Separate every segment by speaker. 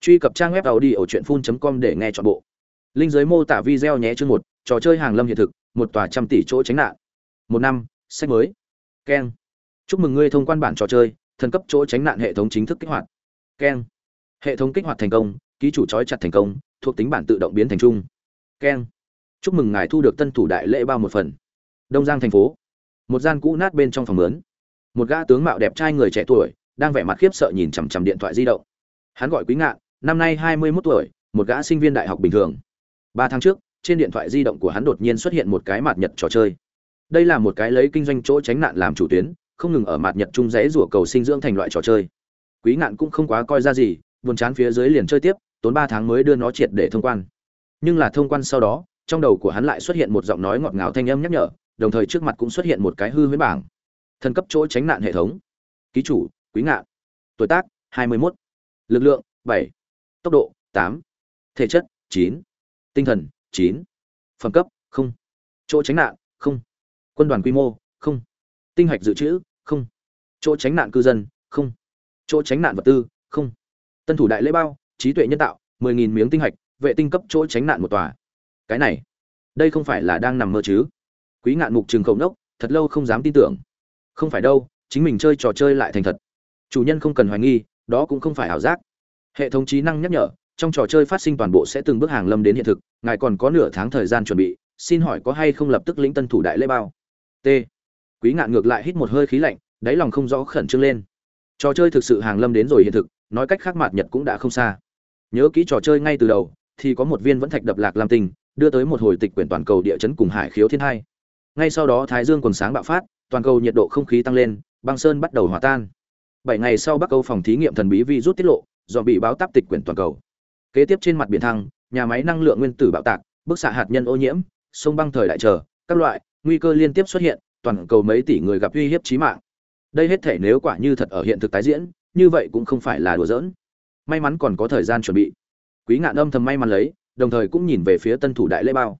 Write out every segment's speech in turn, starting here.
Speaker 1: truy cập trang web tàu đi ở truyện phun com để nghe chọn bộ. Linh giới mô tả video nhé chương một, trò chơi hàng lâm hiện thực, một tòa trăm tỷ chỗ tránh nạn. Một năm, sách mới. Keng. Chúc mừng ngươi thông quan bản trò chơi, thần cấp chỗ tránh nạn hệ thống chính thức kích hoạt. Keng. Hệ thống kích hoạt thành công, ký chủ trói chặt thành công, thuộc tính bản tự động biến thành trung keng. Chúc mừng ngài thu được tân thủ đại lễ bao một phần. Đông giang thành phố. Một gian cũ nát bên trong phòng lớn một gã tướng mạo đẹp trai người trẻ tuổi, đang vẻ mặt khiếp sợ nhìn chằm chằm điện thoại di động. Hắn gọi quý ngạn năm nay hai mươi 21 tuổi, một gã sinh viên đại học bình thường. Ba tháng trước, trên điện thoại di động của hắn đột nhiên xuất hiện một cái mạt nhật trò chơi. Đây là một cái lấy kinh doanh chỗ tránh nạn làm chủ tuyến, không ngừng ở mạt nhật trung rẽ rủa cầu sinh dưỡng thành loại trò chơi. Quý ngạn cũng không quá coi ra gì, buồn chán phía dưới liền chơi tiếp, tốn ba tháng mới đưa nó triệt để thông quan. Nhưng là thông quan sau đó, trong đầu của hắn lại xuất hiện một giọng nói ngọt ngào thanh âm nhắc nhở, đồng thời trước mặt cũng xuất hiện một cái hư huyễn bảng. Thần cấp chỗ tránh nạn hệ thống. Ký chủ, quý ngạn. Tuổi tác 21. lực lượng 7 tốc độ 8. thể chất 9. tinh thần 9. phẩm cấp, không. Chỗ tránh nạn, không. Quân đoàn quy mô, không. Tinh hạch dự trữ, không. Chỗ tránh nạn cư dân, không. Chỗ tránh nạn vật tư, không. Tân thủ đại lễ bao, trí tuệ nhân tạo, mười nghìn miếng tinh hạch, vệ tinh cấp chỗ tránh nạn một tòa. Cái này, đây không phải là đang nằm mơ chứ? Quý ngạn mục trường khẩu nốc, thật lâu không dám tin tưởng. Không phải đâu, chính mình chơi trò chơi lại thành thật. Chủ nhân không cần hoài nghi, đó cũng không phải ảo giác hệ thống trí năng nhắc nhở, trong trò chơi phát sinh toàn bộ sẽ từng bước hàng lâm đến hiện thực, ngài còn có nửa tháng thời gian chuẩn bị, xin hỏi có hay không lập tức lĩnh tân thủ đại lễ bao? T. Quý ngạn ngược lại hít một hơi khí lạnh, đáy lòng không rõ khẩn trương lên. Trò chơi thực sự hàng lâm đến rồi hiện thực, nói cách khác mạt nhật cũng đã không xa. Nhớ kỹ trò chơi ngay từ đầu, thì có một viên vẫn thạch đập lạc lam tinh đưa tới một hồi tịch quyển toàn cầu địa chấn cùng hải khiếu thiên hai. Ngay sau đó thái dương còn sáng bạo phát, toàn cầu nhiệt độ không khí tăng lên, băng sơn bắt đầu hòa tan. Bảy ngày sau bắc âu phòng thí nghiệm thần bí virus tiết lộ do bị báo táp tịch quyển toàn cầu. Kế tiếp trên mặt biển thăng, nhà máy năng lượng nguyên tử bạo tạc, bức xạ hạt nhân ô nhiễm, sông băng thời đại chờ, các loại, nguy cơ liên tiếp xuất hiện, toàn cầu mấy tỷ người gặp uy hiếp chí mạng. Đây hết thể nếu quả như thật ở hiện thực tái diễn, như vậy cũng không phải là đùa giỡn. May mắn còn có thời gian chuẩn bị. Quý ngạn âm thầm may mắn lấy, đồng thời cũng nhìn về phía tân thủ đại lễ bao.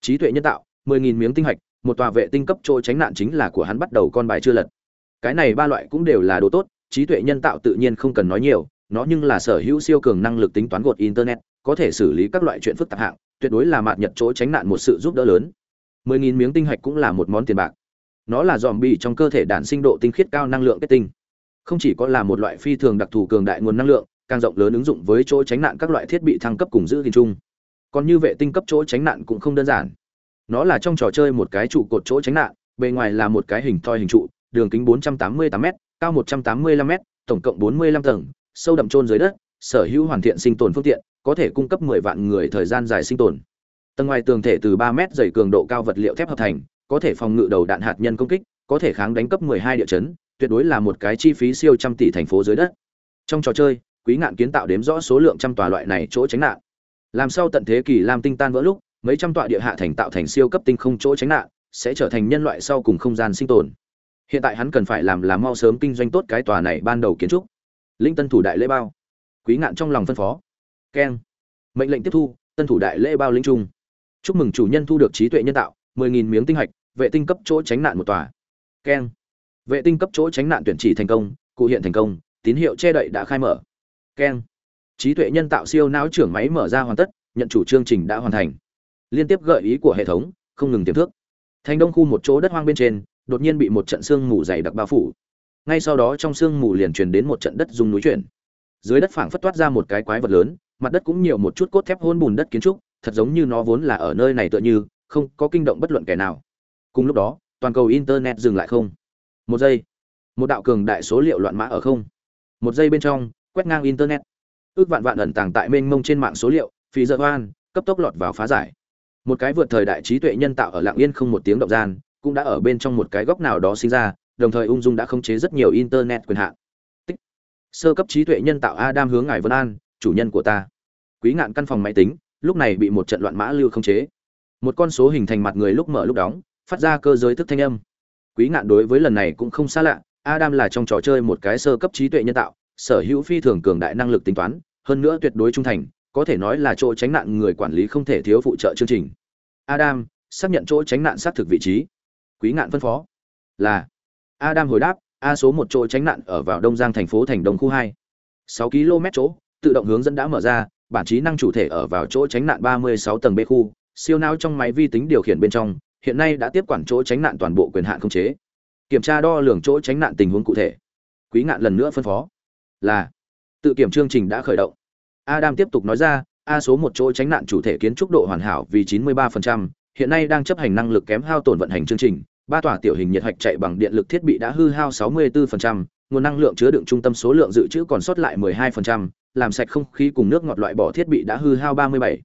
Speaker 1: Trí tuệ nhân tạo, mười nghìn miếng tinh hạch, một tòa vệ tinh cấp chỗ tránh nạn chính là của hắn bắt đầu con bài chưa lật. Cái này ba loại cũng đều là đồ tốt, trí tuệ nhân tạo tự nhiên không cần nói nhiều nó nhưng là sở hữu siêu cường năng lực tính toán gột internet, có thể xử lý các loại chuyện phức tạp hạng, tuyệt đối là mạt nhật chỗ tránh nạn một sự giúp đỡ lớn. Mười nghìn miếng tinh hạch cũng là một món tiền bạc. Nó là dòm bì trong cơ thể đản sinh độ tinh khiết cao năng lượng kết tinh. Không chỉ có là một loại phi thường đặc thù cường đại nguồn năng lượng, càng rộng lớn ứng dụng với chỗ tránh nạn các loại thiết bị thăng cấp cùng giữ gìn chung. Còn như vệ tinh cấp chỗ tránh nạn cũng không đơn giản. Nó là trong trò chơi một cái trụ cột chỗ tránh nạn, bề ngoài là một cái hình thoi hình trụ, đường kính 488 m cao 185 m tổng cộng 45 tầng sâu đậm trôn dưới đất, sở hữu hoàn thiện sinh tồn phương tiện, có thể cung cấp 10 vạn người thời gian dài sinh tồn. Tầng ngoài tường thể từ 3 mét dày cường độ cao vật liệu thép hợp thành, có thể phòng ngự đầu đạn hạt nhân công kích, có thể kháng đánh cấp 12 địa chấn, tuyệt đối là một cái chi phí siêu trăm tỷ thành phố dưới đất. Trong trò chơi, quý ngạn kiến tạo đếm rõ số lượng trăm tòa loại này chỗ tránh nạn. Làm sao tận thế kỷ lam tinh tan vỡ lúc, mấy trăm tọa địa hạ thành tạo thành siêu cấp tinh không chỗ tránh nạn, sẽ trở thành nhân loại sau cùng không gian sinh tồn. Hiện tại hắn cần phải làm là mau sớm kinh doanh tốt cái tòa này ban đầu kiến trúc linh tân thủ đại lễ bao. Quý ngạn trong lòng phân phó. Keng. Mệnh lệnh tiếp thu, tân thủ đại lễ bao linh trung. Chúc mừng chủ nhân thu được trí tuệ nhân tạo 10.000 miếng tinh hạch, vệ tinh cấp chỗ tránh nạn một tòa. Keng. Vệ tinh cấp chỗ tránh nạn tuyển chỉ thành công, cụ hiện thành công, tín hiệu che đậy đã khai mở. Keng. Trí tuệ nhân tạo siêu não trưởng máy mở ra hoàn tất, nhận chủ chương trình đã hoàn thành. Liên tiếp gợi ý của hệ thống, không ngừng tiềm thức. Thành đông khu một chỗ đất hoang bên trên, đột nhiên bị một trận sương mù dày đặc bao phủ ngay sau đó trong sương mù liền truyền đến một trận đất rung núi chuyển. Dưới đất phảng phất toát ra một cái quái vật lớn, mặt đất cũng nhiều một chút cốt thép hôn bùn đất kiến trúc, thật giống như nó vốn là ở nơi này tựa như, không có kinh động bất luận kẻ nào. Cùng lúc đó, toàn cầu internet dừng lại không? Một giây. Một đạo cường đại số liệu loạn mã ở không? Một giây bên trong, quét ngang internet. Ước vạn vạn ẩn tàng tại mênh mông trên mạng số liệu phi dơ hoan cấp tốc lọt vào phá giải. Một cái vượt thời đại trí tuệ nhân tạo ở lạng yên không một tiếng động gian, cũng đã ở bên trong một cái góc nào đó sinh ra đồng thời ung dung đã khống chế rất nhiều internet quyền hạn. Tích. sơ cấp trí tuệ nhân tạo adam hướng ngài vân an, chủ nhân của ta. Quý ngạn căn phòng máy tính, lúc này bị một trận loạn mã lưu khống chế. Một con số hình thành mặt người lúc mở lúc đóng, phát ra cơ giới thức thanh âm. Quý ngạn đối với lần này cũng không xa lạ, adam là trong trò chơi một cái sơ cấp trí tuệ nhân tạo, sở hữu phi thường cường đại năng lực tính toán, hơn nữa tuyệt đối trung thành, có thể nói là chỗ tránh nạn người quản lý không thể thiếu phụ trợ chương trình. Adam, xác nhận chỗ tránh nạn xác thực vị trí. Quý ngạn phân phó. Là adam hồi đáp a số một chỗ tránh nạn ở vào đông giang thành phố thành đông khu hai. Sáu km chỗ tự động hướng dẫn đã mở ra bản trí năng chủ thể ở vào chỗ tránh nạn 36 tầng b khu siêu não trong máy vi tính điều khiển bên trong hiện nay đã tiếp quản chỗ tránh nạn toàn bộ quyền hạn không chế. Kiểm tra đo lường chỗ tránh nạn tình huống cụ thể. Quý ngạn lần nữa phân phó. Là tự kiểm chương trình đã khởi động. Adam tiếp tục nói ra a số một chỗ tránh nạn chủ thể kiến trúc độ hoàn hảo vì 93%, hiện nay đang chấp hành năng lực kém hao tổn vận hành chương trình ba tòa tiểu hình nhiệt hạch chạy bằng điện lực thiết bị đã hư hao 64%, nguồn năng lượng chứa đựng trung tâm số lượng dự trữ còn sót lại 12%, làm sạch không khí cùng nước ngọt loại bỏ thiết bị đã hư hao 37.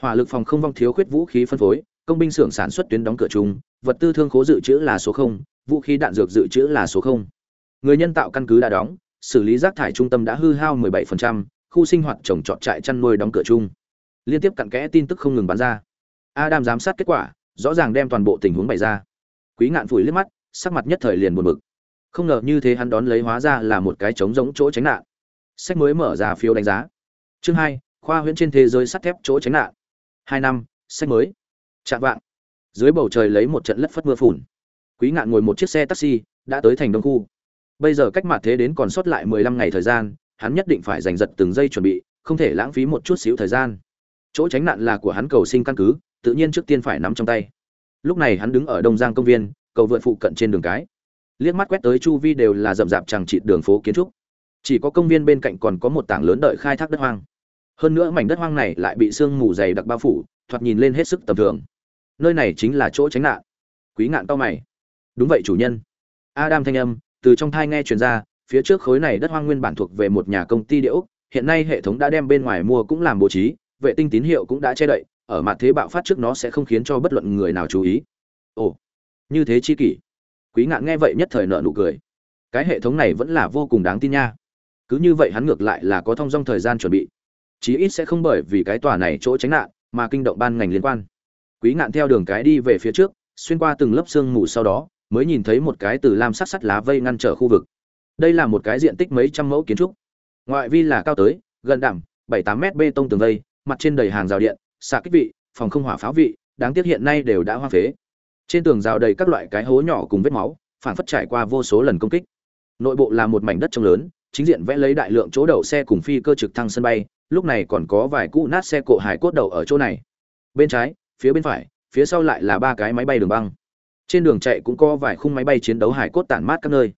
Speaker 1: Hỏa lực phòng không vong thiếu khuyết vũ khí phân phối, công binh xưởng sản xuất tuyến đóng cửa chung, vật tư thương khố dự trữ là số 0, vũ khí đạn dược dự trữ là số 0. Người nhân tạo căn cứ đã đóng, xử lý rác thải trung tâm đã hư hao 17%, khu sinh hoạt trồng trọt trại chăn nuôi đóng cửa chung. Liên tiếp cặn kẽ tin tức không ngừng bắn ra. Adam giám sát kết quả, rõ ràng đem toàn bộ tình huống bày ra. Quý ngạn phủi liếc mắt, sắc mặt nhất thời liền buồn bực. Không ngờ như thế hắn đón lấy hóa ra là một cái trống rỗng chỗ tránh nạn. Sách mới mở ra phiếu đánh giá. Chương hai, khoa huyễn trên thế giới sắt thép chỗ tránh nạn. Hai năm, sách mới. Chạm vạng. Dưới bầu trời lấy một trận lất phất mưa phùn. Quý ngạn ngồi một chiếc xe taxi, đã tới thành Đông khu. Bây giờ cách mặt thế đến còn sót lại 15 ngày thời gian, hắn nhất định phải giành giật từng giây chuẩn bị, không thể lãng phí một chút xíu thời gian. Chỗ tránh nạn là của hắn cầu sinh căn cứ, tự nhiên trước tiên phải nắm trong tay. Lúc này hắn đứng ở Đông Giang công viên, cầu vượt phụ cận trên đường cái. Liếc mắt quét tới chu vi đều là rậm rạp chẳng chịt đường phố kiến trúc. Chỉ có công viên bên cạnh còn có một tảng lớn đợi khai thác đất hoang. Hơn nữa mảnh đất hoang này lại bị sương mù dày đặc bao phủ, thoạt nhìn lên hết sức tầm thường. Nơi này chính là chỗ tránh nạn. Quý ngạn cao mày. Đúng vậy chủ nhân. Adam thanh âm từ trong thai nghe truyền ra, phía trước khối này đất hoang nguyên bản thuộc về một nhà công ty địa ốc, hiện nay hệ thống đã đem bên ngoài mua cũng làm bố trí, vệ tinh tín hiệu cũng đã che đậy, ở mặt thế bạo phát trước nó sẽ không khiến cho bất luận người nào chú ý. Ồ, như thế chi kỷ. Quý ngạn nghe vậy nhất thời nợ nụ cười. Cái hệ thống này vẫn là vô cùng đáng tin nha. Cứ như vậy hắn ngược lại là có thông dong thời gian chuẩn bị. Chí ít sẽ không bởi vì cái tòa này chỗ tránh nạn mà kinh động ban ngành liên quan. Quý ngạn theo đường cái đi về phía trước, xuyên qua từng lớp sương mù sau đó, mới nhìn thấy một cái từ lam sắt sắt lá vây ngăn trở khu vực. Đây là một cái diện tích mấy trăm mẫu kiến trúc. Ngoại vi là cao tới gần đẳng bảy tám mét bê tông tường vây, mặt trên đầy hàng rào điện, xạ kích vị, phòng không hỏa pháo vị, đáng tiếc hiện nay đều đã hoang phế. Trên tường rào đầy các loại cái hố nhỏ cùng vết máu, phản phất trải qua vô số lần công kích. Nội bộ là một mảnh đất trông lớn, chính diện vẽ lấy đại lượng chỗ đậu xe cùng phi cơ trực thăng sân bay, lúc này còn có vài cũ nát xe cộ hải cốt đậu ở chỗ này. Bên trái, phía bên phải, phía sau lại là ba cái máy bay đường băng. Trên đường chạy cũng có vài khung máy bay chiến đấu hải cốt tản mát các nơi.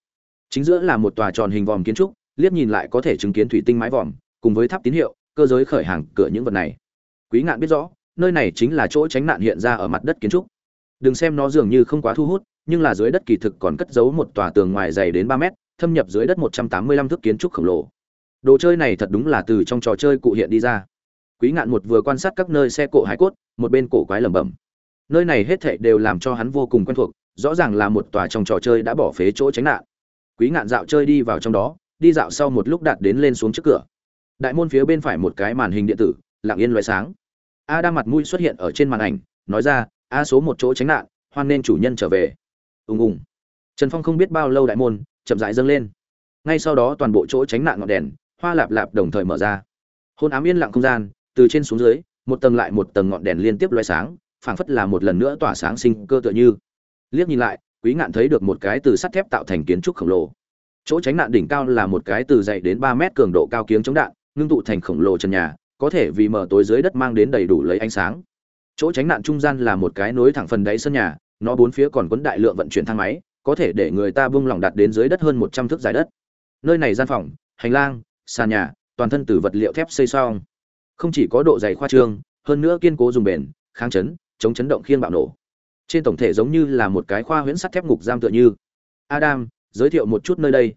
Speaker 1: Chính giữa là một tòa tròn hình vòm kiến trúc, liếc nhìn lại có thể chứng kiến thủy tinh mái vòm, cùng với tháp tín hiệu, cơ giới khởi hàng cửa những vật này. Quý ngạn biết rõ, nơi này chính là chỗ tránh nạn hiện ra ở mặt đất kiến trúc. Đừng xem nó dường như không quá thu hút, nhưng là dưới đất kỳ thực còn cất giấu một tòa tường ngoài dày đến ba mét, thâm nhập dưới đất 185 thước kiến trúc khổng lồ. Đồ chơi này thật đúng là từ trong trò chơi cụ hiện đi ra. Quý ngạn một vừa quan sát các nơi xe cộ hải cốt, một bên cổ quái lẩm bẩm. Nơi này hết thảy đều làm cho hắn vô cùng quen thuộc, rõ ràng là một tòa trong trò chơi đã bỏ phế chỗ tránh nạn. Quý ngạn dạo chơi đi vào trong đó, đi dạo sau một lúc đạt đến lên xuống trước cửa. Đại môn phía bên phải một cái màn hình điện tử, lặng yên loại sáng. A đang mặt mũi xuất hiện ở trên màn ảnh, nói ra, "A số một chỗ tránh nạn, hoan nên chủ nhân trở về." Ùng ùng. Trần Phong không biết bao lâu đại môn chậm rãi dâng lên. Ngay sau đó toàn bộ chỗ tránh nạn ngọn đèn, hoa lạp lạp đồng thời mở ra. Hôn ám yên lặng không gian, từ trên xuống dưới, một tầng lại một tầng ngọn đèn liên tiếp loại sáng, phảng phất là một lần nữa tỏa sáng sinh cơ tựa như. Liếc nhìn lại, Quý Ngạn thấy được một cái từ sắt thép tạo thành kiến trúc khổng lồ. Chỗ tránh nạn đỉnh cao là một cái từ dày đến ba mét cường độ cao kiếng chống đạn, ngưng tụ thành khổng lồ trần nhà, có thể vì mở tối dưới đất mang đến đầy đủ lấy ánh sáng. Chỗ tránh nạn trung gian là một cái nối thẳng phần đáy sân nhà, nó bốn phía còn quấn đại lượng vận chuyển thang máy, có thể để người ta buông lỏng đặt đến dưới đất hơn 100 thước dài đất. Nơi này gian phòng, hành lang, sàn nhà, toàn thân từ vật liệu thép xây xong. Không chỉ có độ dày khoa trương, hơn nữa kiên cố dùng bền, kháng chấn, chống chấn động khiên bạo nổ. Trên tổng thể giống như là một cái khoa huyễn sắt thép ngục giam tựa như. Adam, giới thiệu một chút nơi đây.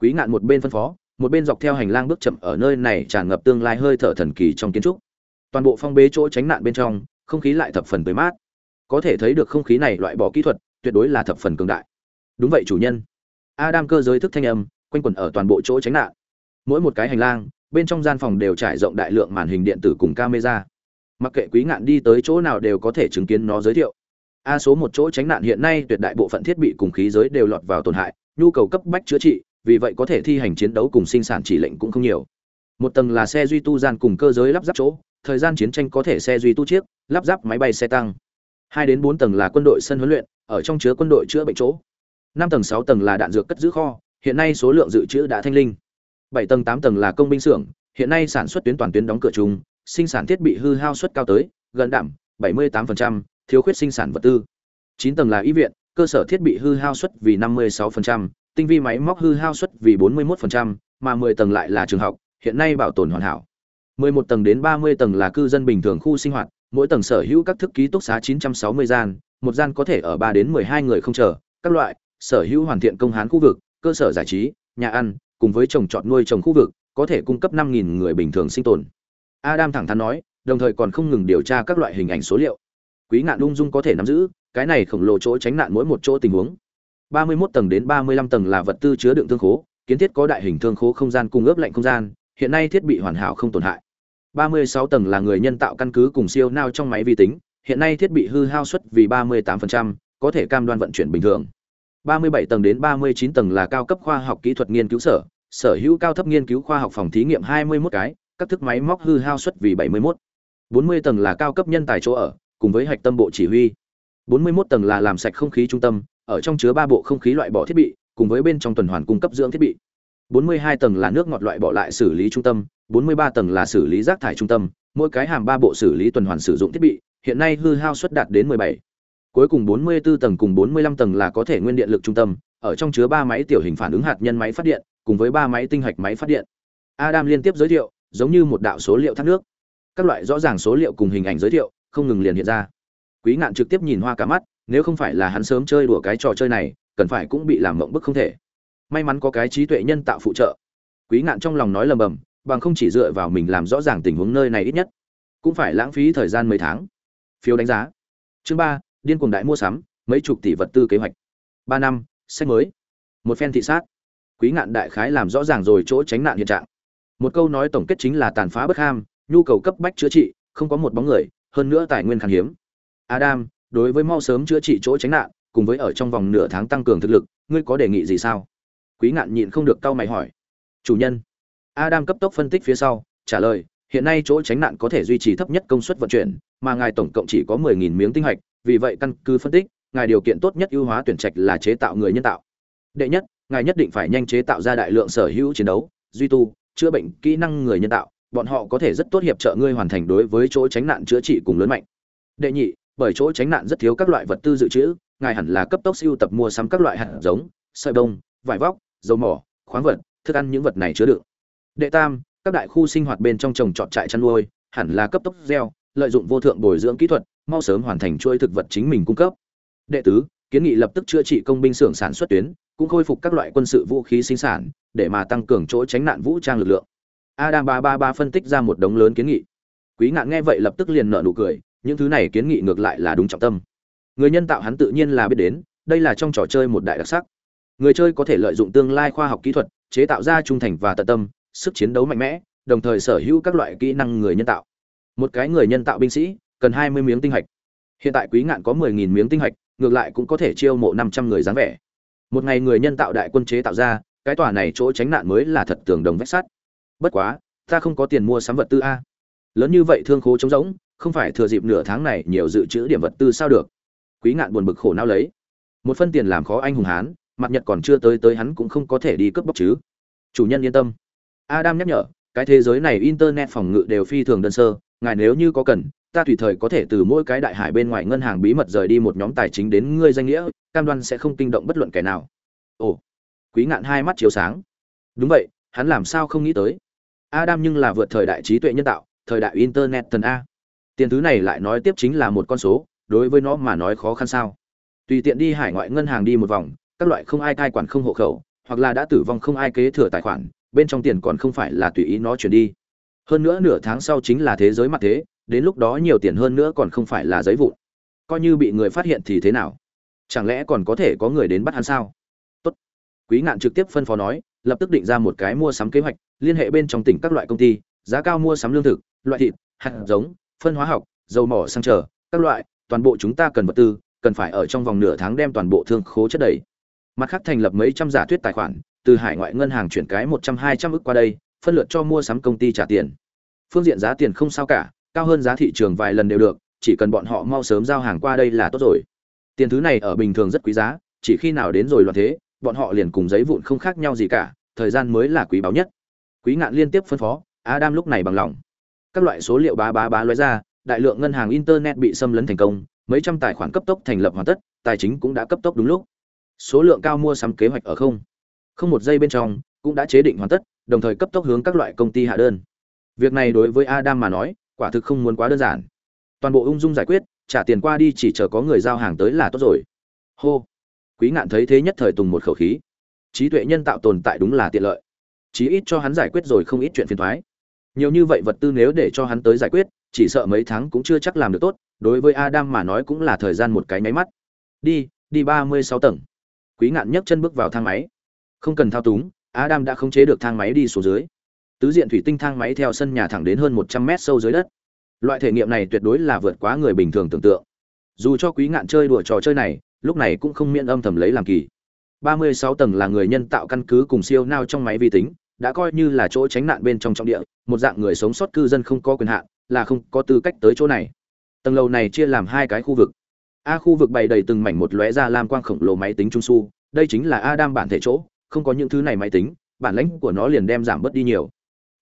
Speaker 1: Quý ngạn một bên phân phó, một bên dọc theo hành lang bước chậm ở nơi này tràn ngập tương lai hơi thở thần kỳ trong kiến trúc. Toàn bộ phong bế chỗ tránh nạn bên trong, không khí lại thập phần tươi mát. Có thể thấy được không khí này loại bỏ kỹ thuật, tuyệt đối là thập phần cường đại. Đúng vậy chủ nhân. Adam cơ giới thức thanh âm, quanh quẩn ở toàn bộ chỗ tránh nạn. Mỗi một cái hành lang, bên trong gian phòng đều trải rộng đại lượng màn hình điện tử cùng camera. Mặc kệ quý ngạn đi tới chỗ nào đều có thể chứng kiến nó giới thiệu. A số một chỗ tránh nạn hiện nay tuyệt đại bộ phận thiết bị cùng khí giới đều lọt vào tổn hại, nhu cầu cấp bách chữa trị, vì vậy có thể thi hành chiến đấu cùng sinh sản chỉ lệnh cũng không nhiều. Một tầng là xe duy tu gian cùng cơ giới lắp ráp chỗ, thời gian chiến tranh có thể xe duy tu chiếc, lắp ráp máy bay xe tăng. Hai đến bốn tầng là quân đội sân huấn luyện, ở trong chứa quân đội chữa bệnh chỗ. Năm tầng sáu tầng là đạn dược cất giữ kho, hiện nay số lượng dự trữ đã thanh linh. Bảy tầng tám tầng là công binh xưởng, hiện nay sản xuất tuyến toàn tuyến đóng cửa chung sinh sản thiết bị hư hao suất cao tới gần đạm 78%, thiếu khuyết sinh sản vật tư 9 tầng là y viện cơ sở thiết bị hư hao suất vì 56%, tinh vi máy móc hư hao suất vì 41%, mà 10 tầng lại là trường học, hiện nay bảo tồn hoàn hảo. 11 tầng đến 30 tầng là cư dân bình thường khu sinh hoạt, mỗi tầng sở hữu các thức ký túc xá 960 gian, một gian có thể ở 3 đến 12 người không chờ, các loại, sở hữu hoàn thiện công hán khu vực, cơ sở giải trí, nhà ăn, cùng với trồng trọt nuôi trồng khu vực, có thể cung cấp 5000 người bình thường sinh tồn. Adam thẳng thắn nói, đồng thời còn không ngừng điều tra các loại hình ảnh số liệu. Quý ngạn ung dung có thể nắm giữ, cái này khổng lồ chỗ tránh nạn mỗi một chỗ tình huống. 31 tầng đến 35 tầng là vật tư chứa đựng thương khố, kiến thiết có đại hình thương khố không gian cung ướp lạnh không gian, hiện nay thiết bị hoàn hảo không tổn hại. 36 tầng là người nhân tạo căn cứ cùng siêu nao trong máy vi tính, hiện nay thiết bị hư hao suất vì 38%, có thể cam đoan vận chuyển bình thường. 37 tầng đến 39 tầng là cao cấp khoa học kỹ thuật nghiên cứu sở, sở hữu cao thấp nghiên cứu khoa học phòng thí nghiệm 21 cái, các thức máy móc hư hao suất vì 71. 40 tầng là cao cấp nhân tài chỗ ở, cùng với hạch tâm bộ chỉ huy. 41 tầng là làm sạch không khí trung tâm, ở trong chứa ba bộ không khí loại bỏ thiết bị, cùng với bên trong tuần hoàn cung cấp dưỡng thiết bị. 42 tầng là nước ngọt loại bỏ lại xử lý trung tâm, 43 tầng là xử lý rác thải trung tâm, mỗi cái hàm ba bộ xử lý tuần hoàn sử dụng thiết bị, hiện nay hư hao suất đạt đến 17. Cuối cùng 44 tầng cùng 45 tầng là có thể nguyên điện lực trung tâm, ở trong chứa ba máy tiểu hình phản ứng hạt nhân máy phát điện, cùng với ba máy tinh hạch máy phát điện. Adam liên tiếp giới thiệu, giống như một đạo số liệu thác nước. Các loại rõ ràng số liệu cùng hình ảnh giới thiệu, không ngừng liền hiện ra. Quý ngạn trực tiếp nhìn hoa cả mắt, nếu không phải là hắn sớm chơi đùa cái trò chơi này, cần phải cũng bị làm mộng bức không thể. May mắn có cái trí tuệ nhân tạo phụ trợ. Quý ngạn trong lòng nói lầm bầm, bằng không chỉ dựa vào mình làm rõ ràng tình huống nơi này ít nhất, cũng phải lãng phí thời gian mấy tháng. Phiếu đánh giá. Chương ba, điên cuồng đại mua sắm, mấy chục tỷ vật tư kế hoạch. ba năm, sách mới. Một phen thị sát. Quý ngạn đại khái làm rõ ràng rồi chỗ tránh nạn hiện trạng. Một câu nói tổng kết chính là tàn phá bất ham, nhu cầu cấp bách chữa trị, không có một bóng người, hơn nữa tài nguyên khan hiếm. Adam, đối với mau sớm chữa trị chỗ tránh nạn, cùng với ở trong vòng nửa tháng tăng cường thực lực, ngươi có đề nghị gì sao? Quý ngạn nhịn không được cau mày hỏi. Chủ nhân. Adam cấp tốc phân tích phía sau, trả lời, hiện nay chỗ tránh nạn có thể duy trì thấp nhất công suất vận chuyển, mà ngài tổng cộng chỉ có 10000 miếng tinh hạch, vì vậy căn cứ phân tích, ngài điều kiện tốt nhất ưu hóa tuyển trạch là chế tạo người nhân tạo. Đệ nhất, ngài nhất định phải nhanh chế tạo ra đại lượng sở hữu chiến đấu, duy tu, chữa bệnh, kỹ năng người nhân tạo, bọn họ có thể rất tốt hiệp trợ ngươi hoàn thành đối với chỗ tránh nạn chữa trị cùng lớn mạnh. Đệ nhị, bởi chỗ tránh nạn rất thiếu các loại vật tư dự trữ, ngài hẳn là cấp tốc siêu tập mua sắm các loại hạt giống, sợi bông, vải vóc, dầu mỏ, khoáng vật, thức ăn những vật này chứa đựng. Đệ tam, các đại khu sinh hoạt bên trong trồng trọt trại chăn nuôi, hẳn là cấp tốc gieo, lợi dụng vô thượng bồi dưỡng kỹ thuật, mau sớm hoàn thành chuỗi thực vật chính mình cung cấp. Đệ tứ, kiến nghị lập tức chữa trị công binh xưởng sản xuất tuyến, cũng khôi phục các loại quân sự vũ khí sinh sản, để mà tăng cường chỗ tránh nạn vũ trang lực lượng. Adam ba ba ba phân tích ra một đống lớn kiến nghị. Quý ngạn nghe vậy lập tức liền nở nụ cười những thứ này kiến nghị ngược lại là đúng trọng tâm. Người nhân tạo hắn tự nhiên là biết đến, đây là trong trò chơi một đại đặc sắc. Người chơi có thể lợi dụng tương lai khoa học kỹ thuật, chế tạo ra trung thành và tận tâm, sức chiến đấu mạnh mẽ, đồng thời sở hữu các loại kỹ năng người nhân tạo. Một cái người nhân tạo binh sĩ, cần hai mươi miếng tinh hạch. Hiện tại quý ngạn có mười nghìn miếng tinh hạch, ngược lại cũng có thể chiêu mộ năm trăm người dáng vẻ. Một ngày người nhân tạo đại quân chế tạo ra, cái tòa này chỗ tránh nạn mới là thật tường đồng vách sắt. Bất quá, ta không có tiền mua sắm vật tư a. Lớn như vậy thương khố trống rỗng không phải thừa dịp nửa tháng này nhiều dự trữ điểm vật tư sao được. Quý ngạn buồn bực khổ não lấy. Một phân tiền làm khó anh hùng hán, mặt nhật còn chưa tới tới hắn cũng không có thể đi cướp bóc chứ. Chủ nhân yên tâm. Adam nhắc nhở, cái thế giới này internet phòng ngự đều phi thường đơn sơ, ngài nếu như có cần, ta tùy thời có thể từ mỗi cái đại hải bên ngoài ngân hàng bí mật rời đi một nhóm tài chính đến ngươi danh nghĩa, cam đoan sẽ không kinh động bất luận kẻ nào. Ồ, quý ngạn hai mắt chiếu sáng. Đúng vậy, hắn làm sao không nghĩ tới? Adam nhưng là vượt thời đại trí tuệ nhân tạo, thời đại internet thần a tiền thứ này lại nói tiếp chính là một con số, đối với nó mà nói khó khăn sao? Tùy tiện đi hải ngoại ngân hàng đi một vòng, các loại không ai cai quản không hộ khẩu, hoặc là đã tử vong không ai kế thừa tài khoản, bên trong tiền còn không phải là tùy ý nó chuyển đi. Hơn nữa nửa tháng sau chính là thế giới mặt thế, đến lúc đó nhiều tiền hơn nữa còn không phải là giấy vụn. Coi như bị người phát hiện thì thế nào? Chẳng lẽ còn có thể có người đến bắt hắn sao? Tốt. Quý ngạn trực tiếp phân phó nói, lập tức định ra một cái mua sắm kế hoạch, liên hệ bên trong tỉnh các loại công ty, giá cao mua sắm lương thực, loại thịt, hạt giống phân hóa học, dầu mỏ xăng trở, các loại, toàn bộ chúng ta cần vật tư, cần phải ở trong vòng nửa tháng đem toàn bộ thương khố chất đầy. Mặt khác thành lập mấy trăm giả thuyết tài khoản, từ hải ngoại ngân hàng chuyển cái một trăm hai trăm ức qua đây, phân lượt cho mua sắm công ty trả tiền. Phương diện giá tiền không sao cả, cao hơn giá thị trường vài lần đều được, chỉ cần bọn họ mau sớm giao hàng qua đây là tốt rồi. Tiền thứ này ở bình thường rất quý giá, chỉ khi nào đến rồi loạn thế, bọn họ liền cùng giấy vụn không khác nhau gì cả, thời gian mới là quý báu nhất. Quý ngạn liên tiếp phân phó, adam lúc này bằng lòng các loại số liệu bá bá bá lóe ra, đại lượng ngân hàng internet bị xâm lấn thành công, mấy trăm tài khoản cấp tốc thành lập hoàn tất, tài chính cũng đã cấp tốc đúng lúc. Số lượng cao mua sắm kế hoạch ở không. Không một giây bên trong, cũng đã chế định hoàn tất, đồng thời cấp tốc hướng các loại công ty hạ đơn. Việc này đối với adam mà nói, quả thực không muốn quá đơn giản. Toàn bộ ung dung giải quyết, trả tiền qua đi chỉ chờ có người giao hàng tới là tốt rồi. Hô. Quý ngạn thấy thế nhất thời tùng một khẩu khí. Trí tuệ nhân tạo tồn tại đúng là tiện lợi. Chí ít cho hắn giải quyết rồi không ít chuyện phiền thoái nhiều như vậy vật tư nếu để cho hắn tới giải quyết, chỉ sợ mấy tháng cũng chưa chắc làm được tốt, đối với adam mà nói cũng là thời gian một cái nháy mắt. Đi đi ba mươi sáu tầng. Quý ngạn nhấc chân bước vào thang máy. Không cần thao túng, adam đã khống chế được thang máy đi xuống dưới. Tứ diện thủy tinh thang máy theo sân nhà thẳng đến hơn một trăm mét sâu dưới đất. Loại thể nghiệm này tuyệt đối là vượt quá người bình thường tưởng tượng. Dù cho quý ngạn chơi đùa trò chơi này, lúc này cũng không miễn âm thầm lấy làm kỳ. 36 tầng là người nhân tạo căn cứ cùng siêu nao trong máy vi tính đã coi như là chỗ tránh nạn bên trong trọng địa, một dạng người sống sót cư dân không có quyền hạn, là không có tư cách tới chỗ này. Tầng lầu này chia làm hai cái khu vực. A khu vực bày đầy từng mảnh một lóe ra lam quang khổng lồ máy tính trung su, đây chính là a đam bản thể chỗ, không có những thứ này máy tính, bản lãnh của nó liền đem giảm bớt đi nhiều.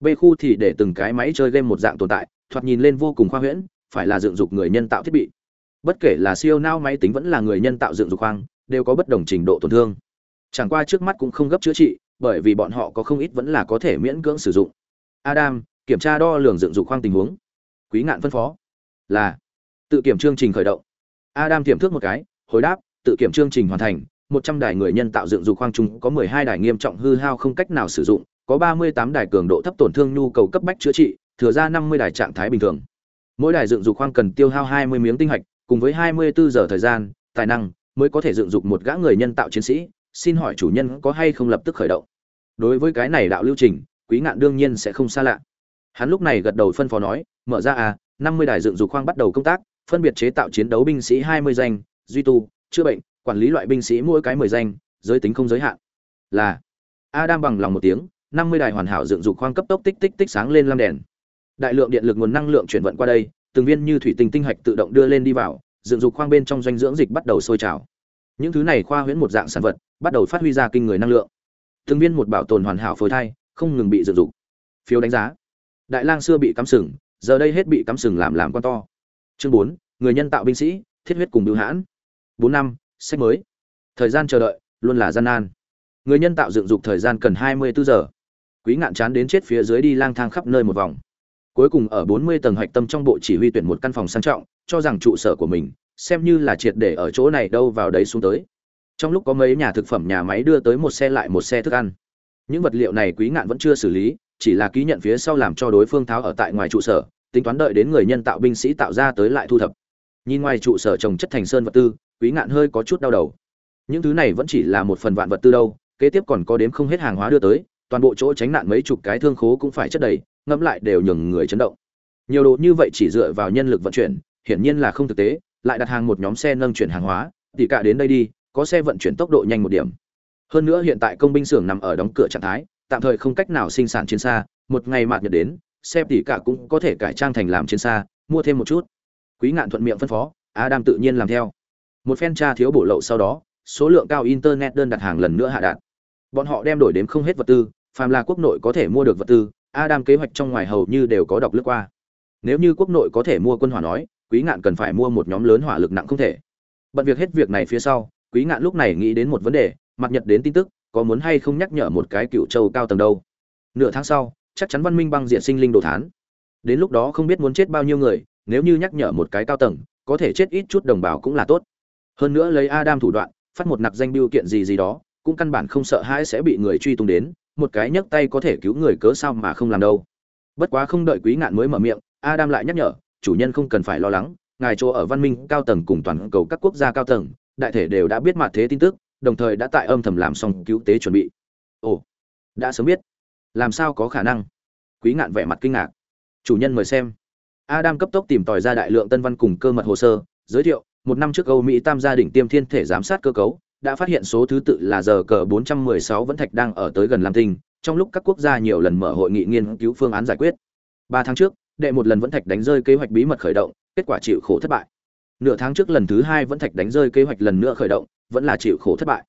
Speaker 1: B khu thì để từng cái máy chơi game một dạng tồn tại, thoạt nhìn lên vô cùng khoa huyễn, phải là dựng dục người nhân tạo thiết bị. Bất kể là siêu nao máy tính vẫn là người nhân tạo dựng dục khoang, đều có bất đồng trình độ tổn thương. Chẳng qua trước mắt cũng không gấp chữa trị bởi vì bọn họ có không ít vẫn là có thể miễn cưỡng sử dụng. Adam, kiểm tra đo lường dựng dục khoang tình huống. Quý ngạn phân phó. Là. Tự kiểm chương trình khởi động. Adam tiềm thước một cái, hồi đáp, tự kiểm chương trình hoàn thành. Một trăm đài người nhân tạo dựng dục khoang trung có mười hai đài nghiêm trọng hư hao không cách nào sử dụng, có ba mươi tám đài cường độ thấp tổn thương nhu cầu cấp bách chữa trị, thừa ra năm mươi đài trạng thái bình thường. Mỗi đài dựng dục khoang cần tiêu hao hai mươi miếng tinh hạch, cùng với hai mươi bốn giờ thời gian, tài năng, mới có thể dựng dục một gã người nhân tạo chiến sĩ xin hỏi chủ nhân có hay không lập tức khởi động? Đối với cái này đạo lưu trình, quý ngạn đương nhiên sẽ không xa lạ. Hắn lúc này gật đầu phân phó nói, mở ra à năm mươi đài dựng dục khoang bắt đầu công tác, phân biệt chế tạo chiến đấu binh sĩ hai mươi danh, duy tu, chữa bệnh, quản lý loại binh sĩ mỗi cái mười danh, giới tính không giới hạn. Là, adam bằng lòng một tiếng, năm mươi đài hoàn hảo dựng dục khoang cấp tốc tích tích tích sáng lên lam đèn. Đại lượng điện lực nguồn năng lượng chuyển vận qua đây, từng viên như thủy tinh tinh hạch tự động đưa lên đi vào, dựng dục khoang bên trong doanh dưỡng dịch bắt đầu sôi trào. Những thứ này khoa huyễn một dạng sản vật bắt đầu phát huy ra kinh người năng lượng. Từng viên một bảo tồn hoàn hảo phôi thai, không ngừng bị dựng dục. Phiếu đánh giá. Đại lang xưa bị cắm sừng, giờ đây hết bị cắm sừng làm làm con to. Chương bốn, người nhân tạo binh sĩ, thiết huyết cùng bưu hãn. Bốn năm, sách mới. Thời gian chờ đợi, luôn là gian nan. Người nhân tạo dựng dục thời gian cần hai mươi bốn giờ. Quý ngạn chán đến chết phía dưới đi lang thang khắp nơi một vòng. Cuối cùng ở bốn mươi tầng hạch tâm trong bộ chỉ huy tuyển một căn phòng sang trọng, cho rằng trụ sở của mình, xem như là triệt để ở chỗ này đâu vào đấy xuống tới trong lúc có mấy nhà thực phẩm nhà máy đưa tới một xe lại một xe thức ăn. Những vật liệu này quý ngạn vẫn chưa xử lý, chỉ là ký nhận phía sau làm cho đối phương tháo ở tại ngoài trụ sở, tính toán đợi đến người nhân tạo binh sĩ tạo ra tới lại thu thập. Nhìn ngoài trụ sở trồng chất thành sơn vật tư, quý ngạn hơi có chút đau đầu. Những thứ này vẫn chỉ là một phần vạn vật tư đâu, kế tiếp còn có đếm không hết hàng hóa đưa tới, toàn bộ chỗ tránh nạn mấy chục cái thương khố cũng phải chất đầy, ngẫm lại đều nhường người chấn động. Nhiều đồ như vậy chỉ dựa vào nhân lực vận chuyển, hiển nhiên là không thực tế, lại đặt hàng một nhóm xe nâng chuyển hàng hóa tỉ cả đến đây đi có xe vận chuyển tốc độ nhanh một điểm. Hơn nữa hiện tại công binh xưởng nằm ở đóng cửa trạng thái, tạm thời không cách nào sinh sản chiến xa, một ngày mạt nhật đến, xe tỉ cả cũng có thể cải trang thành làm chiến xa, mua thêm một chút. Quý ngạn thuận miệng phân phó, adam tự nhiên làm theo. Một phen tra thiếu bổ lậu sau đó, số lượng cao internet đơn đặt hàng lần nữa hạ đạt. Bọn họ đem đổi đến không hết vật tư, phàm là quốc nội có thể mua được vật tư, adam kế hoạch trong ngoài hầu như đều có đọc lướt qua. Nếu như quốc nội có thể mua quân hỏa nói, quý ngạn cần phải mua một nhóm lớn hỏa lực nặng không thể. Bận việc hết việc này phía sau quý ngạn lúc này nghĩ đến một vấn đề mặt nhật đến tin tức, có muốn hay không nhắc nhở một cái cựu châu cao tầng đâu. Nửa tháng sau, chắc chắn văn minh băng diện sinh linh đồ thán. Đến lúc đó không biết muốn chết bao nhiêu người, nếu như nhắc nhở một cái cao tầng, có thể chết ít chút đồng bào cũng là tốt. Hơn nữa lấy adam thủ đoạn, phát một nặc danh biêu kiện gì gì đó, cũng căn bản không sợ hãi sẽ bị người truy tung đến, một cái nhấc tay có thể cứu người cớ sao mà không làm đâu. Bất quá không đợi quý ngạn mới mở miệng, adam lại nhắc nhở, chủ nhân không cần phải lo lắng, ngài chỗ ở văn minh cao tầng cùng toàn cầu các quốc gia cao tầng đại thể đều đã biết mặt thế tin tức, đồng thời đã tại âm thầm làm xong cứu tế chuẩn bị. Ồ, đã sớm biết. Làm sao có khả năng? Quý ngạn vẻ mặt kinh ngạc. Chủ nhân mời xem. Adam cấp tốc tìm tòi ra đại lượng tân văn cùng cơ mật hồ sơ, giới thiệu, một năm trước âu mỹ tam gia đình tiêm thiên thể giám sát cơ cấu, đã phát hiện số thứ tự là giờ cờ 416 vẫn thạch đang ở tới gần lam tinh, trong lúc các quốc gia nhiều lần mở hội nghị nghiên cứu phương án giải quyết. Ba tháng trước, đệ một lần vẫn thạch đánh rơi kế hoạch bí mật khởi động, kết quả chịu khổ thất bại nửa tháng trước lần thứ hai vẫn thạch đánh rơi kế hoạch lần nữa khởi động, vẫn là chịu khổ thất bại.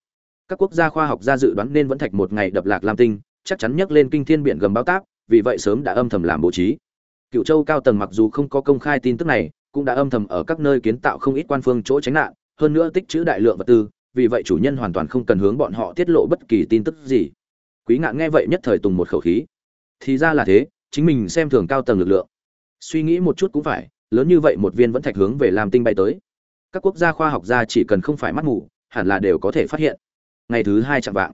Speaker 1: Các quốc gia khoa học gia dự đoán nên vẫn thạch một ngày đập lạc lam tinh, chắc chắn nhấc lên kinh thiên biển gầm bao táp, vì vậy sớm đã âm thầm làm bố trí. Cựu châu cao tầng mặc dù không có công khai tin tức này, cũng đã âm thầm ở các nơi kiến tạo không ít quan phương chỗ tránh nạn, hơn nữa tích trữ đại lượng vật tư, vì vậy chủ nhân hoàn toàn không cần hướng bọn họ tiết lộ bất kỳ tin tức gì. Quý ngạn nghe vậy nhất thời tùng một khẩu khí. Thì ra là thế, chính mình xem thường cao tầng lực lượng. Suy nghĩ một chút cũng phải lớn như vậy một viên vẫn thạch hướng về làm tinh bay tới. Các quốc gia khoa học gia chỉ cần không phải mắt mù, hẳn là đều có thể phát hiện. Ngày thứ hai chạm vạng.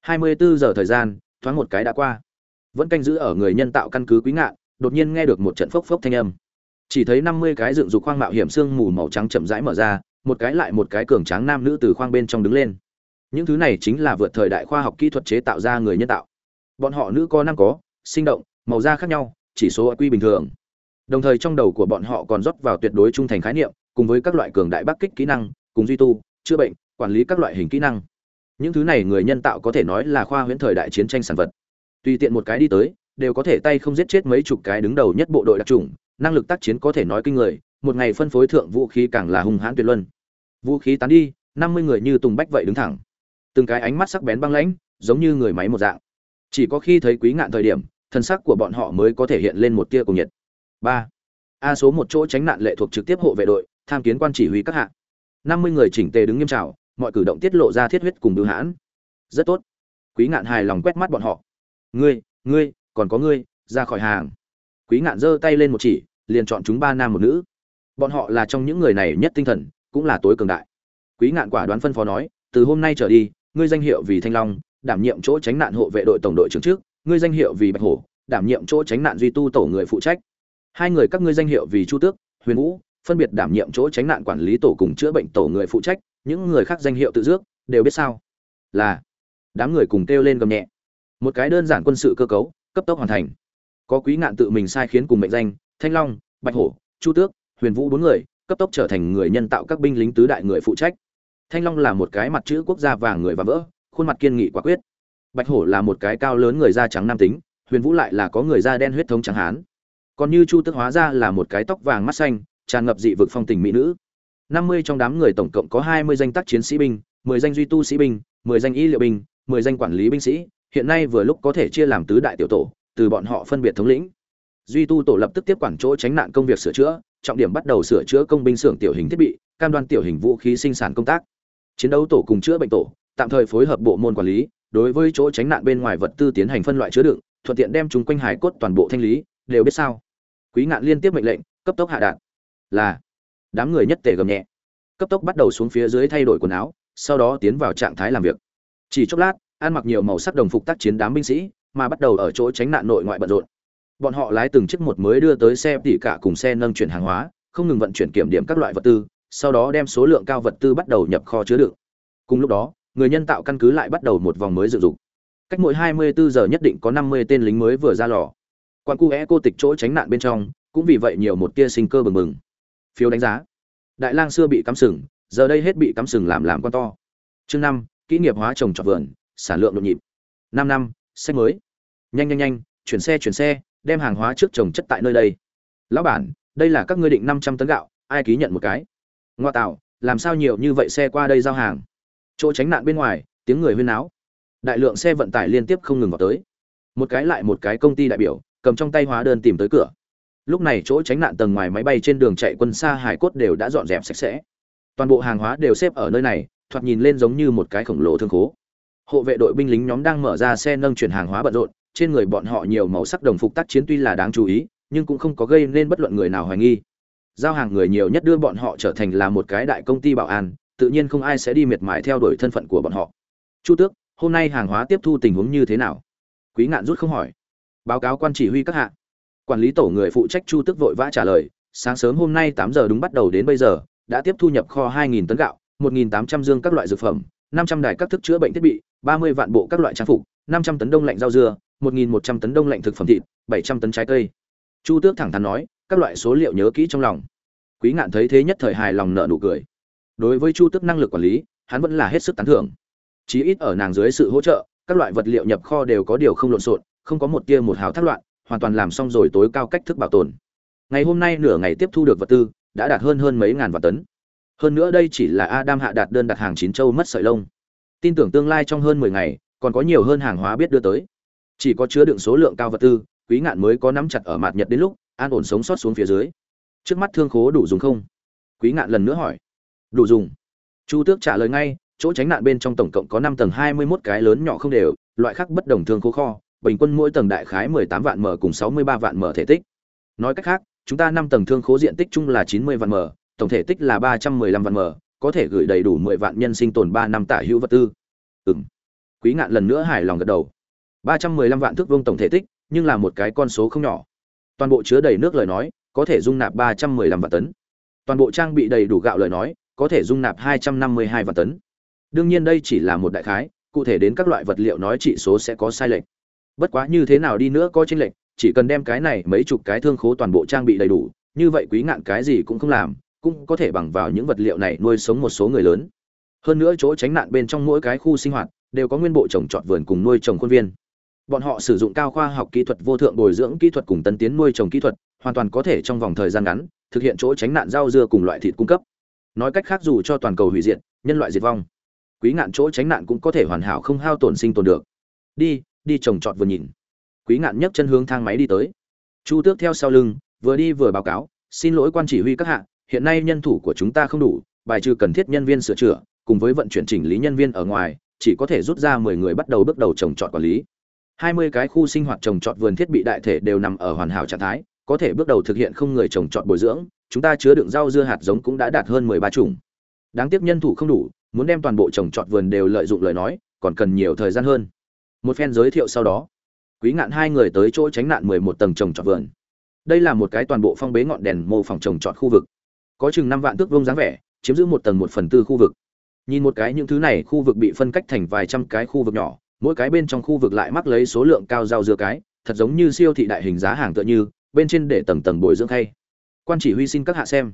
Speaker 1: Hai mươi bốn giờ thời gian, thoáng một cái đã qua. Vẫn canh giữ ở người nhân tạo căn cứ quý ngạn, đột nhiên nghe được một trận phốc phốc thanh âm. Chỉ thấy năm mươi cái dựng dục khoang mạo hiểm xương mù màu trắng chậm rãi mở ra, một cái lại một cái cường tráng nam nữ từ khoang bên trong đứng lên. Những thứ này chính là vượt thời đại khoa học kỹ thuật chế tạo ra người nhân tạo. Bọn họ nữ có năng có, sinh động, màu da khác nhau, chỉ số quy bình thường đồng thời trong đầu của bọn họ còn rót vào tuyệt đối trung thành khái niệm, cùng với các loại cường đại bắc kích kỹ năng, cùng duy tu, chữa bệnh, quản lý các loại hình kỹ năng. Những thứ này người nhân tạo có thể nói là khoa huyễn thời đại chiến tranh sản vật. Tùy tiện một cái đi tới, đều có thể tay không giết chết mấy chục cái đứng đầu nhất bộ đội đặc trùng năng lực tác chiến có thể nói kinh người, một ngày phân phối thượng vũ khí càng là hung hãn tuyệt luân. Vũ khí tán đi, năm mươi người như tùng bách vậy đứng thẳng. Từng cái ánh mắt sắc bén băng lãnh, giống như người máy một dạng. Chỉ có khi thấy quý ngạn thời điểm, thân sắc của bọn họ mới có thể hiện lên một tia cùng nhiệt ba. A số một chỗ tránh nạn lệ thuộc trực tiếp hộ vệ đội, tham kiến quan chỉ huy các hạng năm mươi người chỉnh tề đứng nghiêm trào, mọi cử động tiết lộ ra thiết huyết cùng bưu hãn. Rất tốt. Quý ngạn hài lòng quét mắt bọn họ. Ngươi ngươi, còn có ngươi, ra khỏi hàng. Quý ngạn giơ tay lên một chỉ, liền chọn chúng ba nam một nữ. Bọn họ là trong những người này nhất tinh thần, cũng là tối cường đại. Quý ngạn quả đoán phân phó nói, từ hôm nay trở đi, ngươi danh hiệu vì thanh long, đảm nhiệm chỗ tránh nạn hộ vệ đội tổng đội trưởng trước, ngươi danh hiệu vì bạch hổ, đảm nhiệm chỗ tránh nạn duy tu tổ người phụ trách hai người các ngươi danh hiệu vì chu tước, huyền vũ, phân biệt đảm nhiệm chỗ tránh nạn quản lý tổ cùng chữa bệnh tổ người phụ trách, những người khác danh hiệu tự dước, đều biết sao? Là, đám người cùng kêu lên gầm nhẹ. Một cái đơn giản quân sự cơ cấu, cấp tốc hoàn thành. Có quý ngạn tự mình sai khiến cùng mệnh danh, thanh long, bạch hổ, chu tước, huyền vũ bốn người, cấp tốc trở thành người nhân tạo các binh lính tứ đại người phụ trách. Thanh long là một cái mặt chữ quốc gia vàng người và vỡ, khuôn mặt kiên nghị quả quyết. Bạch hổ là một cái cao lớn người da trắng nam tính, huyền vũ lại là có người da đen huyết thống trắng hán còn như chu tước hóa ra là một cái tóc vàng mắt xanh, tràn ngập dị vực phong tình mỹ nữ. Năm mươi trong đám người tổng cộng có hai mươi danh tác chiến sĩ binh, mười danh duy tu sĩ binh, mười danh y liệu binh, mười danh quản lý binh sĩ, hiện nay vừa lúc có thể chia làm tứ đại tiểu tổ, từ bọn họ phân biệt thống lĩnh. Duy tu tổ lập tức tiếp quản chỗ tránh nạn công việc sửa chữa, trọng điểm bắt đầu sửa chữa công binh xưởng tiểu hình thiết bị, cam đoan tiểu hình vũ khí sinh sản công tác. Chiến đấu tổ cùng chữa bệnh tổ, tạm thời phối hợp bộ môn quản lý, đối với chỗ tránh nạn bên ngoài vật tư tiến hành phân loại chứa đựng, thuận tiện đem chúng quanh hải cốt toàn bộ thanh lý, đều biết sao quý ngạn liên tiếp mệnh lệnh, cấp tốc hạ đạn là, đám người nhất tề gầm nhẹ. Cấp tốc bắt đầu xuống phía dưới thay đổi quần áo, sau đó tiến vào trạng thái làm việc. Chỉ chốc lát, ăn mặc nhiều màu sắc đồng phục tác chiến đám binh sĩ, mà bắt đầu ở chỗ tránh nạn nội ngoại bận rộn. Bọn họ lái từng chiếc một mới đưa tới xe tỉ cả cùng xe nâng chuyển hàng hóa, không ngừng vận chuyển kiểm điểm các loại vật tư, sau đó đem số lượng cao vật tư bắt đầu nhập kho chứa đựng. Cùng lúc đó, người nhân tạo căn cứ lại bắt đầu một vòng mới dựng dục cách mỗi 24 giờ nhất định có 50 tên lính mới vừa ra lò quan cu é cô tịch chỗ tránh nạn bên trong, cũng vì vậy nhiều một tia sinh cơ bừng bừng. Phiếu đánh giá. Đại lang xưa bị cắm sừng, giờ đây hết bị cắm sừng làm làm con to. Chương năm, kỹ nghiệp hóa trồng trọt vườn, sản lượng nhộn nhịp. Năm năm, sách mới. Nhanh nhanh nhanh, chuyển xe chuyển xe, đem hàng hóa trước trồng chất tại nơi đây. Lão bản, đây là các ngươi định năm trăm tấn gạo, ai ký nhận một cái? Ngoa tạo, làm sao nhiều như vậy xe qua đây giao hàng? Chỗ tránh nạn bên ngoài, tiếng người huyên náo. Đại lượng xe vận tải liên tiếp không ngừng vào tới. Một cái lại một cái công ty đại biểu cầm trong tay hóa đơn tìm tới cửa. Lúc này chỗ tránh nạn tầng ngoài máy bay trên đường chạy quân xa hải cốt đều đã dọn dẹp sạch sẽ. Toàn bộ hàng hóa đều xếp ở nơi này, thoạt nhìn lên giống như một cái khổng lồ thương khố. Hộ vệ đội binh lính nhóm đang mở ra xe nâng chuyển hàng hóa bận rộn, trên người bọn họ nhiều màu sắc đồng phục tác chiến tuy là đáng chú ý, nhưng cũng không có gây nên bất luận người nào hoài nghi. Giao hàng người nhiều nhất đưa bọn họ trở thành là một cái đại công ty bảo an, tự nhiên không ai sẽ đi miệt mài theo đuổi thân phận của bọn họ. Chu tước, hôm nay hàng hóa tiếp thu tình huống như thế nào? Quý ngạn rút không hỏi báo cáo quan chỉ huy các hạ. Quản lý tổ người phụ trách chu tước vội vã trả lời, sáng sớm hôm nay tám giờ đúng bắt đầu đến bây giờ, đã tiếp thu nhập kho 2.000 tấn gạo 1.800 dương các loại dược phẩm 500 đài các thức chữa bệnh thiết bị 30 vạn bộ các loại trang phục 500 tấn đông lạnh rau dưa 1.100 tấn đông lạnh thực phẩm thịt 700 tấn trái cây. Chu tước thẳng thắn nói, các loại số liệu nhớ kỹ trong lòng. Quý ngạn thấy thế nhất thời hài lòng nợ nụ cười. Đối với chu tước năng lực quản lý, hắn vẫn là hết sức tán thưởng. Chí ít ở nàng dưới sự hỗ trợ, các loại vật liệu nhập kho đều có điều không lộn xộn không có một tia một hào thác loạn, hoàn toàn làm xong rồi tối cao cách thức bảo tồn. Ngày hôm nay nửa ngày tiếp thu được vật tư, đã đạt hơn hơn mấy ngàn vạn tấn. Hơn nữa đây chỉ là adam hạ đạt đơn đặt hàng chín châu mất sợi lông. Tin tưởng tương lai trong hơn mười ngày, còn có nhiều hơn hàng hóa biết đưa tới. Chỉ có chứa đựng số lượng cao vật tư, quý ngạn mới có nắm chặt ở mặt nhật đến lúc, an ổn sống sót xuống phía dưới. Trước mắt thương khố đủ dùng không? Quý ngạn lần nữa hỏi. Đủ dùng. Chu tước trả lời ngay, chỗ tránh nạn bên trong tổng cộng có năm tầng hai mươi 21 cái lớn nhỏ không đều, loại khác bất đồng thương khố kho bình quân mỗi tầng đại khái mười tám vạn mở cùng sáu mươi ba vạn mở thể tích. Nói cách khác, chúng ta năm tầng thương khố diện tích chung là chín mươi vạn mở, tổng thể tích là ba trăm mười lăm vạn mở, có thể gửi đầy đủ mười vạn nhân sinh tồn ba năm tả hữu vật tư. Ừm. Quý ngạn lần nữa hài lòng gật đầu. Ba trăm mười lăm vạn thước vuông tổng thể tích, nhưng là một cái con số không nhỏ. Toàn bộ chứa đầy nước lời nói, có thể dung nạp ba trăm mười lăm vạn tấn. Toàn bộ trang bị đầy đủ gạo lời nói, có thể dung nạp hai trăm năm mươi hai vạn tấn. Đương nhiên đây chỉ là một đại khái, cụ thể đến các loại vật liệu nói trị số sẽ có sai lệch bất quá như thế nào đi nữa có chênh lệch, chỉ cần đem cái này mấy chục cái thương khố toàn bộ trang bị đầy đủ, như vậy quý ngạn cái gì cũng không làm, cũng có thể bằng vào những vật liệu này nuôi sống một số người lớn. Hơn nữa chỗ tránh nạn bên trong mỗi cái khu sinh hoạt đều có nguyên bộ trồng trọt vườn cùng nuôi trồng khuôn viên. Bọn họ sử dụng cao khoa học kỹ thuật vô thượng bồi dưỡng kỹ thuật cùng tân tiến nuôi trồng kỹ thuật, hoàn toàn có thể trong vòng thời gian ngắn thực hiện chỗ tránh nạn rau dưa cùng loại thịt cung cấp. Nói cách khác dù cho toàn cầu hủy diệt, nhân loại diệt vong, quý ngạn chỗ tránh nạn cũng có thể hoàn hảo không hao tổn sinh tồn được. Đi đi trồng trọt vừa nhìn. Quý ngạn nhấc chân hướng thang máy đi tới. Chu tước theo sau lưng, vừa đi vừa báo cáo, xin lỗi quan chỉ huy các hạ, hiện nay nhân thủ của chúng ta không đủ, bài trừ cần thiết nhân viên sửa chữa, cùng với vận chuyển chỉnh lý nhân viên ở ngoài, chỉ có thể rút ra mười người bắt đầu bước đầu trồng trọt quản lý. Hai mươi cái khu sinh hoạt trồng trọt vườn thiết bị đại thể đều nằm ở hoàn hảo trạng thái, có thể bước đầu thực hiện không người trồng trọt bồi dưỡng, chúng ta chứa đựng rau dưa hạt giống cũng đã đạt hơn mười ba chủng. Đáng tiếc nhân thủ không đủ, muốn đem toàn bộ trồng trọt vườn đều lợi dụng lời nói, còn cần nhiều thời gian hơn một phen giới thiệu sau đó. Quý ngạn hai người tới chỗ tránh nạn mười một tầng trồng trọt vườn. Đây là một cái toàn bộ phong bế ngọn đèn mô phỏng trồng trọt khu vực. Có chừng năm vạn thước vông dáng vẻ, chiếm giữ một tầng một phần tư khu vực. Nhìn một cái những thứ này, khu vực bị phân cách thành vài trăm cái khu vực nhỏ, mỗi cái bên trong khu vực lại mắc lấy số lượng cao rau dưa cái, thật giống như siêu thị đại hình giá hàng tựa như, bên trên để tầng tầng bồi dưỡng khay. Quan chỉ huy xin các hạ xem.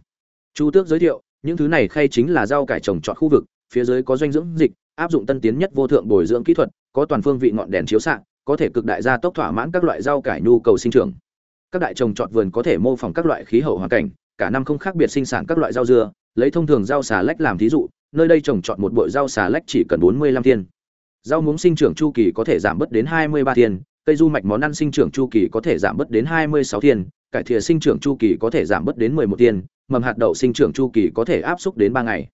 Speaker 1: Chu tước giới thiệu, những thứ này khay chính là rau cải trồng trọt khu vực, phía dưới có doanh dưỡng dịch áp dụng tân tiến nhất vô thượng bồi dưỡng kỹ thuật, có toàn phương vị ngọn đèn chiếu xạ, có thể cực đại gia tốc thỏa mãn các loại rau cải nhu cầu sinh trưởng. Các đại trồng trọt vườn có thể mô phỏng các loại khí hậu hoàn cảnh, cả năm không khác biệt sinh sản các loại rau dưa, lấy thông thường rau xà lách làm thí dụ, nơi đây trồng trọt một bội rau xà lách chỉ cần bốn mươi lăm thiên. Rau muống sinh trưởng chu kỳ có thể giảm bớt đến hai mươi ba thiên, cây du mạch món ăn sinh trưởng chu kỳ có thể giảm bớt đến hai mươi sáu thiên, cải thìa sinh trưởng chu kỳ có thể giảm bớt đến mười một thiên, mầm hạt đậu sinh trưởng chu kỳ có thể áp xúc đến ba ngày.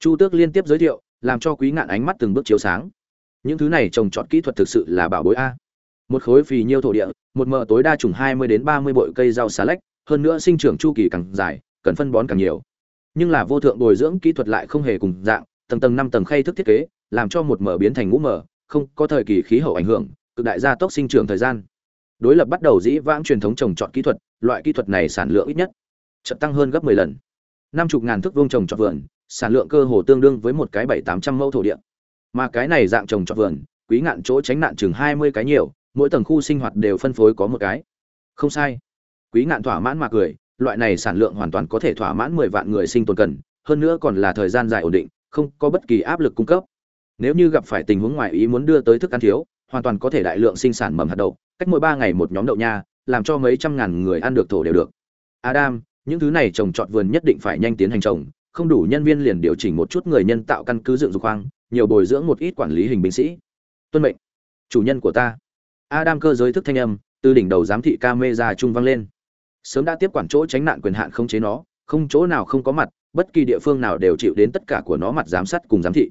Speaker 1: Chu tước liên tiếp giới thiệu làm cho quý ngạn ánh mắt từng bước chiếu sáng. Những thứ này trồng trọt kỹ thuật thực sự là bảo bối a. Một khối phì nhiêu thổ địa, một mợ tối đa trùng hai mươi đến ba mươi bội cây rau xà lách, hơn nữa sinh trưởng chu kỳ càng dài, cần phân bón càng nhiều. Nhưng là vô thượng bồi dưỡng kỹ thuật lại không hề cùng dạng, tầng tầng năm tầng khay thức thiết kế, làm cho một mở biến thành ngũ mở không có thời kỳ khí hậu ảnh hưởng, cực đại gia tốc sinh trưởng thời gian. Đối lập bắt đầu dĩ vãng truyền thống trồng trọt kỹ thuật, loại kỹ thuật này sản lượng ít nhất, chợt tăng hơn gấp 10 lần. Năm chục ngàn thước vuông trồng trọt vườn sản lượng cơ hồ tương đương với một cái bảy tám trăm mẫu thổ địa. Mà cái này dạng trồng trọt vườn, quý ngạn chỗ tránh nạn chừng 20 cái nhiều, mỗi tầng khu sinh hoạt đều phân phối có một cái. Không sai. Quý ngạn thỏa mãn mà cười, loại này sản lượng hoàn toàn có thể thỏa mãn 10 vạn người sinh tồn cần, hơn nữa còn là thời gian dài ổn định, không có bất kỳ áp lực cung cấp. Nếu như gặp phải tình huống ngoài ý muốn đưa tới thức ăn thiếu, hoàn toàn có thể đại lượng sinh sản mầm hạt đậu, cách mỗi ba ngày một nhóm đậu nha, làm cho mấy trăm ngàn người ăn được thổ đều được. Adam, những thứ này trồng trọt vườn nhất định phải nhanh tiến hành trồng không đủ nhân viên liền điều chỉnh một chút người nhân tạo căn cứ dựng dục khoang, nhiều bồi dưỡng một ít quản lý hình binh sĩ. Tuân mệnh. Chủ nhân của ta. Adam cơ giới thức thanh âm, từ đỉnh đầu giám thị camera trung vang lên. Sớm đã tiếp quản chỗ tránh nạn quyền hạn không chế nó, không chỗ nào không có mặt, bất kỳ địa phương nào đều chịu đến tất cả của nó mặt giám sát cùng giám thị.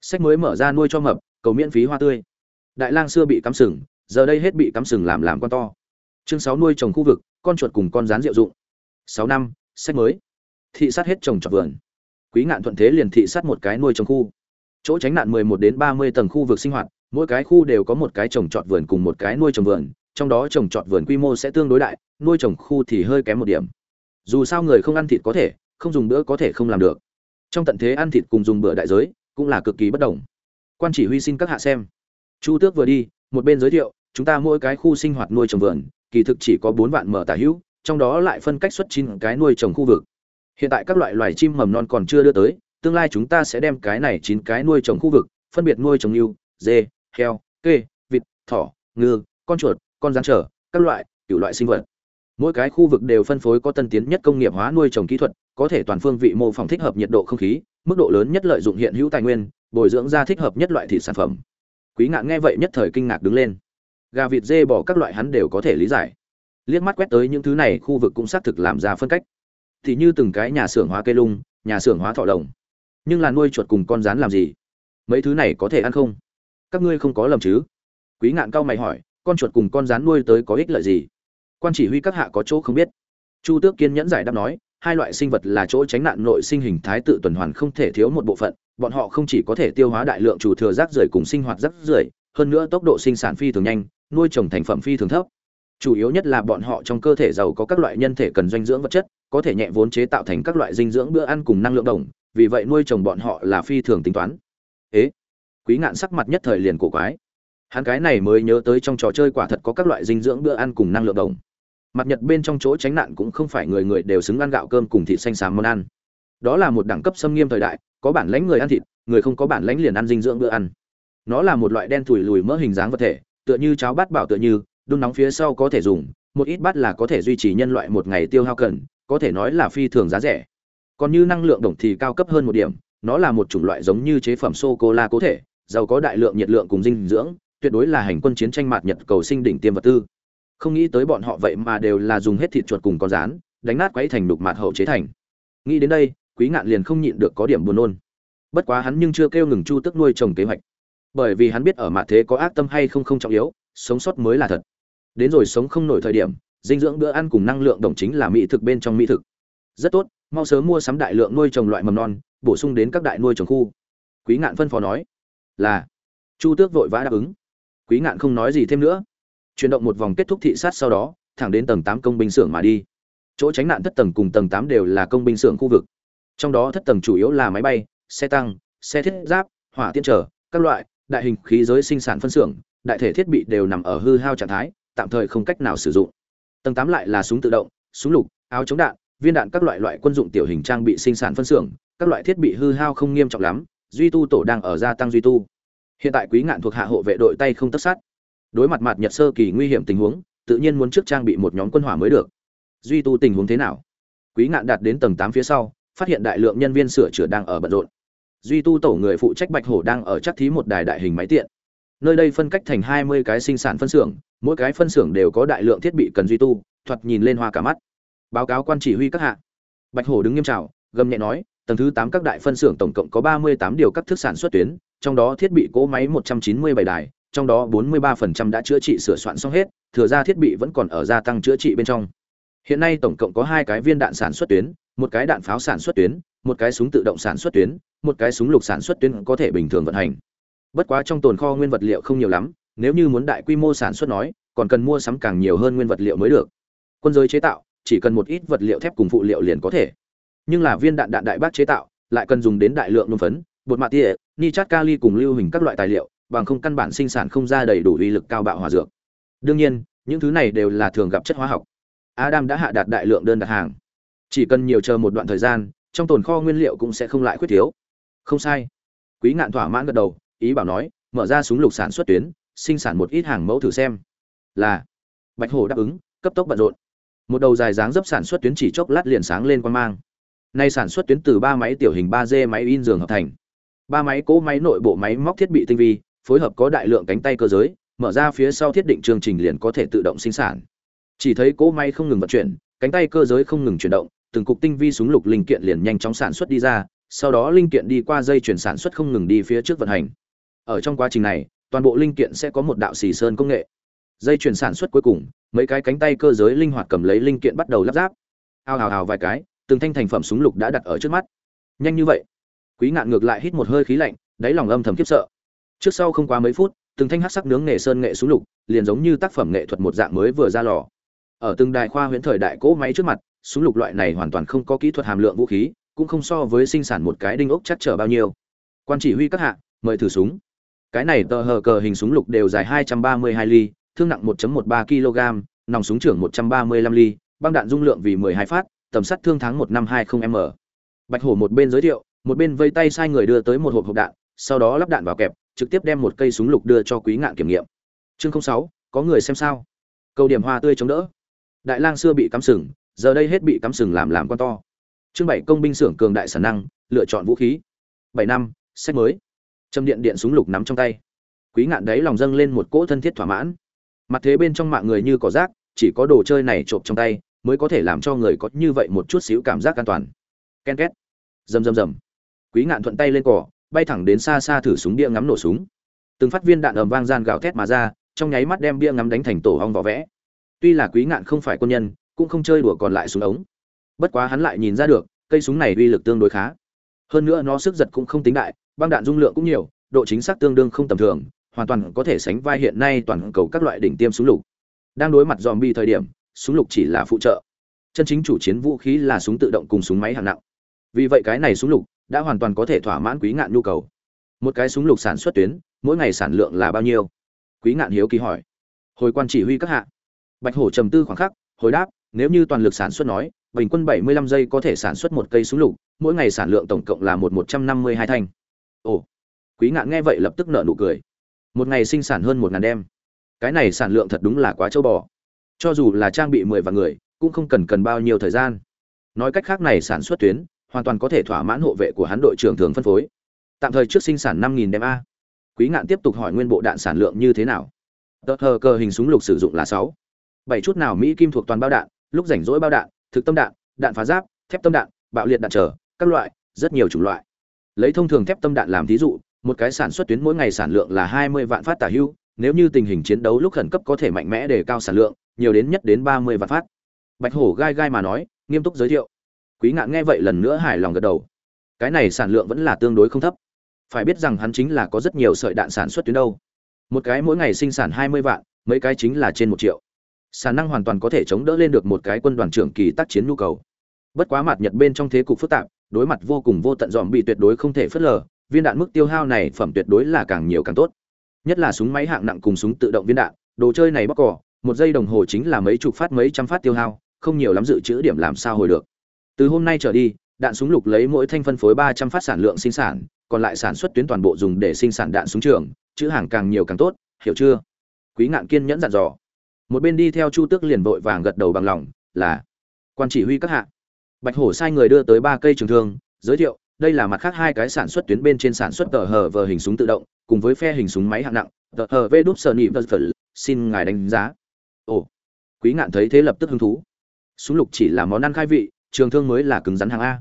Speaker 1: Sách mới mở ra nuôi cho mập, cầu miễn phí hoa tươi. Đại lang xưa bị cắm sừng, giờ đây hết bị cắm sừng làm làm con to. Chương sáu nuôi trồng khu vực, con chuột cùng con rán diệu dụng. Sáu năm, sách mới thị sát hết trồng trọt vườn. Quý ngạn thuận thế liền thị sát một cái nuôi trồng khu. Chỗ tránh nạn mười một đến ba mươi tầng khu vực sinh hoạt, mỗi cái khu đều có một cái trồng trọt vườn cùng một cái nuôi trồng vườn, trong đó trồng trọt vườn quy mô sẽ tương đối đại, nuôi trồng khu thì hơi kém một điểm. Dù sao người không ăn thịt có thể, không dùng bữa có thể không làm được. Trong tận thế ăn thịt cùng dùng bữa đại giới, cũng là cực kỳ bất đồng. Quan chỉ huy xin các hạ xem. Chu tước vừa đi, một bên giới thiệu, chúng ta mỗi cái khu sinh hoạt nuôi trồng vườn, kỳ thực chỉ có bốn vạn mở tả hữu, trong đó lại phân cách xuất chín cái nuôi trồng khu vực hiện tại các loại loài chim mầm non còn chưa đưa tới, tương lai chúng ta sẽ đem cái này chín cái nuôi trồng khu vực, phân biệt nuôi trồng yêu, dê, heo, kê, vịt, thỏ, ngư, con chuột, con rắn trở, các loại kiểu loại sinh vật. Mỗi cái khu vực đều phân phối có tân tiến nhất công nghiệp hóa nuôi trồng kỹ thuật, có thể toàn phương vị mô phỏng thích hợp nhiệt độ không khí, mức độ lớn nhất lợi dụng hiện hữu tài nguyên, bồi dưỡng ra thích hợp nhất loại thịt sản phẩm. Quý ngạn nghe vậy nhất thời kinh ngạc đứng lên. Gà vịt, dê bỏ các loại hắn đều có thể lý giải. Liếc mắt quét tới những thứ này, khu vực cũng xác thực làm ra phân cách thì như từng cái nhà xưởng hóa cây lung, nhà xưởng hóa thọ đồng nhưng là nuôi chuột cùng con rán làm gì? Mấy thứ này có thể ăn không? Các ngươi không có lầm chứ? Quý ngạn cao mày hỏi, con chuột cùng con rán nuôi tới có ích lợi gì? Quan chỉ huy các hạ có chỗ không biết. Chu tước kiên nhẫn giải đáp nói, hai loại sinh vật là chỗ tránh nạn nội sinh hình thái tự tuần hoàn không thể thiếu một bộ phận, bọn họ không chỉ có thể tiêu hóa đại lượng chủ thừa rác rưởi cùng sinh hoạt rác rưởi, hơn nữa tốc độ sinh sản phi thường nhanh, nuôi trồng thành phẩm phi thường thấp. Chủ yếu nhất là bọn họ trong cơ thể giàu có các loại nhân thể cần dinh dưỡng vật chất có thể nhẹ vốn chế tạo thành các loại dinh dưỡng bữa ăn cùng năng lượng đồng, vì vậy nuôi trồng bọn họ là phi thường tính toán. Ế, quý ngạn sắc mặt nhất thời liền cổ quái. Hắn cái này mới nhớ tới trong trò chơi quả thật có các loại dinh dưỡng bữa ăn cùng năng lượng đồng. Mặt nhật bên trong chỗ tránh nạn cũng không phải người người đều xứng ăn gạo cơm cùng thịt xanh xám món ăn. Đó là một đẳng cấp xâm nghiêm thời đại, có bản lãnh người ăn thịt, người không có bản lãnh liền ăn dinh dưỡng bữa ăn. Nó là một loại đen thủi lùi mỡ hình dáng vật thể, tựa như cháo bát bảo tựa như, đun nóng phía sau có thể dùng, một ít bát là có thể duy trì nhân loại một ngày tiêu hao cần có thể nói là phi thường giá rẻ. Còn như năng lượng đồng thì cao cấp hơn một điểm, nó là một chủng loại giống như chế phẩm sô cô la cố thể, giàu có đại lượng nhiệt lượng cùng dinh dưỡng, tuyệt đối là hành quân chiến tranh mạt nhật cầu sinh đỉnh tiêm vật tư. Không nghĩ tới bọn họ vậy mà đều là dùng hết thịt chuột cùng con rán, đánh nát quấy thành đục mạt hậu chế thành. Nghĩ đến đây, quý ngạn liền không nhịn được có điểm buồn nôn. Bất quá hắn nhưng chưa kêu ngừng chu tức nuôi trồng kế hoạch. Bởi vì hắn biết ở mạt thế có ác tâm hay không không trọng yếu, sống sót mới là thật. Đến rồi sống không nổi thời điểm dinh dưỡng bữa ăn cùng năng lượng đồng chính là mỹ thực bên trong mỹ thực. Rất tốt, mau sớm mua sắm đại lượng nuôi trồng loại mầm non, bổ sung đến các đại nuôi trồng khu. Quý ngạn phân phó nói. Là. Chu tước vội vã đáp ứng. Quý ngạn không nói gì thêm nữa. Chuyển động một vòng kết thúc thị sát sau đó, thẳng đến tầng tám công binh xưởng mà đi. Chỗ tránh nạn thất tầng cùng tầng tám đều là công binh xưởng khu vực. Trong đó thất tầng chủ yếu là máy bay, xe tăng, xe thiết giáp, hỏa tiễn trở, các loại, đại hình khí giới sinh sản phân xưởng, đại thể thiết bị đều nằm ở hư hao trạng thái, tạm thời không cách nào sử dụng tầng tám lại là súng tự động, súng lục, áo chống đạn, viên đạn các loại loại quân dụng tiểu hình trang bị sinh sản phân xưởng, các loại thiết bị hư hao không nghiêm trọng lắm, duy tu tổ đang ở gia tăng duy tu. Hiện tại quý ngạn thuộc hạ hộ vệ đội tay không tất sát. Đối mặt mặt nhật sơ kỳ nguy hiểm tình huống, tự nhiên muốn trước trang bị một nhóm quân hỏa mới được. Duy tu tình huống thế nào? Quý ngạn đạt đến tầng tám phía sau, phát hiện đại lượng nhân viên sửa chữa đang ở bận rộn. Duy tu tổ người phụ trách bạch hổ đang ở chắc thí một đài đại hình máy tiện nơi đây phân cách thành hai mươi cái sinh sản phân xưởng mỗi cái phân xưởng đều có đại lượng thiết bị cần duy tu thoạt nhìn lên hoa cả mắt. Báo cáo quan chỉ huy các hạ. Bạch hổ đứng nghiêm chào, gầm nhẹ nói tầng thứ tám các đại phân xưởng tổng cộng có ba mươi tám điều các thức sản xuất tuyến trong đó thiết bị cỗ máy một trăm chín mươi bảy đài trong đó bốn mươi 43% đã chữa trị sửa soạn xong hết thừa ra thiết bị vẫn còn ở gia tăng chữa trị bên trong. Hiện nay tổng cộng có hai cái viên đạn sản xuất tuyến một cái đạn pháo sản xuất tuyến một cái súng tự động sản xuất tuyến một cái súng lục sản xuất tuyến có thể bình thường vận hành bất quá trong tồn kho nguyên vật liệu không nhiều lắm, nếu như muốn đại quy mô sản xuất nói, còn cần mua sắm càng nhiều hơn nguyên vật liệu mới được. Quân giới chế tạo, chỉ cần một ít vật liệu thép cùng phụ liệu liền có thể. Nhưng là viên đạn đạn đại bác chế tạo, lại cần dùng đến đại lượng nôn phấn, bột mạ tia nitrat kali cùng lưu hình các loại tài liệu, bằng không căn bản sinh sản không ra đầy đủ uy lực cao bạo hòa dược. Đương nhiên, những thứ này đều là thường gặp chất hóa học. Adam đã hạ đạt đại lượng đơn đặt hàng. Chỉ cần nhiều chờ một đoạn thời gian, trong tồn kho nguyên liệu cũng sẽ không lại khuyết thiếu. Không sai. Quý ngạn thỏa mãn gật đầu ý bảo nói, mở ra súng lục sản xuất tuyến, sinh sản một ít hàng mẫu thử xem. Là. Bạch hổ đáp ứng, cấp tốc bận rộn. Một đầu dài dáng dấp sản xuất tuyến chỉ chốc lát liền sáng lên quan mang. Nay sản xuất tuyến từ ba máy tiểu hình ba d máy in giường hợp thành. Ba máy cỗ máy nội bộ máy móc thiết bị tinh vi, phối hợp có đại lượng cánh tay cơ giới, mở ra phía sau thiết định chương trình liền có thể tự động sinh sản. Chỉ thấy cỗ máy không ngừng vận chuyển, cánh tay cơ giới không ngừng chuyển động, từng cục tinh vi súng lục linh kiện liền nhanh chóng sản xuất đi ra, sau đó linh kiện đi qua dây chuyển sản xuất không ngừng đi phía trước vận hành ở trong quá trình này, toàn bộ linh kiện sẽ có một đạo xì sơn công nghệ. Dây chuyển sản xuất cuối cùng, mấy cái cánh tay cơ giới linh hoạt cầm lấy linh kiện bắt đầu lắp ráp. Ao hào hào vài cái, từng thanh thành phẩm súng lục đã đặt ở trước mắt. Nhanh như vậy, quý ngạn ngược lại hít một hơi khí lạnh, đáy lòng âm thầm khiếp sợ. Trước sau không quá mấy phút, từng thanh hát sắc nướng nghệ sơn nghệ súng lục, liền giống như tác phẩm nghệ thuật một dạng mới vừa ra lò. Ở từng đài khoa huyễn thời đại cỗ máy trước mặt, súng lục loại này hoàn toàn không có kỹ thuật hàm lượng vũ khí, cũng không so với sinh sản một cái đinh ốc chắc trở bao nhiêu. Quan chỉ huy các hạ, mời thử súng cái này tờ hờ cờ hình súng lục đều dài 232 ly thương nặng 1.13 kg nòng súng trưởng 135 ly băng đạn dung lượng vì 12 phát tầm sắt thương tháng 1520 m bạch hổ một bên giới thiệu một bên vây tay sai người đưa tới một hộp hộp đạn sau đó lắp đạn vào kẹp trực tiếp đem một cây súng lục đưa cho quý ngạn kiểm nghiệm. Chương 06, có người xem sao? Câu điểm hoa tươi chống đỡ. Đại lang xưa bị cắm sừng giờ đây hết bị cắm sừng làm làm con to. Chương bảy công binh xưởng cường đại sản năng lựa chọn vũ khí. Bảy năm sách mới châm điện điện súng lục nắm trong tay. Quý ngạn đấy lòng dâng lên một cỗ thân thiết thỏa mãn. Mặt thế bên trong mạng người như cỏ rác, chỉ có đồ chơi này trộm trong tay, mới có thể làm cho người có như vậy một chút xíu cảm giác an toàn. Ken két. Rầm rầm rầm. Quý ngạn thuận tay lên cỏ, bay thẳng đến xa xa thử súng bia ngắm nổ súng. Từng phát viên đạn ầm vang gian gào thét mà ra, trong nháy mắt đem bia ngắm đánh thành tổ hong vỏ vẽ. Tuy là quý ngạn không phải quân nhân, cũng không chơi đùa còn lại súng ống. Bất quá hắn lại nhìn ra được, cây súng này uy lực tương đối khá. Hơn nữa nó sức giật cũng không tính đại băng đạn dung lượng cũng nhiều, độ chính xác tương đương không tầm thường, hoàn toàn có thể sánh vai hiện nay toàn cầu các loại đỉnh tiêm súng lục. Đang đối mặt dòm bi thời điểm, súng lục chỉ là phụ trợ. Chân chính chủ chiến vũ khí là súng tự động cùng súng máy hạng nặng. Vì vậy cái này súng lục đã hoàn toàn có thể thỏa mãn quý ngạn nhu cầu. Một cái súng lục sản xuất tuyến, mỗi ngày sản lượng là bao nhiêu? Quý ngạn hiếu kỳ hỏi. Hồi quan chỉ huy các hạ. Bạch hổ trầm tư khoảng khắc, hồi đáp, nếu như toàn lực sản xuất nói, bình quân 75 giây có thể sản xuất một cây súng lục, mỗi ngày sản lượng tổng cộng là một 152 thanh ồ, quý ngạn nghe vậy lập tức nợ nụ cười. Một ngày sinh sản hơn một ngàn đem. Cái này sản lượng thật đúng là quá châu bò. Cho dù là trang bị mười vạn người, cũng không cần cần bao nhiêu thời gian. Nói cách khác này sản xuất tuyến, hoàn toàn có thể thỏa mãn hộ vệ của hắn đội trưởng thường phân phối. Tạm thời trước sinh sản năm nghìn đem a. Quý ngạn tiếp tục hỏi nguyên bộ đạn sản lượng như thế nào. Tờ hờ cờ hình súng lục sử dụng là sáu. Bảy chút nào mỹ kim thuộc toàn bao đạn, lúc rảnh rỗi bao đạn, thực tâm đạn đạn phá giáp, thép tâm đạn, bạo liệt đạn trở, các loại, rất nhiều chủng loại lấy thông thường thép tâm đạn làm thí dụ, một cái sản xuất tuyến mỗi ngày sản lượng là hai mươi vạn phát tả hưu, nếu như tình hình chiến đấu lúc khẩn cấp có thể mạnh mẽ để cao sản lượng, nhiều đến nhất đến ba mươi vạn phát. Bạch hổ gai gai mà nói, nghiêm túc giới thiệu. Quý ngạn nghe vậy lần nữa hài lòng gật đầu. Cái này sản lượng vẫn là tương đối không thấp. Phải biết rằng hắn chính là có rất nhiều sợi đạn sản xuất tuyến đâu. Một cái mỗi ngày sinh sản hai mươi vạn, mấy cái chính là trên một triệu. Sản năng hoàn toàn có thể chống đỡ lên được một cái quân đoàn trưởng kỳ tác chiến nhu cầu. Bất quá mặt nhật bên trong thế cục phức tạp đối mặt vô cùng vô tận dòm bị tuyệt đối không thể phớt lờ, viên đạn mức tiêu hao này phẩm tuyệt đối là càng nhiều càng tốt. Nhất là súng máy hạng nặng cùng súng tự động viên đạn, đồ chơi này bóc cỏ, một giây đồng hồ chính là mấy chục phát mấy trăm phát tiêu hao, không nhiều lắm dự trữ điểm làm sao hồi được. Từ hôm nay trở đi, đạn súng lục lấy mỗi thanh phân phối ba trăm phát sản lượng sinh sản, còn lại sản xuất tuyến toàn bộ dùng để sinh sản đạn súng trường, chữ hàng càng nhiều càng tốt, hiểu chưa? Quý ngạn kiên nhẫn dặn dò. Một bên đi theo chu tước liền vội vàng gật đầu bằng lòng, là, quan chỉ huy các hạ bạch hổ sai người đưa tới ba cây trường thương, giới thiệu, đây là mặt khác hai cái sản xuất tuyến bên trên sản xuất tờ hờ vờ hình súng tự động, cùng với phe hình súng máy hạng nặng, tờ hờ vê đúp sờ nị vờ xin ngài đánh giá. Ồ, quý ngạn thấy thế lập tức hứng thú. Súng lục chỉ là món ăn khai vị, trường thương mới là cứng rắn hàng a.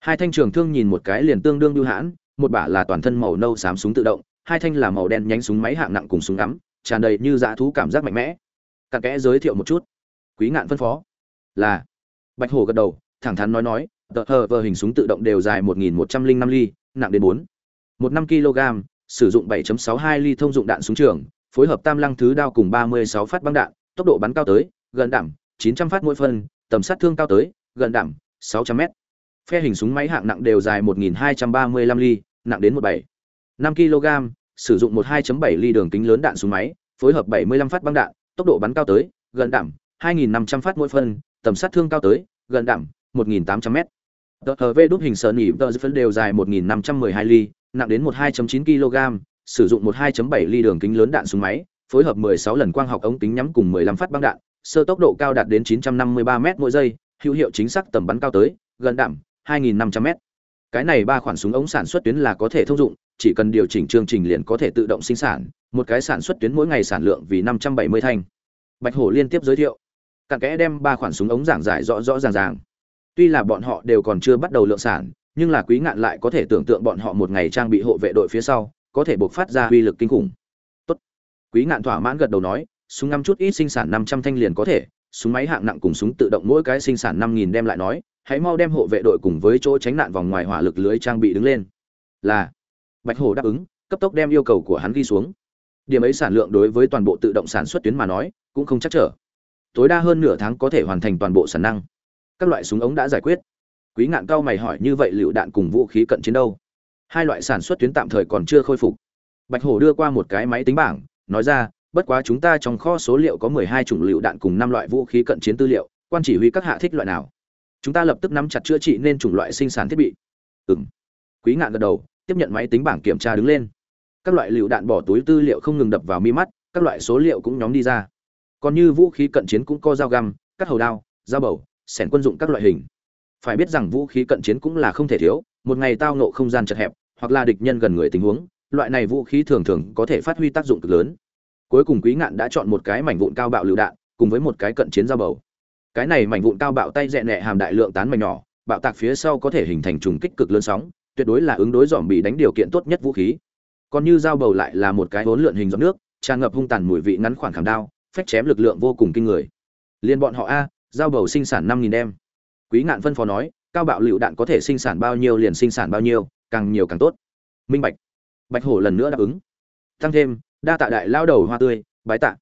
Speaker 1: Hai thanh trường thương nhìn một cái liền tương đương lưu hãn, một bả là toàn thân màu nâu xám súng tự động, hai thanh là màu đen nhánh súng máy hạng nặng cùng súng ngắm, tràn đầy như dã thú cảm giác mạnh mẽ. Cặn kẽ giới thiệu một chút. Quý ngạn phân phó. Là. Bạch hổ gật đầu thẳng thắn nói nói, tờ hờ vờ hình súng tự động đều dài 1.105 ly, nặng đến 4 một năm kg sử dụng 7.62 ly thông dụng đạn súng trường, phối hợp tam lăng thứ đao cùng 36 phát băng đạn, tốc độ bắn cao tới, gần đảm 900 phát mỗi phân, tầm sát thương cao tới, gần đảm 600 m phe hình súng máy hạng nặng đều dài 1.235 ly, nặng đến 17 5 kg sử dụng 12.7 ly đường kính lớn đạn súng máy, phối hợp 75 phát băng đạn, tốc độ bắn cao tới, gần đảm 2.500 phát mỗi phân, tầm sát thương cao tới, gần đảm 1.800 m tờ vê đúc hình sở nỉ, tờ phân đều dài 1.512 ly, nặng đến 12.9 kg sử dụng 12.7 ly đường kính lớn đạn súng máy, phối hợp 16 lần quang học ống kính nhắm cùng 15 phát băng đạn, sơ tốc độ cao đạt đến 953 m mỗi giây, hữu hiệu chính xác tầm bắn cao tới, gần đảm 2.500 m cái này ba khoản súng ống sản xuất tuyến là có thể thông dụng, chỉ cần điều chỉnh chương trình liền có thể tự động sinh sản, một cái sản xuất tuyến mỗi ngày sản lượng vì 570 thanh. Bạch hổ liên tiếp giới thiệu. Cặn kẽ đem ba khoản súng ống giảng giải rõ rõ ràng ràng tuy là bọn họ đều còn chưa bắt đầu lượng sản, nhưng là quý ngạn lại có thể tưởng tượng bọn họ một ngày trang bị hộ vệ đội phía sau, có thể buộc phát ra uy lực kinh khủng. Tốt. Quý ngạn thỏa mãn gật đầu nói, súng ngắm chút ít sinh sản 500 thanh liền có thể, súng máy hạng nặng cùng súng tự động mỗi cái sinh sản 5000 đem lại nói, hãy mau đem hộ vệ đội cùng với chỗ tránh nạn vòng ngoài hỏa lực lưới trang bị đứng lên. Là. Bạch hổ đáp ứng, cấp tốc đem yêu cầu của hắn ghi xuống. Điểm ấy sản lượng đối với toàn bộ tự động sản xuất tuyến mà nói, cũng không chắc trở. Tối đa hơn nửa tháng có thể hoàn thành toàn bộ sản năng các loại súng ống đã giải quyết. Quý ngạn cao mày hỏi như vậy lựu đạn cùng vũ khí cận chiến đâu? Hai loại sản xuất tuyến tạm thời còn chưa khôi phục. Bạch hổ đưa qua một cái máy tính bảng, nói ra, bất quá chúng ta trong kho số liệu có mười hai chủng lựu đạn cùng năm loại vũ khí cận chiến tư liệu, quan chỉ huy các hạ thích loại nào? Chúng ta lập tức nắm chặt chữa trị nên chủng loại sinh sản thiết bị. Ừ m quý ngạn gật đầu, tiếp nhận máy tính bảng kiểm tra đứng lên. Các loại lựu đạn bỏ túi tư liệu không ngừng đập vào mi mắt, các loại số liệu cũng nhóm đi ra. Còn như vũ khí cận chiến cũng có dao găm, cắt hầu đao, dao bầu sẻn quân dụng các loại hình. Phải biết rằng vũ khí cận chiến cũng là không thể thiếu, một ngày tao nộ không gian chật hẹp, hoặc là địch nhân gần người tình huống, loại này vũ khí thường thường có thể phát huy tác dụng cực lớn. Cuối cùng quý ngạn đã chọn một cái mảnh vụn cao bạo lựu đạn, cùng với một cái cận chiến dao bầu. Cái này mảnh vụn cao bạo tay dẹ nẹ hàm đại lượng tán mảnh nhỏ, bạo tạc phía sau có thể hình thành trùng kích cực lớn sóng, tuyệt đối là ứng đối dòm bị đánh điều kiện tốt nhất vũ khí. Còn như dao bầu lại là một cái vốn lượn hình giọt nước, tràn ngập hung tàn mùi vị ngắn khoảng khảm đao, phách chém lực lượng vô cùng kinh người. Liên bọn họ a Giao bầu sinh sản năm nghìn đem. Quý ngạn phân phó nói, cao bạo lựu đạn có thể sinh sản bao nhiêu liền sinh sản bao nhiêu, càng nhiều càng tốt. Minh bạch. Bạch hổ lần nữa đáp ứng. Tăng thêm, đa tạ đại lao đầu hoa tươi, bái tạ.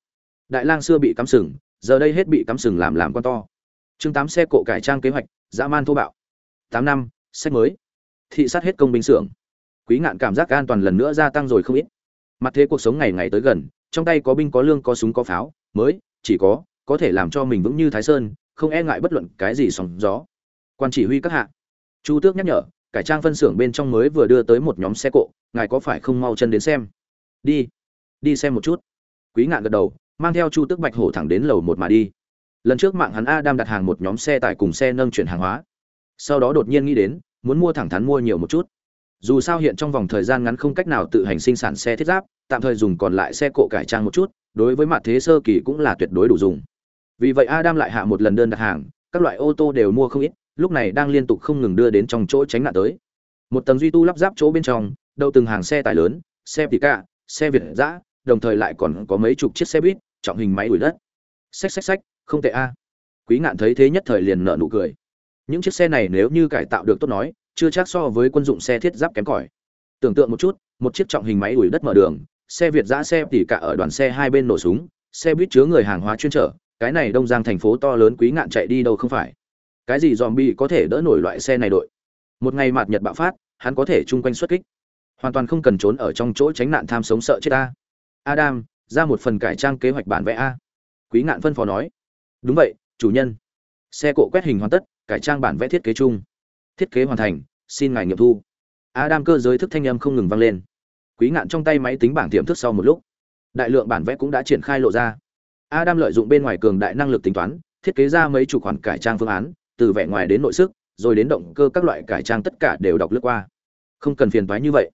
Speaker 1: Đại lang xưa bị cắm sừng, giờ đây hết bị cắm sừng làm làm con to. Chương tám xe cộ cải trang kế hoạch, dã man thô bạo. Tám năm, sách mới. Thị sát hết công binh xưởng. Quý ngạn cảm giác an toàn lần nữa gia tăng rồi không ít. Mặt thế cuộc sống ngày ngày tới gần, trong tay có binh có lương có súng có pháo, mới, chỉ có có thể làm cho mình vững như thái sơn, không e ngại bất luận cái gì sóng gió. Quan chỉ huy các hạ. Chu tước nhắc nhở, cải trang phân xưởng bên trong mới vừa đưa tới một nhóm xe cộ, ngài có phải không mau chân đến xem? Đi đi xem một chút. Quý ngạn gật đầu, mang theo chu tước bạch hổ thẳng đến lầu một mà đi. Lần trước mạng hắn a đang đặt hàng một nhóm xe tải cùng xe nâng chuyển hàng hóa. Sau đó đột nhiên nghĩ đến, muốn mua thẳng thắn mua nhiều một chút. Dù sao hiện trong vòng thời gian ngắn không cách nào tự hành sinh sản xe thiết giáp, tạm thời dùng còn lại xe cộ cải trang một chút, đối với mặt thế sơ kỳ cũng là tuyệt đối đủ dùng vì vậy adam lại hạ một lần đơn đặt hàng, các loại ô tô đều mua không ít, lúc này đang liên tục không ngừng đưa đến trong chỗ tránh nạn tới. Một tầng duy tu lắp ráp chỗ bên trong đậu từng hàng xe tải lớn, xe tỉ cạ xe việt giã đồng thời lại còn có mấy chục chiếc xe buýt, trọng hình máy đuổi đất. Xách xách xách, không tệ a. Quý ngạn thấy thế nhất thời liền nở nụ cười. Những chiếc xe này nếu như cải tạo được tốt nói, chưa chắc so với quân dụng xe thiết giáp kém cỏi. Tưởng tượng một chút, một chiếc trọng hình máy đuổi đất mở đường, xe việt giã xe tỉ cả ở đoàn xe hai bên nổ súng, xe buýt chứa người hàng hóa chuyên trở cái này đông giang thành phố to lớn quý ngạn chạy đi đâu không phải? Cái gì dòm bi có thể đỡ nổi loại xe này đội? Một ngày mạt nhật bạo phát, hắn có thể chung quanh xuất kích. Hoàn toàn không cần trốn ở trong chỗ tránh nạn tham sống sợ chết ta. Adam, ra một phần cải trang kế hoạch bản vẽ a. Quý ngạn phân phó nói. Đúng vậy, chủ nhân. Xe cộ quét hình hoàn tất, cải trang bản vẽ thiết kế chung. Thiết kế hoàn thành, xin ngài nghiệm thu. Adam cơ giới thức thanh âm không ngừng vang lên. Quý ngạn trong tay máy tính bảng tiềm thức sau một lúc. Đại lượng bản vẽ cũng đã triển khai lộ ra adam lợi dụng bên ngoài cường đại năng lực tính toán, thiết kế ra mấy chủ khoản cải trang phương án, từ vẻ ngoài đến nội sức, rồi đến động cơ các loại cải trang tất cả đều đọc lướt qua. Không cần phiền toái như vậy.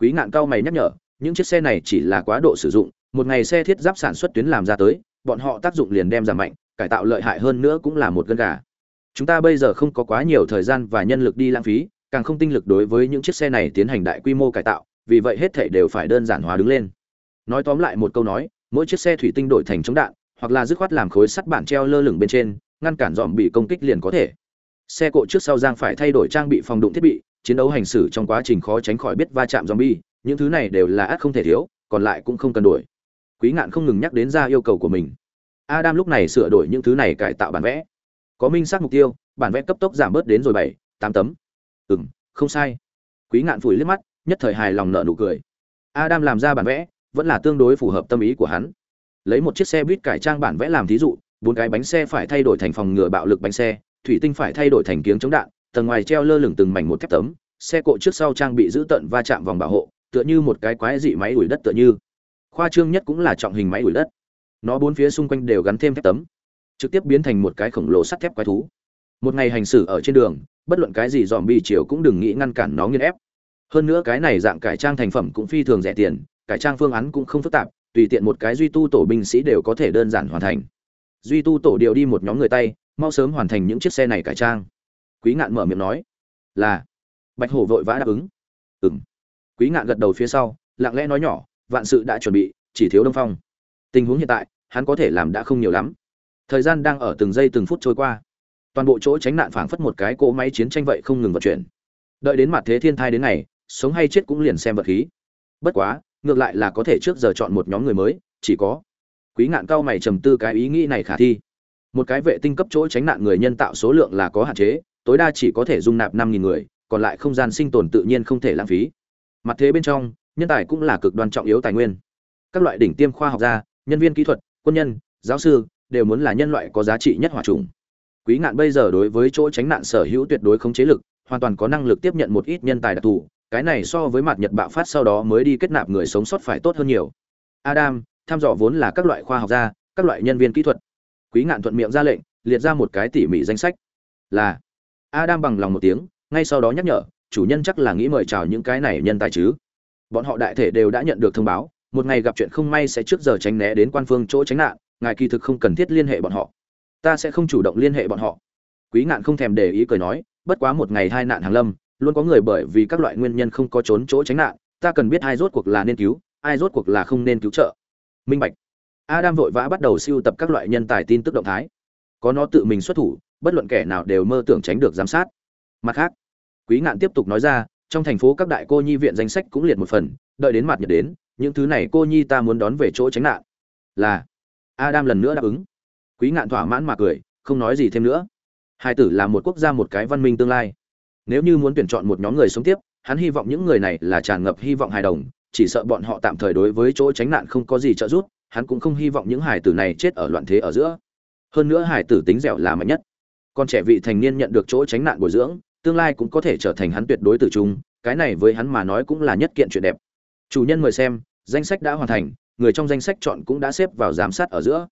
Speaker 1: Quý ngạn cao mày nhắc nhở, những chiếc xe này chỉ là quá độ sử dụng, một ngày xe thiết giáp sản xuất tuyến làm ra tới, bọn họ tác dụng liền đem giảm mạnh, cải tạo lợi hại hơn nữa cũng là một gân gà. Chúng ta bây giờ không có quá nhiều thời gian và nhân lực đi lãng phí, càng không tinh lực đối với những chiếc xe này tiến hành đại quy mô cải tạo, vì vậy hết thảy đều phải đơn giản hóa đứng lên. Nói tóm lại một câu nói mỗi chiếc xe thủy tinh đổi thành chống đạn hoặc là dứt khoát làm khối sắt bản treo lơ lửng bên trên ngăn cản dòm bị công kích liền có thể xe cộ trước sau giang phải thay đổi trang bị phòng đụng thiết bị chiến đấu hành xử trong quá trình khó tránh khỏi biết va chạm zombie, những thứ này đều là ác không thể thiếu, còn lại cũng không cần đổi. Quý ngạn không ngừng nhắc đến ra yêu cầu của mình. Adam lúc này sửa đổi những thứ này cải tạo bản vẽ. Có minh xác mục tiêu, bản vẽ cấp tốc giảm bớt đến rồi 7, 8 tấm. Ừm, không sai. Quý ngạn phủi liếc mắt, nhất thời hài lòng nở nụ cười. Adam làm ra bản vẽ, vẫn là tương đối phù hợp tâm ý của hắn. Lấy một chiếc xe buýt cải trang bản vẽ làm thí dụ, bốn cái bánh xe phải thay đổi thành phòng ngừa bạo lực bánh xe, thủy tinh phải thay đổi thành kiếng chống đạn, tầng ngoài treo lơ lửng từng mảnh một thép tấm, xe cộ trước sau trang bị giữ tận va chạm vòng bảo hộ, tựa như một cái quái dị máy ủi đất tựa như. Khoa trương nhất cũng là trọng hình máy ủi đất. Nó bốn phía xung quanh đều gắn thêm thép tấm, trực tiếp biến thành một cái khổng lồ sắt thép quái thú. Một ngày hành xử ở trên đường, bất luận cái gì dòm bị chiều cũng đừng nghĩ ngăn cản nó nghiền ép. Hơn nữa cái này dạng cải trang thành phẩm cũng phi thường rẻ tiền, cải trang phương án cũng không phức tạp, tùy tiện một cái duy tu tổ binh sĩ đều có thể đơn giản hoàn thành. Duy tu tổ điều đi một nhóm người tay, mau sớm hoàn thành những chiếc xe này cải trang. Quý ngạn mở miệng nói, "Là." Bạch Hổ vội vã đáp ứng. "Ừm." Quý ngạn gật đầu phía sau, lặng lẽ nói nhỏ, "Vạn sự đã chuẩn bị, chỉ thiếu Đông Phong." Tình huống hiện tại, hắn có thể làm đã không nhiều lắm. Thời gian đang ở từng giây từng phút trôi qua. Toàn bộ chỗ tránh nạn phảng phất một cái cỗ máy chiến tranh vậy không ngừng vận chuyển. Đợi đến mặt thế thiên thai đến ngày, sống hay chết cũng liền xem vật khí. Bất quá, ngược lại là có thể trước giờ chọn một nhóm người mới, chỉ có Quý ngạn cao mày trầm tư cái ý nghĩ này khả thi. Một cái vệ tinh cấp chỗ tránh nạn người nhân tạo số lượng là có hạn chế tối đa chỉ có thể dung nạp năm nghìn người còn lại không gian sinh tồn tự nhiên không thể lãng phí. Mặt thế bên trong nhân tài cũng là cực đoan trọng yếu tài nguyên. Các loại đỉnh tiêm khoa học gia nhân viên kỹ thuật quân nhân giáo sư đều muốn là nhân loại có giá trị nhất hòa trùng. Quý ngạn bây giờ đối với chỗ tránh nạn sở hữu tuyệt đối không chế lực hoàn toàn có năng lực tiếp nhận một ít nhân tài đặc thù cái này so với mặt nhật bạo phát sau đó mới đi kết nạp người sống sót phải tốt hơn nhiều. Adam, tham dò vốn là các loại khoa học gia, các loại nhân viên kỹ thuật. Quý ngạn thuận miệng ra lệnh, liệt ra một cái tỉ mỉ danh sách. Là, adam bằng lòng một tiếng, ngay sau đó nhắc nhở, chủ nhân chắc là nghĩ mời chào những cái này nhân tài chứ. Bọn họ đại thể đều đã nhận được thông báo, một ngày gặp chuyện không may sẽ trước giờ tránh né đến quan phương chỗ tránh nạn, ngài kỳ thực không cần thiết liên hệ bọn họ. Ta sẽ không chủ động liên hệ bọn họ. Quý ngạn không thèm để ý cười nói, bất quá một ngày hai nạn hàng lâm luôn có người bởi vì các loại nguyên nhân không có trốn chỗ tránh nạn, ta cần biết ai rốt cuộc là nên cứu, ai rốt cuộc là không nên cứu trợ. Minh bạch. Adam vội vã bắt đầu siêu tập các loại nhân tài tin tức động thái. Có nó tự mình xuất thủ, bất luận kẻ nào đều mơ tưởng tránh được giám sát. Mặt khác, quý ngạn tiếp tục nói ra, trong thành phố các đại cô nhi viện danh sách cũng liệt một phần, đợi đến mặt nhật đến, những thứ này cô nhi ta muốn đón về chỗ tránh nạn. Là, adam lần nữa đáp ứng. Quý ngạn thỏa mãn mà cười, không nói gì thêm nữa. Hai tử là một quốc gia một cái văn minh tương lai nếu như muốn tuyển chọn một nhóm người sống tiếp, hắn hy vọng những người này là tràn ngập hy vọng hài đồng, chỉ sợ bọn họ tạm thời đối với chỗ tránh nạn không có gì trợ giúp, hắn cũng không hy vọng những hải tử này chết ở loạn thế ở giữa. Hơn nữa hải tử tính dẻo là mạnh nhất. Còn trẻ vị thành niên nhận được chỗ tránh nạn bồi dưỡng, tương lai cũng có thể trở thành hắn tuyệt đối tử trung, cái này với hắn mà nói cũng là nhất kiện chuyện đẹp. Chủ nhân mời xem, danh sách đã hoàn thành, người trong danh sách chọn cũng đã xếp vào giám sát ở giữa.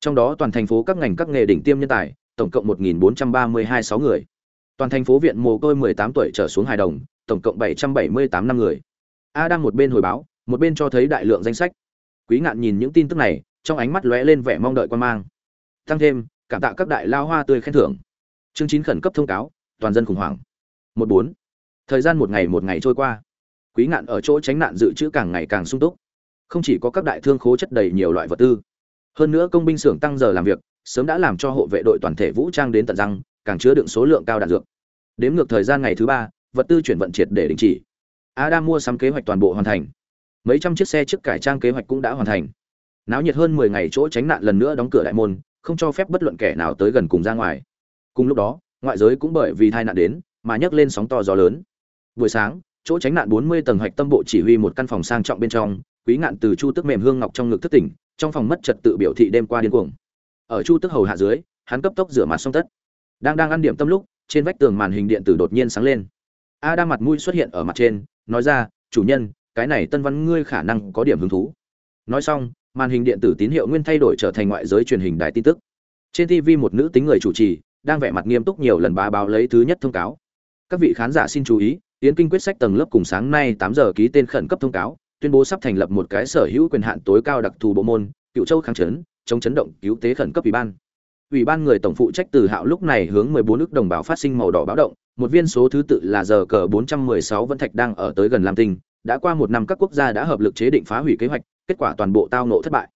Speaker 1: Trong đó toàn thành phố các ngành các nghề đỉnh tiêm nhân tài, tổng cộng 1.432 sáu người toàn thành phố viện mồ côi 18 tuổi trở xuống hài đồng, tổng cộng 778 năm người. A đang một bên hồi báo, một bên cho thấy đại lượng danh sách. Quý ngạn nhìn những tin tức này, trong ánh mắt lóe lên vẻ mong đợi quan mang. Tăng thêm, cảm tạ các đại lao hoa tươi khen thưởng. Chương chín khẩn cấp thông cáo, toàn dân khủng hoảng. Một bốn. Thời gian một ngày một ngày trôi qua. Quý ngạn ở chỗ tránh nạn dự trữ càng ngày càng sung túc. Không chỉ có các đại thương khố chất đầy nhiều loại vật tư, hơn nữa công binh xưởng tăng giờ làm việc, sớm đã làm cho hộ vệ đội toàn thể vũ trang đến tận răng càng chứa đựng số lượng cao đạn dược. Đếm ngược thời gian ngày thứ ba, vật tư chuyển vận triệt để đình chỉ. Adam mua sắm kế hoạch toàn bộ hoàn thành. Mấy trăm chiếc xe trước cải trang kế hoạch cũng đã hoàn thành. Náo nhiệt hơn mười ngày chỗ tránh nạn lần nữa đóng cửa đại môn, không cho phép bất luận kẻ nào tới gần cùng ra ngoài. Cùng lúc đó, ngoại giới cũng bởi vì tai nạn đến, mà nhấc lên sóng to gió lớn. Buổi sáng, chỗ tránh nạn bốn mươi tầng hoạch tâm bộ chỉ huy một căn phòng sang trọng bên trong, quý ngạn từ chu tức mềm hương ngọc trong ngực thất tỉnh, trong phòng mất trật tự biểu thị đêm qua điên cuồng. Ở chu tức hầu hạ dưới, hắn cấp tốc rửa mặt xong tất đang đang ăn điểm tâm lúc, trên vách tường màn hình điện tử đột nhiên sáng lên. A đang mặt mũi xuất hiện ở mặt trên, nói ra, chủ nhân, cái này tân văn ngươi khả năng có điểm hứng thú. Nói xong, màn hình điện tử tín hiệu nguyên thay đổi trở thành ngoại giới truyền hình đài tin tức. Trên tv một nữ tính người chủ trì, đang vẻ mặt nghiêm túc nhiều lần bá báo lấy thứ nhất thông cáo. Các vị khán giả xin chú ý tiến kinh quyết sách tầng lớp cùng sáng nay tám giờ ký tên khẩn cấp thông cáo, tuyên bố sắp thành lập một cái sở hữu quyền hạn tối cao đặc thù bộ môn, cựu châu kháng chấn, chống chấn động cứu tế khẩn cấp ủy ban ủy ban người tổng phụ trách từ hạo lúc này hướng 14 nước đồng bào phát sinh màu đỏ báo động, một viên số thứ tự là giờ cờ 416 vẫn thạch đang ở tới gần lam tinh, đã qua một năm các quốc gia đã hợp lực chế định phá hủy kế hoạch, kết quả toàn bộ tao nộ thất bại.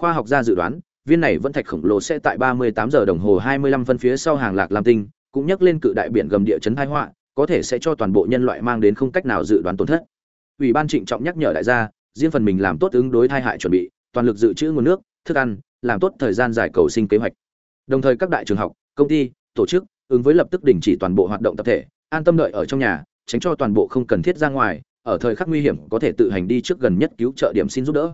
Speaker 1: Khoa học gia dự đoán, viên này vẫn thạch khổng lồ sẽ tại 38 giờ đồng hồ 25 phân phía sau hàng lạc lam tinh, cũng nhắc lên cự đại biển gầm địa chấn tai họa, có thể sẽ cho toàn bộ nhân loại mang đến không cách nào dự đoán tổn thất. Ủy ban trịnh trọng nhắc nhở đại gia, riêng phần mình làm tốt ứng đối tai hại chuẩn bị, toàn lực dự trữ nguồn nước, thức ăn, làm tốt thời gian giải cầu sinh kế hoạch đồng thời các đại trường học, công ty, tổ chức ứng với lập tức đình chỉ toàn bộ hoạt động tập thể, an tâm đợi ở trong nhà, tránh cho toàn bộ không cần thiết ra ngoài, ở thời khắc nguy hiểm có thể tự hành đi trước gần nhất cứu trợ điểm xin giúp đỡ.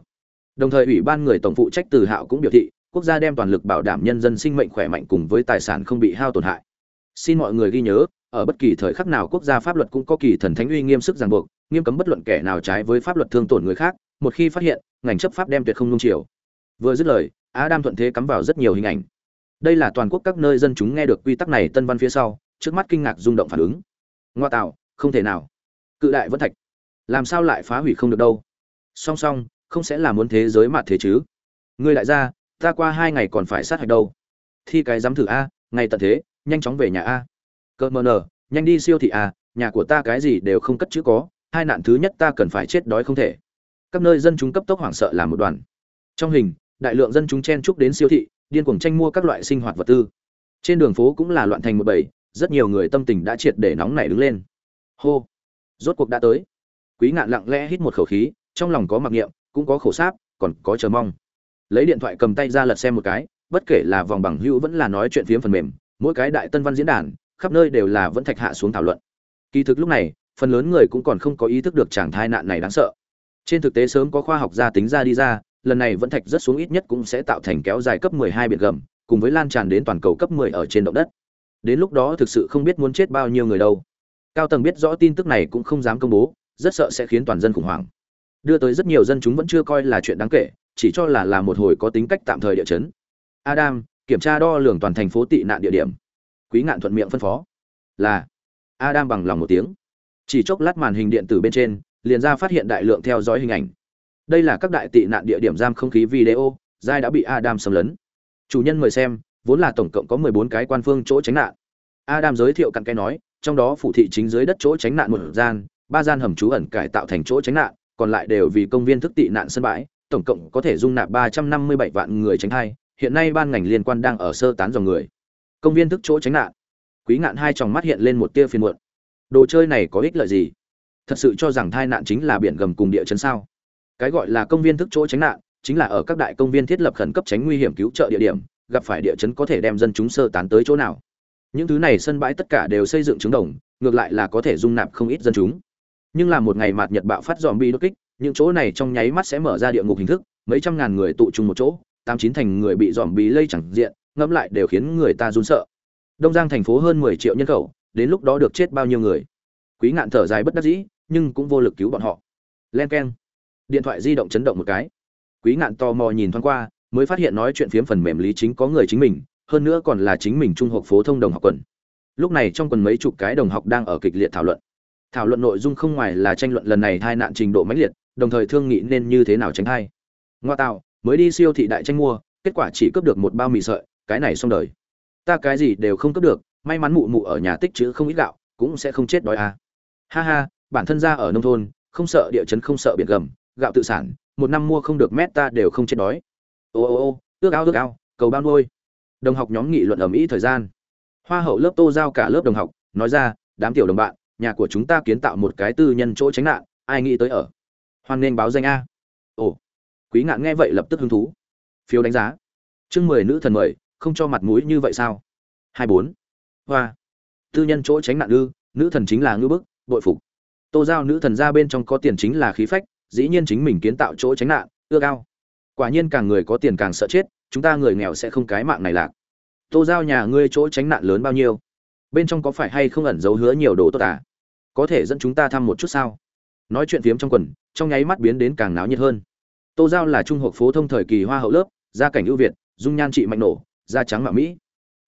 Speaker 1: Đồng thời ủy ban người tổng phụ trách từ hạo cũng biểu thị, quốc gia đem toàn lực bảo đảm nhân dân sinh mệnh khỏe mạnh cùng với tài sản không bị hao tổn hại. Xin mọi người ghi nhớ, ở bất kỳ thời khắc nào quốc gia pháp luật cũng có kỳ thần thánh uy nghiêm sức ràng buộc, nghiêm cấm bất luận kẻ nào trái với pháp luật thương tổn người khác, một khi phát hiện, ngành chấp pháp đem tuyệt không nung chiều. Vừa dứt lời Adam thuận thế cắm vào rất nhiều hình ảnh đây là toàn quốc các nơi dân chúng nghe được quy tắc này tân văn phía sau trước mắt kinh ngạc rung động phản ứng. Ngoa tạo không thể nào. Cự đại vẫn thạch. Làm sao lại phá hủy không được đâu? Song song không sẽ là muốn thế giới mặt thế chứ. Ngươi đại gia ta qua hai ngày còn phải sát hạch đâu? Thi cái dám thử a ngày tận thế nhanh chóng về nhà a. Cợt mờ nở, nhanh đi siêu thị a nhà của ta cái gì đều không cất chữ có hai nạn thứ nhất ta cần phải chết đói không thể. Các nơi dân chúng cấp tốc hoảng sợ làm một đoàn. Trong hình đại lượng dân chúng chen chúc đến siêu thị điên cuồng tranh mua các loại sinh hoạt vật tư. Trên đường phố cũng là loạn thành một bầy, rất nhiều người tâm tình đã triệt để nóng nảy đứng lên. Hô! Rốt cuộc đã tới. Quý ngạn lặng lẽ hít một khẩu khí, trong lòng có mặc niệm, cũng có khổ sáp, còn có chờ mong. Lấy điện thoại cầm tay ra lật xem một cái, bất kể là vòng bằng hữu vẫn là nói chuyện phiếm phần mềm, mỗi cái đại tân văn diễn đàn, khắp nơi đều là vẫn thạch hạ xuống thảo luận. Kỳ thực lúc này, phần lớn người cũng còn không có ý thức được chàng thai nạn này đáng sợ. Trên thực tế sớm có khoa học gia tính ra đi ra lần này vẫn thạch rất xuống ít nhất cũng sẽ tạo thành kéo dài cấp 12 biển gầm, cùng với lan tràn đến toàn cầu cấp 10 ở trên động đất. Đến lúc đó thực sự không biết muốn chết bao nhiêu người đâu. Cao tầng biết rõ tin tức này cũng không dám công bố, rất sợ sẽ khiến toàn dân khủng hoảng. Đưa tới rất nhiều dân chúng vẫn chưa coi là chuyện đáng kể, chỉ cho là là một hồi có tính cách tạm thời địa chấn. Adam, kiểm tra đo lường toàn thành phố tị nạn địa điểm. Quý ngạn thuận miệng phân phó. Là. Adam bằng lòng một tiếng. Chỉ chốc lát màn hình điện tử bên trên, liền ra phát hiện đại lượng theo dõi hình ảnh đây là các đại tị nạn địa điểm giam không khí video, giai đã bị adam xâm lấn. Chủ nhân mời xem, vốn là tổng cộng có 14 cái quan phương chỗ tránh nạn. Adam giới thiệu cặn cái nói, trong đó phủ thị chính dưới đất chỗ tránh nạn một gian, ba gian hầm trú ẩn cải tạo thành chỗ tránh nạn, còn lại đều vì công viên thức tị nạn sân bãi, tổng cộng có thể dung nạp 357 vạn người tránh thai, hiện nay ban ngành liên quan đang ở sơ tán dòng người. Công viên thức chỗ tránh nạn. Quý ngạn hai tròng mắt hiện lên một tia phiền muộn. Đồ chơi này có ích lợi gì? Thật sự cho rằng thai nạn chính là biển gầm cùng địa chấn sao? Cái gọi là công viên thức chỗ tránh nạn, chính là ở các đại công viên thiết lập khẩn cấp tránh nguy hiểm cứu trợ địa điểm, gặp phải địa chấn có thể đem dân chúng sơ tán tới chỗ nào. Những thứ này sân bãi tất cả đều xây dựng trứng đồng, ngược lại là có thể dung nạp không ít dân chúng. Nhưng là một ngày mạt nhật bạo phát dòm bi đột kích, những chỗ này trong nháy mắt sẽ mở ra địa ngục hình thức, mấy trăm ngàn người tụ trung một chỗ, tám chín thành người bị dòm bi lây chẳng diện, ngẫm lại đều khiến người ta run sợ. Đông giang thành phố hơn mười triệu nhân khẩu, đến lúc đó được chết bao nhiêu người? Quý ngạn thở dài bất đắc dĩ, nhưng cũng vô lực cứu bọn họ. Len keng điện thoại di động chấn động một cái. Quý ngạn tò mò nhìn thoáng qua, mới phát hiện nói chuyện phiếm phần mềm lý chính có người chính mình, hơn nữa còn là chính mình trung học phổ thông đồng học quần. Lúc này trong quần mấy chục cái đồng học đang ở kịch liệt thảo luận. Thảo luận nội dung không ngoài là tranh luận lần này hai nạn trình độ mãnh liệt, đồng thời thương nghị nên như thế nào tránh thai. Ngoa tạo, mới đi siêu thị đại tranh mua, kết quả chỉ cướp được một bao mì sợi, cái này xong đời. Ta cái gì đều không cướp được, may mắn mụ mụ ở nhà tích chữ không ít gạo, cũng sẽ không chết đói à. ha ha, bản thân ra ở nông thôn, không sợ địa chấn không sợ biển gầm gạo tự sản, một năm mua không được mét ta đều không chết đói. Ô ô ô, ước ao ước ao, cầu bao nuôi. Đồng học nhóm nghị luận ở mỹ thời gian. Hoa hậu lớp tô giao cả lớp đồng học, nói ra, đám tiểu đồng bạn, nhà của chúng ta kiến tạo một cái tư nhân chỗ tránh nạn, ai nghĩ tới ở? Hoan nên báo danh a. Ồ, quý ngạn nghe vậy lập tức hứng thú. Phiếu đánh giá. Chương mười nữ thần mời, không cho mặt mũi như vậy sao? Hai bốn. Hoa. Tư nhân chỗ tránh nạn ư, nữ thần chính là ngư bức, bội phục. Tô giao nữ thần ra bên trong có tiền chính là khí phách dĩ nhiên chính mình kiến tạo chỗ tránh nạn, ưa cao. Quả nhiên càng người có tiền càng sợ chết, chúng ta người nghèo sẽ không cái mạng này lạc. Tô giao nhà ngươi chỗ tránh nạn lớn bao nhiêu? Bên trong có phải hay không ẩn giấu hứa nhiều đồ tốt à? Có thể dẫn chúng ta thăm một chút sao? Nói chuyện phiếm trong quần, trong nháy mắt biến đến càng náo nhiệt hơn. Tô giao là trung học phổ thông thời kỳ hoa hậu lớp, gia cảnh ưu việt, dung nhan trị mạnh nổ, da trắng mạ mỹ.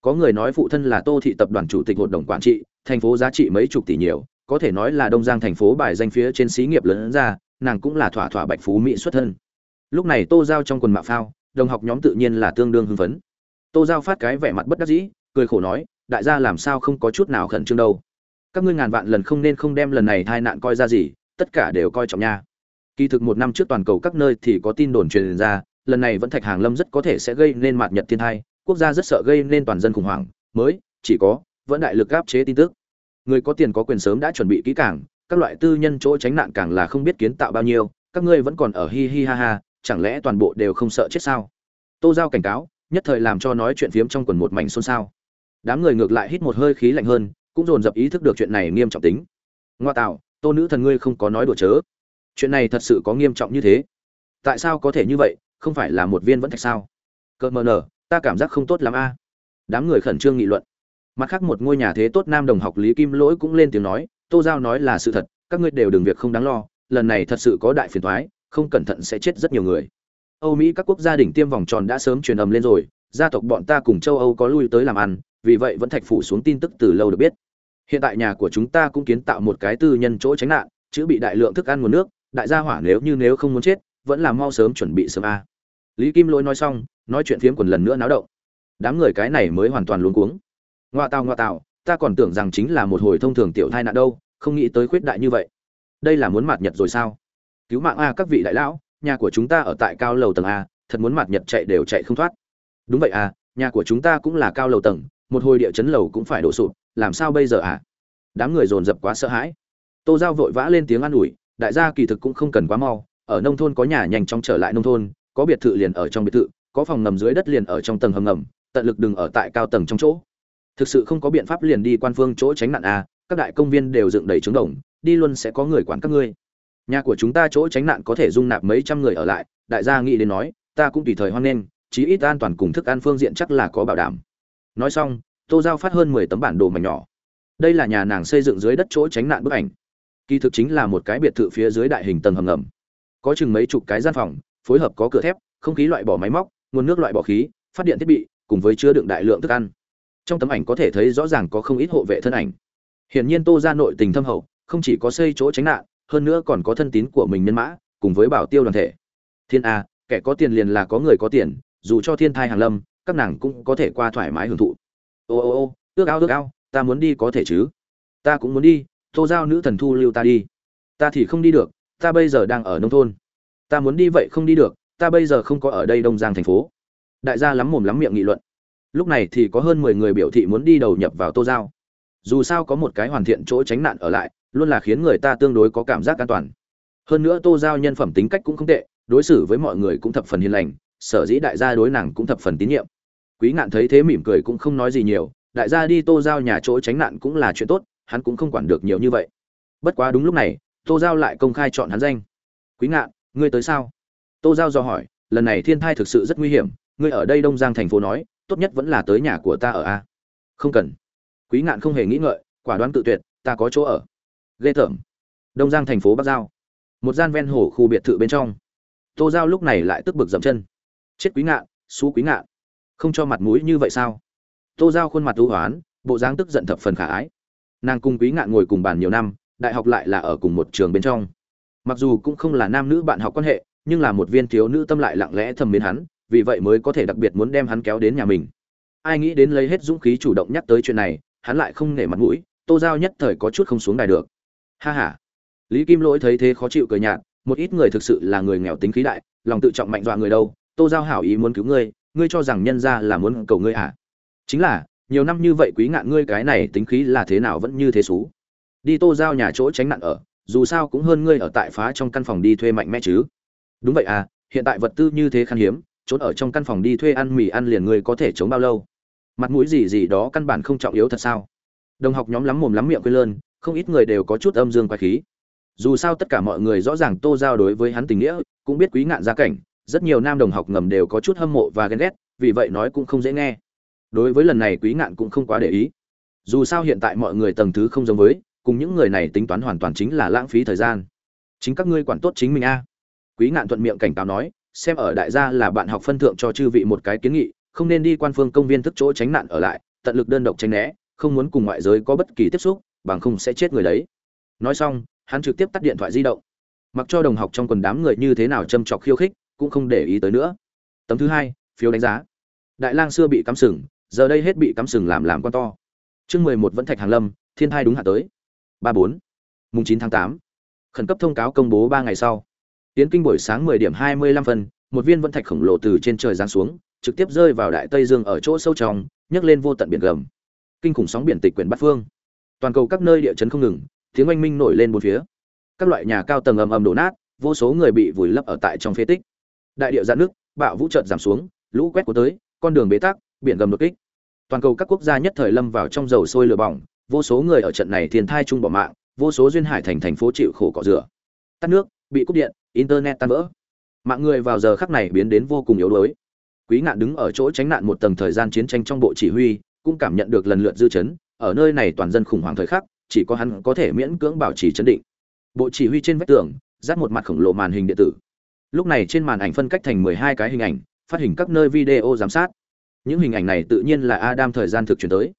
Speaker 1: Có người nói phụ thân là tô thị tập đoàn chủ tịch hội đồng quản trị, thành phố giá trị mấy chục tỷ nhiều, có thể nói là đông giang thành phố bài danh phía trên xí nghiệp lớn ra nàng cũng là thỏa thỏa bạch phú mỹ xuất thân. Lúc này tô giao trong quần mạ phao, đồng học nhóm tự nhiên là tương đương hưng phấn. Tô giao phát cái vẻ mặt bất đắc dĩ, cười khổ nói, đại gia làm sao không có chút nào khẩn trương đâu. Các ngươi ngàn vạn lần không nên không đem lần này tai nạn coi ra gì, tất cả đều coi trọng nha. Kỳ thực một năm trước toàn cầu các nơi thì có tin đồn truyền ra, lần này vẫn thạch hàng lâm rất có thể sẽ gây nên mạt nhật thiên thai quốc gia rất sợ gây nên toàn dân khủng hoảng, mới, chỉ có vẫn đại lực áp chế tin tức. Người có tiền có quyền sớm đã chuẩn bị kỹ càng các loại tư nhân chỗ tránh nạn càng là không biết kiến tạo bao nhiêu, các ngươi vẫn còn ở hi hi ha ha, chẳng lẽ toàn bộ đều không sợ chết sao? Tô giao cảnh cáo, nhất thời làm cho nói chuyện phiếm trong quần một mảnh xôn xao. Đám người ngược lại hít một hơi khí lạnh hơn, cũng dồn dập ý thức được chuyện này nghiêm trọng tính. Ngoa tạo, tô nữ thần ngươi không có nói đùa chớ. Chuyện này thật sự có nghiêm trọng như thế. Tại sao có thể như vậy, không phải là một viên vẫn thạch sao? Cợt mờ nở, ta cảm giác không tốt lắm a. Đám người khẩn trương nghị luận. Mặt khác một ngôi nhà thế tốt nam đồng học lý kim lỗi cũng lên tiếng nói tô giao nói là sự thật, các ngươi đều đừng việc không đáng lo, lần này thật sự có đại phiền thoái không cẩn thận sẽ chết rất nhiều người. Âu mỹ các quốc gia đỉnh tiêm vòng tròn đã sớm truyền ầm lên rồi, gia tộc bọn ta cùng châu âu có lui tới làm ăn, vì vậy vẫn thạch phủ xuống tin tức từ lâu được biết. Hiện tại nhà của chúng ta cũng kiến tạo một cái tư nhân chỗ tránh nạn, chữ bị đại lượng thức ăn nguồn nước, đại gia hỏa nếu như nếu không muốn chết, vẫn là mau sớm chuẩn bị sớm a. Lý kim lỗi nói xong, nói chuyện phiếm quần lần nữa náo động. Đám người cái này mới hoàn toàn luống cuống. Ngoa tào ngoa tào ta còn tưởng rằng chính là một hồi thông thường tiểu thai nạn đâu, không nghĩ tới khuyết đại như vậy. Đây là muốn mạt nhật rồi sao? Cứu mạng a các vị đại lão, nhà của chúng ta ở tại cao lầu tầng a, thật muốn mạt nhật chạy đều chạy không thoát. Đúng vậy à nhà của chúng ta cũng là cao lầu tầng, một hồi địa chấn lầu cũng phải đổ sụp, làm sao bây giờ à đám người dồn dập quá sợ hãi. Tô giao vội vã lên tiếng an ủi, đại gia kỳ thực cũng không cần quá mau, ở nông thôn có nhà nhanh chóng trở lại nông thôn, có biệt thự liền ở trong biệt thự, có phòng ngầm dưới đất liền ở trong tầng hầm ngầm, tận lực đừng ở tại cao tầng trong chỗ thực sự không có biện pháp liền đi quan phương chỗ tránh nạn à các đại công viên đều dựng đầy trứng đồng, đi luôn sẽ có người quản các ngươi. Nhà của chúng ta chỗ tránh nạn có thể dung nạp mấy trăm người ở lại, đại gia nghĩ đến nói, ta cũng tùy thời hoan nghênh, chí ít an toàn cùng thức ăn phương diện chắc là có bảo đảm. Nói xong, tô giao phát hơn mười tấm bản đồ mảnh nhỏ. Đây là nhà nàng xây dựng dưới đất chỗ tránh nạn bức ảnh. Kỳ thực chính là một cái biệt thự phía dưới đại hình tầng hầm ngầm. Có chừng mấy chục cái gian phòng, phối hợp có cửa thép, không khí loại bỏ máy móc, nguồn nước loại bỏ khí, phát điện thiết bị, cùng với chứa đựng đại lượng thức ăn trong tấm ảnh có thể thấy rõ ràng có không ít hộ vệ thân ảnh. Hiển nhiên tô ra nội tình thâm hậu, không chỉ có xây chỗ tránh nạn, hơn nữa còn có thân tín của mình nhân mã, cùng với bảo tiêu đoàn thể. Thiên a, kẻ có tiền liền là có người có tiền, dù cho thiên thai hàng lâm, các nàng cũng có thể qua thoải mái hưởng thụ. Ô ô ô, ước ao ước ao, ta muốn đi có thể chứ? Ta cũng muốn đi, tô giao nữ thần thu lưu ta đi. Ta thì không đi được, ta bây giờ đang ở nông thôn. Ta muốn đi vậy không đi được, ta bây giờ không có ở đây đông giang thành phố. Đại gia lắm mồm lắm miệng nghị luận lúc này thì có hơn mười người biểu thị muốn đi đầu nhập vào tô giao. Dù sao có một cái hoàn thiện chỗ tránh nạn ở lại, luôn là khiến người ta tương đối có cảm giác an toàn. Hơn nữa tô giao nhân phẩm tính cách cũng không tệ, đối xử với mọi người cũng thập phần hiền lành, sở dĩ đại gia đối nàng cũng thập phần tín nhiệm. Quý ngạn thấy thế mỉm cười cũng không nói gì nhiều, đại gia đi tô giao nhà chỗ tránh nạn cũng là chuyện tốt, hắn cũng không quản được nhiều như vậy. Bất quá đúng lúc này, tô giao lại công khai chọn hắn danh. Quý ngạn, ngươi tới sao? Tô giao do hỏi, lần này thiên thai thực sự rất nguy hiểm, ngươi ở đây đông giang thành phố nói tốt nhất vẫn là tới nhà của ta ở a. Không cần. Quý ngạn không hề nghĩ ngợi, quả đoán tự tuyệt, ta có chỗ ở. Ghê tởm. Đông giang thành phố bắc giao. Một gian ven hồ khu biệt thự bên trong. Tô giao lúc này lại tức bực dậm chân. Chết quý ngạn, xú quý ngạn. Không cho mặt mũi như vậy sao? Tô giao khuôn mặt ưu hoán, bộ dáng tức giận thập phần khả ái. Nàng cùng quý ngạn ngồi cùng bàn nhiều năm, đại học lại là ở cùng một trường bên trong. Mặc dù cũng không là nam nữ bạn học quan hệ, nhưng là một viên thiếu nữ tâm lại lặng lẽ thầm mến hắn vì vậy mới có thể đặc biệt muốn đem hắn kéo đến nhà mình. Ai nghĩ đến lấy hết dũng khí chủ động nhắc tới chuyện này, hắn lại không nể mặt mũi, tô giao nhất thời có chút không xuống đài được. Ha ha. lý kim lỗi thấy thế khó chịu cười nhạt, một ít người thực sự là người nghèo tính khí đại, lòng tự trọng mạnh dọa người đâu, tô giao hảo ý muốn cứu ngươi ngươi cho rằng nhân ra là muốn cầu ngươi à? Chính là, nhiều năm như vậy quý ngạn ngươi cái này tính khí là thế nào vẫn như thế xú? Đi tô giao nhà chỗ tránh nạn ở, dù sao cũng hơn ngươi ở tại phá trong căn phòng đi thuê mạnh mẽ chứ. Đúng vậy à hiện tại vật tư như thế khan hiếm trốn ở trong căn phòng đi thuê ăn mì ăn liền ngươi có thể chống bao lâu? Mặt mũi gì gì đó căn bản không trọng yếu thật sao? Đồng học nhóm lắm mồm lắm miệng quê lơn, không ít người đều có chút âm dương quái khí. Dù sao tất cả mọi người rõ ràng tô giao đối với hắn tình nghĩa, cũng biết quý ngạn gia cảnh, rất nhiều nam đồng học ngầm đều có chút hâm mộ và ghen ghét, vì vậy nói cũng không dễ nghe. Đối với lần này quý ngạn cũng không quá để ý. Dù sao hiện tại mọi người tầng thứ không giống với, cùng những người này tính toán hoàn toàn chính là lãng phí thời gian. Chính các ngươi quản tốt chính mình a. Quý ngạn thuận miệng cảnh cáo nói xem ở đại gia là bạn học phân thượng cho chư vị một cái kiến nghị, không nên đi quan phương công viên thức chỗ tránh nạn ở lại, tận lực đơn độc tránh né, không muốn cùng ngoại giới có bất kỳ tiếp xúc, bằng không sẽ chết người đấy. Nói xong, hắn trực tiếp tắt điện thoại di động. Mặc cho đồng học trong quần đám người như thế nào châm chọc khiêu khích, cũng không để ý tới nữa. Tấm thứ hai, phiếu đánh giá. Đại lang xưa bị cắm sừng, giờ đây hết bị cắm sừng làm làm con to. Chương mười một vẫn thạch hàng lâm, thiên thai đúng hạ tới. Ba bốn, mùng chín tháng tám. Khẩn cấp thông cáo công bố ba ngày sau tiến kinh buổi sáng mười điểm hai mươi lăm phân, một viên vận thạch khổng lồ từ trên trời giáng xuống, trực tiếp rơi vào đại tây dương ở chỗ sâu trong, nhấc lên vô tận biển gầm. Kinh khủng sóng biển tịch quyển bát phương. Toàn cầu các nơi địa chấn không ngừng, tiếng oanh minh nổi lên bốn phía. Các loại nhà cao tầng ầm ầm đổ nát, vô số người bị vùi lấp ở tại trong phế tích. Đại địa dạn nước bạo vũ chợt giảm xuống, lũ quét của tới, con đường bế tắc, biển gầm đột kích. Toàn cầu các quốc gia nhất thời lâm vào trong dầu sôi lửa bỏng, vô số người ở trận này thiên thai chung bỏ mạng, vô số duyên hải thành thành phố chịu khổ cỏ rửa. Tắt nước, bị cúp điện internet tan vỡ. Mạng người vào giờ khắc này biến đến vô cùng yếu đuối. Quý ngạn đứng ở chỗ tránh nạn một tầng thời gian chiến tranh trong bộ chỉ huy, cũng cảm nhận được lần lượt dư chấn. Ở nơi này toàn dân khủng hoảng thời khắc, chỉ có hắn có thể miễn cưỡng bảo trì chấn định. Bộ chỉ huy trên vách tường, dắt một mặt khổng lồ màn hình điện tử. Lúc này trên màn ảnh phân cách thành 12 cái hình ảnh, phát hình các nơi video giám sát. Những hình ảnh này tự nhiên là adam thời gian thực chuyển tới.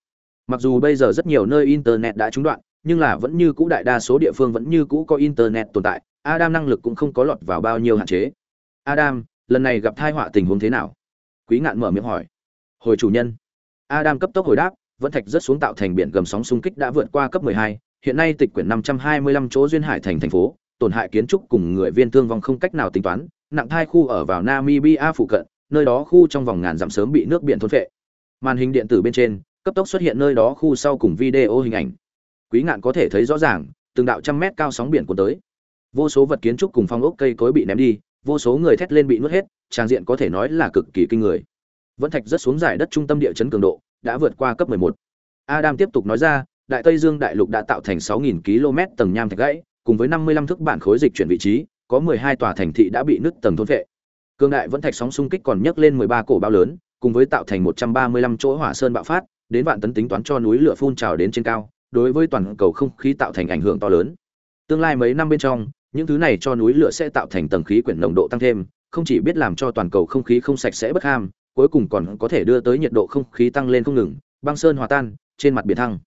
Speaker 1: Mặc dù bây giờ rất nhiều nơi internet đã trúng đoạn, nhưng là vẫn như cũ đại đa số địa phương vẫn như cũ có internet tồn tại adam năng lực cũng không có lọt vào bao nhiêu hạn chế adam lần này gặp tai họa tình huống thế nào quý ngạn mở miệng hỏi hồi chủ nhân adam cấp tốc hồi đáp vẫn thạch rất xuống tạo thành biển gầm sóng xung kích đã vượt qua cấp 12, hiện nay tịch quyển 525 chỗ duyên hải thành thành phố, tổn hại kiến trúc cùng người viên thương vong không cách nào tính toán, nặng thai khu ở vào Namibia phụ cận, nơi đó khu trong vòng ngàn dặm sớm bị nước biển thôn phệ. Màn hình điện tử bên trên, cấp tốc xuất hiện nơi đó khu sau cùng video hình ảnh. Quý ngạn có thể thấy rõ ràng, từng đạo trăm mét cao sóng biển cuốn tới. Vô số vật kiến trúc cùng phong ốc cây cối bị ném đi, vô số người thét lên bị nuốt hết, trang diện có thể nói là cực kỳ kinh người. Vẫn thạch rất xuống giải đất trung tâm địa chấn cường độ, đã vượt qua cấp 11. Adam tiếp tục nói ra, Đại Tây Dương đại lục đã tạo thành 6000 km tầng nham thạch gãy, cùng với 55 thước bản khối dịch chuyển vị trí, có 12 tòa thành thị đã bị nứt tầng thôn vệ. Cương đại vẫn thạch sóng xung kích còn nhấc lên 13 cổ bao lớn, cùng với tạo thành 135 chỗ hỏa sơn bạo phát, đến vạn tấn tính toán cho núi lửa phun trào đến trên cao, đối với toàn cầu không khí tạo thành ảnh hưởng to lớn. Tương lai mấy năm bên trong, những thứ này cho núi lửa sẽ tạo thành tầng khí quyển nồng độ tăng thêm, không chỉ biết làm cho toàn cầu không khí không sạch sẽ bất ham, cuối cùng còn có thể đưa tới nhiệt độ không khí tăng lên không ngừng, băng sơn hòa tan, trên mặt biển thăng.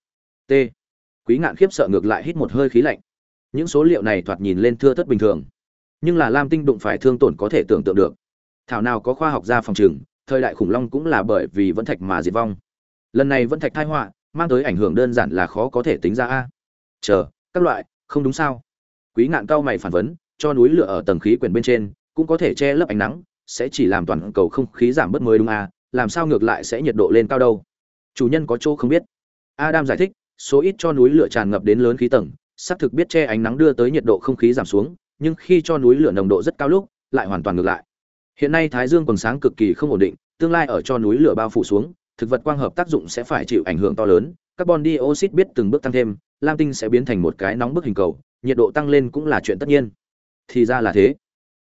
Speaker 1: T. Quý ngạn khiếp sợ ngược lại hít một hơi khí lạnh. Những số liệu này thoạt nhìn lên thưa thất bình thường. nhưng là lam tinh đụng phải thương tổn có thể tưởng tượng được thảo nào có khoa học gia phòng trường thời đại khủng long cũng là bởi vì vẫn thạch mà diệt vong lần này vẫn thạch thai họa mang tới ảnh hưởng đơn giản là khó có thể tính ra a chờ các loại không đúng sao quý ngạn cao mày phản vấn, cho núi lửa ở tầng khí quyển bên trên, cũng có thể che lấp ánh nắng, sẽ chỉ làm toàn cầu không khí giảm bớt mới đúng à làm sao ngược lại sẽ nhiệt độ lên cao đâu? Chủ nhân có chỗ không biết. Adam giải thích, số ít cho núi lửa tràn ngập đến lớn khí tầng, xác thực biết che ánh nắng đưa tới nhiệt độ không khí giảm xuống, nhưng khi cho núi lửa nồng độ rất cao lúc, lại hoàn toàn ngược lại. Hiện nay thái dương còn sáng cực kỳ không ổn định, tương lai ở cho núi lửa bao phủ xuống, thực vật quang hợp tác dụng sẽ phải chịu ảnh hưởng to lớn, carbon dioxide biết từng bước tăng thêm, lam tinh sẽ biến thành một cái nóng bức hình cầu nhiệt độ tăng lên cũng là chuyện tất nhiên. Thì ra là thế.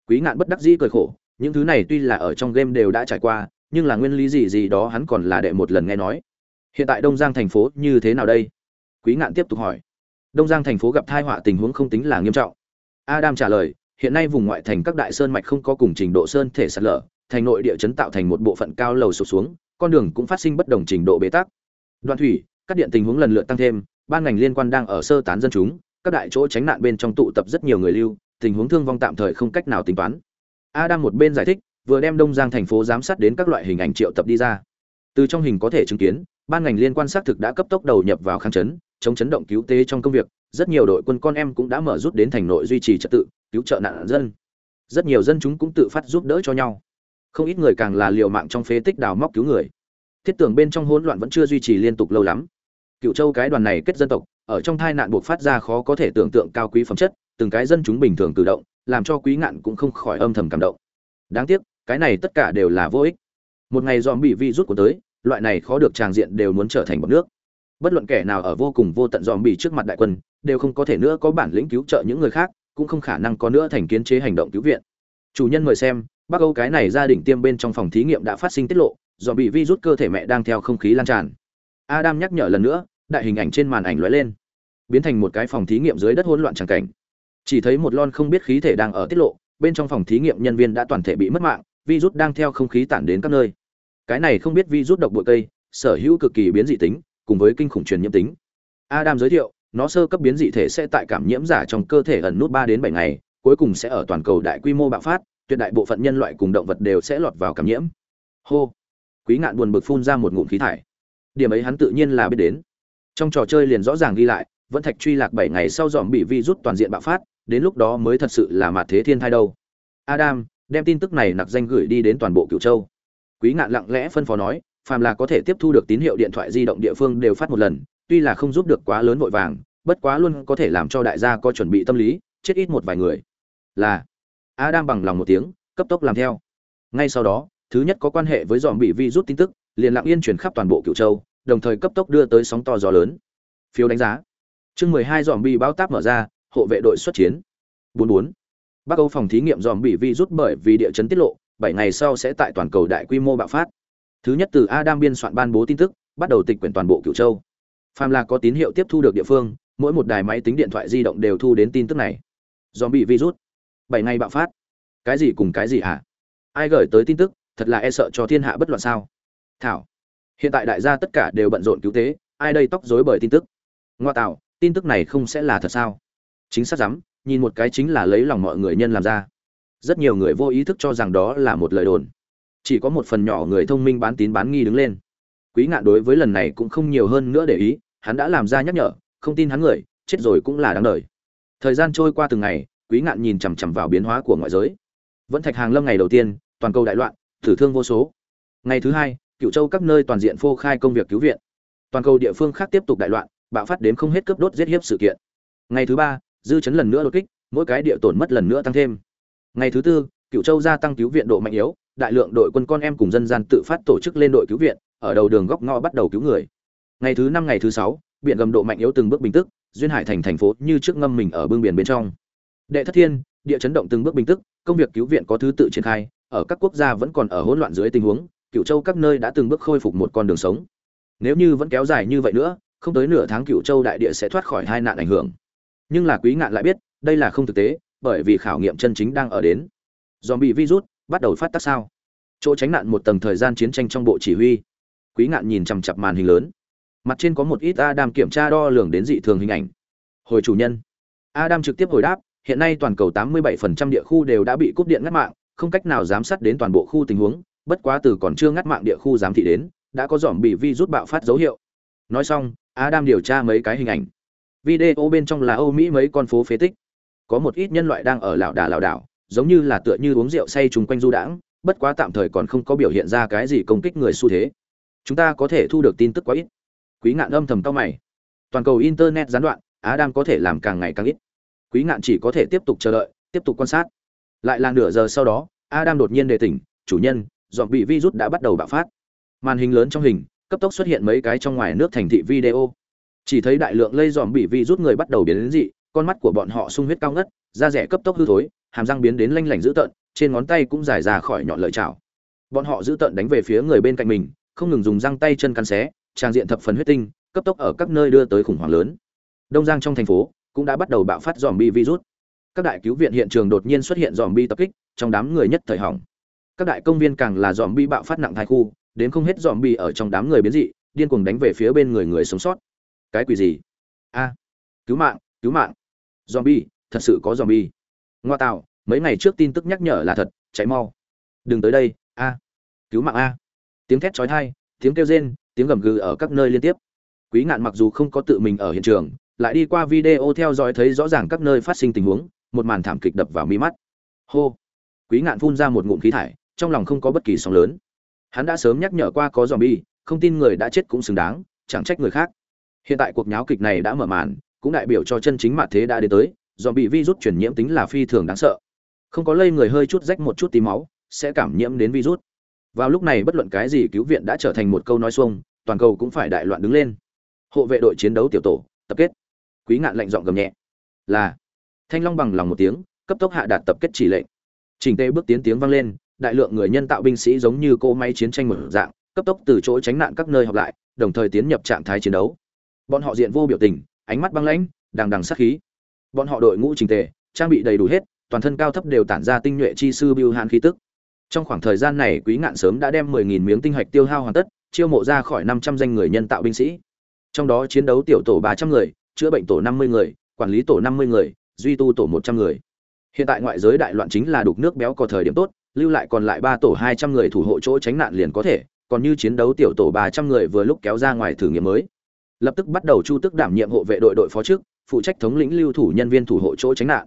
Speaker 1: Quý ngạn bất đắc dĩ cười khổ, những thứ này tuy là ở trong game đều đã trải qua, nhưng là nguyên lý gì gì đó hắn còn là đệ một lần nghe nói. Hiện tại đông giang thành phố như thế nào đây? Quý ngạn tiếp tục hỏi. Đông giang thành phố gặp tai họa tình huống không tính là nghiêm trọng. Adam trả lời, hiện nay vùng ngoại thành các đại sơn mạch không có cùng trình độ sơn thể sạt lở, thành nội địa chấn tạo thành một bộ phận cao lầu sụp xuống, con đường cũng phát sinh bất đồng trình độ bế tắc. Đoạn thủy, các điện tình huống lần lượt tăng thêm, ban ngành liên quan đang ở sơ tán dân chúng các đại chỗ tránh nạn bên trong tụ tập rất nhiều người lưu, tình huống thương vong tạm thời không cách nào tính toán. Adam một bên giải thích, vừa đem đông giang thành phố giám sát đến các loại hình ảnh triệu tập đi ra. Từ trong hình có thể chứng kiến, ban ngành liên quan xác thực đã cấp tốc đầu nhập vào kháng chấn, chống chấn động cứu tế trong công việc, rất nhiều đội quân con em cũng đã mở rút đến thành nội duy trì trật tự, cứu trợ nạn dân. Rất nhiều dân chúng cũng tự phát giúp đỡ cho nhau. Không ít người càng là liều mạng trong phế tích đào móc cứu người. Thiết tưởng bên trong hỗn loạn vẫn chưa duy trì liên tục lâu lắm. Cựu châu cái đoàn này kết dân tộc ở trong tai nạn buộc phát ra khó có thể tưởng tượng cao quý phẩm chất, từng cái dân chúng bình thường cử động, làm cho quý ngạn cũng không khỏi âm thầm cảm động. Đáng tiếc, cái này tất cả đều là vô ích. Một ngày dòm bị vi rút của tới, loại này khó được tràng diện đều muốn trở thành bọc nước. Bất luận kẻ nào ở vô cùng vô tận dòm bị trước mặt đại quân, đều không có thể nữa có bản lĩnh cứu trợ những người khác, cũng không khả năng có nữa thành kiến chế hành động cứu viện. Chủ nhân mời xem, bắc âu cái này gia đình tiêm bên trong phòng thí nghiệm đã phát sinh tiết lộ dòm bị vi rút cơ thể mẹ đang theo không khí lan tràn. Adam nhắc nhở lần nữa đại hình ảnh trên màn ảnh lóe lên, biến thành một cái phòng thí nghiệm dưới đất hỗn loạn tràng cảnh. Chỉ thấy một lon không biết khí thể đang ở tiết lộ, bên trong phòng thí nghiệm nhân viên đã toàn thể bị mất mạng, virus đang theo không khí tản đến các nơi. Cái này không biết virus độc bụi cây, sở hữu cực kỳ biến dị tính, cùng với kinh khủng truyền nhiễm tính. Adam giới thiệu, nó sơ cấp biến dị thể sẽ tại cảm nhiễm giả trong cơ thể ẩn nút ba đến bảy ngày, cuối cùng sẽ ở toàn cầu đại quy mô bạo phát, tuyệt đại bộ phận nhân loại cùng động vật đều sẽ lọt vào cảm nhiễm. Hô. Quý ngạn buồn bực phun ra một ngụm khí thải. Điểm ấy hắn tự nhiên là biết đến trong trò chơi liền rõ ràng ghi lại, vẫn thạch truy lạc bảy ngày sau dòm bị virus toàn diện bạo phát, đến lúc đó mới thật sự là mạt thế thiên thai đâu. Adam, đem tin tức này nặc danh gửi đi đến toàn bộ cửu châu. Quý ngạn lặng lẽ phân phó nói, phàm là có thể tiếp thu được tín hiệu điện thoại di động địa phương đều phát một lần, tuy là không giúp được quá lớn vội vàng, bất quá luôn có thể làm cho đại gia có chuẩn bị tâm lý, chết ít một vài người. Là, adam bằng lòng một tiếng, cấp tốc làm theo. Ngay sau đó, thứ nhất có quan hệ với dòm bị virus tin tức, liền lặng yên chuyển khắp toàn bộ cửu châu đồng thời cấp tốc đưa tới sóng to gió lớn phiếu đánh giá chương mười hai bị báo táp mở ra hộ vệ đội xuất chiến 44. Bắc Âu phòng thí nghiệm zombie bị bởi vì địa chấn tiết lộ, 7 ngày sau sẽ tại toàn cầu đại quy mô bạo phát. Thứ nhất từ Adam biên soạn ban bố tin tức, bắt đầu tịch quyển toàn bộ Cửu Châu. Phàm là có tín hiệu tiếp thu được địa phương, mỗi một đài máy tính điện thoại di động đều thu đến tin tức này. Zombie bị virus, 7 ngày bạo phát. Cái gì cùng cái gì hả? Ai gửi tới tin tức, thật là e sợ cho thiên hạ bất loạn sao? Thảo, hiện tại đại gia tất cả đều bận rộn cứu tế, ai đây tóc rối bởi tin tức. Ngoa tạo, tin tức này không sẽ là thật sao? Chính xác lắm, nhìn một cái chính là lấy lòng mọi người nhân làm ra. Rất nhiều người vô ý thức cho rằng đó là một lời đồn. Chỉ có một phần nhỏ người thông minh bán tín bán nghi đứng lên. Quý ngạn đối với lần này cũng không nhiều hơn nữa để ý hắn đã làm ra nhắc nhở không tin hắn người chết rồi cũng là đáng đời. Thời gian trôi qua từng ngày quý ngạn nhìn chằm chằm vào biến hóa của ngoại giới. Vẫn thạch hàng lâm ngày đầu tiên toàn cầu đại loạn tử thương vô số. Ngày thứ hai cựu châu các nơi toàn diện phô khai công việc cứu viện. Toàn cầu địa phương khác tiếp tục đại loạn, bạo phát đến không hết cướp đốt giết hiếp sự kiện. Ngày thứ ba, dư chấn lần nữa đột kích, mỗi cái địa tổn mất lần nữa tăng thêm. Ngày thứ tư cựu châu gia tăng cứu viện độ mạnh yếu, đại lượng đội quân con em cùng dân gian tự phát tổ chức lên đội cứu viện, ở đầu đường góc ngõ bắt đầu cứu người. Ngày thứ năm, ngày thứ sáu, biển gầm độ mạnh yếu từng bước bình tức, duyên hải thành thành phố như trước ngâm mình ở bưng biển bên trong. Đệ thất thiên, địa chấn động từng bước bình tức, công việc cứu viện có thứ tự triển khai, ở các quốc gia vẫn còn ở hỗn loạn dưới tình huống cựu châu các nơi đã từng bước khôi phục một con đường sống. Nếu như vẫn kéo dài như vậy nữa không tới nửa tháng cựu châu đại địa sẽ thoát khỏi hai nạn ảnh hưởng. Nhưng là quý ngạn lại biết đây là không thực tế bởi vì khảo nghiệm chân chính đang ở đến. Dòm bị virus bắt đầu phát tác sao? Chỗ tránh nạn một tầng thời gian chiến tranh trong bộ chỉ huy. Quý ngạn nhìn chằm chặp màn hình lớn. Mặt trên có một ít adam kiểm tra đo lường đến dị thường hình ảnh. Hồi chủ nhân. Adam trực tiếp hồi đáp hiện nay toàn cầu 87% địa khu đều đã bị cúp điện ngắt mạng, không cách nào giám sát đến toàn bộ khu tình huống, bất quá từ còn chưa ngắt mạng địa khu giám thị đến, đã có dòm bị vi rút bạo phát dấu hiệu. Nói xong, Adam điều tra mấy cái hình ảnh. Video bên trong là Âu Mỹ mấy con phố phế tích. Có một ít nhân loại đang ở lão đà lão đảo, giống như là tựa như uống rượu say chung quanh du đãng, bất quá tạm thời còn không có biểu hiện ra cái gì công kích người xu thế. Chúng ta có thể thu được tin tức quá ít. Quý ngạn âm thầm cao mày. Toàn cầu internet gián đoạn, á đang có thể làm càng ngày càng ít. Quý ngạn chỉ có thể tiếp tục chờ đợi, tiếp tục quan sát. Lại là nửa giờ sau đó, Adam đột nhiên đề tỉnh, chủ nhân, dòm bị virus đã bắt đầu bạo phát. Màn hình lớn trong hình, cấp tốc xuất hiện mấy cái trong ngoài nước thành thị video. Chỉ thấy đại lượng lây dòm bị virus người bắt đầu biến đến dị, con mắt của bọn họ sung huyết cao ngất, da rẻ cấp tốc hư thối, hàm răng biến đến lanh lảnh dữ tợn, trên ngón tay cũng dài ra khỏi nhọn lợi chảo. Bọn họ dữ tợn đánh về phía người bên cạnh mình, không ngừng dùng răng tay chân cắn xé, trang diện thập phần huyết tinh, cấp tốc ở các nơi đưa tới khủng hoảng lớn. Đông Giang trong thành phố cũng đã bắt đầu bạo phát zombie virus. Các đại cứu viện hiện trường đột nhiên xuất hiện zombie tập kích, trong đám người nhất thời hỏng. Các đại công viên càng là dòm bi bạo phát nặng thai khu, đến không hết dòm bi ở trong đám người biến dị, điên cuồng đánh về phía bên người người sống sót. Cái quỷ gì? A, cứu mạng, cứu mạng. dòm bi thật sự có dòm bi Ngoa tạo, mấy ngày trước tin tức nhắc nhở là thật, chạy mau. Đừng tới đây, a. Cứu mạng a. Tiếng thét chói tai, tiếng kêu rên, tiếng gầm gừ ở các nơi liên tiếp. Quý Ngạn mặc dù không có tự mình ở hiện trường, lại đi qua video theo dõi thấy rõ ràng các nơi phát sinh tình huống, một màn thảm kịch đập vào mi mắt. Hô. Quý Ngạn phun ra một ngụm khí thải, trong lòng không có bất kỳ sóng lớn. Hắn đã sớm nhắc nhở qua có zombie, không tin người đã chết cũng xứng đáng, chẳng trách người khác. Hiện tại cuộc nháo kịch này đã mở màn, cũng đại biểu cho chân chính mặt thế đã đến tới, zombie virus truyền nhiễm tính là phi thường đáng sợ. Không có lây người hơi chút rách một chút tí máu, sẽ cảm nhiễm đến virus. Vào lúc này bất luận cái gì cứu viện đã trở thành một câu nói xuông, toàn cầu cũng phải đại loạn đứng lên hộ vệ đội chiến đấu tiểu tổ tập kết quý ngạn lệnh giọng gầm nhẹ là thanh long bằng lòng một tiếng cấp tốc hạ đạt tập kết chỉ lệnh trình tê bước tiến tiếng vang lên đại lượng người nhân tạo binh sĩ giống như cô máy chiến tranh mở dạng, cấp tốc từ chỗ tránh nạn các nơi họp lại, đồng thời tiến nhập trạng thái chiến đấu. Bọn họ diện vô biểu tình, ánh mắt băng lãnh, đằng đằng sát khí. Bọn họ đội ngũ trình tề, trang bị đầy đủ hết, toàn thân cao thấp đều tản ra tinh nhuệ chi sư biêu hàn khí tức. Trong khoảng thời gian này, quý ngạn sớm đã đem 10.000 miếng tinh hạch tiêu hao hoàn tất, chiêu mộ ra khỏi 500 danh người nhân tạo binh sĩ. Trong đó chiến đấu tiểu tổ ba trăm người, chữa bệnh tổ năm mươi người, quản lý tổ năm mươi người, duy tu tổ một trăm người. Hiện tại ngoại giới đại loạn chính là đục nước béo có thời điểm tốt lưu lại còn lại ba tổ hai trăm người thủ hộ chỗ tránh nạn liền có thể còn như chiến đấu tiểu tổ ba trăm người vừa lúc kéo ra ngoài thử nghiệm mới lập tức bắt đầu chu tức đảm nhiệm hộ vệ đội đội phó trước phụ trách thống lĩnh lưu thủ nhân viên thủ hộ chỗ tránh nạn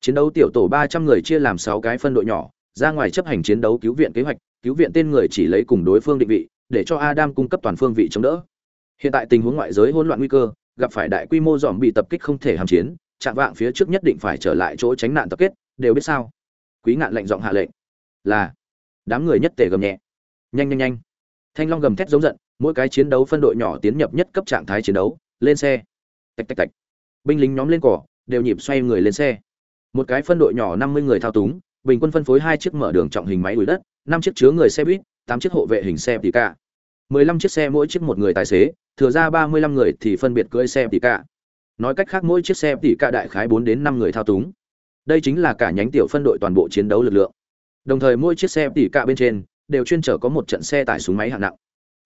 Speaker 1: chiến đấu tiểu tổ ba trăm người chia làm sáu cái phân đội nhỏ ra ngoài chấp hành chiến đấu cứu viện kế hoạch cứu viện tên người chỉ lấy cùng đối phương định vị để cho adam cung cấp toàn phương vị chống đỡ Hiện tại tình huống ngoại giới hỗn loạn nguy cơ, gặp phải đại quy mô dòm bị tập kích không thể hàm chiến, chạm vạng phía trước nhất định phải trở lại chỗ tránh nạn tập kết, đều biết sao? Quý ngạn lệnh giọng hạ lệnh. Là. Đám người nhất tề gầm nhẹ. Nhanh nhanh nhanh. Thanh Long gầm thét giống giận, mỗi cái chiến đấu phân đội nhỏ tiến nhập nhất cấp trạng thái chiến đấu, lên xe. Tạch tạch tạch. Binh lính nhóm lên cỏ, đều nhịp xoay người lên xe. Một cái phân đội nhỏ năm mươi người thao túng, bình quân phân phối hai chiếc mở đường trọng hình máy đuổi đất, năm chiếc chứa người xe buýt, tám chiếc hộ vệ hình xe tỉ cả. 15 chiếc xe mỗi chiếc một người tài xế, thừa ra 35 người thì phân biệt cưỡi xe tỉ cả. Nói cách khác mỗi chiếc xe tỉ cả đại khái bốn đến năm người thao túng. Đây chính là cả nhánh tiểu phân đội toàn bộ chiến đấu lực lượng. Đồng thời mỗi chiếc xe tỉ cả bên trên đều chuyên chở có một trận xe tải súng máy hạng nặng.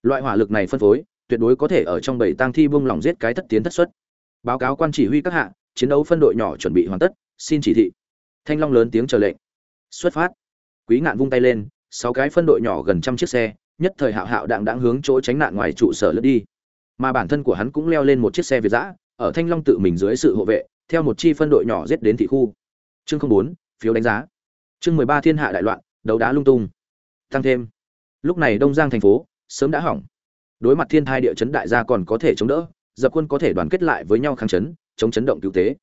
Speaker 1: Loại hỏa lực này phân phối, tuyệt đối có thể ở trong bảy tang thi buông lỏng giết cái thất tiến thất xuất. Báo cáo quan chỉ huy các hạ, chiến đấu phân đội nhỏ chuẩn bị hoàn tất, xin chỉ thị. Thanh Long lớn tiếng chờ lệnh. Xuất phát. Quý ngạn vung tay lên, sáu cái phân đội nhỏ gần trăm chiếc xe, nhất thời hạo hạo đạng đãng hướng chỗ tránh nạn ngoài trụ sở lướt đi mà bản thân của hắn cũng leo lên một chiếc xe việt giã ở thanh long tự mình dưới sự hộ vệ theo một chi phân đội nhỏ giết đến thị khu chương không bốn phiếu đánh giá chương mười ba thiên hạ đại loạn, đấu đá lung tung. Tăng thêm. Lúc này đông giang thành phố sớm đã hỏng. Đối mặt thiên thai địa chấn đại gia còn có thể chống đỡ, dập quân có thể đoàn kết lại với nhau kháng chấn, chống chấn động cứu tế.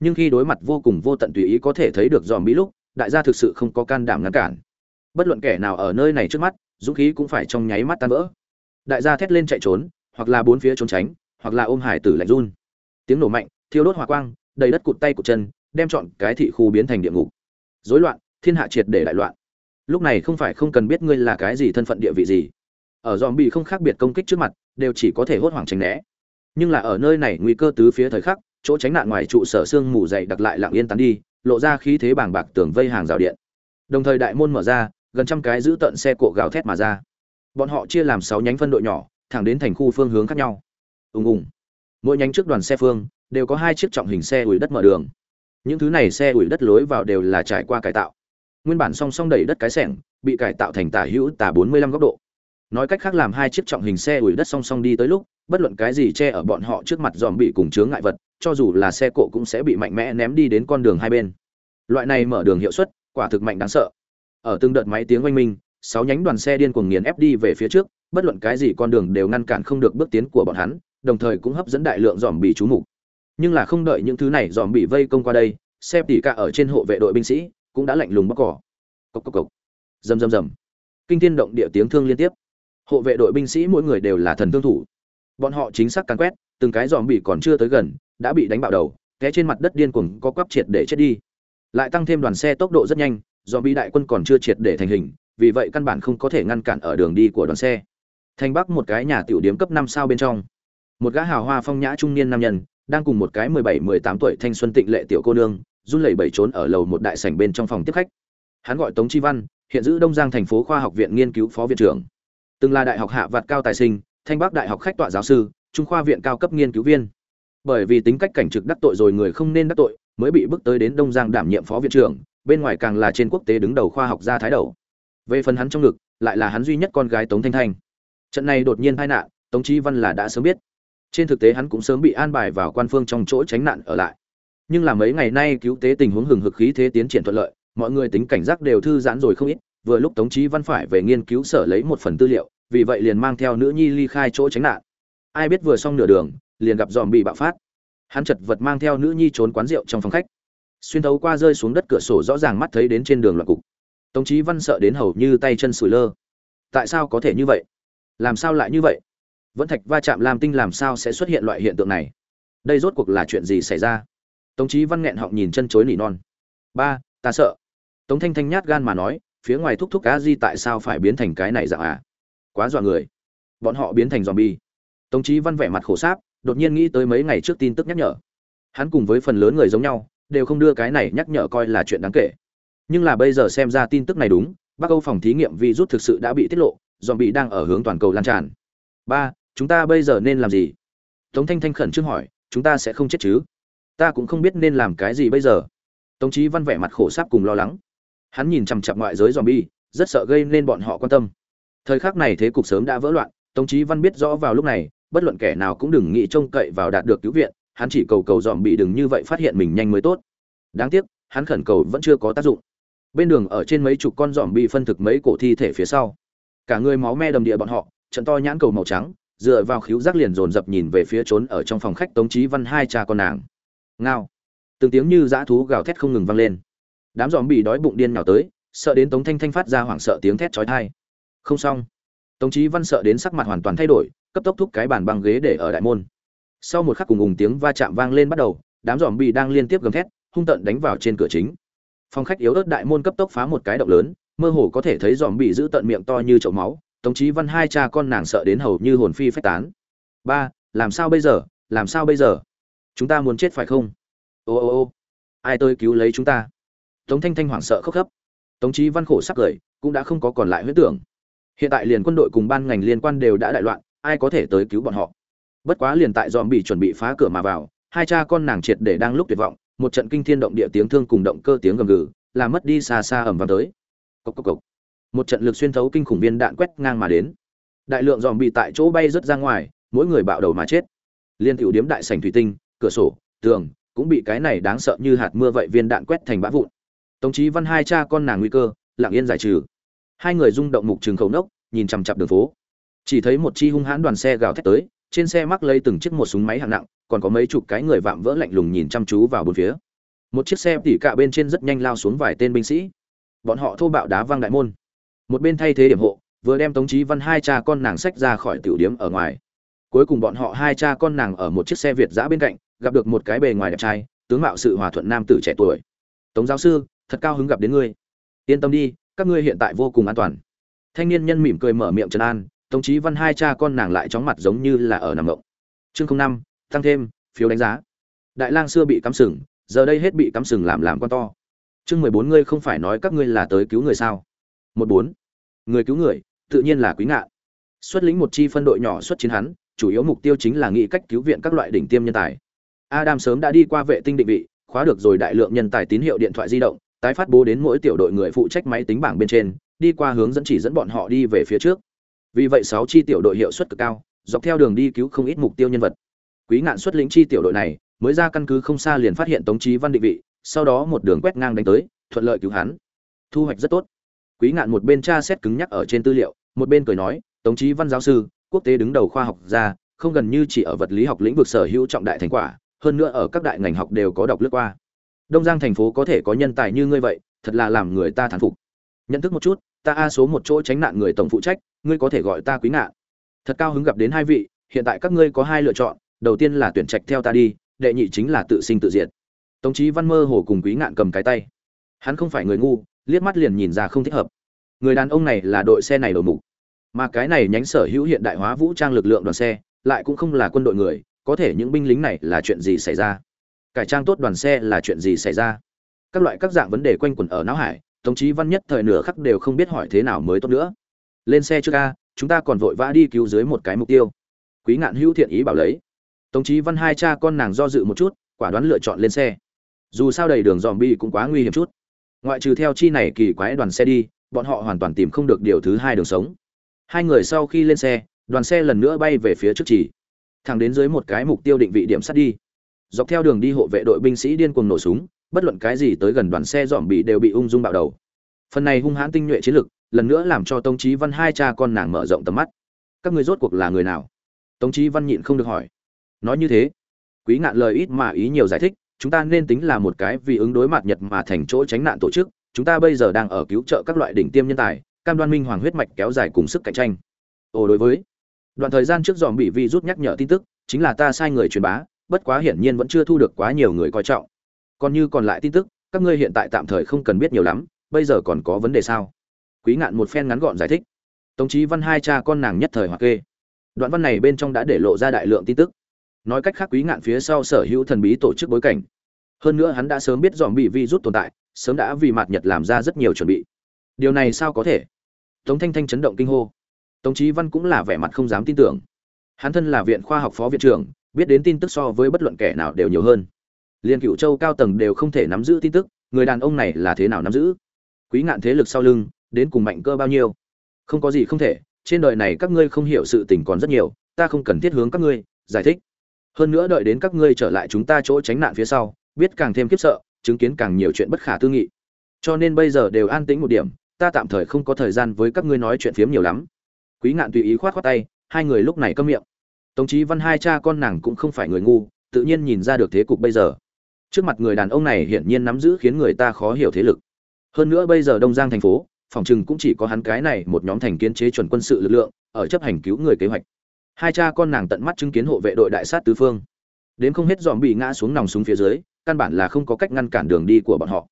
Speaker 1: Nhưng khi đối mặt vô cùng vô tận tùy ý có thể thấy được dòm bí lúc, đại gia thực sự không có can đảm ngăn cản. Bất luận kẻ nào ở nơi này trước mắt, dũng khí cũng phải trong nháy mắt tan vỡ. Đại gia thét lên chạy trốn, hoặc là bốn phía trốn tránh, hoặc là ôm hải tử lạnh run. Tiếng nổ mạnh, thiêu đốt hỏa quang, đầy đất cụt tay cụt chân, đem chọn cái thị khu biến thành địa ngục. Rối loạn thiên hạ triệt để đại loạn. Lúc này không phải không cần biết ngươi là cái gì thân phận địa vị gì. Ở dòm bị không khác biệt công kích trước mặt, đều chỉ có thể hốt hoảng tránh né. Nhưng là ở nơi này nguy cơ tứ phía thời khắc, chỗ tránh nạn ngoài trụ sở xương mù dày đặc lại lặng yên tán đi, lộ ra khí thế bàng bạc tường vây hàng rào điện. Đồng thời đại môn mở ra, gần trăm cái giữ tận xe cộ gào thét mà ra. Bọn họ chia làm sáu nhánh phân đội nhỏ, thẳng đến thành khu phương hướng khác nhau. Ùng ùng. Mỗi nhánh trước đoàn xe phương, đều có hai chiếc trọng hình xe ủi đất mở đường. Những thứ này xe ủi đất lối vào đều là trải qua cải tạo nguyên bản song song đẩy đất cái sẻng, bị cải tạo thành tả hữu tả 45 góc độ. Nói cách khác làm hai chiếc trọng hình xe ủi đất song song đi tới lúc, bất luận cái gì che ở bọn họ trước mặt dòm bị cùng chướng ngại vật, cho dù là xe cộ cũng sẽ bị mạnh mẽ ném đi đến con đường hai bên. Loại này mở đường hiệu suất, quả thực mạnh đáng sợ. Ở từng đợt máy tiếng oanh minh, sáu nhánh đoàn xe điên cuồng nghiền ép đi về phía trước, bất luận cái gì con đường đều ngăn cản không được bước tiến của bọn hắn, đồng thời cũng hấp dẫn đại lượng dòm bị trú mục. Nhưng là không đợi những thứ này dòm bị vây công qua đây, xe tỉ cả ở trên hộ vệ đội binh sĩ cũng đã lạnh lùng bóc cỏ. Cộc cộc cộc. Rầm rầm rầm. Kinh thiên động địa tiếng thương liên tiếp. Hộ vệ đội binh sĩ mỗi người đều là thần thương thủ. Bọn họ chính xác càn quét, từng cái dòm bị còn chưa tới gần, đã bị đánh bạo đầu, té trên mặt đất điên cuồng có quắp triệt để chết đi. Lại tăng thêm đoàn xe tốc độ rất nhanh do bị đại quân còn chưa triệt để thành hình, vì vậy căn bản không có thể ngăn cản ở đường đi của đoàn xe. Thành bắc một cái nhà tiểu điếm cấp năm sao bên trong. Một gã hào hoa phong nhã trung niên nam nhân, đang cùng một cái mười bảy, mười tám tuổi thanh xuân tịnh lệ tiểu cô nương run lẩy bẩy trốn ở lầu một đại sảnh bên trong phòng tiếp khách. Hắn gọi tống chi văn, hiện giữ đông giang thành phố khoa học viện nghiên cứu phó viện trưởng. Từng là đại học hạ vạt cao tài sinh, thanh bắc đại học khách tọa giáo sư, trung khoa viện cao cấp nghiên cứu viên. Bởi vì tính cách cảnh trực đắc tội rồi người không nên đắc tội, mới bị bước tới đến đông giang đảm nhiệm phó viện trưởng, bên ngoài càng là trên quốc tế đứng đầu khoa học gia thái đầu. Về phần hắn trong ngực, lại là hắn duy nhất con gái tống thanh thanh. Trận này đột nhiên tai nạn, tống chi văn là đã sớm biết. Trên thực tế hắn cũng sớm bị an bài vào quan phương trong chỗ tránh nạn ở lại nhưng là mấy ngày nay cứu tế tình huống hừng hực khí thế tiến triển thuận lợi, mọi người tính cảnh giác đều thư giãn rồi không ít, vừa lúc tống chí văn phải về nghiên cứu sở lấy một phần tư liệu, vì vậy liền mang theo nữ nhi ly khai chỗ tránh nạn. Ai biết vừa xong nửa đường, liền gặp dòm bị bạo phát. Hắn chật vật mang theo nữ nhi trốn quán rượu trong phòng khách. Xuyên thấu qua rơi xuống đất cửa sổ rõ ràng mắt thấy đến trên đường loạn cục. Tống chí văn sợ đến hầu như tay chân sủi lơ. Tại sao có thể như vậy? Làm sao lại như vậy? Vẫn thạch va chạm lam tinh làm sao sẽ xuất hiện loại hiện tượng này? Đây rốt cuộc là chuyện gì xảy ra? Tống chí văn nghẹn họng nhìn chân chối nỉ non. Ba, ta sợ. Tống thanh thanh nhát gan mà nói, phía ngoài thúc thúc cá di tại sao phải biến thành cái này dạng à? Quá dọa người. Bọn họ biến thành dòm bi tống chí văn vẻ mặt khổ sáp, đột nhiên nghĩ tới mấy ngày trước tin tức nhắc nhở. Hắn cùng với phần lớn người giống nhau, đều không đưa cái này nhắc nhở coi là chuyện đáng kể. Nhưng là bây giờ xem ra tin tức này đúng, bắc âu phòng thí nghiệm virus thực sự đã bị tiết lộ dòm bị đang ở hướng toàn cầu lan tràn. Ba, chúng ta bây giờ nên làm gì? Tống thanh thanh khẩn trương hỏi, chúng ta sẽ không chết chứ? Ta cũng không biết nên làm cái gì bây giờ. Tống chí văn vẻ mặt khổ sáp cùng lo lắng. Hắn nhìn chằm chặp ngoại giới dòm bi rất sợ gây nên bọn họ quan tâm. Thời khắc này thế cục sớm đã vỡ loạn, tống chí văn biết rõ vào lúc này, bất luận kẻ nào cũng đừng nghĩ trông cậy vào đạt được cứu viện, hắn chỉ cầu cầu dòm bị đừng như vậy phát hiện mình nhanh mới tốt. Đáng tiếc, hắn khẩn cầu vẫn chưa có tác dụng. Bên đường ở trên mấy chục con dòm bị phân thực mấy cổ thi thể phía sau. Cả người máu me đầm địa bọn họ, trận to nhãn cầu màu trắng, dựa vào khíu giác liền dồn dập nhìn về phía trốn ở trong phòng khách tống chí văn hai cha con nàng ngao. Từng tiếng như dã thú gào thét không ngừng vang lên. Đám dòm bị đói bụng điên nào tới, sợ đến tống thanh thanh phát ra hoảng sợ tiếng thét chói tai. Không xong. Tống chí văn sợ đến sắc mặt hoàn toàn thay đổi, cấp tốc thúc cái bàn băng ghế để ở đại môn. Sau một khắc cùng ùng tiếng va chạm vang lên bắt đầu, đám dòm bị đang liên tiếp gầm thét, hung tận đánh vào trên cửa chính. Phòng khách yếu ớt đại môn cấp tốc phá một cái động lớn, mơ hồ có thể thấy dòm bị giữ tận miệng to như chậu máu, tống chí văn hai cha con nàng sợ đến hầu như hồn phi phách tán. Ba, làm sao bây giờ, làm sao bây giờ? Chúng ta muốn chết phải không? Ô ô ô. Ai tới cứu lấy chúng ta? Tống thanh thanh hoảng sợ khóc khấp tống chí văn khổ sắc cười, cũng đã không có còn lại huyết tưởng. Hiện tại liền quân đội cùng ban ngành liên quan đều đã đại loạn, ai có thể tới cứu bọn họ? Bất quá liền tại dòm bị chuẩn bị phá cửa mà vào, hai cha con nàng triệt để đang lúc tuyệt vọng, một trận kinh thiên động địa tiếng thương cùng động cơ tiếng gầm gừ làm mất đi xa xa ẩm vào tới. Cốc cốc cốc. Một trận lực xuyên thấu kinh khủng viên đạn quét ngang mà đến. Đại lượng dòm bị tại chỗ bay rớt ra ngoài, mỗi người bạo đầu mà chết. Liên tiểu điếm đại sảnh thủy tinh cửa sổ, tường, cũng bị cái này đáng sợ như hạt mưa vậy viên đạn quét thành bã vụn. Tống chí văn hai cha con nàng nguy cơ, lặng yên giải trừ. Hai người rung động mục trường khẩu nốc, nhìn chằm chặp đường phố. Chỉ thấy một chi hung hãn đoàn xe gào thét tới, trên xe mắc lấy từng chiếc một súng máy hạng nặng, còn có mấy chục cái người vạm vỡ lạnh lùng nhìn chăm chú vào bốn phía. Một chiếc xe tỉ cả bên trên rất nhanh lao xuống vài tên binh sĩ. Bọn họ thô bạo đá văng đại môn. Một bên thay thế điểm hộ, vừa đem tống chí văn hai cha con nàng sách ra khỏi tiểu điếm ở ngoài. Cuối cùng bọn họ hai cha con nàng ở một chiếc xe việt giã bên cạnh gặp được một cái bề ngoài đẹp trai, tướng mạo sự hòa thuận nam tử trẻ tuổi. Tống giáo sư, thật cao hứng gặp đến ngươi. Yên tâm đi, các ngươi hiện tại vô cùng an toàn. Thanh niên nhân mỉm cười mở miệng trấn an, tống chí văn hai cha con nàng lại chóng mặt giống như là ở nằm ngộng. Chương năm, tăng thêm, phiếu đánh giá. Đại lang xưa bị cắm sừng, giờ đây hết bị cắm sừng làm làm con to. Chương mười bốn, ngươi không phải nói các ngươi là tới cứu người sao? Một bốn, người cứu người, tự nhiên là quý ngạn xuất lĩnh một chi phân đội nhỏ xuất chiến hắn, chủ yếu mục tiêu chính là nghĩ cách cứu viện các loại đỉnh tiêm nhân tài adam sớm đã đi qua vệ tinh định vị, khóa được rồi đại lượng nhân tài tín hiệu điện thoại di động, tái phát bố đến mỗi tiểu đội người phụ trách máy tính bảng bên trên, đi qua hướng dẫn chỉ dẫn bọn họ đi về phía trước. Vì vậy sáu chi tiểu đội hiệu suất cực cao, dọc theo đường đi cứu không ít mục tiêu nhân vật. Quý ngạn xuất lĩnh chi tiểu đội này, mới ra căn cứ không xa liền phát hiện tống trí văn định vị, sau đó một đường quét ngang đánh tới, thuận lợi cứu hắn. Thu hoạch rất tốt. Quý ngạn một bên tra xét cứng nhắc ở trên tư liệu, một bên cười nói, tống trí văn giáo sư, quốc tế đứng đầu khoa học gia, không gần như chỉ ở vật lý học lĩnh vực sở hữu trọng đại thành quả hơn nữa ở các đại ngành học đều có đọc lướt qua. Đông giang thành phố có thể có nhân tài như ngươi vậy, thật là làm người ta thán phục. Nhận thức một chút, ta a số một chỗ tránh nạn người tổng phụ trách, ngươi có thể gọi ta quý ngạn thật cao hứng gặp đến hai vị, hiện tại các ngươi có hai lựa chọn, đầu tiên là tuyển trạch theo ta đi, đệ nhị chính là tự sinh tự diệt. Tống chí văn mơ hồ cùng quý ngạn cầm cái tay. Hắn không phải người ngu, liếc mắt liền nhìn ra không thích hợp. Người đàn ông này là đội xe này đầu mục. Mà cái này nhánh sở hữu hiện đại hóa vũ trang lực lượng đoàn xe, lại cũng không là quân đội người có thể những binh lính này là chuyện gì xảy ra? Cải trang tốt đoàn xe là chuyện gì xảy ra? Các loại các dạng vấn đề quanh quẩn ở não hải, tống chí văn nhất thời nửa khắc đều không biết hỏi thế nào mới tốt nữa. Lên xe trước ca chúng ta còn vội vã đi cứu dưới một cái mục tiêu. Quý ngạn hữu thiện ý bảo lấy. Tống chí văn hai cha con nàng do dự một chút, quả đoán lựa chọn lên xe. Dù sao đầy đường dòm bi cũng quá nguy hiểm chút. Ngoại trừ theo chi này kỳ quái đoàn xe đi, bọn họ hoàn toàn tìm không được điều thứ hai đường sống. Hai người sau khi lên xe, đoàn xe lần nữa bay về phía trước chỉ thẳng đến dưới một cái mục tiêu định vị điểm sắt đi. Dọc theo đường đi hộ vệ đội binh sĩ điên cuồng nổ súng, bất luận cái gì tới gần đoàn xe dòm bị đều bị ung dung bạo đầu. Phần này hung hãn tinh nhuệ chiến lực, lần nữa làm cho tống trí văn hai cha con nàng mở rộng tầm mắt. Các người rốt cuộc là người nào? Tống trí văn nhịn không được hỏi. Nói như thế, quý ngạn lời ít mà ý nhiều giải thích, chúng ta nên tính là một cái vì ứng đối mặt nhật mà thành chỗ tránh nạn tổ chức, chúng ta bây giờ đang ở cứu trợ các loại đỉnh tiêm nhân tài, cam đoan minh hoàng huyết mạch kéo dài cùng sức cạnh tranh. Ồ, đối với đoạn thời gian trước dòm bị vi rút nhắc nhở tin tức, chính là ta sai người truyền bá, bất quá hiển nhiên vẫn chưa thu được quá nhiều người coi trọng. Còn như còn lại tin tức, các ngươi hiện tại tạm thời không cần biết nhiều lắm, bây giờ còn có vấn đề sao? Quý ngạn một phen ngắn gọn giải thích. Tống chí văn hai cha con nàng nhất thời hoặc kê. Đoạn văn này bên trong đã để lộ ra đại lượng tin tức. Nói cách khác, quý ngạn phía sau sở hữu thần bí tổ chức bối cảnh. Hơn nữa hắn đã sớm biết dòm bị vi rút tồn tại, sớm đã vì mặt nhật làm ra rất nhiều chuẩn bị. Điều này sao có thể? Tống thanh thanh chấn động kinh hô tống chí văn cũng là vẻ mặt không dám tin tưởng. Hắn thân là viện khoa học phó viện trưởng, biết đến tin tức so với bất luận kẻ nào đều nhiều hơn. Liên cựu châu cao tầng đều không thể nắm giữ tin tức, người đàn ông này là thế nào nắm giữ? Quý ngạn thế lực sau lưng, đến cùng mạnh cơ bao nhiêu? Không có gì không thể, trên đời này các ngươi không hiểu sự tình còn rất nhiều, ta không cần thiết hướng các ngươi, giải thích. Hơn nữa đợi đến các ngươi trở lại chúng ta chỗ tránh nạn phía sau, biết càng thêm kiếp sợ, chứng kiến càng nhiều chuyện bất khả tư nghị. Cho nên bây giờ đều an tĩnh một điểm, ta tạm thời không có thời gian với các ngươi nói chuyện phiếm nhiều lắm quý ngạn tùy ý khoát khoát tay, hai người lúc này câm miệng. Tống chí văn hai cha con nàng cũng không phải người ngu, tự nhiên nhìn ra được thế cục bây giờ. Trước mặt người đàn ông này hiển nhiên nắm giữ khiến người ta khó hiểu thế lực. Hơn nữa bây giờ đông giang thành phố, phòng chừng cũng chỉ có hắn cái này một nhóm thành kiến chế chuẩn quân sự lực lượng, ở chấp hành cứu người kế hoạch. Hai cha con nàng tận mắt chứng kiến hộ vệ đội đại sát tứ phương. Đến không hết dòm bị ngã xuống nòng súng phía dưới, căn bản là không có cách ngăn cản đường đi của bọn họ.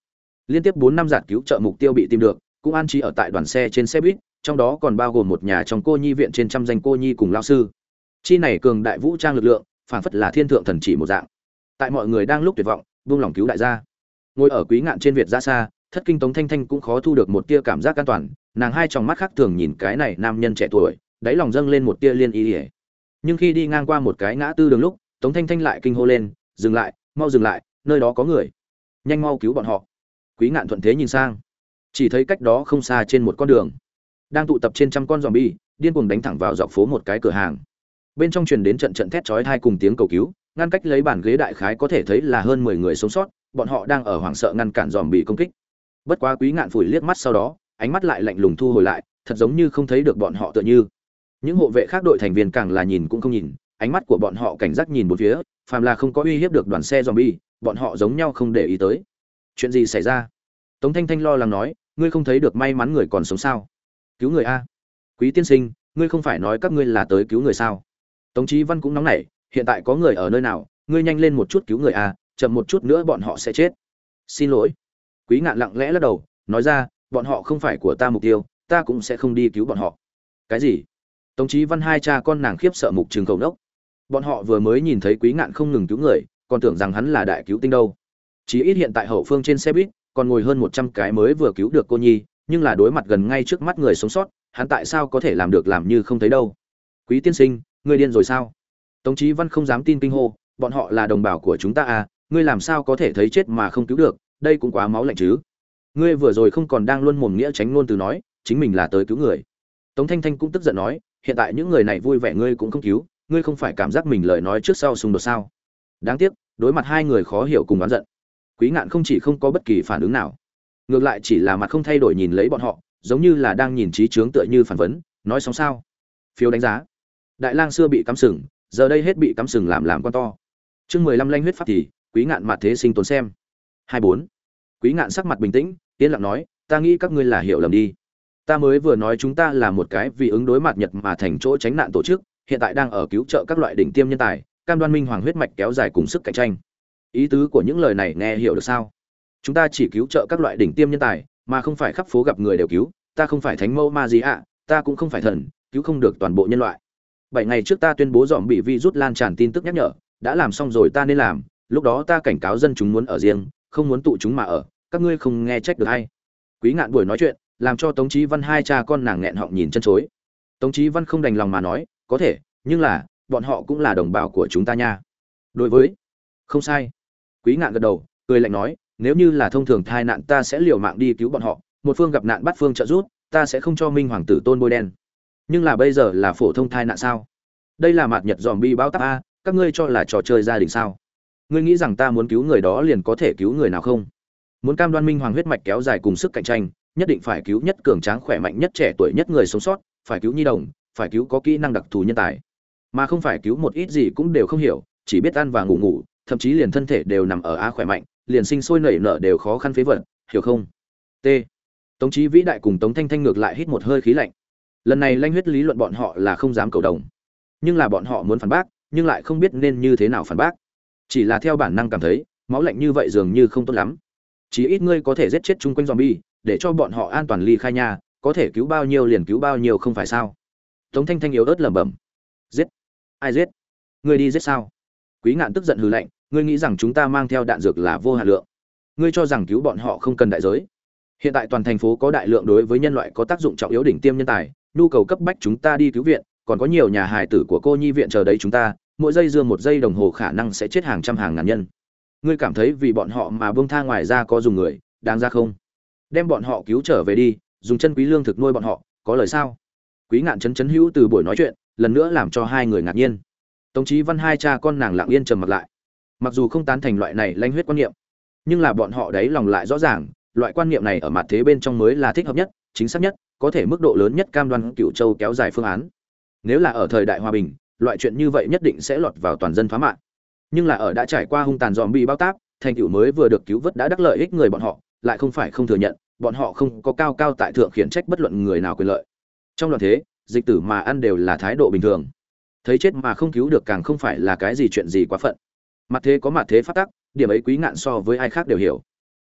Speaker 1: Liên tiếp bốn năm giạt cứu trợ mục tiêu bị tìm được, cũng an trí ở tại đoàn xe trên xe buýt trong đó còn bao gồm một nhà trong cô nhi viện trên trăm danh cô nhi cùng lao sư. Chi này cường đại vũ trang lực lượng, phản phất là thiên thượng thần chỉ một dạng. Tại mọi người đang lúc tuyệt vọng, buông lòng cứu đại gia. Ngồi ở quý ngạn trên việt ra xa, thất kinh tống thanh thanh cũng khó thu được một tia cảm giác an toàn, nàng hai trong mắt khác thường nhìn cái này nam nhân trẻ tuổi, đáy lòng dâng lên một tia liên ý. Ỉa nhưng khi đi ngang qua một cái ngã tư đường lúc, tống thanh thanh lại kinh hô lên, dừng lại, mau dừng lại, nơi đó có người. Nhanh mau cứu bọn họ. Quý ngạn thuận thế nhìn sang. Chỉ thấy cách đó không xa trên một con đường đang tụ tập trên trăm con dòm bi điên cuồng đánh thẳng vào dọc phố một cái cửa hàng. Bên trong truyền đến trận trận thét chói tai cùng tiếng cầu cứu, ngăn cách lấy bản ghế đại khái có thể thấy là hơn mười người sống sót, bọn họ đang ở hoảng sợ ngăn cản dòm bị công kích. Bất quá quý ngạn phủi liếc mắt sau đó, ánh mắt lại lạnh lùng thu hồi lại, thật giống như không thấy được bọn họ tựa như. Những hộ vệ khác đội thành viên càng là nhìn cũng không nhìn, ánh mắt của bọn họ cảnh giác nhìn một phía, phàm là không có uy hiếp được đoàn xe zombie, bọn họ giống nhau không để ý tới. Chuyện gì xảy ra? Tống thanh thanh lo lắng nói, ngươi không thấy được may mắn người còn sống sao? Cứu người a. Quý tiên sinh, ngươi không phải nói các ngươi là tới cứu người sao? Tống trí văn cũng nóng nảy, hiện tại có người ở nơi nào, ngươi nhanh lên một chút cứu người a, chậm một chút nữa bọn họ sẽ chết. Xin lỗi. Quý ngạn lặng lẽ lắc đầu, nói ra, bọn họ không phải của ta mục tiêu, ta cũng sẽ không đi cứu bọn họ. Cái gì? Tống trí văn hai cha con nàng khiếp sợ mục trường cầu nốc. Bọn họ vừa mới nhìn thấy quý ngạn không ngừng cứu người, còn tưởng rằng hắn là đại cứu tinh đâu. Chí ít hiện tại hậu phương trên xe buýt, còn ngồi hơn một trăm cái mới vừa cứu được cô nhi nhưng là đối mặt gần ngay trước mắt người sống sót, hắn tại sao có thể làm được làm như không thấy đâu? Quý tiên sinh, ngươi điên rồi sao? Tống chí văn không dám tin kinh hô, bọn họ là đồng bào của chúng ta à ngươi làm sao có thể thấy chết mà không cứu được, đây cũng quá máu lạnh chứ. Ngươi vừa rồi không còn đang luôn mồm nghĩa tránh ngôn từ nói, chính mình là tới cứu người. Tống thanh thanh cũng tức giận nói, hiện tại những người này vui vẻ ngươi cũng không cứu, ngươi không phải cảm giác mình lời nói trước sau xung đột sao? Đáng tiếc, đối mặt hai người khó hiểu cùng oán giận. Quý ngạn không chỉ không có bất kỳ phản ứng nào ngược lại chỉ là mặt không thay đổi nhìn lấy bọn họ, giống như là đang nhìn trí trướng tựa như phản vấn, nói xong sao? Phiếu đánh giá. Đại lang xưa bị cắm sừng, giờ đây hết bị cắm sừng làm làm con to. Chương mười lăm lanh huyết pháp thì, quý ngạn mặt thế sinh tồn xem. Hai bốn. Quý ngạn sắc mặt bình tĩnh, yên lặng nói, ta nghĩ các ngươi là hiểu lầm đi. Ta mới vừa nói chúng ta là một cái vì ứng đối mặt nhật mà thành chỗ tránh nạn tổ chức, hiện tại đang ở cứu trợ các loại đỉnh tiêm nhân tài, cam đoan minh hoàng huyết mạch kéo dài cùng sức cạnh tranh. Ý tứ của những lời này nghe hiểu được sao? Chúng ta chỉ cứu trợ các loại đỉnh tiêm nhân tài, mà không phải khắp phố gặp người đều cứu, ta không phải thánh mẫu ma gì ạ, ta cũng không phải thần, cứu không được toàn bộ nhân loại. Bảy ngày trước ta tuyên bố dòm bị vi rút lan tràn tin tức nhắc nhở, đã làm xong rồi ta nên làm, lúc đó ta cảnh cáo dân chúng muốn ở riêng, không muốn tụ chúng mà ở, các ngươi không nghe trách được hay quý ngạn buổi nói chuyện, làm cho tống trí văn hai cha con nàng nghẹn họng nhìn chân chối. Tống trí văn không đành lòng mà nói, có thể, nhưng là, bọn họ cũng là đồng bào của chúng ta nha. Đối với, không sai. Quý ngạn gật đầu, cười lạnh nói nếu như là thông thường thai nạn ta sẽ liều mạng đi cứu bọn họ, một phương gặp nạn bắt phương trợ giúp, ta sẽ không cho minh hoàng tử tôn bôi đen. Nhưng là bây giờ là phổ thông thai nạn sao? Đây là mạt nhật dòm bi báo tạp a, các ngươi cho là trò chơi gia đình sao? Ngươi nghĩ rằng ta muốn cứu người đó liền có thể cứu người nào không? Muốn cam đoan minh hoàng huyết mạch kéo dài cùng sức cạnh tranh, nhất định phải cứu nhất cường tráng khỏe mạnh nhất trẻ tuổi nhất người sống sót, phải cứu nhi đồng, phải cứu có kỹ năng đặc thù nhân tài. Mà không phải cứu một ít gì cũng đều không hiểu, chỉ biết ăn và ngủ ngủ, thậm chí liền thân thể đều nằm ở á khỏe mạnh liền sinh sôi nảy nở đều khó khăn phế vật, hiểu không? T. Tống chí vĩ đại cùng tống thanh thanh ngược lại hít một hơi khí lạnh. Lần này lanh huyết lý luận bọn họ là không dám cầu đồng. Nhưng là bọn họ muốn phản bác, nhưng lại không biết nên như thế nào phản bác. Chỉ là theo bản năng cảm thấy, máu lạnh như vậy dường như không tốt lắm. Chỉ ít ngươi có thể giết chết chung quanh zombie, để cho bọn họ an toàn ly khai nhà, có thể cứu bao nhiêu liền cứu bao nhiêu không phải sao? Tống thanh thanh yếu ớt lẩm bẩm. Giết. Ai giết? Ngươi đi giết sao? Quý ngạn tức giận hừ lạnh ngươi nghĩ rằng chúng ta mang theo đạn dược là vô hạn lượng. Ngươi cho rằng cứu bọn họ không cần đại giới. Hiện tại toàn thành phố có đại lượng đối với nhân loại có tác dụng trọng yếu đỉnh tiêm nhân tài, nhu cầu cấp bách chúng ta đi cứu viện, còn có nhiều nhà hài tử của cô nhi viện chờ đấy chúng ta, mỗi giây dương một giây đồng hồ khả năng sẽ chết hàng trăm hàng ngàn nhân. Ngươi cảm thấy vì bọn họ mà bông tha ngoài ra có dùng người, đáng ra không? Đem bọn họ cứu trở về đi, dùng chân quý lương thực nuôi bọn họ, có lời sao? Quý ngạn chấn chấn hữu từ buổi nói chuyện, lần nữa làm cho hai người ngạc nhiên. Tống chí văn hai cha con nàng lặng yên trầm mặt lại mặc dù không tán thành loại này lanh huyết quan niệm, nhưng là bọn họ đấy lòng lại rõ ràng, loại quan niệm này ở mặt thế bên trong mới là thích hợp nhất, chính xác nhất, có thể mức độ lớn nhất cam đoan cựu châu kéo dài phương án. Nếu là ở thời đại hòa bình, loại chuyện như vậy nhất định sẽ lọt vào toàn dân phá mạng. Nhưng là ở đã trải qua hung tàn dòm bị bao tác thành cựu mới vừa được cứu vớt đã đắc lợi ích người bọn họ, lại không phải không thừa nhận, bọn họ không có cao cao tại thượng khiển trách bất luận người nào quyền lợi. Trong loạn thế, dịch tử mà ăn đều là thái độ bình thường. Thấy chết mà không cứu được càng không phải là cái gì chuyện gì quá phận mặt thế có mặt thế phát tắc, điểm ấy quý ngạn so với ai khác đều hiểu.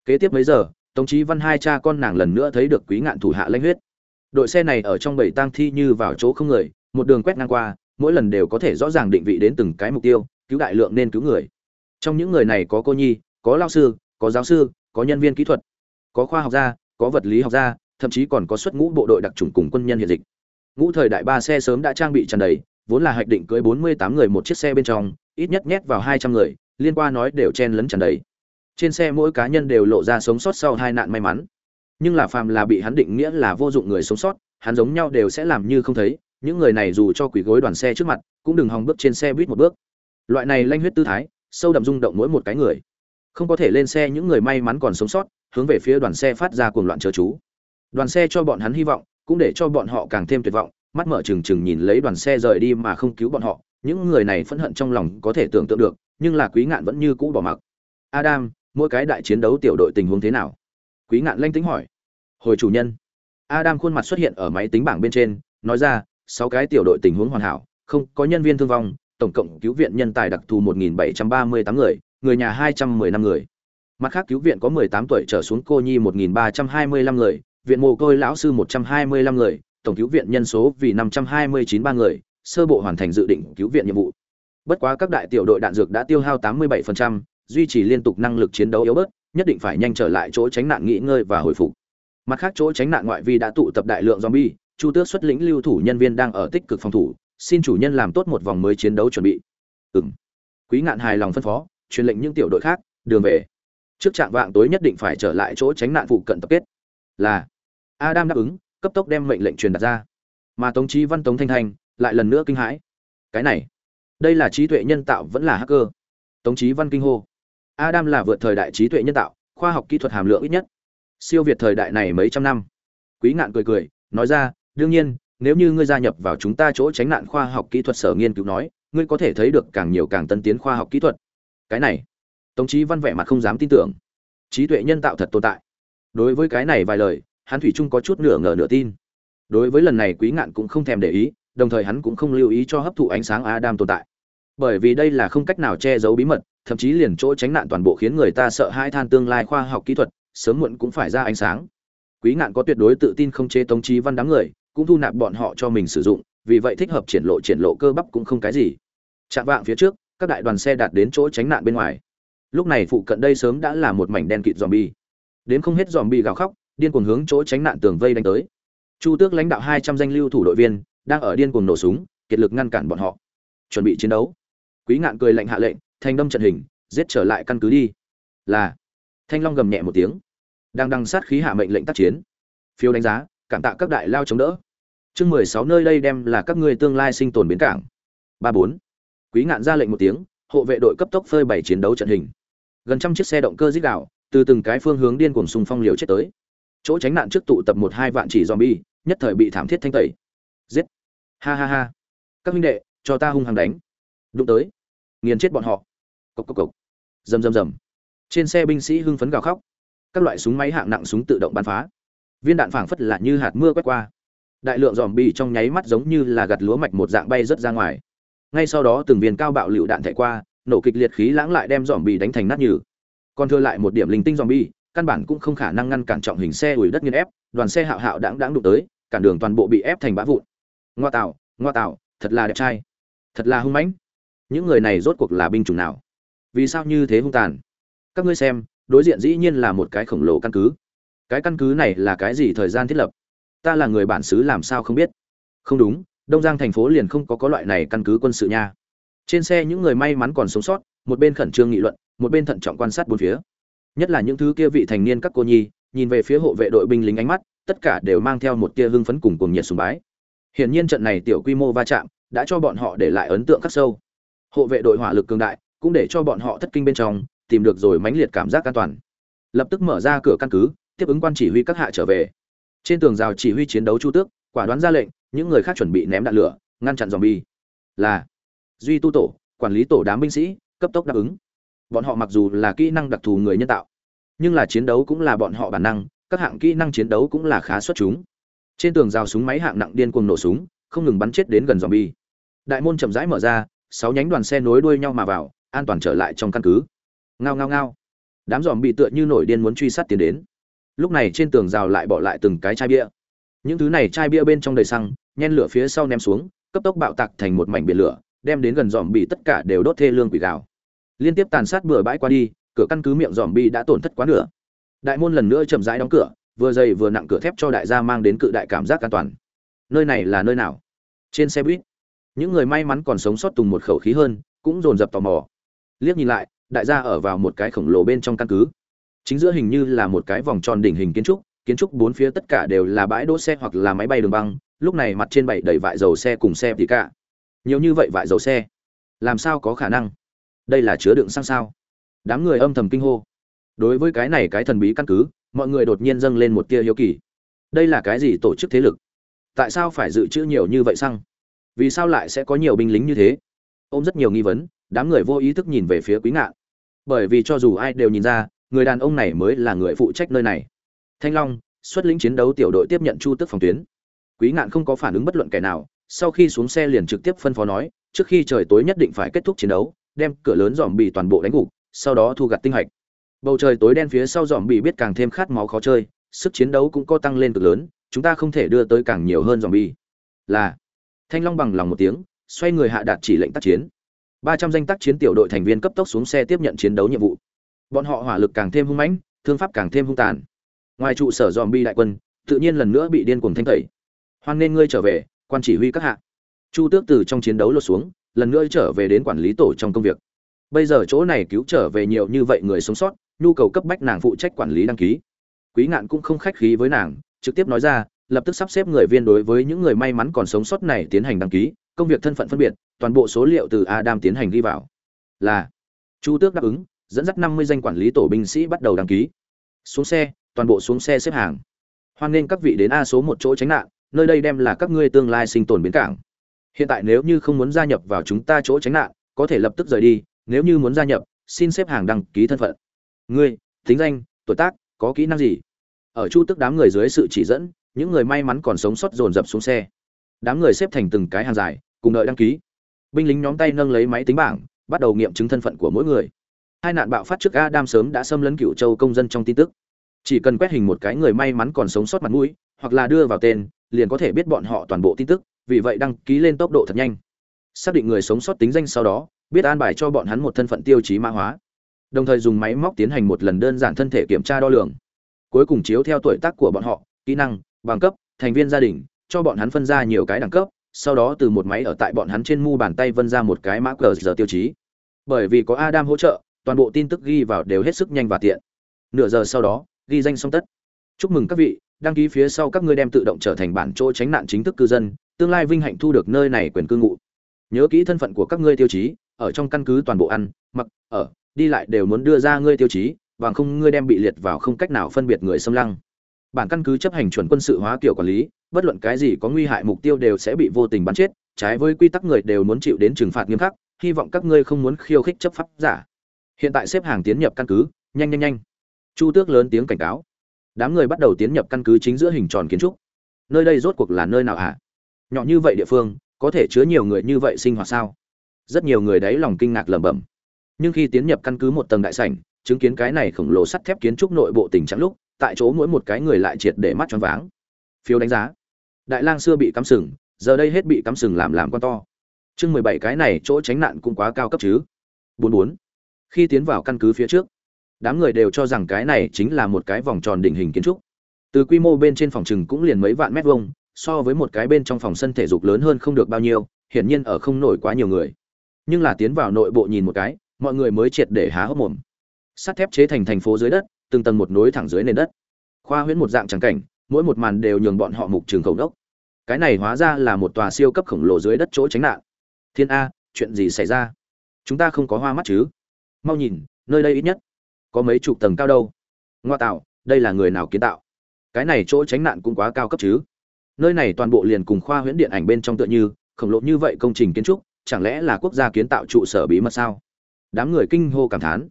Speaker 1: Kế tiếp mấy giờ, tống chí văn hai cha con nàng lần nữa thấy được quý ngạn thủ hạ lanh huyết. Đội xe này ở trong bảy tang thi như vào chỗ không người, một đường quét ngang qua, mỗi lần đều có thể rõ ràng định vị đến từng cái mục tiêu, cứu đại lượng nên cứu người. Trong những người này có cô nhi, có lao sư, có giáo sư, có nhân viên kỹ thuật, có khoa học gia, có vật lý học gia, thậm chí còn có xuất ngũ bộ đội đặc trùng cùng quân nhân hiện dịch. Ngũ thời đại ba xe sớm đã trang bị tràn đầy, vốn là hạch định cưới bốn mươi tám người một chiếc xe bên trong ít nhất nhét vào hai trăm người, liên qua nói đều chen lấn tràn đầy. Trên xe mỗi cá nhân đều lộ ra sống sót sau hai nạn may mắn. Nhưng là phàm là bị hắn định nghĩa là vô dụng người sống sót, hắn giống nhau đều sẽ làm như không thấy, những người này dù cho quỷ gối đoàn xe trước mặt, cũng đừng hòng bước trên xe buýt một bước. Loại này lanh huyết tư thái, sâu đậm rung động mỗi một cái người. Không có thể lên xe những người may mắn còn sống sót, hướng về phía đoàn xe phát ra cuồng loạn chớ chú. Đoàn xe cho bọn hắn hy vọng, cũng để cho bọn họ càng thêm tuyệt vọng, mắt mở trừng trừng nhìn lấy đoàn xe rời đi mà không cứu bọn họ những người này phẫn hận trong lòng có thể tưởng tượng được, nhưng là quý ngạn vẫn như cũ bỏ mặc. Adam, mỗi cái đại chiến đấu tiểu đội tình huống thế nào? Quý ngạn lanh tính hỏi. Hồi chủ nhân. Adam khuôn mặt xuất hiện ở máy tính bảng bên trên, nói ra, sáu cái tiểu đội tình huống hoàn hảo, không có nhân viên thương vong, tổng cộng cứu viện nhân tài đặc thù 1738 người người nhà 215 người. Mặt khác cứu viện có 18 tuổi trở xuống cô nhi 1325 người, viện mồ côi lão sư 125 người, tổng cứu viện nhân số vì 529 ba người sơ bộ hoàn thành dự định cứu viện nhiệm vụ. Bất quá các đại tiểu đội đạn dược đã tiêu hao 87%, duy trì liên tục năng lực chiến đấu yếu bớt nhất định phải nhanh trở lại chỗ tránh nạn nghỉ ngơi và hồi phục. Mặt khác chỗ tránh nạn ngoại vi đã tụ tập đại lượng zombie chu tước xuất lĩnh lưu thủ nhân viên đang ở tích cực phòng thủ xin chủ nhân làm tốt một vòng mới chiến đấu chuẩn bị. Ừm. quý ngạn hài lòng phân phó truyền lệnh những tiểu đội khác đường về. Trước trạng vạng tối nhất định phải trở lại chỗ tránh nạn phụ cận tập kết. Là. Adam đáp ứng cấp tốc đem mệnh lệnh truyền đặt ra. Mà tống trí văn tống thanh thanh lại lần nữa kinh hãi. Cái này, đây là trí tuệ nhân tạo vẫn là hacker. Tống trí văn kinh hô. Adam là vượt thời đại trí tuệ nhân tạo, khoa học kỹ thuật hàm lượng ít nhất. Siêu việt thời đại này mấy trăm năm. Quý ngạn cười cười, nói ra, đương nhiên, nếu như ngươi gia nhập vào chúng ta chỗ tránh nạn khoa học kỹ thuật sở nghiên cứu nói, ngươi có thể thấy được càng nhiều càng tân tiến khoa học kỹ thuật. Cái này, tống trí văn vẻ mặt không dám tin tưởng. Trí tuệ nhân tạo thật tồn tại. Đối với cái này vài lời, hắn thủy trung có chút nửa ngờ nửa tin. Đối với lần này quý ngạn cũng không thèm để ý đồng thời hắn cũng không lưu ý cho hấp thụ ánh sáng adam tồn tại. Bởi vì đây là không cách nào che giấu bí mật, thậm chí liền chỗ tránh nạn toàn bộ khiến người ta sợ hai than tương lai khoa học kỹ thuật, sớm muộn cũng phải ra ánh sáng. Quý ngạn có tuyệt đối tự tin không chế tống trí văn đám người, cũng thu nạp bọn họ cho mình sử dụng, vì vậy thích hợp triển lộ triển lộ cơ bắp cũng không cái gì. Chạm vạng phía trước, các đại đoàn xe đạt đến chỗ tránh nạn bên ngoài. Lúc này phụ cận đây sớm đã là một mảnh đen kịt zombie. bi đến không hết zombie bi gào khóc, điên cuồng hướng chỗ tránh nạn tường vây đánh tới. Chu tước lãnh đạo hai trăm danh lưu thủ đội viên đang ở điên cuồng nổ súng, kiệt lực ngăn cản bọn họ. Chuẩn bị chiến đấu. Quý ngạn cười lạnh hạ lệnh, thanh đâm trận hình, giết trở lại căn cứ đi. Là, thanh long gầm nhẹ một tiếng. Đang đăng sát khí hạ mệnh lệnh tác chiến. Phiếu đánh giá, cảm tạ các đại lao chống đỡ. Chương mười sáu nơi đây đem là các ngươi tương lai sinh tồn bến cảng. Ba bốn. Quý ngạn ra lệnh một tiếng, hộ vệ đội cấp tốc phơi bày chiến đấu trận hình. Gần trăm chiếc xe động cơ dích đạo từ từng cái phương hướng điên cuồng xung phong liều chết tới. Chỗ tránh nạn trước tụ tập một hai vạn chỉ zombie, nhất thời bị thảm thiết thanh tẩy giết. Ha ha ha. Các huynh đệ, cho ta hung hăng đánh. Đụng tới. Nghiền chết bọn họ. Cộc cộc cộc. Rầm rầm rầm. Trên xe binh sĩ hưng phấn gào khóc. Các loại súng máy hạng nặng súng tự động bắn phá. Viên đạn phảng phất là như hạt mưa quét qua. Đại lượng dòm bi trong nháy mắt giống như là gặt lúa mạch một dạng bay rớt ra ngoài. Ngay sau đó từng viên cao bạo lựu đạn thảy qua, nổ kịch liệt khí lãng lại đem dòm bi đánh thành nát nhừ. Còn thừa lại một điểm linh tinh dòm bi căn bản cũng không khả năng ngăn cản trọng hình xe ủi đất nghiên ép, đoàn xe hạo hạo đãng đãng đụng tới cản đường toàn bộ bị ép thành bã vụn ngoa tạo ngoa tạo, thật là đẹp trai, thật là hung mãnh. Những người này rốt cuộc là binh chủng nào? Vì sao như thế hung tàn? Các ngươi xem, đối diện dĩ nhiên là một cái khổng lồ căn cứ. Cái căn cứ này là cái gì thời gian thiết lập? Ta là người bản xứ làm sao không biết? Không đúng, đông giang thành phố liền không có có loại này căn cứ quân sự nha. Trên xe những người may mắn còn sống sót, một bên khẩn trương nghị luận, một bên thận trọng quan sát bốn phía. Nhất là những thứ kia vị thành niên các cô nhi, nhìn về phía hộ vệ đội binh lính ánh mắt, tất cả đều mang theo một tia hưng phấn cùng cùng nhiệt sùng bái hiển nhiên trận này tiểu quy mô va chạm đã cho bọn họ để lại ấn tượng khắc sâu. Hộ vệ đội hỏa lực cường đại cũng để cho bọn họ thất kinh bên trong, tìm được rồi mãnh liệt cảm giác an toàn. Lập tức mở ra cửa căn cứ, tiếp ứng quan chỉ huy các hạ trở về. Trên tường rào chỉ huy chiến đấu chu tước, quả đoán ra lệnh, những người khác chuẩn bị ném đạn lửa, ngăn chặn zombie. bi là duy tu tổ, quản lý tổ đám binh sĩ, cấp tốc đáp ứng. Bọn họ mặc dù là kỹ năng đặc thù người nhân tạo, nhưng là chiến đấu cũng là bọn họ bản năng, các hạng kỹ năng chiến đấu cũng là khá xuất chúng trên tường rào súng máy hạng nặng điên cuồng nổ súng, không ngừng bắn chết đến gần dòm bi đại môn chậm rãi mở ra, sáu nhánh đoàn xe nối đuôi nhau mà vào, an toàn trở lại trong căn cứ. Ngao ngao ngao. Đám dòm bị tựa như nổi điên muốn truy sát tiến đến. Lúc này trên tường rào lại bỏ lại từng cái chai bia. Những thứ này chai bia bên trong đầy xăng, nhen lửa phía sau ném xuống, cấp tốc bạo tạc thành một mảnh biển lửa, đem đến gần dòm bị tất cả đều đốt thê lương quỷ gào. Liên tiếp tàn sát bừa bãi qua đi, cửa căn cứ miệng dòm bi đã tổn thất quá nửa. Đại môn lần nữa chậm rãi đóng cửa vừa dày vừa nặng cửa thép cho đại gia mang đến cự đại cảm giác an toàn. Nơi này là nơi nào? Trên xe buýt. Những người may mắn còn sống sót tùng một khẩu khí hơn, cũng dồn dập tò mò. Liếc nhìn lại, đại gia ở vào một cái khổng lồ bên trong căn cứ. Chính giữa hình như là một cái vòng tròn đỉnh hình kiến trúc kiến trúc bốn phía tất cả đều là bãi đỗ xe hoặc là máy bay đường băng, lúc này mặt trên bảy đầy vại dầu xe cùng xe thì cả. Nhiều như vậy vại dầu xe, làm sao có khả năng? Đây là chứa đựng xăng sao? Đám người âm thầm kinh hô. Đối với cái này cái thần bí căn cứ mọi người đột nhiên dâng lên một tia hiếu kỳ. Đây là cái gì tổ chức thế lực? Tại sao phải dự trữ nhiều như vậy xăng? Vì sao lại sẽ có nhiều binh lính như thế? Ôm rất nhiều nghi vấn, đám người vô ý thức nhìn về phía quý ngạn. Bởi vì cho dù ai đều nhìn ra, người đàn ông này mới là người phụ trách nơi này. Thanh long, xuất lĩnh chiến đấu tiểu đội tiếp nhận chu tức phòng tuyến. Quý ngạn không có phản ứng bất luận kẻ nào, sau khi xuống xe liền trực tiếp phân phó nói, trước khi trời tối nhất định phải kết thúc chiến đấu, đem cửa lớn dòm bị toàn bộ đánh gục, sau đó thu gặt tinh hạch bầu trời tối đen phía sau dòm bị biết càng thêm khát máu khó chơi, sức chiến đấu cũng có tăng lên cực lớn, chúng ta không thể đưa tới càng nhiều hơn dòm bị. là, thanh long bằng lòng một tiếng, xoay người hạ đạt chỉ lệnh tác chiến. Ba trăm danh tác chiến tiểu đội thành viên cấp tốc xuống xe tiếp nhận chiến đấu nhiệm vụ. Bọn họ hỏa lực càng thêm hung mãnh, thương pháp càng thêm hung tàn. Ngoài trụ sở dòm bi đại quân, tự nhiên lần nữa bị điên cuồng thanh tẩy. Hoan nên ngươi trở về, quan chỉ huy các hạ. Chu tước từ trong chiến đấu lột xuống, lần nữa trở về đến quản lý tổ trong công việc. Bây giờ chỗ này cứu trở về nhiều như vậy người sống sót nhu cầu cấp bách nàng phụ trách quản lý đăng ký. Quý ngạn cũng không khách khí với nàng, trực tiếp nói ra, lập tức sắp xếp người viên đối với những người may mắn còn sống sót này tiến hành đăng ký, công việc thân phận phân biệt, toàn bộ số liệu từ adam tiến hành ghi vào. Là, chu tước đáp ứng, dẫn dắt năm mươi danh quản lý tổ binh sĩ bắt đầu đăng ký. Xuống xe, toàn bộ xuống xe xếp hàng. Hoan nghênh các vị đến a số một chỗ tránh nạn, nơi đây đem là các ngươi tương lai sinh tồn bến cảng. Hiện tại nếu như không muốn gia nhập vào chúng ta chỗ tránh nạn, có thể lập tức rời đi, nếu như muốn gia nhập, xin xếp hàng đăng ký thân phận ngươi tính danh, tuổi tác, có kỹ năng gì? Ở chu tức đám người dưới sự chỉ dẫn, những người may mắn còn sống sót dồn dập xuống xe. Đám người xếp thành từng cái hàng dài, cùng đợi đăng ký. Binh lính nhóm tay nâng lấy máy tính bảng, bắt đầu nghiệm chứng thân phận của mỗi người. Hai nạn bạo phát trước adam sớm đã xâm lấn cựu châu công dân trong tin tức. Chỉ cần quét hình một cái người may mắn còn sống sót mặt mũi, hoặc là đưa vào tên, liền có thể biết bọn họ toàn bộ tin tức, vì vậy đăng ký lên tốc độ thật nhanh. Xác định người sống sót tính danh sau đó, biết an bài cho bọn hắn một thân phận tiêu chí mã hóa đồng thời dùng máy móc tiến hành một lần đơn giản thân thể kiểm tra đo lường. Cuối cùng chiếu theo tuổi tác của bọn họ, kỹ năng, bằng cấp, thành viên gia đình, cho bọn hắn phân ra nhiều cái đẳng cấp, sau đó từ một máy ở tại bọn hắn trên mu bàn tay vân ra một cái mã cờ giờ tiêu chí. Bởi vì có adam hỗ trợ, toàn bộ tin tức ghi vào đều hết sức nhanh và tiện. Nửa giờ sau đó, ghi danh xong tất. Chúc mừng các vị, đăng ký phía sau các ngươi đem tự động trở thành bản chỗ tránh nạn chính thức cư dân, tương lai vinh hạnh thu được nơi này quyền cư ngụ. Nhớ kỹ thân phận của các ngươi tiêu chí, ở trong căn cứ toàn bộ ăn, mặc, ở đi lại đều muốn đưa ra ngươi tiêu chí, bằng không ngươi đem bị liệt vào không cách nào phân biệt người xâm lăng. Bản căn cứ chấp hành chuẩn quân sự hóa kiểu quản lý, bất luận cái gì có nguy hại mục tiêu đều sẽ bị vô tình bắn chết, trái với quy tắc người đều muốn chịu đến trừng phạt nghiêm khắc, hy vọng các ngươi không muốn khiêu khích chấp pháp giả. Hiện tại xếp hàng tiến nhập căn cứ, nhanh nhanh nhanh. Chu tước lớn tiếng cảnh cáo. Đám người bắt đầu tiến nhập căn cứ chính giữa hình tròn kiến trúc. Nơi đây rốt cuộc là nơi nào hả? À? nhỏ như vậy địa phương, có thể chứa nhiều người như vậy sinh hoạt sao? Rất nhiều người đấy lòng kinh ngạc lẩm bẩm nhưng khi tiến nhập căn cứ một tầng đại sảnh, chứng kiến cái này khổng lồ sắt thép kiến trúc nội bộ tình trạng lúc, tại chỗ mỗi một cái người lại triệt để mắt choáng váng. Phiếu đánh giá. Đại lang xưa bị cắm sừng, giờ đây hết bị cắm sừng làm làm con to. Chương mười bảy cái này chỗ tránh nạn cũng quá cao cấp chứ? Bốn bốn. Khi tiến vào căn cứ phía trước, đám người đều cho rằng cái này chính là một cái vòng tròn đỉnh hình kiến trúc. Từ quy mô bên trên phòng trừng cũng liền mấy vạn mét vuông, so với một cái bên trong phòng sân thể dục lớn hơn không được bao nhiêu, hiển nhiên ở không nổi quá nhiều người. Nhưng là tiến vào nội bộ nhìn một cái mọi người mới triệt để há hốc mồm. Sắt thép chế thành thành phố dưới đất, từng tầng một nối thẳng dưới nền đất. Khoa huyễn một dạng trắng cảnh, mỗi một màn đều nhường bọn họ mục trường khẩu đốc. Cái này hóa ra là một tòa siêu cấp khổng lồ dưới đất chỗ tránh nạn. Thiên a, chuyện gì xảy ra? Chúng ta không có hoa mắt chứ? Mau nhìn, nơi đây ít nhất có mấy chục tầng cao đâu. Ngoa tạo, đây là người nào kiến tạo? Cái này chỗ tránh nạn cũng quá cao cấp chứ? Nơi này toàn bộ liền cùng khoa huyễn điện ảnh bên trong tựa như, khổng lồ như vậy công trình kiến trúc, chẳng lẽ là quốc gia kiến tạo trụ sở bí mật sao? Đám người kinh hô cảm thán.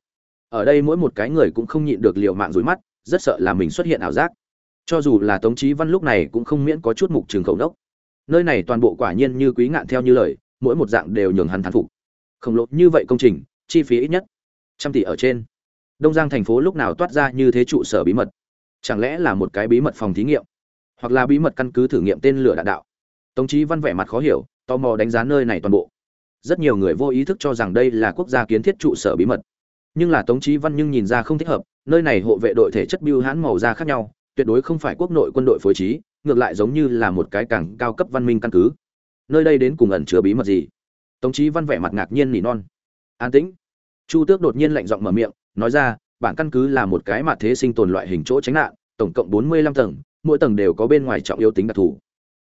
Speaker 1: Ở đây mỗi một cái người cũng không nhịn được liều mạng rối mắt, rất sợ là mình xuất hiện ảo giác. Cho dù là tống trí văn lúc này cũng không miễn có chút mục trường khẩu đốc nơi này toàn bộ quả nhiên như quý ngạn theo như lời, mỗi một dạng đều nhường hắn thán phục. Khổng lồ như vậy công trình, chi phí ít nhất trăm tỷ ở trên. Đông giang thành phố lúc nào toát ra như thế trụ sở bí mật? Chẳng lẽ là một cái bí mật phòng thí nghiệm? Hoặc là bí mật căn cứ thử nghiệm tên lửa đạn đạo? Tống trí văn vẻ mặt khó hiểu, tò mò đánh giá nơi này toàn bộ rất nhiều người vô ý thức cho rằng đây là quốc gia kiến thiết trụ sở bí mật. Nhưng là tống trí văn nhưng nhìn ra không thích hợp, nơi này hộ vệ đội thể chất biêu hãn màu da khác nhau, tuyệt đối không phải quốc nội quân đội phối trí, ngược lại giống như là một cái càng cao cấp văn minh căn cứ. Nơi đây đến cùng ẩn chứa bí mật gì? Tống trí văn vẻ mặt ngạc nhiên nỉ non. An tĩnh. Chu tước đột nhiên lạnh giọng mở miệng, nói ra, bản căn cứ là một cái mà thế sinh tồn loại hình chỗ tránh nạn, tổng cộng bốn mươi lăm tầng, mỗi tầng đều có bên ngoài trọng yếu tính đặc thù.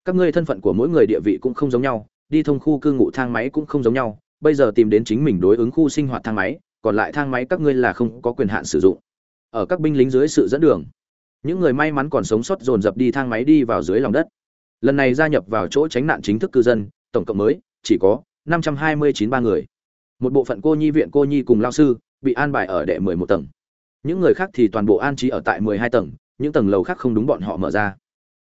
Speaker 1: Các ngươi thân phận của mỗi người địa vị cũng không giống nhau đi thông khu cư ngụ thang máy cũng không giống nhau, bây giờ tìm đến chính mình đối ứng khu sinh hoạt thang máy, còn lại thang máy các ngươi là không có quyền hạn sử dụng. Ở các binh lính dưới sự dẫn đường, những người may mắn còn sống sót dồn dập đi thang máy đi vào dưới lòng đất. Lần này gia nhập vào chỗ tránh nạn chính thức cư dân, tổng cộng mới, chỉ có năm trăm hai mươi chín ba người. Một bộ phận cô nhi viện cô nhi cùng lao sư bị an bài ở đệ mười một tầng. Những người khác thì toàn bộ an trí ở tại mười hai tầng, những tầng lầu khác không đúng bọn họ mở ra.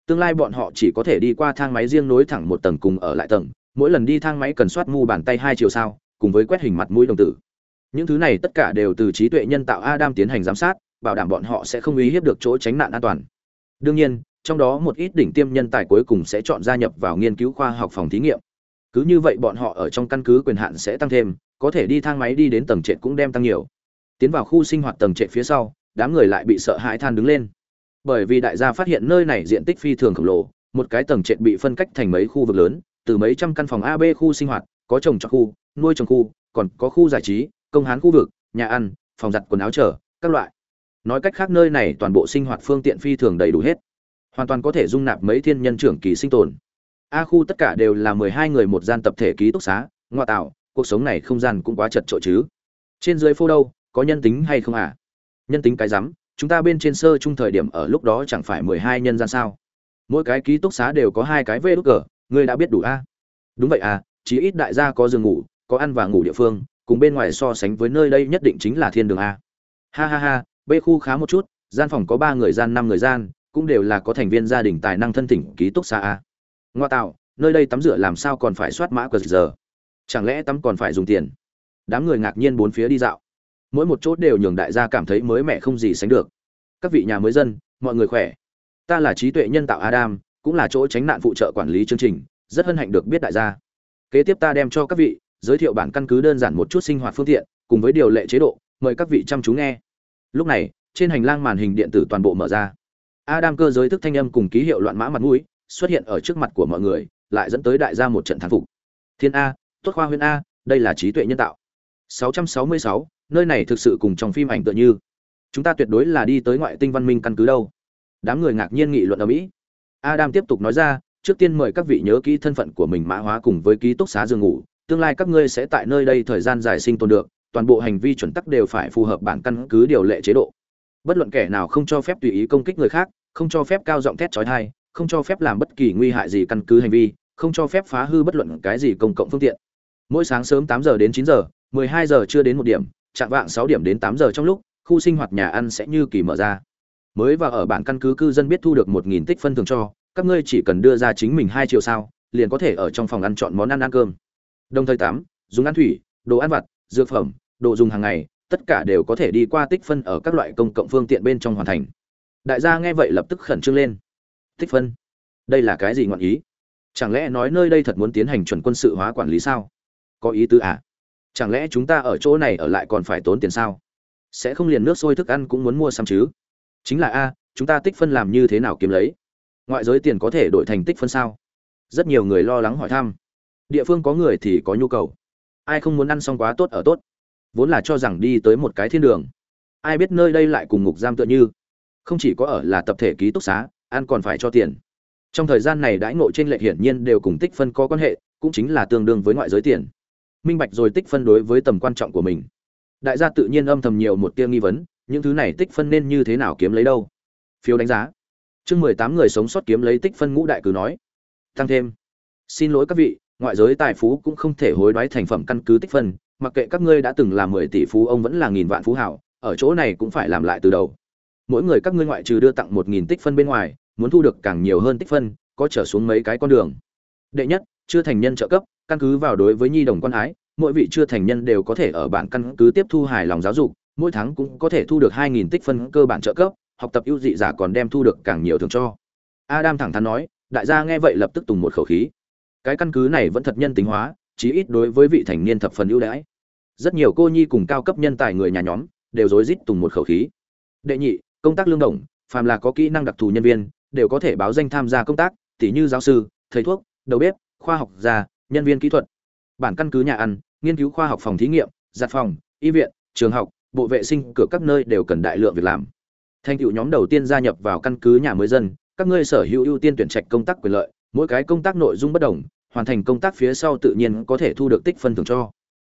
Speaker 1: Tương lai bọn họ chỉ có thể đi qua thang máy riêng nối thẳng một tầng cùng ở lại tầng mỗi lần đi thang máy cần soát mu bàn tay hai chiều sao, cùng với quét hình mặt mũi đồng tử. Những thứ này tất cả đều từ trí tuệ nhân tạo adam tiến hành giám sát, bảo đảm bọn họ sẽ không uy hiếp được chỗ tránh nạn an toàn. Đương nhiên, trong đó một ít đỉnh tiêm nhân tài cuối cùng sẽ chọn gia nhập vào nghiên cứu khoa học phòng thí nghiệm. Cứ như vậy bọn họ ở trong căn cứ quyền hạn sẽ tăng thêm, có thể đi thang máy đi đến tầng trệt cũng đem tăng nhiều. Tiến vào khu sinh hoạt tầng trệt phía sau, đám người lại bị sợ hãi than đứng lên. Bởi vì đại gia phát hiện nơi này diện tích phi thường khổng lồ, một cái tầng trệt bị phân cách thành mấy khu vực lớn từ mấy trăm căn phòng ab khu sinh hoạt có trồng trọt khu nuôi trồng khu còn có khu giải trí công hán khu vực nhà ăn phòng giặt quần áo trở, các loại. Nói cách khác nơi này toàn bộ sinh hoạt phương tiện phi thường đầy đủ hết. Hoàn toàn có thể dung nạp mấy thiên nhân trưởng kỳ sinh tồn. A khu tất cả đều là mười hai người một gian tập thể ký túc xá ngoại tạo cuộc sống này không gian cũng quá chật trội chứ. Trên dưới phô đâu có nhân tính hay không à? Nhân tính cái rắm chúng ta bên trên sơ chung thời điểm ở lúc đó chẳng phải mười hai nhân gian sao? Mỗi cái ký túc xá đều có hai cái vê đúc cờ ngươi đã biết đủ a? Đúng vậy à chí ít đại gia có giường ngủ, có ăn và ngủ địa phương, cùng bên ngoài so sánh với nơi đây nhất định chính là thiên đường a. Ha ha ha b khu khá một chút, gian phòng có ba người gian, năm người gian, cũng đều là có thành viên gia đình tài năng thân thỉnh ký túc xa a. Ngoa tạo, nơi đây tắm rửa làm sao còn phải soát mã cờ giờ? Chẳng lẽ tắm còn phải dùng tiền? Đám người ngạc nhiên bốn phía đi dạo. Mỗi một chỗ đều nhường đại gia cảm thấy mới mẻ không gì sánh được. Các vị nhà mới dân, mọi người khỏe. Ta là trí tuệ nhân tạo adam cũng là chỗ tránh nạn phụ trợ quản lý chương trình rất hân hạnh được biết đại gia. Kế tiếp ta đem cho các vị giới thiệu bản căn cứ đơn giản một chút sinh hoạt phương tiện cùng với điều lệ chế độ mời các vị chăm chú nghe. Lúc này trên hành lang màn hình điện tử toàn bộ mở ra. Adam cơ giới thức thanh âm cùng ký hiệu loạn mã mặt mũi xuất hiện ở trước mặt của mọi người lại dẫn tới đại gia một trận thắng phục. Thiên a tuất khoa huyên a đây là trí tuệ nhân tạo. 666, nơi này thực sự cùng trong phim ảnh tựa như. Chúng ta tuyệt đối là đi tới ngoại tinh văn minh căn cứ đâu. Đám người ngạc nhiên nghị luận ở mỹ adam tiếp tục nói ra trước tiên mời các vị nhớ kỹ thân phận của mình mã hóa cùng với ký túc xá giường ngủ tương lai các ngươi sẽ tại nơi đây thời gian dài sinh tồn được toàn bộ hành vi chuẩn tắc đều phải phù hợp bản căn cứ điều lệ chế độ. Bất luận kẻ nào không cho phép tùy ý công kích người khác không cho phép cao giọng thét chói tai, không cho phép làm bất kỳ nguy hại gì căn cứ hành vi không cho phép phá hư bất luận cái gì công cộng phương tiện. Mỗi sáng sớm tám giờ đến chín giờ 12 giờ chưa đến một điểm chạm vạng 6 điểm đến 8 giờ trong lúc khu sinh hoạt nhà ăn sẽ như kỳ mở ra mới và ở bản căn cứ cư dân biết thu được 1.000 tích phân thường cho, các ngươi chỉ cần đưa ra chính mình hai triệu sao, liền có thể ở trong phòng ăn chọn món ăn ăn cơm. Đồng thời tám, dùng ăn thủy, đồ ăn vặt, dược phẩm, đồ dùng hàng ngày, tất cả đều có thể đi qua tích phân ở các loại công cộng phương tiện bên trong hoàn thành. Đại gia nghe vậy lập tức khẩn trương lên. Tích phân? Đây là cái gì ngọn ý? Chẳng lẽ nói nơi đây thật muốn tiến hành chuẩn quân sự hóa quản lý sao? Có ý tứ à? Chẳng lẽ chúng ta ở chỗ này ở lại còn phải tốn tiền sao? Sẽ không liền nước sôi thức ăn cũng muốn mua xăm chứ? Chính là a, chúng ta tích phân làm như thế nào kiếm lấy? Ngoại giới tiền có thể đổi thành tích phân sao? Rất nhiều người lo lắng hỏi thăm. Địa phương có người thì có nhu cầu. Ai không muốn ăn xong quá tốt ở tốt? Vốn là cho rằng đi tới một cái thiên đường. Ai biết nơi đây lại cùng ngục giam tựa như? Không chỉ có ở là tập thể ký túc xá, ăn còn phải cho tiền. Trong thời gian này đãi ngộ trên lệ hiển nhiên đều cùng tích phân có quan hệ, cũng chính là tương đương với ngoại giới tiền. Minh bạch rồi tích phân đối với tầm quan trọng của mình. Đại gia tự nhiên âm thầm nhiều một tia nghi vấn những thứ này tích phân nên như thế nào kiếm lấy đâu? Phiếu đánh giá. Chương mười tám người sống sót kiếm lấy tích phân ngũ đại cứ nói. Tăng thêm. Xin lỗi các vị, ngoại giới tài phú cũng không thể hối đoái thành phẩm căn cứ tích phân, mặc kệ các ngươi đã từng là mười tỷ phú, ông vẫn là nghìn vạn phú hảo, ở chỗ này cũng phải làm lại từ đầu. Mỗi người các ngươi ngoại trừ đưa tặng một nghìn tích phân bên ngoài, muốn thu được càng nhiều hơn tích phân, có trở xuống mấy cái con đường. Đệ nhất, chưa thành nhân trợ cấp, căn cứ vào đối với nhi đồng quan ái, mỗi vị chưa thành nhân đều có thể ở bản căn cứ tiếp thu hài lòng giáo dục mỗi tháng cũng có thể thu được 2.000 tích phân cơ bản trợ cấp, học tập ưu dị giả còn đem thu được càng nhiều thường cho. Adam thẳng thắn nói, đại gia nghe vậy lập tức tùng một khẩu khí. Cái căn cứ này vẫn thật nhân tính hóa, chí ít đối với vị thành niên thập phần ưu đãi. Rất nhiều cô nhi cùng cao cấp nhân tài người nhà nhóm đều rối rít tùng một khẩu khí. Đệ nhị, công tác lương đồng, phàm là có kỹ năng đặc thù nhân viên, đều có thể báo danh tham gia công tác tỷ như giáo sư, thầy thuốc, đầu bếp, khoa học gia, nhân viên kỹ thuật. Bản căn cứ nhà ăn, nghiên cứu khoa học phòng thí nghiệm, giặt phòng, y viện, trường học bộ vệ sinh cửa các nơi đều cần đại lượng việc làm. Thành tựu nhóm đầu tiên gia nhập vào căn cứ nhà mới dân, các ngươi sở hữu ưu tiên tuyển trạch công tác quyền lợi, mỗi cái công tác nội dung bất đồng, hoàn thành công tác phía sau tự nhiên có thể thu được tích phân thưởng cho.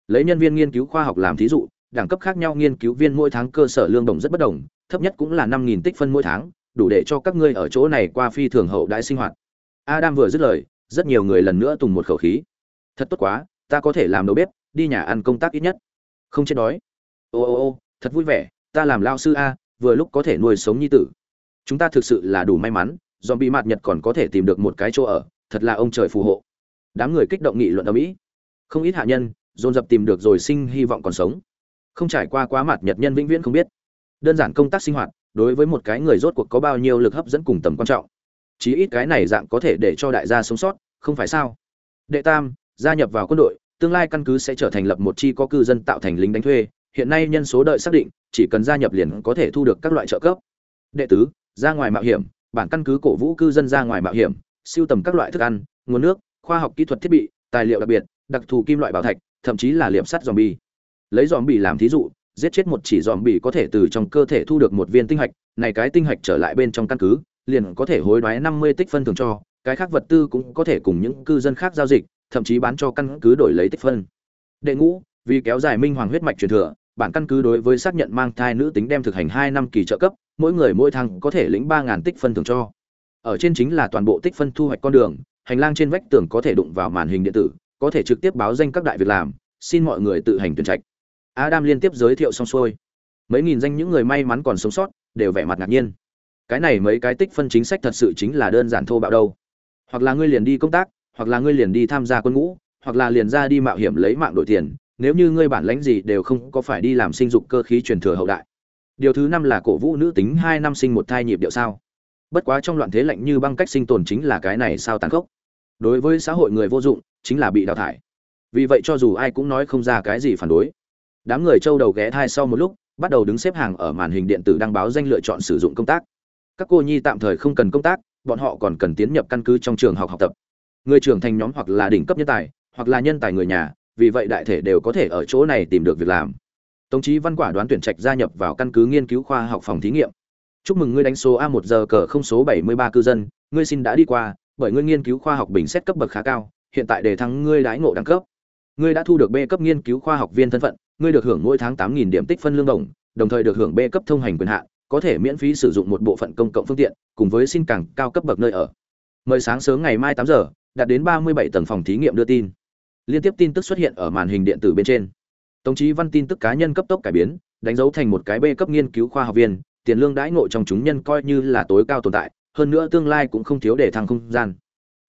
Speaker 1: Lấy nhân viên nghiên cứu khoa học làm thí dụ, đẳng cấp khác nhau nghiên cứu viên mỗi tháng cơ sở lương đồng rất bất đồng, thấp nhất cũng là năm nghìn tích phân mỗi tháng, đủ để cho các ngươi ở chỗ này qua phi thường hậu đại sinh hoạt. Adam vừa dứt lời, rất nhiều người lần nữa tùng một khẩu khí. Thật tốt quá, ta có thể làm đầu bếp, đi nhà ăn công tác ít nhất. Không chết đói ô ô ô, thật vui vẻ, ta làm lao sư a, vừa lúc có thể nuôi sống nhi tử. Chúng ta thực sự là đủ may mắn do bị mạt nhật còn có thể tìm được một cái chỗ ở, thật là ông trời phù hộ. Đám người kích động nghị luận ở mỹ không ít hạ nhân, dồn dập tìm được rồi sinh hy vọng còn sống. Không trải qua quá mặt nhật nhân vĩnh viễn không biết. Đơn giản công tác sinh hoạt, đối với một cái người rốt cuộc có bao nhiêu lực hấp dẫn cùng tầm quan trọng. Chí ít cái này dạng có thể để cho đại gia sống sót, không phải sao? Đệ tam, gia nhập vào quân đội, tương lai căn cứ sẽ trở thành lập một chi có cư dân tạo thành lính đánh thuê hiện nay nhân số đợi xác định, chỉ cần gia nhập liền có thể thu được các loại trợ cấp. Đệ tứ, ra ngoài mạo hiểm, bản căn cứ cổ vũ cư dân ra ngoài mạo hiểm, siêu tầm các loại thức ăn, nguồn nước, khoa học kỹ thuật thiết bị, tài liệu đặc biệt, đặc thù kim loại bảo thạch, thậm chí là liệm sắt zombie. Lấy dòm bì làm thí dụ, giết chết một chỉ dòm bì có thể từ trong cơ thể thu được một viên tinh hạch, này cái tinh hạch trở lại bên trong căn cứ, liền có thể hối đoái năm mươi tích phân thường cho, cái khác vật tư cũng có thể cùng những cư dân khác giao dịch, thậm chí bán cho căn cứ đổi lấy tích phân. Đệ ngũ, vì kéo dài minh hoàng huyết mạch truyền thừa bản căn cứ đối với xác nhận mang thai nữ tính đem thực hành hai năm kỳ trợ cấp, mỗi người mỗi tháng có thể lĩnh ba ngàn tích phân thưởng cho. Ở trên chính là toàn bộ tích phân thu hoạch con đường, hành lang trên vách tường có thể đụng vào màn hình điện tử, có thể trực tiếp báo danh các đại việc làm, xin mọi người tự hành tuyển trạch. Adam liên tiếp giới thiệu xong xuôi. Mấy nghìn danh những người may mắn còn sống sót, đều vẻ mặt ngạc nhiên. Cái này mấy cái tích phân chính sách thật sự chính là đơn giản thô bạo đâu. Hoặc là ngươi liền đi công tác, hoặc là ngươi liền đi tham gia quân ngũ, hoặc là liền ra đi mạo hiểm lấy mạng đổi tiền nếu như ngươi bản lãnh gì đều không có phải đi làm sinh dục cơ khí truyền thừa hậu đại. Điều thứ năm là cổ vũ nữ tính hai năm sinh một thai nhịp điệu sao. Bất quá trong loạn thế lạnh như băng cách sinh tồn chính là cái này sao tàn khốc. Đối với xã hội người vô dụng, chính là bị đào thải. Vì vậy cho dù ai cũng nói không ra cái gì phản đối. Đám người châu đầu ghé thai sau một lúc, bắt đầu đứng xếp hàng ở màn hình điện tử đăng báo danh lựa chọn sử dụng công tác. Các cô nhi tạm thời không cần công tác, bọn họ còn cần tiến nhập căn cứ trong trường học học tập. Người trưởng thành nhóm hoặc là đỉnh cấp nhân tài, hoặc là nhân tài người nhà vì vậy đại thể đều có thể ở chỗ này tìm được việc làm Tống chí Văn Quả đoán tuyển trạch gia nhập vào căn cứ nghiên cứu khoa học phòng thí nghiệm. Chúc mừng ngươi đánh số A1 giờ cờ không số 73 cư dân, ngươi xin đã đi qua, bởi ngươi nghiên cứu khoa học bình xét cấp bậc khá cao, hiện tại đề thăng ngươi đãi ngộ đẳng cấp. Ngươi đã thu được B cấp nghiên cứu khoa học viên thân phận, ngươi được hưởng mỗi tháng 8000 điểm tích phân lương đồng, đồng thời được hưởng B cấp thông hành quyền hạn, có thể miễn phí sử dụng một bộ phận công cộng phương tiện, cùng với xin càng cao cấp bậc nơi ở. Mời sáng sớm ngày mai 8 giờ, đạt đến 37 tầng phòng thí nghiệm đưa tin. Liên tiếp tin tức xuất hiện ở màn hình điện tử bên trên. Tống chí văn tin tức cá nhân cấp tốc cải biến, đánh dấu thành một cái B cấp nghiên cứu khoa học viên, tiền lương đãi ngộ trong chúng nhân coi như là tối cao tồn tại, hơn nữa tương lai cũng không thiếu để thăng không gian.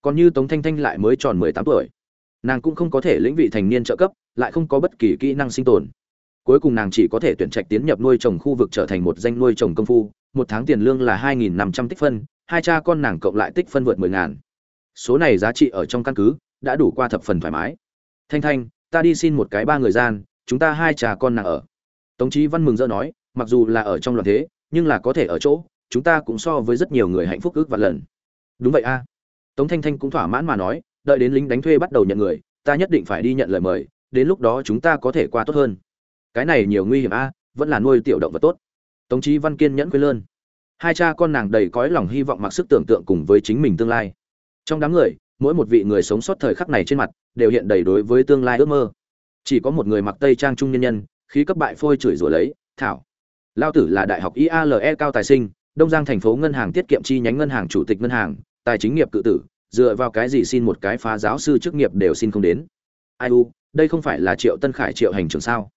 Speaker 1: Còn như Tống Thanh Thanh lại mới tròn 18 tuổi, nàng cũng không có thể lĩnh vị thành niên trợ cấp, lại không có bất kỳ kỹ năng sinh tồn. Cuối cùng nàng chỉ có thể tuyển trạch tiến nhập nuôi trồng khu vực trở thành một danh nuôi trồng công phu, một tháng tiền lương là 2500 tích phân, hai cha con nàng cộng lại tích phân vượt 10 ngàn. Số này giá trị ở trong căn cứ đã đủ qua thập phần thoải mái. Thanh Thanh, ta đi xin một cái ba người gian, chúng ta hai cha con nàng ở. Tống chí văn mừng rỡ nói mặc dù là ở trong loạn thế nhưng là có thể ở chỗ chúng ta cũng so với rất nhiều người hạnh phúc ước vạn lần. Đúng vậy a. Tống thanh thanh cũng thỏa mãn mà nói đợi đến lính đánh thuê bắt đầu nhận người ta nhất định phải đi nhận lời mời đến lúc đó chúng ta có thể qua tốt hơn. Cái này nhiều nguy hiểm a vẫn là nuôi tiểu động vật tốt. Tống chí văn kiên nhẫn quên lơn. Hai cha con nàng đầy cõi lòng hy vọng mặc sức tưởng tượng cùng với chính mình tương lai. Trong đám người mỗi một vị người sống sót thời khắc này trên mặt đều hiện đầy đối với tương lai ước mơ. Chỉ có một người mặc tây trang trung nhân nhân, khí cấp bại phôi chửi rủa lấy, thảo, lao tử là đại học iale cao tài sinh, đông giang thành phố ngân hàng tiết kiệm chi nhánh ngân hàng chủ tịch ngân hàng, tài chính nghiệp cự tử, dựa vào cái gì xin một cái phá giáo sư chức nghiệp đều xin không đến? Ai u, đây không phải là triệu tân khải triệu hành trưởng sao?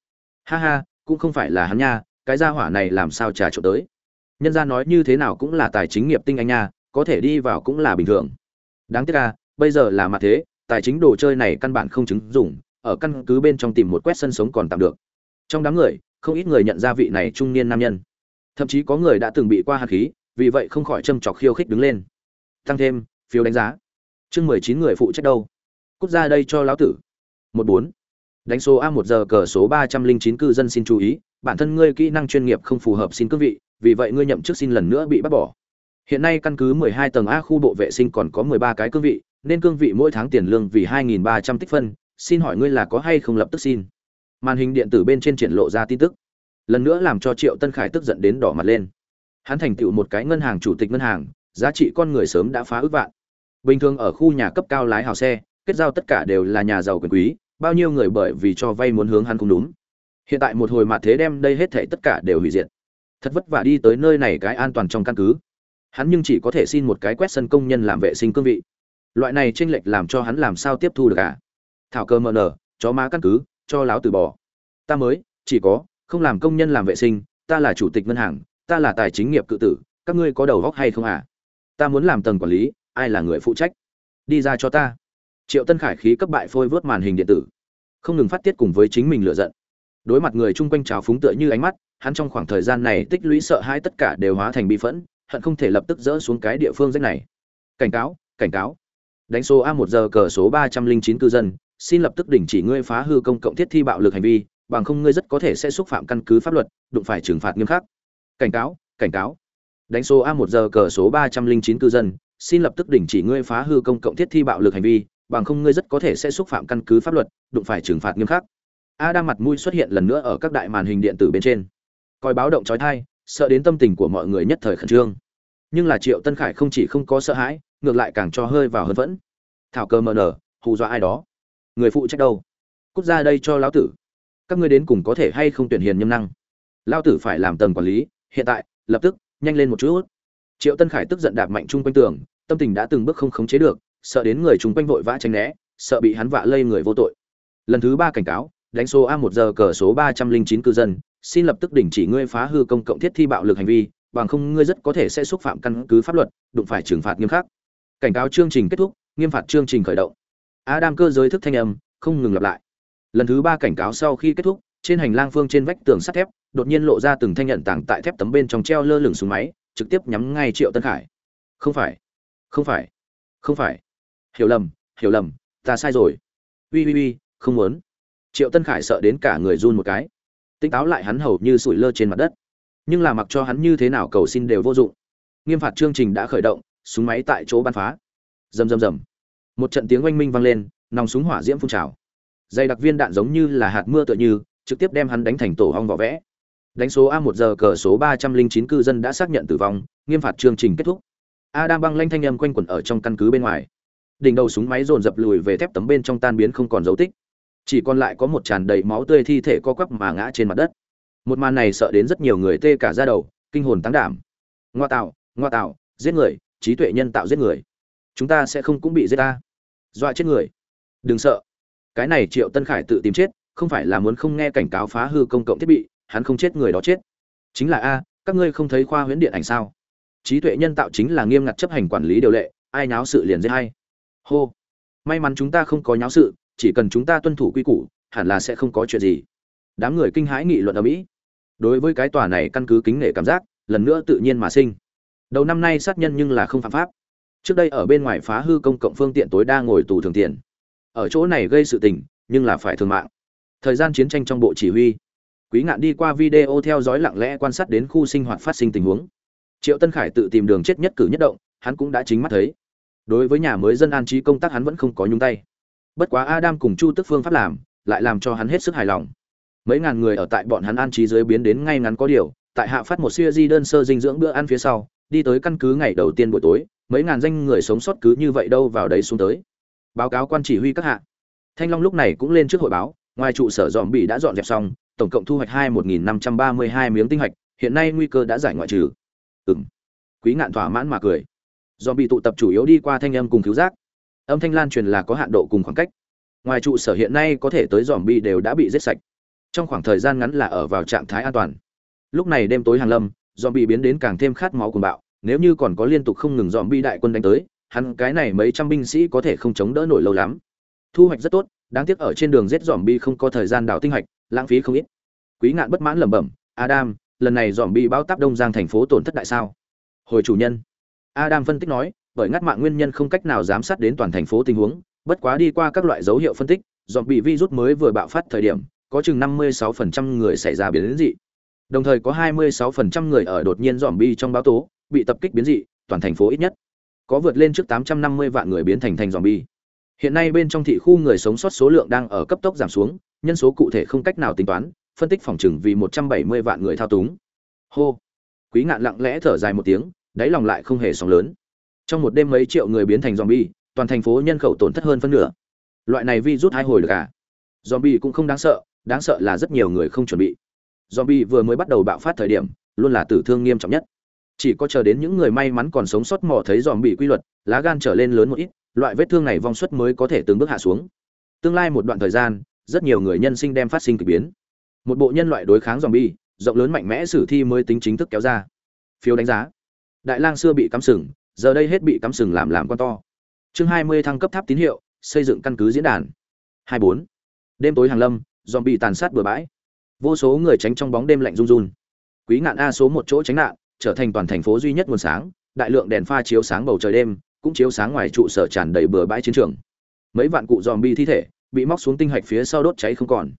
Speaker 1: Ha ha, cũng không phải là hắn nha, cái gia hỏa này làm sao trà trộn tới? Nhân gia nói như thế nào cũng là tài chính nghiệp tinh anh nha, có thể đi vào cũng là bình thường. Đáng tiếc à bây giờ là mặt thế, tài chính đồ chơi này căn bản không chứng dùng ở căn cứ bên trong tìm một quét sân sống còn tạm được. Trong đám người, không ít người nhận ra vị này trung niên nam nhân. Thậm chí có người đã từng bị qua hạt khí, vì vậy không khỏi châm trọc khiêu khích đứng lên. Tăng thêm, phiếu đánh giá. Chương mười chín người phụ trách đâu? Cút ra đây cho lão tử. Một bốn. Đánh số a một giờ cờ số ba trăm linh chín cư dân xin chú ý, bản thân ngươi kỹ năng chuyên nghiệp không phù hợp xin cương vị, vì vậy ngươi nhậm chức xin lần nữa bị bắt bỏ. Hiện nay căn cứ mười hai tầng a khu bộ vệ sinh còn có mười ba cái cương vị nên cương vị mỗi tháng tiền lương vì hai nghìn ba trăm tích phân, xin hỏi ngươi là có hay không lập tức xin? Màn hình điện tử bên trên triển lộ ra tin tức. Lần nữa làm cho triệu tân khải tức giận đến đỏ mặt lên. Hắn thành tựu một cái ngân hàng chủ tịch ngân hàng, giá trị con người sớm đã phá ước vạn. Bình thường ở khu nhà cấp cao lái hào xe, kết giao tất cả đều là nhà giàu quyền quý, bao nhiêu người bởi vì cho vay muốn hướng hắn không đúng. Hiện tại một hồi mà thế đem đây hết thảy tất cả đều hủy diệt. Thật vất vả đi tới nơi này cái an toàn trong căn cứ. Hắn nhưng chỉ có thể xin một cái quét sân công nhân làm vệ sinh cương vị loại này tranh lệch làm cho hắn làm sao tiếp thu được cả à? thảo cơ mờ nở, chó má căn cứ, cho láo từ bỏ. Ta mới, chỉ có, không làm công nhân làm vệ sinh, ta là chủ tịch ngân hàng, ta là tài chính nghiệp cự tử, các ngươi có đầu góc hay không à? Ta muốn làm tầng quản lý, ai là người phụ trách? Đi ra cho ta. Triệu tân khải khí cấp bại phôi vớt màn hình điện tử. Không ngừng phát tiết cùng với chính mình lựa giận. Đối mặt người chung quanh trào phúng tựa như ánh mắt, hắn trong khoảng thời gian này tích lũy sợ hãi tất cả đều hóa thành bi phẫn, hận không thể lập tức dỡ xuống cái địa phương rách này. Cảnh cáo cảnh cáo đánh số a một giờ cờ số ba trăm linh chín cư dân xin lập tức đình chỉ ngươi phá hư công cộng thiết thi bạo lực hành vi bằng không ngươi rất có thể sẽ xúc phạm căn cứ pháp luật đụng phải trừng phạt nghiêm khắc cảnh cáo cảnh cáo đánh số a một giờ cờ số ba trăm linh chín cư dân xin lập tức đình chỉ ngươi phá hư công cộng thiết thi bạo lực hành vi bằng không ngươi rất có thể sẽ xúc phạm căn cứ pháp luật đụng phải trừng phạt nghiêm khắc A đang mặt mũi xuất hiện lần nữa ở các đại màn hình điện tử bên trên. Coi báo động chói tai, sợ đến tâm tình của mọi người nhất thời khẩn trương. Nhưng là Triệu Tân Khải không chỉ không có sợ hãi, ngược lại càng cho hơi vào hơn vẫn. Thảo cơ mờ nở, hù dọa ai đó. Người phụ trách đâu? Cút ra đây cho lão tử. Các ngươi đến cùng có thể hay không tuyển hiền nhâm năng? Lão tử phải làm tầng quản lý, hiện tại, lập tức, nhanh lên một chút. Triệu Tân Khải tức giận đạp mạnh chung quanh tường, tâm tình đã từng bước không khống chế được, sợ đến người chung quanh vội vã tránh né, sợ bị hắn vạ lây người vô tội. Lần thứ ba cảnh cáo, đánh số a một giờ cờ số ba trăm linh chín cư dân xin lập tức đình chỉ ngươi phá hư công cộng thiết thi bạo lực hành vi bằng không ngươi rất có thể sẽ xúc phạm căn cứ pháp luật đụng phải trừng phạt nghiêm khắc cảnh cáo chương trình kết thúc, nghiêm phạt chương trình khởi động. Adam cơ giới thức thanh âm, không ngừng lặp lại. Lần thứ ba cảnh cáo sau khi kết thúc, trên hành lang phương trên vách tường sắt thép, đột nhiên lộ ra từng thanh nhận tảng tại thép tấm bên trong treo lơ lửng xuống máy, trực tiếp nhắm ngay triệu tân khải. Không phải không phải không phải. Hiểu lầm hiểu lầm, ta sai rồi. Ui ui ui, không muốn. Triệu tân khải sợ đến cả người run một cái. Tỉnh táo lại hắn hầu như sủi lơ trên mặt đất. Nhưng là mặc cho hắn như thế nào cầu xin đều vô dụng. Nghiêm phạt chương trình đã khởi động súng máy tại chỗ bắn phá. Rầm rầm rầm. Một trận tiếng oanh minh vang lên, nòng súng hỏa diễm phun trào. Dây đặc viên đạn giống như là hạt mưa tựa như, trực tiếp đem hắn đánh thành tổ hong vỏ vẽ. Đánh số a một giờ cờ số ba trăm linh chín cư dân đã xác nhận tử vong, nghiêm phạt chương trình kết thúc. A đang băng lanh thanh âm quanh quẩn ở trong căn cứ bên ngoài. Đỉnh đầu súng máy dồn dập lùi về thép tấm bên trong tan biến không còn dấu tích. Chỉ còn lại có một tràn đầy máu tươi thi thể co quắp mà ngã trên mặt đất. Một màn này sợ đến rất nhiều người tê cả ra đầu, kinh hồn tăng đảm. Ngoa tạo ngoa tạo, giết người trí tuệ nhân tạo giết người. Chúng ta sẽ không cũng bị giết ta. Dọa chết người. Đừng sợ. Cái này triệu tân khải tự tìm chết, không phải là muốn không nghe cảnh cáo phá hư công cộng thiết bị, hắn không chết người đó chết. Chính là a, các ngươi không thấy khoa huyễn điện ảnh sao? Trí tuệ nhân tạo chính là nghiêm ngặt chấp hành quản lý điều lệ, ai nháo sự liền giết hay hô. May mắn chúng ta không có nháo sự, chỉ cần chúng ta tuân thủ quy củ, hẳn là sẽ không có chuyện gì. Đám người kinh hãi nghị luận ở mỹ. Đối với cái tòa này căn cứ kính nể cảm giác, lần nữa tự nhiên mà sinh đầu năm nay sát nhân nhưng là không phạm pháp. Trước đây ở bên ngoài phá hư công cộng phương tiện tối đa ngồi tù thường tiền. Ở chỗ này gây sự tình, nhưng là phải thương mạng. Thời gian chiến tranh trong bộ chỉ huy. Quý ngạn đi qua video theo dõi lặng lẽ quan sát đến khu sinh hoạt phát sinh tình huống. Triệu tân khải tự tìm đường chết nhất cử nhất động, hắn cũng đã chính mắt thấy. Đối với nhà mới dân an trí công tác hắn vẫn không có nhúng tay. Bất quá adam cùng chu tức phương pháp làm, lại làm cho hắn hết sức hài lòng. Mấy ngàn người ở tại bọn hắn an trí dưới biến đến ngay ngắn có điều, tại hạ phát một siêu di đơn sơ dinh dưỡng bữa ăn phía sau đi tới căn cứ ngày đầu tiên buổi tối, mấy ngàn danh người sống sót cứ như vậy đâu vào đấy xuống tới. Báo cáo quan chỉ huy các hạ. Thanh long lúc này cũng lên trước hội báo, ngoài trụ sở dòm bị đã dọn dẹp xong, tổng cộng thu hoạch hai một nghìn năm trăm ba mươi hai miếng tinh hạch hiện nay nguy cơ đã giải ngoại trừ. Ừng quý ngạn thỏa mãn mà cười. Dòm bị tụ tập chủ yếu đi qua thanh âm cùng cứu giác. Âm thanh lan truyền là có hạn độ cùng khoảng cách. Ngoài trụ sở hiện nay có thể tới dòm bi đều đã bị giết sạch. Trong khoảng thời gian ngắn là ở vào trạng thái an toàn. Lúc này đêm tối hàng lâm dòm bi biến đến càng thêm khát máu cùng bạo nếu như còn có liên tục không ngừng dòm bi đại quân đánh tới hắn cái này mấy trăm binh sĩ có thể không chống đỡ nổi lâu lắm. Thu hoạch rất tốt đáng tiếc ở trên đường giết dòm bi không có thời gian đào tinh hạch lãng phí không ít. Quý ngạn bất mãn lẩm bẩm adam lần này dòm bi bao táp đông giang thành phố tổn thất đại sao? Hồi chủ nhân. Adam phân tích nói bởi ngắt mạng nguyên nhân không cách nào giám sát đến toàn thành phố tình huống, bất quá đi qua các loại dấu hiệu phân tích, dọn bị virus mới vừa bạo phát thời điểm, có chừng 56% người xảy ra biến dị. Đồng thời có 26% người ở đột nhiên zombie bi trong báo tố, bị tập kích biến dị, toàn thành phố ít nhất có vượt lên trước 850 vạn người biến thành thành zombie. Hiện nay bên trong thị khu người sống sót số lượng đang ở cấp tốc giảm xuống, nhân số cụ thể không cách nào tính toán, phân tích phòng trừng vì 170 vạn người thao túng. Hô. Quý ngạn lặng lẽ thở dài một tiếng, đáy lòng lại không hề sóng lớn trong một đêm mấy triệu người biến thành zombie toàn thành phố nhân khẩu tổn thất hơn phân nửa loại này virus hai hồi được à zombie cũng không đáng sợ đáng sợ là rất nhiều người không chuẩn bị zombie vừa mới bắt đầu bạo phát thời điểm, luôn là tử thương nghiêm trọng nhất. Chỉ có chờ đến những người may mắn còn sống sót mò thấy zombie quy luật, lá gan trở lên lớn một ít, loại vết thương này vong suất mới có thể từng bước hạ xuống. Tương lai một đoạn thời gian, rất nhiều người nhân sinh đem phát sinh kỳ biến. Một bộ nhân loại đối kháng zombie, rộng lớn mạnh mẽ sử thi mới tính chính thức kéo ra. Phiếu đánh giá. Đại lang xưa bị cắm sừng, giờ đây hết bị cắm sừng làm làm con to. Chương hai mươi thăng cấp tháp tín hiệu, xây dựng căn cứ diễn đàn. Hai bốn. Đêm tối hàng lâm, zombie tàn sát bừa bãi vô số người tránh trong bóng đêm lạnh run run. Quý ngạn a số một chỗ tránh nạn, trở thành toàn thành phố duy nhất nguồn sáng, đại lượng đèn pha chiếu sáng bầu trời đêm, cũng chiếu sáng ngoài trụ sở tràn đầy bừa bãi chiến trường. Mấy vạn cụ dòm bi thi thể bị móc xuống tinh hạch phía sau đốt cháy không còn.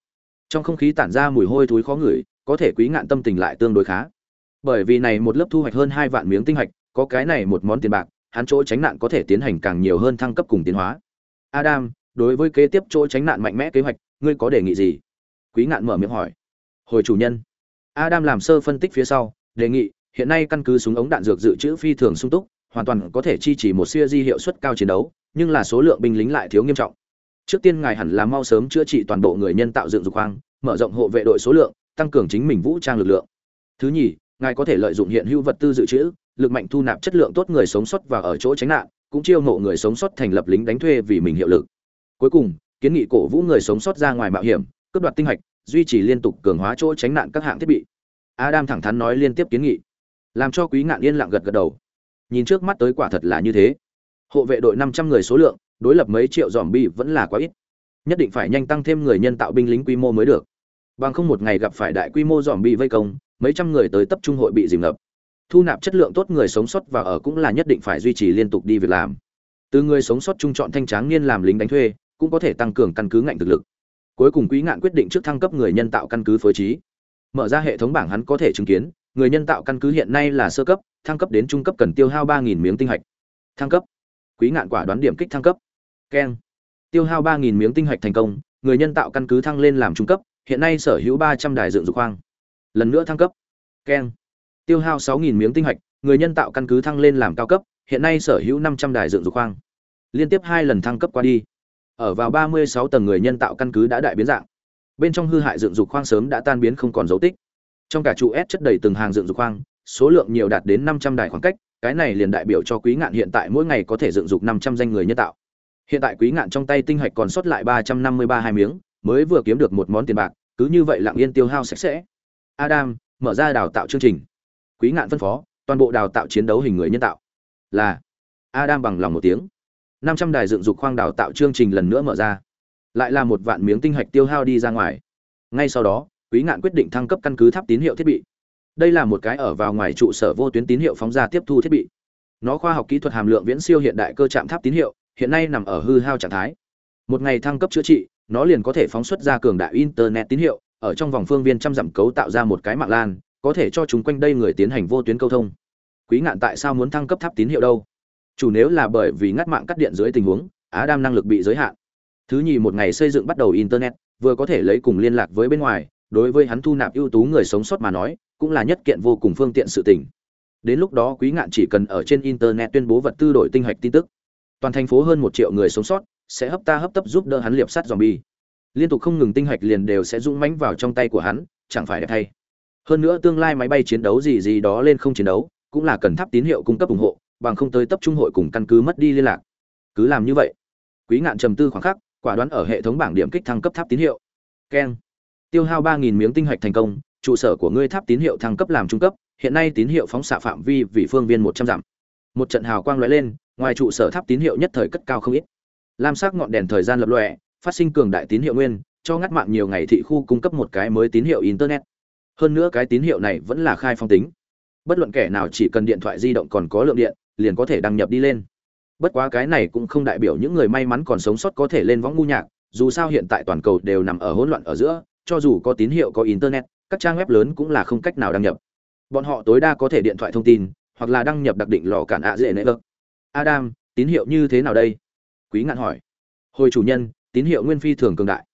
Speaker 1: Trong không khí tản ra mùi hôi thối khó ngửi, có thể quý ngạn tâm tình lại tương đối khá. Bởi vì này một lớp thu hoạch hơn hai vạn miếng tinh hạch, có cái này một món tiền bạc, hắn chỗ tránh nạn có thể tiến hành càng nhiều hơn thăng cấp cùng tiến hóa. Adam, đối với kế tiếp chỗ tránh nạn mạnh mẽ kế hoạch, ngươi có đề nghị gì? Quý ngạn mở miệng hỏi hồi chủ nhân. Adam làm sơ phân tích phía sau, đề nghị, hiện nay căn cứ súng ống đạn dược dự trữ phi thường sung túc, hoàn toàn có thể chi trì một siêu di hiệu suất cao chiến đấu, nhưng là số lượng binh lính lại thiếu nghiêm trọng. Trước tiên ngài hẳn là mau sớm chữa trị toàn bộ người nhân tạo dựng dục hoang mở rộng hộ vệ đội số lượng, tăng cường chính mình vũ trang lực lượng. Thứ nhì, ngài có thể lợi dụng hiện hữu vật tư dự trữ, lực mạnh thu nạp chất lượng tốt người sống sót và ở chỗ tránh nạn, cũng chiêu mộ người sống sót thành lập lính đánh thuê vì mình hiệu lực. Cuối cùng, kiến nghị cổ vũ người sống sót ra ngoài mạo hiểm, cướp đoạt tinh hạch duy trì liên tục cường hóa chỗ tránh nạn các hạng thiết bị. Adam thẳng thắn nói liên tiếp kiến nghị, làm cho quý ngạn yên lặng gật gật đầu. Nhìn trước mắt tới quả thật là như thế. Hộ vệ đội năm trăm người số lượng, đối lập mấy triệu dòm bi vẫn là quá ít. Nhất định phải nhanh tăng thêm người nhân tạo binh lính quy mô mới được. Bằng không một ngày gặp phải đại quy mô dòm bi vây công, mấy trăm người tới tập trung hội bị dìm ngập. Thu nạp chất lượng tốt người sống sót và ở cũng là nhất định phải duy trì liên tục đi việc làm. Từ người sống sót trung chọn thanh tráng niên làm lính đánh thuê, cũng có thể tăng cường căn cứ ngạnh thực lực cuối cùng quý ngạn quyết định trước thăng cấp người nhân tạo căn cứ phối trí. Mở ra hệ thống bảng hắn có thể chứng kiến, người nhân tạo căn cứ hiện nay là sơ cấp, thăng cấp đến trung cấp cần tiêu hao ba miếng tinh hạch. Thăng cấp. Quý ngạn quả đoán điểm kích thăng cấp. Keng. Tiêu hao ba miếng tinh hạch thành công, người nhân tạo căn cứ thăng lên làm trung cấp, hiện nay sở hữu ba trăm đài dựng dục khoang. Lần nữa thăng cấp. Keng. Tiêu hao sáu miếng tinh hạch, người nhân tạo căn cứ thăng lên làm cao cấp, hiện nay sở hữu năm trăm đài dựng dục khoang. Liên tiếp hai lần thăng cấp qua đi ở vào ba mươi sáu tầng người nhân tạo căn cứ đã đại biến dạng. Bên trong hư hại dựng dục khoang sớm đã tan biến không còn dấu tích. Trong cả trụ S chất đầy từng hàng dựng dục khoang, số lượng nhiều đạt đến năm trăm đài khoảng cách, cái này liền đại biểu cho quý ngạn hiện tại mỗi ngày có thể dựng dục năm trăm danh người nhân tạo. Hiện tại quý ngạn trong tay tinh hạch còn sót lại ba trăm năm mươi ba hai miếng, mới vừa kiếm được một món tiền bạc, cứ như vậy lặng yên tiêu hao sạch sẽ. Adam, mở ra đào tạo chương trình. Quý ngạn phân phó, toàn bộ đào tạo chiến đấu hình người nhân tạo. Là adam bằng lòng một tiếng năm trăm đài dựng dục khoang đào tạo chương trình lần nữa mở ra. Lại là một vạn miếng tinh hạch tiêu hao đi ra ngoài. Ngay sau đó, quý ngạn quyết định thăng cấp căn cứ tháp tín hiệu thiết bị. Đây là một cái ở vào ngoài trụ sở vô tuyến tín hiệu phóng ra tiếp thu thiết bị. Nó khoa học kỹ thuật hàm lượng viễn siêu hiện đại cơ trạm tháp tín hiệu, hiện nay nằm ở hư hao trạng thái. Một ngày thăng cấp chữa trị, nó liền có thể phóng xuất ra cường đại internet tín hiệu, ở trong vòng phương viên trăm dặm cấu tạo ra một cái mạng lan, có thể cho chúng quanh đây người tiến hành vô tuyến câu thông. Quý ngạn tại sao muốn thăng cấp tháp tín hiệu đâu? Chủ nếu là bởi vì ngắt mạng cắt điện dưới tình huống, á đam năng lực bị giới hạn. Thứ nhì một ngày xây dựng bắt đầu internet, vừa có thể lấy cùng liên lạc với bên ngoài, đối với hắn thu nạp ưu tú người sống sót mà nói, cũng là nhất kiện vô cùng phương tiện sự tình. Đến lúc đó quý ngạn chỉ cần ở trên internet tuyên bố vật tư đổi tinh hạch tin tức, toàn thành phố hơn một triệu người sống sót sẽ hấp ta hấp tấp giúp đỡ hắn liệp sát zombie. Liên tục không ngừng tinh hạch liền đều sẽ rung mãnh vào trong tay của hắn, chẳng phải đẹp thay. Hơn nữa tương lai máy bay chiến đấu gì gì đó lên không chiến đấu, cũng là cần tháp tín hiệu cung cấp ủng hộ bằng không tới tập trung hội cùng căn cứ mất đi liên lạc. Cứ làm như vậy. Quý ngạn trầm tư khoảng khắc, quả đoán ở hệ thống bảng điểm kích thăng cấp tháp tín hiệu. Keng. Tiêu hao ba nghìn miếng tinh hạch thành công, trụ sở của ngươi tháp tín hiệu thăng cấp làm trung cấp, hiện nay tín hiệu phóng xạ phạm vi vị phương viên một trăm dặm. Một trận hào quang lóe lên, ngoài trụ sở tháp tín hiệu nhất thời cất cao không ít. Lam sắc ngọn đèn thời gian lập lòe, phát sinh cường đại tín hiệu nguyên, cho ngắt mạng nhiều ngày thị khu cung cấp một cái mới tín hiệu internet. Hơn nữa cái tín hiệu này vẫn là khai phong tính. Bất luận kẻ nào chỉ cần điện thoại di động còn có lượng điện liền có thể đăng nhập đi lên. Bất quá cái này cũng không đại biểu những người may mắn còn sống sót có thể lên võng ngu nhạc, dù sao hiện tại toàn cầu đều nằm ở hỗn loạn ở giữa, cho dù có tín hiệu có internet, các trang web lớn cũng là không cách nào đăng nhập. Bọn họ tối đa có thể điện thoại thông tin, hoặc là đăng nhập đặc định lò cản ạ dễ nệ vợt adam, tín hiệu như thế nào đây? Quý ngạn hỏi. Hồi chủ nhân, tín hiệu nguyên phi thường cường đại.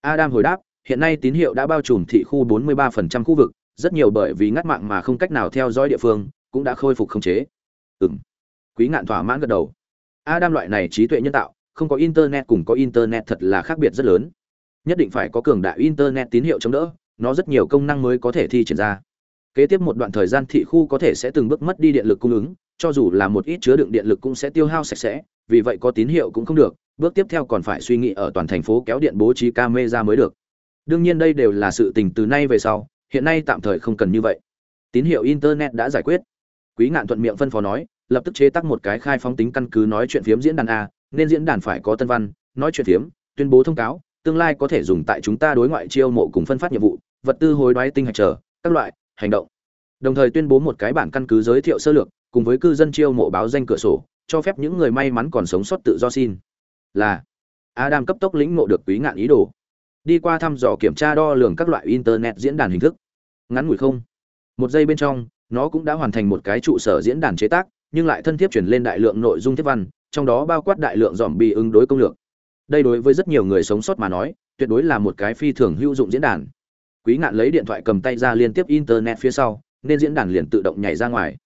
Speaker 1: Adam hồi đáp, hiện nay tín hiệu đã bao trùm thị khu 43% khu vực, rất nhiều bởi vì ngắt mạng mà không cách nào theo dõi địa phương, cũng đã khôi phục khống chế. Ừm quý ngạn thỏa mãn gật đầu. Adam loại này trí tuệ nhân tạo, không có internet cùng có internet thật là khác biệt rất lớn. Nhất định phải có cường đại internet tín hiệu chống đỡ, nó rất nhiều công năng mới có thể thi triển ra. Kế tiếp một đoạn thời gian thị khu có thể sẽ từng bước mất đi điện lực cung ứng, cho dù là một ít chứa đựng điện lực cũng sẽ tiêu hao sạch sẽ, vì vậy có tín hiệu cũng không được, bước tiếp theo còn phải suy nghĩ ở toàn thành phố kéo điện bố trí camera mới được. Đương nhiên đây đều là sự tình từ nay về sau, hiện nay tạm thời không cần như vậy. Tín hiệu internet đã giải quyết. Quý ngạn thuận miệng phân phó nói lập tức chế tác một cái khai phóng tính căn cứ nói chuyện phiếm diễn đàn a, nên diễn đàn phải có tân văn, nói chuyện phiếm, tuyên bố thông cáo, tương lai có thể dùng tại chúng ta đối ngoại chiêu mộ cùng phân phát nhiệm vụ, vật tư hối đoái tinh hạch trở, các loại, hành động. Đồng thời tuyên bố một cái bản căn cứ giới thiệu sơ lược, cùng với cư dân chiêu mộ báo danh cửa sổ, cho phép những người may mắn còn sống sót tự do xin. Là, adam cấp tốc lĩnh ngộ được quý ngạn ý đồ. Đi qua thăm dò kiểm tra đo lường các loại internet diễn đàn hình thức. Ngắn ngủi không, một giây bên trong, nó cũng đã hoàn thành một cái trụ sở diễn đàn chế tác nhưng lại thân thiết chuyển lên đại lượng nội dung thiết văn, trong đó bao quát đại lượng dòm bị ứng đối công lược. Đây đối với rất nhiều người sống sót mà nói, tuyệt đối là một cái phi thường hữu dụng diễn đàn. Quý ngạn lấy điện thoại cầm tay ra liên tiếp internet phía sau, nên diễn đàn liền tự động nhảy ra ngoài.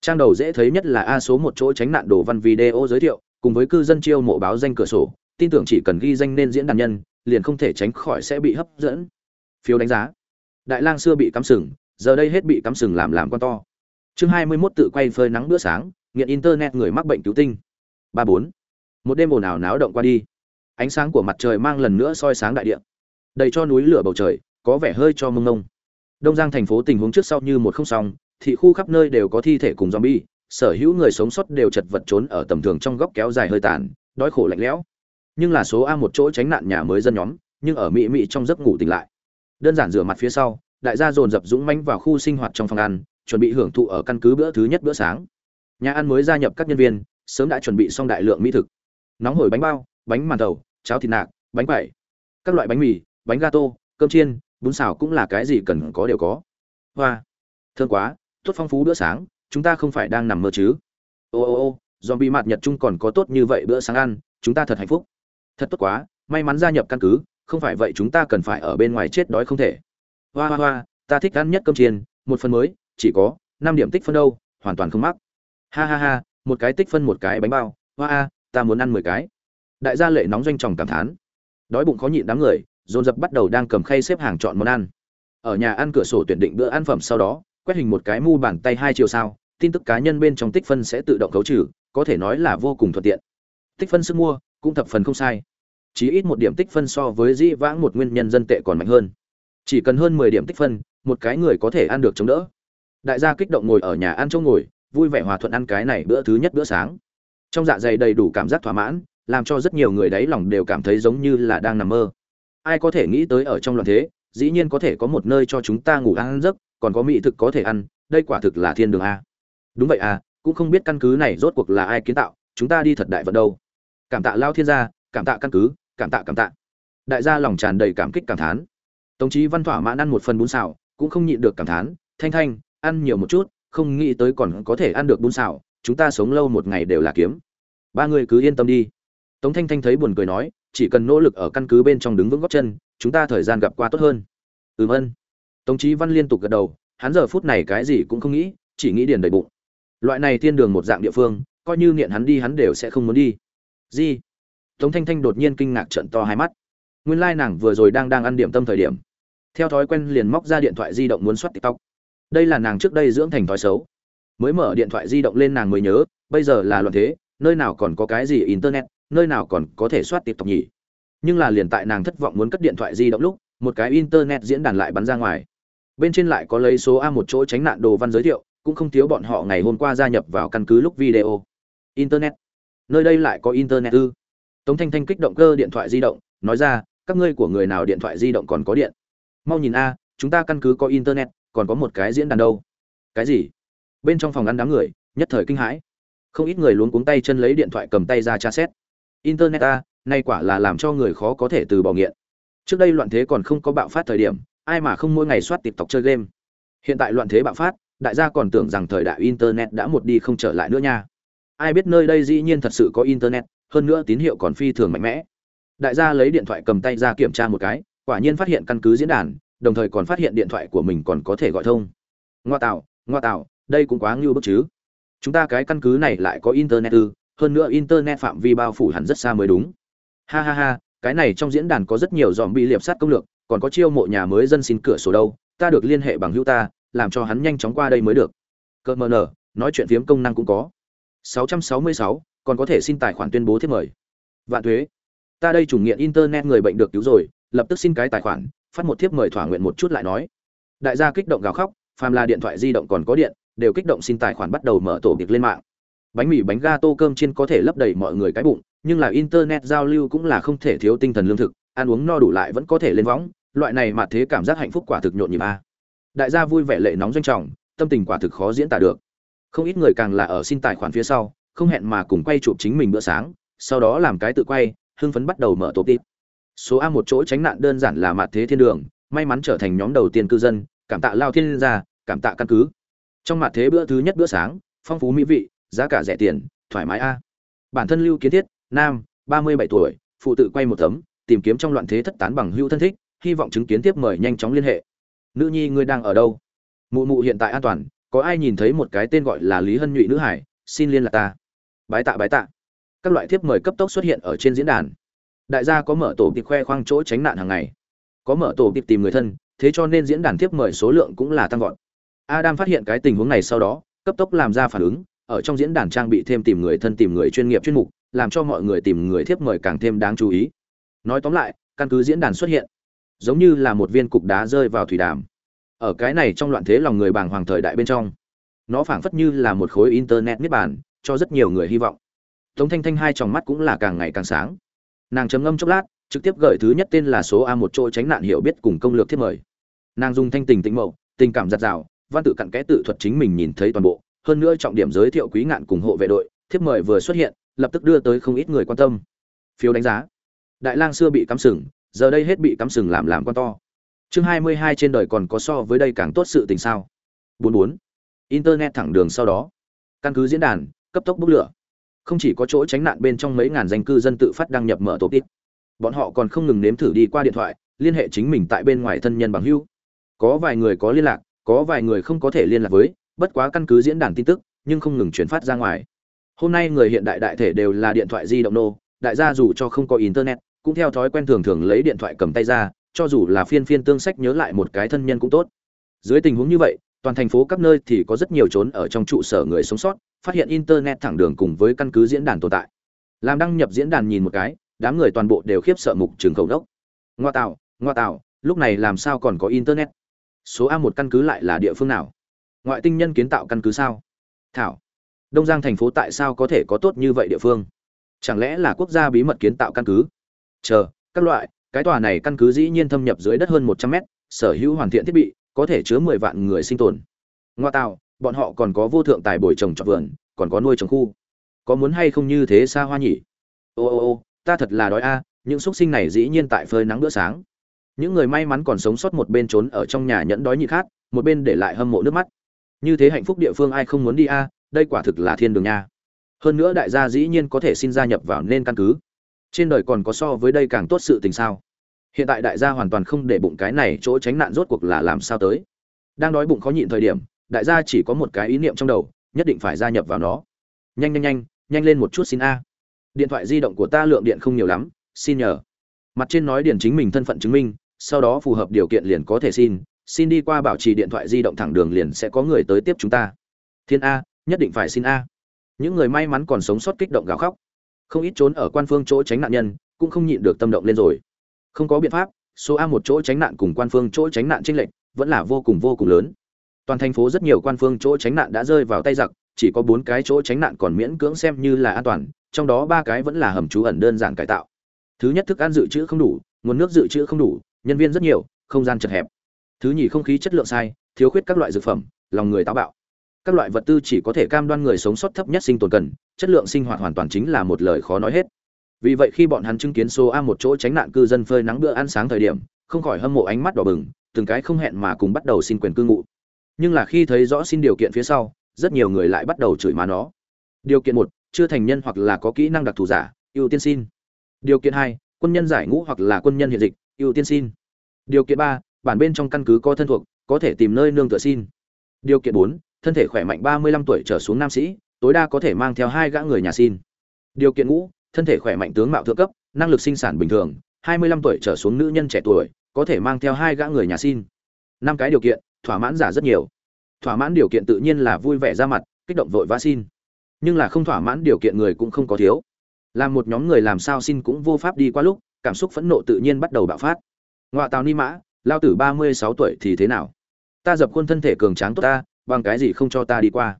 Speaker 1: Trang đầu dễ thấy nhất là a số một chỗ tránh nạn đồ văn video giới thiệu, cùng với cư dân chiêu mộ báo danh cửa sổ, tin tưởng chỉ cần ghi danh nên diễn đàn nhân, liền không thể tránh khỏi sẽ bị hấp dẫn. Phiếu đánh giá. Đại lang xưa bị cắm sừng, giờ đây hết bị cắm sừng làm làm con to. Chương hai mươi 21 tự quay phơi nắng bữa sáng nghiện internet người mắc bệnh cứu tinh. Ba bốn. Một đêm ồn ào náo động qua đi. Ánh sáng của mặt trời mang lần nữa soi sáng đại địa. Đầy cho núi lửa bầu trời, có vẻ hơi cho mông ngông. Đông giang thành phố tình huống trước sau như một không song thị khu khắp nơi đều có thi thể cùng zombie, sở hữu người sống sót đều chật vật trốn ở tầm thường trong góc kéo dài hơi tàn, đói khổ lạnh lẽo. Nhưng là số a một chỗ tránh nạn nhà mới dân nhóm, nhưng ở mỹ mỹ trong giấc ngủ tỉnh lại. Đơn giản rửa mặt phía sau, đại gia dồn dập dũng mãnh vào khu sinh hoạt trong phòng ăn, chuẩn bị hưởng thụ ở căn cứ bữa thứ nhất bữa sáng nhà ăn mới gia nhập các nhân viên, sớm đã chuẩn bị xong đại lượng mỹ thực. Nóng hổi bánh bao, bánh màn thầu cháo thịt nạc, bánh quẩy, các loại bánh mì, bánh gato, cơm chiên, bún xào cũng là cái gì cần có đều có. Hoa thương quá, tốt phong phú bữa sáng, chúng ta không phải đang nằm mơ chứ. Ô ô ô dòm bị mặt nhật chung còn có tốt như vậy bữa sáng ăn, chúng ta thật hạnh phúc. Thật tốt quá, may mắn gia nhập căn cứ, không phải vậy chúng ta cần phải ở bên ngoài chết đói không thể. Hoa hoa hoa, ta thích ăn nhất cơm chiên, một phần mới, chỉ có năm điểm tích phân đâu, hoàn toàn không mắc ha ha ha, một cái tích phân một cái bánh bao. Hoa a, ta muốn ăn mười cái. Đại gia lệ nóng doanh tròng cảm thán. Đói bụng khó nhịn đám người, dồn dập bắt đầu đang cầm khay xếp hàng chọn món ăn. Ở nhà ăn cửa sổ tuyển định bữa ăn phẩm sau đó, quét hình một cái mu bàn tay hai chiều sao, tin tức cá nhân bên trong tích phân sẽ tự động cấu trừ, có thể nói là vô cùng thuận tiện. Tích phân sức mua cũng thập phần không sai. Chỉ ít một điểm tích phân so với dĩ vãng một nguyên nhân dân tệ còn mạnh hơn. Chỉ cần hơn mười điểm tích phân, một cái người có thể ăn được chống đỡ. Đại gia kích động ngồi ở nhà ăn chỗ ngồi vui vẻ hòa thuận ăn cái này bữa thứ nhất bữa sáng. Trong dạ dày đầy đủ cảm giác thỏa mãn, làm cho rất nhiều người đáy lòng đều cảm thấy giống như là đang nằm mơ. Ai có thể nghĩ tới ở trong loạn thế, dĩ nhiên có thể có một nơi cho chúng ta ngủ ăn giấc, còn có mỹ thực có thể ăn, đây quả thực là thiên đường a. Đúng vậy à cũng không biết căn cứ này rốt cuộc là ai kiến tạo, chúng ta đi thật đại vận đâu. Cảm tạ lao thiên gia, cảm tạ căn cứ, cảm tạ cảm tạ. Đại gia lòng tràn đầy cảm kích cảm thán. Tống chí văn thỏa mãn ăn một phần bún xào, cũng không nhịn được cảm thán, thanh thanh, ăn nhiều một chút không nghĩ tới còn có thể ăn được bún xào, chúng ta sống lâu một ngày đều là kiếm. Ba người cứ yên tâm đi. Tống thanh thanh thấy buồn cười nói, chỉ cần nỗ lực ở căn cứ bên trong đứng vững góc chân, chúng ta thời gian gặp qua tốt hơn. Ừm ân. Tống chí văn liên tục gật đầu, hắn giờ phút này cái gì cũng không nghĩ, chỉ nghĩ điền đầy bụng. Loại này thiên đường một dạng địa phương, coi như nghiện hắn đi hắn đều sẽ không muốn đi. Gì? Tống thanh thanh đột nhiên kinh ngạc trận to hai mắt. Nguyên lai nàng vừa rồi đang đang ăn điểm tâm thời điểm. Theo thói quen liền móc ra điện thoại di động muốn soát tiktok đây là nàng trước đây dưỡng thành thói xấu. Mới mở điện thoại di động lên nàng mới nhớ, bây giờ là loạn thế, nơi nào còn có cái gì internet, nơi nào còn có thể soát tiệp tộc nhỉ. Nhưng là liền tại nàng thất vọng muốn cất điện thoại di động lúc, một cái internet diễn đàn lại bắn ra ngoài. Bên trên lại có lấy số a một chỗ tránh nạn đồ văn giới thiệu, cũng không thiếu bọn họ ngày hôm qua gia nhập vào căn cứ lúc video. Internet. Nơi đây lại có internet ư? Tống thanh thanh kích động cơ điện thoại di động, nói ra, các ngươi của người nào điện thoại di động còn có điện? Mau nhìn a, chúng ta căn cứ có internet còn có một cái diễn đàn đâu? Cái gì? Bên trong phòng ăn đám người, nhất thời kinh hãi. Không ít người luống cuống tay chân lấy điện thoại cầm tay ra tra xét. Internet ta nay quả là làm cho người khó có thể từ bỏ nghiện. Trước đây loạn thế còn không có bạo phát thời điểm, ai mà không mỗi ngày soát tộc chơi game. Hiện tại loạn thế bạo phát, đại gia còn tưởng rằng thời đại internet đã một đi không trở lại nữa nha. Ai biết nơi đây dĩ nhiên thật sự có internet, hơn nữa tín hiệu còn phi thường mạnh mẽ. Đại gia lấy điện thoại cầm tay ra kiểm tra một cái, quả nhiên phát hiện căn cứ diễn đàn đồng thời còn phát hiện điện thoại của mình còn có thể gọi thông. Ngoa tạo ngoa tạo đây cũng quá ngưu bức chứ. Chúng ta cái căn cứ này lại có internet ư hơn nữa internet phạm vi bao phủ hẳn rất xa mới đúng. Ha ha ha cái này trong diễn đàn có rất nhiều dòm bị liệp sát công lược còn có chiêu mộ nhà mới dân xin cửa sổ đâu ta được liên hệ bằng hữu ta làm cho hắn nhanh chóng qua đây mới được. Cơ mờ nở nói chuyện phiếm công năng cũng có. 666, còn có thể xin tài khoản tuyên bố thiết mời. Vạn thuế ta đây chủ nghiện internet người bệnh được cứu rồi lập tức xin cái tài khoản phát một thiếp mời thỏa nguyện một chút lại nói. Đại gia kích động gào khóc, phàm là điện thoại di động còn có điện, đều kích động xin tài khoản bắt đầu mở tổ việc lên mạng. Bánh mì, bánh ga, tô cơm chiên có thể lấp đầy mọi người cái bụng, nhưng là internet giao lưu cũng là không thể thiếu tinh thần lương thực, ăn uống no đủ lại vẫn có thể lên võng, loại này mà thế cảm giác hạnh phúc quả thực nhộn nhịp a. Đại gia vui vẻ lệ nóng doanh trọng, tâm tình quả thực khó diễn tả được. Không ít người càng là ở xin tài khoản phía sau, không hẹn mà cùng quay chụp chính mình bữa sáng, sau đó làm cái tự quay, hưng phấn bắt đầu mở tổ tip số a một chỗ tránh nạn đơn giản là mặt thế thiên đường, may mắn trở thành nhóm đầu tiên cư dân, cảm tạ lao thiên gia, cảm tạ căn cứ. Trong mặt thế bữa thứ nhất bữa sáng, phong phú mỹ vị, giá cả rẻ tiền, thoải mái a. Bản thân lưu kiến thiết, nam, ba mươi bảy tuổi, phụ tự quay một tấm, tìm kiếm trong loạn thế thất tán bằng hữu thân thích, hy vọng chứng kiến tiếp mời nhanh chóng liên hệ. Nữ nhi ngươi đang ở đâu? Mụ mụ hiện tại an toàn, có ai nhìn thấy một cái tên gọi là lý hân nhụy nữ hải? Xin liên lạc ta. Bái tạ bái tạ. Các loại thiếp mời cấp tốc xuất hiện ở trên diễn đàn đại gia có mở tổ tiệp khoe khoang chỗ tránh nạn hàng ngày. Có mở tổ tiệp tìm người thân, thế cho nên diễn đàn tiếp mời số lượng cũng là tăng vọt. Adam phát hiện cái tình huống này sau đó, cấp tốc làm ra phản ứng, ở trong diễn đàn trang bị thêm tìm người thân tìm người chuyên nghiệp chuyên mục, làm cho mọi người tìm người thiếp mời càng thêm đáng chú ý. Nói tóm lại, căn cứ diễn đàn xuất hiện, giống như là một viên cục đá rơi vào thủy đàm. Ở cái này trong loạn thế lòng người bàng hoàng thời đại bên trong, nó phảng phất như là một khối internet miết bàn, cho rất nhiều người hy vọng. Tống thanh thanh hai tròng mắt cũng là càng ngày càng sáng nàng chấm ngâm chốc lát, trực tiếp gửi thứ nhất tên là số a một chỗ tránh nạn hiểu biết cùng công lược thiết mời. Nàng dùng thanh tình tĩnh mậu tình cảm giặt rào, văn tự cặn kẽ tự thuật chính mình nhìn thấy toàn bộ. Hơn nữa trọng điểm giới thiệu quý ngạn cùng hộ vệ đội thiếp mời vừa xuất hiện, lập tức đưa tới không ít người quan tâm. Phiếu đánh giá. Đại lang xưa bị cắm sừng, giờ đây hết bị cắm sừng làm làm con to. Chương hai mươi hai trên đời còn có so với đây càng tốt sự tình sao? Bốn bốn. Internet thẳng đường sau đó. Căn cứ diễn đàn, cấp tốc bốc lửa không chỉ có chỗ tránh nạn bên trong mấy ngàn danh cư dân tự phát đăng nhập mở tổ tít bọn họ còn không ngừng nếm thử đi qua điện thoại, liên hệ chính mình tại bên ngoài thân nhân bằng hữu. Có vài người có liên lạc, có vài người không có thể liên lạc với, bất quá căn cứ diễn đàn tin tức, nhưng không ngừng chuyển phát ra ngoài. Hôm nay người hiện đại đại thể đều là điện thoại di động nô, đại gia dù cho không có internet, cũng theo thói quen thường thường lấy điện thoại cầm tay ra, cho dù là phiên phiên tương sách nhớ lại một cái thân nhân cũng tốt. Dưới tình huống như vậy, toàn thành phố các nơi thì có rất nhiều trốn ở trong trụ sở người sống sót phát hiện internet thẳng đường cùng với căn cứ diễn đàn tồn tại. Làm đăng nhập diễn đàn nhìn một cái, đám người toàn bộ đều khiếp sợ mục trường khẩu đốc. Ngoa tạo ngoa tạo, lúc này làm sao còn có internet? Số a một căn cứ lại là địa phương nào? Ngoại tinh nhân kiến tạo căn cứ sao? Thảo, đông giang thành phố tại sao có thể có tốt như vậy địa phương? Chẳng lẽ là quốc gia bí mật kiến tạo căn cứ? Chờ, các loại, cái tòa này căn cứ dĩ nhiên thâm nhập dưới đất hơn một trăm mét, sở hữu hoàn thiện thiết bị, có thể chứa mười vạn người sinh tồn. Ngoa tạo bọn họ còn có vô thượng tài bồi trồng trọt vườn, còn có nuôi trồng khu. Có muốn hay không như thế xa hoa nhỉ? Ô ô ô, ta thật là đói a, những x sinh này dĩ nhiên tại phơi nắng bữa sáng. Những người may mắn còn sống sót một bên trốn ở trong nhà nhẫn đói nhịn khát, một bên để lại hâm mộ nước mắt. Như thế hạnh phúc địa phương ai không muốn đi a, đây quả thực là thiên đường nha. Hơn nữa đại gia dĩ nhiên có thể xin gia nhập vào nên căn cứ. Trên đời còn có so với đây càng tốt sự tình sao? Hiện tại đại gia hoàn toàn không để bụng cái này, chỗ tránh nạn rốt cuộc là làm sao tới? Đang đói bụng khó nhịn thời điểm đại gia chỉ có một cái ý niệm trong đầu, nhất định phải gia nhập vào nó. Nhanh nhanh nhanh nhanh lên một chút xin a. Điện thoại di động của ta lượng điện không nhiều lắm, xin nhờ. Mặt trên nói điện chính mình thân phận chứng minh, sau đó phù hợp điều kiện liền có thể xin xin đi qua bảo trì điện thoại di động thẳng đường liền sẽ có người tới tiếp chúng ta. Thiên a, nhất định phải xin a. Những người may mắn còn sống sót kích động gào khóc. Không ít trốn ở quan phương chỗ tránh nạn nhân, cũng không nhịn được tâm động lên rồi. Không có biện pháp, số a một chỗ tránh nạn cùng quan phương chỗ tránh nạn tranh lệch, vẫn là vô cùng vô cùng lớn toàn thành phố rất nhiều quan phương chỗ tránh nạn đã rơi vào tay giặc, chỉ có bốn cái chỗ tránh nạn còn miễn cưỡng xem như là an toàn, trong đó ba cái vẫn là hầm trú ẩn đơn giản cải tạo. Thứ nhất thức ăn dự trữ không đủ, nguồn nước dự trữ không đủ, nhân viên rất nhiều, không gian chật hẹp. Thứ nhì không khí chất lượng sai, thiếu khuyết các loại dược phẩm, lòng người táo bạo. Các loại vật tư chỉ có thể cam đoan người sống sót thấp nhất sinh tồn cần, chất lượng sinh hoạt hoàn toàn chính là một lời khó nói hết. Vì vậy khi bọn hắn chứng kiến số a một chỗ tránh nạn cư dân phơi nắng bữa ăn sáng thời điểm, không khỏi hâm mộ ánh mắt đỏ bừng, từng cái không hẹn mà cùng bắt đầu xin quyền cư ngụ nhưng là khi thấy rõ xin điều kiện phía sau, rất nhiều người lại bắt đầu chửi má nó. Điều kiện một, chưa thành nhân hoặc là có kỹ năng đặc thù giả, ưu tiên xin. Điều kiện hai, quân nhân giải ngũ hoặc là quân nhân hiện dịch, ưu tiên xin. Điều kiện ba, bản bên trong căn cứ có thân thuộc, có thể tìm nơi nương tựa xin. Điều kiện bốn, thân thể khỏe mạnh ba mươi lăm tuổi trở xuống nam sĩ, tối đa có thể mang theo hai gã người nhà xin. Điều kiện ngũ, thân thể khỏe mạnh tướng mạo thượng cấp, năng lực sinh sản bình thường, hai mươi lăm tuổi trở xuống nữ nhân trẻ tuổi, có thể mang theo hai gã người nhà xin. Năm cái điều kiện thỏa mãn giả rất nhiều. Thỏa mãn điều kiện tự nhiên là vui vẻ ra mặt, kích động vội vã xin. Nhưng là không thỏa mãn điều kiện người cũng không có thiếu. Làm một nhóm người làm sao xin cũng vô pháp đi qua lúc, cảm xúc phẫn nộ tự nhiên bắt đầu bạo phát. Ngoại tào ni mã, lao tử ba mươi sáu tuổi thì thế nào? Ta dập khuôn thân thể cường tráng tốt ta, bằng cái gì không cho ta đi qua?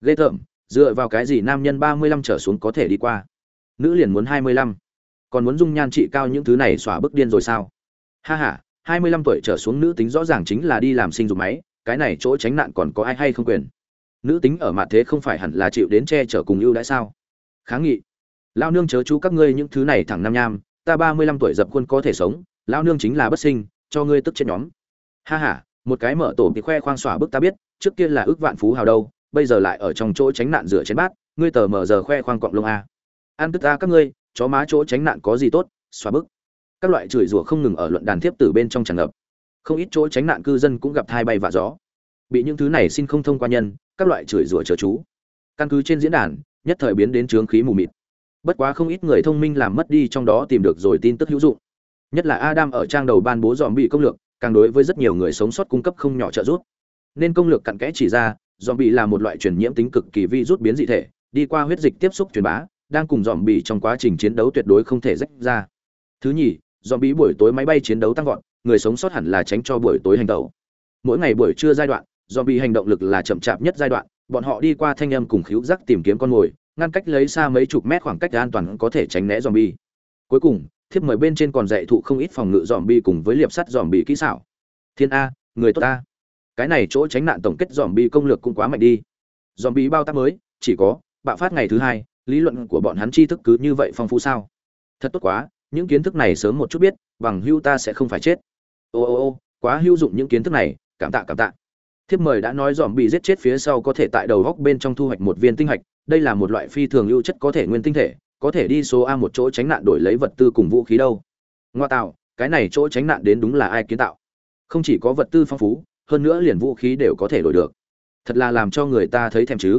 Speaker 1: Ghê tởm, dựa vào cái gì nam nhân ba mươi lăm trở xuống có thể đi qua? Nữ liền muốn hai mươi lăm. Còn muốn dung nhan trị cao những thứ này xóa bức điên rồi sao? Ha h a hai mươi lăm tuổi trở xuống nữ tính rõ ràng chính là đi làm sinh dục máy, cái này chỗ tránh nạn còn có ai hay không quyền? Nữ tính ở mặt thế không phải hẳn là chịu đến che chở cùng ưu đãi sao? Kháng nghị. Lao nương chớ chú các ngươi những thứ này thẳng nam nham, ta ba mươi lăm tuổi dập khuôn có thể sống lao nương chính là bất sinh, cho ngươi tức trên nhóm. Ha ha, một cái mở tổ bị khoe khoang xỏa bức ta biết, trước kia là ước vạn phú hào đâu, bây giờ lại ở trong chỗ tránh nạn rửa chén bát, ngươi tờ mở giờ khoe khoang cọng lông a. Ăn tức ta các ngươi, chó má chỗ tránh nạn có gì tốt xóa bức các loại chửi rủa không ngừng ở luận đàn tiếp từ bên trong tràn ngập. Không ít chỗ tránh nạn cư dân cũng gặp thai bay và gió. Bị những thứ này xin không thông qua nhân, các loại chửi rủa chớ chú. Căn cứ trên diễn đàn, nhất thời biến đến trướng khí mù mịt. Bất quá không ít người thông minh làm mất đi trong đó tìm được rồi tin tức hữu dụng. Nhất là adam ở trang đầu ban bố dòm bị công lược, càng đối với rất nhiều người sống sót cung cấp không nhỏ trợ giúp. Nên công lược cặn kẽ chỉ ra dòm bị là một loại truyền nhiễm tính cực kỳ vi rút biến dị thể, đi qua huyết dịch tiếp xúc truyền bá, đang cùng dòm bị trong quá trình chiến đấu tuyệt đối không thể rách ra. Thứ nhì dòm bí buổi tối máy bay chiến đấu tăng vọt, người sống sót hẳn là tránh cho buổi tối hành động mỗi ngày buổi trưa giai đoạn dòm bị hành động lực là chậm chạp nhất giai đoạn, bọn họ đi qua thanh âm cùng khíu giác tìm kiếm con mồi, ngăn cách lấy xa mấy chục mét khoảng cách an toàn có thể tránh né dòm bi cuối cùng, thiếp mời bên trên còn dạy thụ không ít phòng ngự dòm bi cùng với liệp sắt dòm bi kỹ xảo. Thiên a, người tốt a cái này chỗ tránh nạn tổng kết dòm bi công lược cũng quá mạnh đi. Dòm bi bao tác mới, chỉ có, bạo phát ngày thứ hai, lý luận của bọn hắn tri thức cứ như vậy phong phú sao? Thật tốt quá những kiến thức này sớm một chút biết, bằng hưu ta sẽ không phải chết. Ô ô ô, quá hữu dụng những kiến thức này, cảm tạ cảm tạ. Thiếp mời đã nói dòm bị giết chết phía sau có thể tại đầu góc bên trong thu hoạch một viên tinh hạch, đây là một loại phi thường lưu chất có thể nguyên tinh thể, có thể đi số a một chỗ tránh nạn đổi lấy vật tư cùng vũ khí đâu. Ngoa tạo, cái này chỗ tránh nạn đến đúng là ai kiến tạo? Không chỉ có vật tư phong phú, hơn nữa liền vũ khí đều có thể đổi được. Thật là làm cho người ta thấy thèm chứ.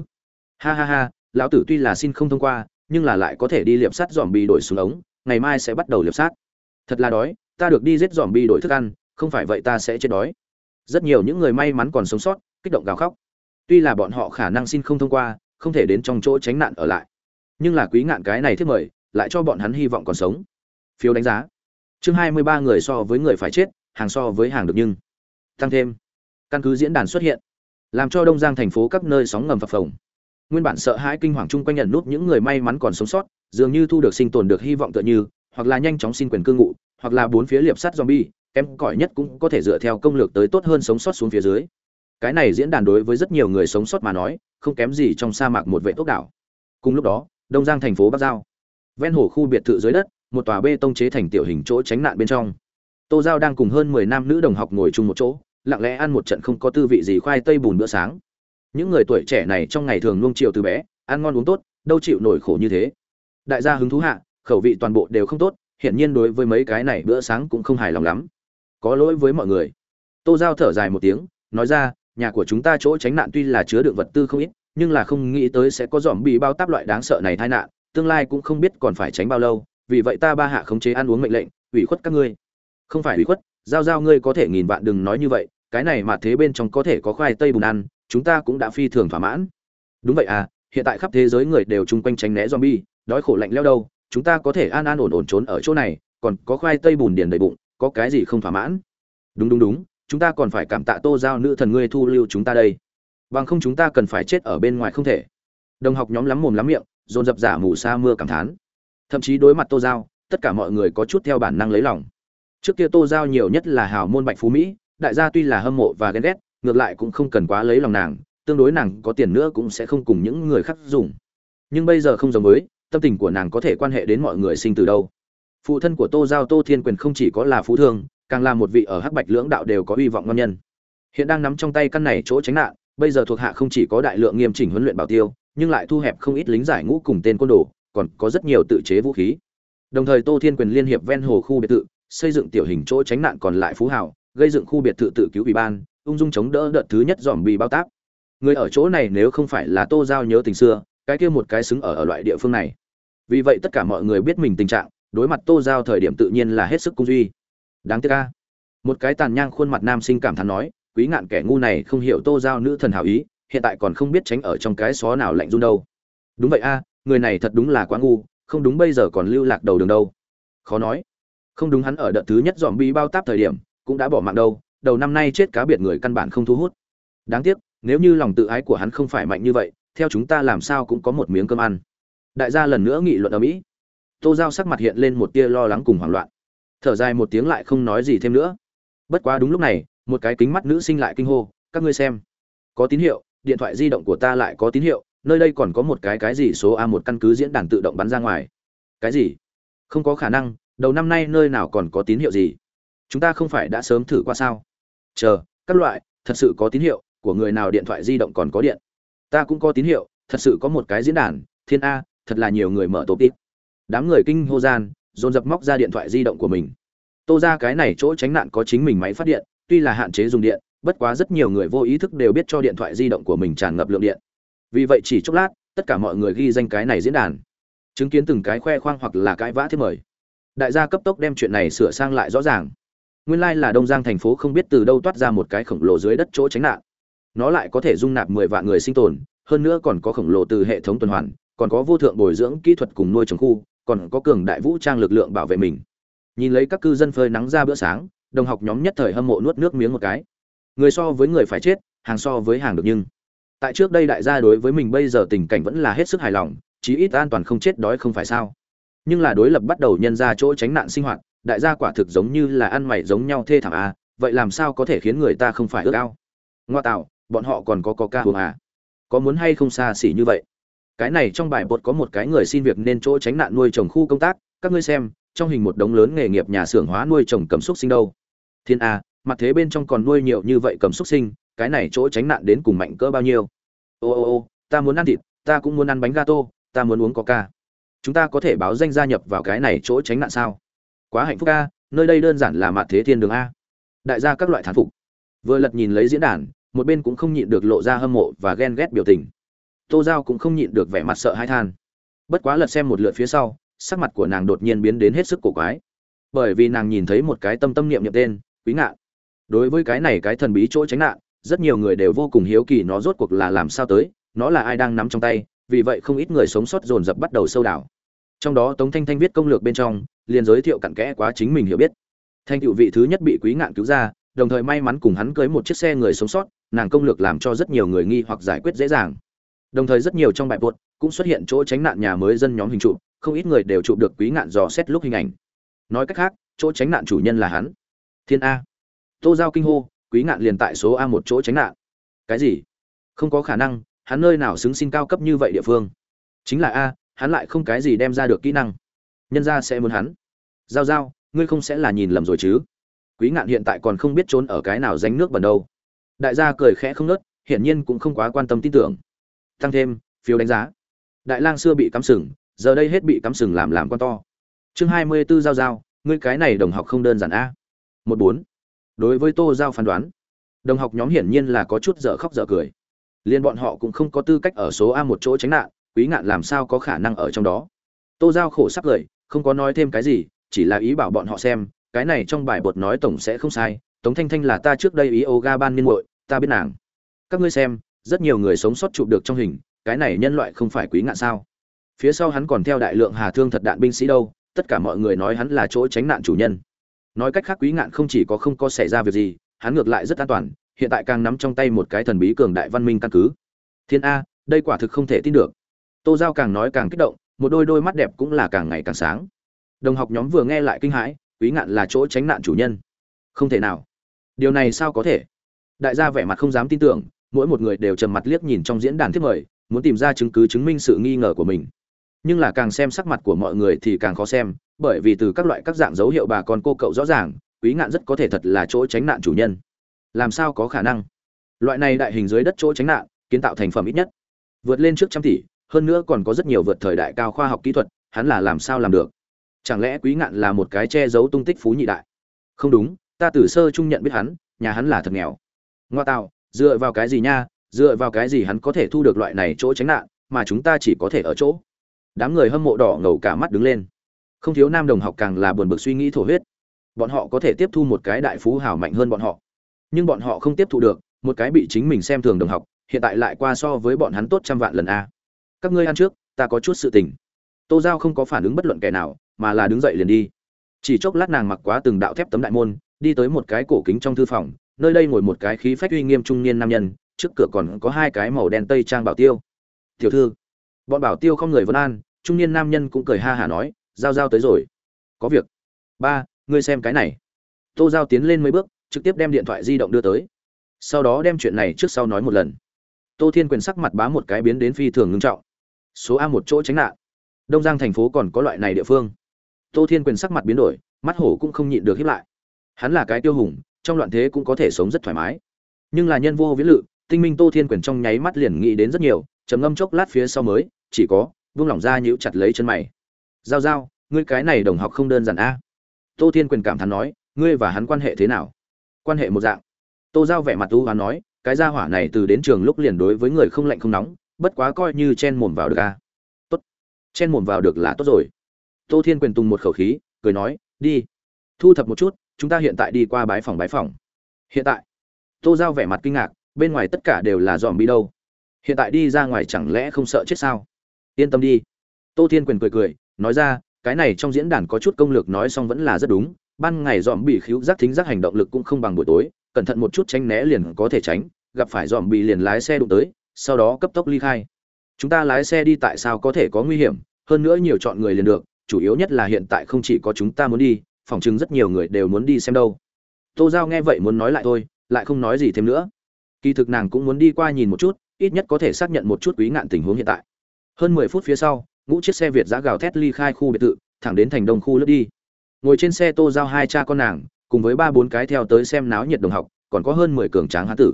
Speaker 1: Ha ha ha, lão tử tuy là xin không thông qua, nhưng là lại có thể đi liệp sắt dòm bị đổi xuống ống ngày mai sẽ bắt đầu liệp sát. Thật là đói, ta được đi giết dòm bi đổi thức ăn, không phải vậy ta sẽ chết đói. Rất nhiều những người may mắn còn sống sót, kích động gào khóc. Tuy là bọn họ khả năng xin không thông qua, không thể đến trong chỗ tránh nạn ở lại. Nhưng là quý ngạn cái này thiết mời, lại cho bọn hắn hy vọng còn sống. Phiếu đánh giá. Chương hai mươi ba người so với người phải chết, hàng so với hàng được nhưng. Tăng thêm. Căn cứ diễn đàn xuất hiện. Làm cho đông giang thành phố các nơi sóng ngầm phập phồng. Nguyên bản sợ hãi kinh hoàng chung quanh nhận nút những người may mắn còn sống sót dường như thu được sinh tồn được hy vọng tựa như, hoặc là nhanh chóng xin quyền cư ngụ, hoặc là bốn phía liệp sắt zombie, kém cỏi nhất cũng có thể dựa theo công lược tới tốt hơn sống sót xuống phía dưới. Cái này diễn đàn đối với rất nhiều người sống sót mà nói, không kém gì trong sa mạc một vệ tốc đảo. Cùng lúc đó, đông giang thành phố bắc giao. Ven hồ khu biệt thự dưới đất, một tòa bê tông chế thành tiểu hình chỗ tránh nạn bên trong. Tô giao đang cùng hơn mười nam nữ đồng học ngồi chung một chỗ, lặng lẽ ăn một trận không có tư vị gì khoai tây bùn bữa sáng. Những người tuổi trẻ này trong ngày thường nuông chiều từ bé, ăn ngon uống tốt, đâu chịu nổi khổ như thế đại gia hứng thú hạ, khẩu vị toàn bộ đều không tốt, hiển nhiên đối với mấy cái này bữa sáng cũng không hài lòng lắm. Có lỗi với mọi người. Tô giao thở dài một tiếng, nói ra, nhà của chúng ta chỗ tránh nạn tuy là chứa đựng vật tư không ít, nhưng là không nghĩ tới sẽ có dòm bị bao táp loại đáng sợ này tai nạn, tương lai cũng không biết còn phải tránh bao lâu, vì vậy ta ba hạ khống chế ăn uống mệnh lệnh, ủy khuất các ngươi. Không phải ủy khuất, giao giao ngươi có thể nghìn vạn đừng nói như vậy, cái này mà thế bên trong có thể có khoai tây bùn ăn, chúng ta cũng đã phi thường thỏa mãn. Đúng vậy à hiện tại khắp thế giới người đều chung quanh tránh né zombie đói khổ lạnh leo đâu, chúng ta có thể an an ổn ổn trốn ở chỗ này, còn có khoai tây bùn điền đầy bụng, có cái gì không thỏa mãn? Đúng đúng đúng, chúng ta còn phải cảm tạ tô giao nữ thần ngươi thu lưu chúng ta đây. Bằng không chúng ta cần phải chết ở bên ngoài không thể. Đồng học nhóm lắm mồm lắm miệng, dồn dập giả mù sa mưa cảm thán. Thậm chí đối mặt tô giao, tất cả mọi người có chút theo bản năng lấy lòng. Trước kia tô giao nhiều nhất là hào môn bạch phú mỹ, đại gia tuy là hâm mộ và ghen ghét, ngược lại cũng không cần quá lấy lòng nàng, tương đối nàng có tiền nữa cũng sẽ không cùng những người khác dùng. Nhưng bây giờ không giống với tâm tình của nàng có thể quan hệ đến mọi người sinh từ đâu. Phụ thân của tô giao tô thiên quyền không chỉ có là phú thương, càng là một vị ở hắc bạch lưỡng đạo đều có hy vọng ngon nhân. Hiện đang nắm trong tay căn này chỗ tránh nạn, bây giờ thuộc hạ không chỉ có đại lượng nghiêm chỉnh huấn luyện bảo tiêu, nhưng lại thu hẹp không ít lính giải ngũ cùng tên côn đồ, còn có rất nhiều tự chế vũ khí. Đồng thời tô thiên quyền liên hiệp ven hồ khu biệt thự, xây dựng tiểu hình chỗ tránh nạn còn lại phú hảo gây dựng khu biệt thự tự cứu ủy ban, ung dung chống đỡ đợt thứ nhất dòm bị bao tác người ở chỗ này nếu không phải là tô giao nhớ tình xưa cái kia một cái xứng ở ở loại địa phương này. Vì vậy tất cả mọi người biết mình tình trạng, đối mặt tô giao thời điểm tự nhiên là hết sức cung duy. Đáng tiếc ca một cái tàn nhang khuôn mặt nam sinh cảm thán nói, quý ngạn kẻ ngu này không hiểu tô giao nữ thần hảo ý, hiện tại còn không biết tránh ở trong cái xó nào lạnh run đâu. Đúng vậy a, người này thật đúng là quá ngu, không đúng bây giờ còn lưu lạc đầu đường đâu. Khó nói. Không đúng hắn ở đợt thứ nhất dòm bi bao táp thời điểm, cũng đã bỏ mạng đâu, đầu năm nay chết cá biệt người căn bản không thu hút. Đáng tiếc, nếu như lòng tự ái của hắn không phải mạnh như vậy theo chúng ta làm sao cũng có một miếng cơm ăn. Đại gia lần nữa nghị luận ở mỹ. Tô giao sắc mặt hiện lên một tia lo lắng cùng hoảng loạn. Thở dài một tiếng lại không nói gì thêm nữa. Bất quá đúng lúc này, một cái kính mắt nữ sinh lại kinh hô, các ngươi xem, có tín hiệu, điện thoại di động của ta lại có tín hiệu, nơi đây còn có một cái cái gì số a một căn cứ diễn đàn tự động bắn ra ngoài. Cái gì? Không có khả năng, đầu năm nay nơi nào còn có tín hiệu gì? Chúng ta không phải đã sớm thử qua sao? Chờ, các loại, thật sự có tín hiệu, của người nào điện thoại di động còn có điện? Ta cũng có tín hiệu, thật sự có một cái diễn đàn, thiên a, thật là nhiều người mở tổ tít. Đám người kinh hô gian, dồn dập móc ra điện thoại di động của mình. Tô ra cái này chỗ tránh nạn có chính mình máy phát điện, tuy là hạn chế dùng điện, bất quá rất nhiều người vô ý thức đều biết cho điện thoại di động của mình tràn ngập lượng điện. Vì vậy chỉ chốc lát, tất cả mọi người ghi danh cái này diễn đàn. Chứng kiến từng cái khoe khoang hoặc là cãi vã thiết mời. Đại gia cấp tốc đem chuyện này sửa sang lại rõ ràng. Nguyên lai là đông giang thành phố không biết từ đâu toát ra một cái khổng lồ dưới đất chỗ tránh nạn nó lại có thể dung nạp mười vạn người sinh tồn, hơn nữa còn có khổng lồ từ hệ thống tuần hoàn, còn có vô thượng bồi dưỡng kỹ thuật cùng nuôi trồng khu, còn có cường đại vũ trang lực lượng bảo vệ mình. Nhìn lấy các cư dân phơi nắng ra bữa sáng, đồng học nhóm nhất thời hâm mộ nuốt nước miếng một cái. Người so với người phải chết, hàng so với hàng được nhưng. Tại trước đây đại gia đối với mình bây giờ tình cảnh vẫn là hết sức hài lòng, chí ít an toàn không chết đói không phải sao. Nhưng là đối lập bắt đầu nhân ra chỗ tránh nạn sinh hoạt, đại gia quả thực giống như là ăn mày giống nhau thê thảm à vậy làm sao có thể khiến người ta không phải ước ao? Ngoa tạo bọn họ còn có coca ca hùng à? Có muốn hay không xa xỉ như vậy? Cái này trong bài bột có một cái người xin việc nên chỗ tránh nạn nuôi trồng khu công tác. Các ngươi xem, trong hình một đống lớn nghề nghiệp nhà xưởng hóa nuôi trồng cầm xúc sinh đâu? Thiên a mặt thế bên trong còn nuôi nhiều như vậy cầm xúc sinh, cái này chỗ tránh nạn đến cùng mạnh cỡ bao nhiêu? Ô ô ô, ta muốn ăn thịt, ta cũng muốn ăn bánh gato, ta muốn uống coca. Chúng ta có thể báo danh gia nhập vào cái này chỗ tránh nạn sao? Quá hạnh phúc a nơi đây đơn giản là mặt thế thiên đường a. Đại gia các loại thán phục. Vừa lật nhìn lấy diễn đàn một bên cũng không nhịn được lộ ra hâm mộ và ghen ghét biểu tình. Tô giao cũng không nhịn được vẻ mặt sợ hãi than. Bất quá lật xem một lượt phía sau, sắc mặt của nàng đột nhiên biến đến hết sức cổ quái. Bởi vì nàng nhìn thấy một cái tâm tâm niệm niệm tên, quý ngạn. Đối với cái này cái thần bí chỗ tránh nạn, rất nhiều người đều vô cùng hiếu kỳ nó rốt cuộc là làm sao tới, nó là ai đang nắm trong tay, vì vậy không ít người sống sót dồn dập bắt đầu sâu đảo. Trong đó tống thanh thanh viết công lược bên trong, liền giới thiệu cặn kẽ quá chính mình hiểu biết. Thanh cựu vị thứ nhất bị quý ngạn cứu ra, đồng thời may mắn cùng hắn cưới một chiếc xe người sống sót nàng công lược làm cho rất nhiều người nghi hoặc giải quyết dễ dàng. Đồng thời rất nhiều trong bài buột cũng xuất hiện chỗ tránh nạn nhà mới dân nhóm hình trụ, không ít người đều chụp được quý ngạn dò xét lúc hình ảnh. Nói cách khác, chỗ tránh nạn chủ nhân là hắn. Thiên a. Tô giao kinh hô, quý ngạn liền tại số a một chỗ tránh nạn. Cái gì? Không có khả năng, hắn nơi nào xứng xin cao cấp như vậy địa phương? Chính là a, hắn lại không cái gì đem ra được kỹ năng. Nhân ra sẽ muốn hắn. Giao giao, ngươi không sẽ là nhìn lầm rồi chứ? Quý ngạn hiện tại còn không biết trốn ở cái nào danh nước bẩn đâu đại gia cười khẽ không nớt, hiển nhiên cũng không quá quan tâm tin tưởng. Tăng thêm, phiếu đánh giá. Đại lang xưa bị cắm sừng, giờ đây hết bị cắm sừng làm làm con to. Chương hai mươi 24 giao giao, ngươi cái này đồng học không đơn giản a. Một bốn. Đối với tô giao phán đoán, đồng học nhóm hiển nhiên là có chút dở khóc dở cười. Liên bọn họ cũng không có tư cách ở số a một chỗ tránh nạn, quý ngạn làm sao có khả năng ở trong đó. Tô giao khổ sắc cười, không có nói thêm cái gì, chỉ là ý bảo bọn họ xem, cái này trong bài bột nói tổng sẽ không sai tống thanh thanh là ta trước đây ý ô ga ban niên muội, ta biết nàng. Các ngươi xem, rất nhiều người sống sót chụp được trong hình, cái này nhân loại không phải quý ngạn sao? Phía sau hắn còn theo đại lượng hà thương thật đạn binh sĩ đâu, tất cả mọi người nói hắn là chỗ tránh nạn chủ nhân. Nói cách khác quý ngạn không chỉ có không có xảy ra việc gì, hắn ngược lại rất an toàn, hiện tại càng nắm trong tay một cái thần bí cường đại văn minh căn cứ. Thiên a, đây quả thực không thể tin được. Tô giao càng nói càng kích động, một đôi đôi mắt đẹp cũng là càng ngày càng sáng. Đồng học nhóm vừa nghe lại kinh hãi, quý ngạn là chỗ tránh nạn chủ nhân. Không thể nào điều này sao có thể? Đại gia vẻ mặt không dám tin tưởng, mỗi một người đều trầm mặt liếc nhìn trong diễn đàn thiết mời, muốn tìm ra chứng cứ chứng minh sự nghi ngờ của mình. Nhưng là càng xem sắc mặt của mọi người thì càng khó xem, bởi vì từ các loại các dạng dấu hiệu bà con cô cậu rõ ràng, quý ngạn rất có thể thật là chỗ tránh nạn chủ nhân. Làm sao có khả năng? Loại này đại hình dưới đất chỗ tránh nạn, kiến tạo thành phẩm ít nhất. Vượt lên trước trăm tỷ, hơn nữa còn có rất nhiều vượt thời đại cao khoa học kỹ thuật, hắn là làm sao làm được? Chẳng lẽ quý ngạn là một cái che giấu tung tích phú nhị đại? Không đúng ta từ sơ trung nhận biết hắn, nhà hắn là thật nghèo. Ngoa tạo, dựa vào cái gì nha, dựa vào cái gì hắn có thể thu được loại này chỗ tránh nạn, mà chúng ta chỉ có thể ở chỗ. Đám người hâm mộ đỏ ngầu cả mắt đứng lên. Không thiếu nam đồng học càng là buồn bực suy nghĩ thổ huyết. Bọn họ có thể tiếp thu một cái đại phú hào mạnh hơn bọn họ. Nhưng bọn họ không tiếp thu được, một cái bị chính mình xem thường đồng học, hiện tại lại qua so với bọn hắn tốt trăm vạn lần a. Các ngươi ăn trước, ta có chút sự tình. Tô giao không có phản ứng bất luận kẻ nào, mà là đứng dậy liền đi. Chỉ chốc lát nàng mặc quá từng đạo thép tấm đại môn đi tới một cái cổ kính trong thư phòng, nơi đây ngồi một cái khí phách uy nghiêm trung niên nam nhân, trước cửa còn có hai cái màu đen tây trang bảo tiêu. Tiểu thư. Bọn bảo tiêu không người vân an, trung niên nam nhân cũng cười ha hả nói, giao giao tới rồi. Có việc. Ba, ngươi xem cái này. Tô giao tiến lên mấy bước, trực tiếp đem điện thoại di động đưa tới. Sau đó đem chuyện này trước sau nói một lần. Tô thiên quyền sắc mặt bá một cái biến đến phi thường ngưng trọng. Số a một chỗ tránh nạn. Đông giang thành phố còn có loại này địa phương. Tô thiên quyền sắc mặt biến đổi, mắt hổ cũng không nhịn được hiếp lại hắn là cái tiêu hùng, trong loạn thế cũng có thể sống rất thoải mái. Nhưng là nhân vô viễn lự, tinh minh tô thiên quyền trong nháy mắt liền nghĩ đến rất nhiều, trầm ngâm chốc lát phía sau mới, chỉ có, vung lỏng ra nhíu chặt lấy chân mày. Giao giao, ngươi cái này đồng học không đơn giản a. Tô thiên quyền cảm thán nói, ngươi và hắn quan hệ thế nào? Quan hệ một dạng. Tô giao vẻ mặt u và nói, cái gia hỏa này từ đến trường lúc liền đối với người không lạnh không nóng, bất quá coi như chen mồm vào được a. À. tốt. Chen mồm vào được là tốt rồi. Tô thiên quyền tùng một khẩu khí, cười nói, đi. Thu thập một chút chúng ta hiện tại đi qua bái phòng bái phòng. Hiện tại. Tô giao vẻ mặt kinh ngạc, bên ngoài tất cả đều là dòm bi đâu. Hiện tại đi ra ngoài chẳng lẽ không sợ chết sao? Yên tâm đi. Tô thiên quyền cười cười, nói ra, cái này trong diễn đàn có chút công lược nói xong vẫn là rất đúng. Ban ngày dòm bị khíu giác thính giác hành động lực cũng không bằng buổi tối, cẩn thận một chút tránh né liền có thể tránh. Gặp phải dòm bị liền lái xe đụng tới, sau đó cấp tốc ly khai. Chúng ta lái xe đi tại sao có thể có nguy hiểm? Hơn nữa nhiều chọn người liền được, chủ yếu nhất là hiện tại không chỉ có chúng ta muốn đi phỏng chừng rất nhiều người đều muốn đi xem đâu. Tô giao nghe vậy muốn nói lại thôi, lại không nói gì thêm nữa. Kỳ thực nàng cũng muốn đi qua nhìn một chút, ít nhất có thể xác nhận một chút quý ngạn tình huống hiện tại. Hơn mười phút phía sau, ngũ chiếc xe việt giã gào thét ly khai khu biệt thự, thẳng đến thành đông khu lướt đi. Ngồi trên xe tô giao hai cha con nàng, cùng với ba bốn cái theo tới xem náo nhiệt đồng học, còn có hơn mười cường tráng hán tử.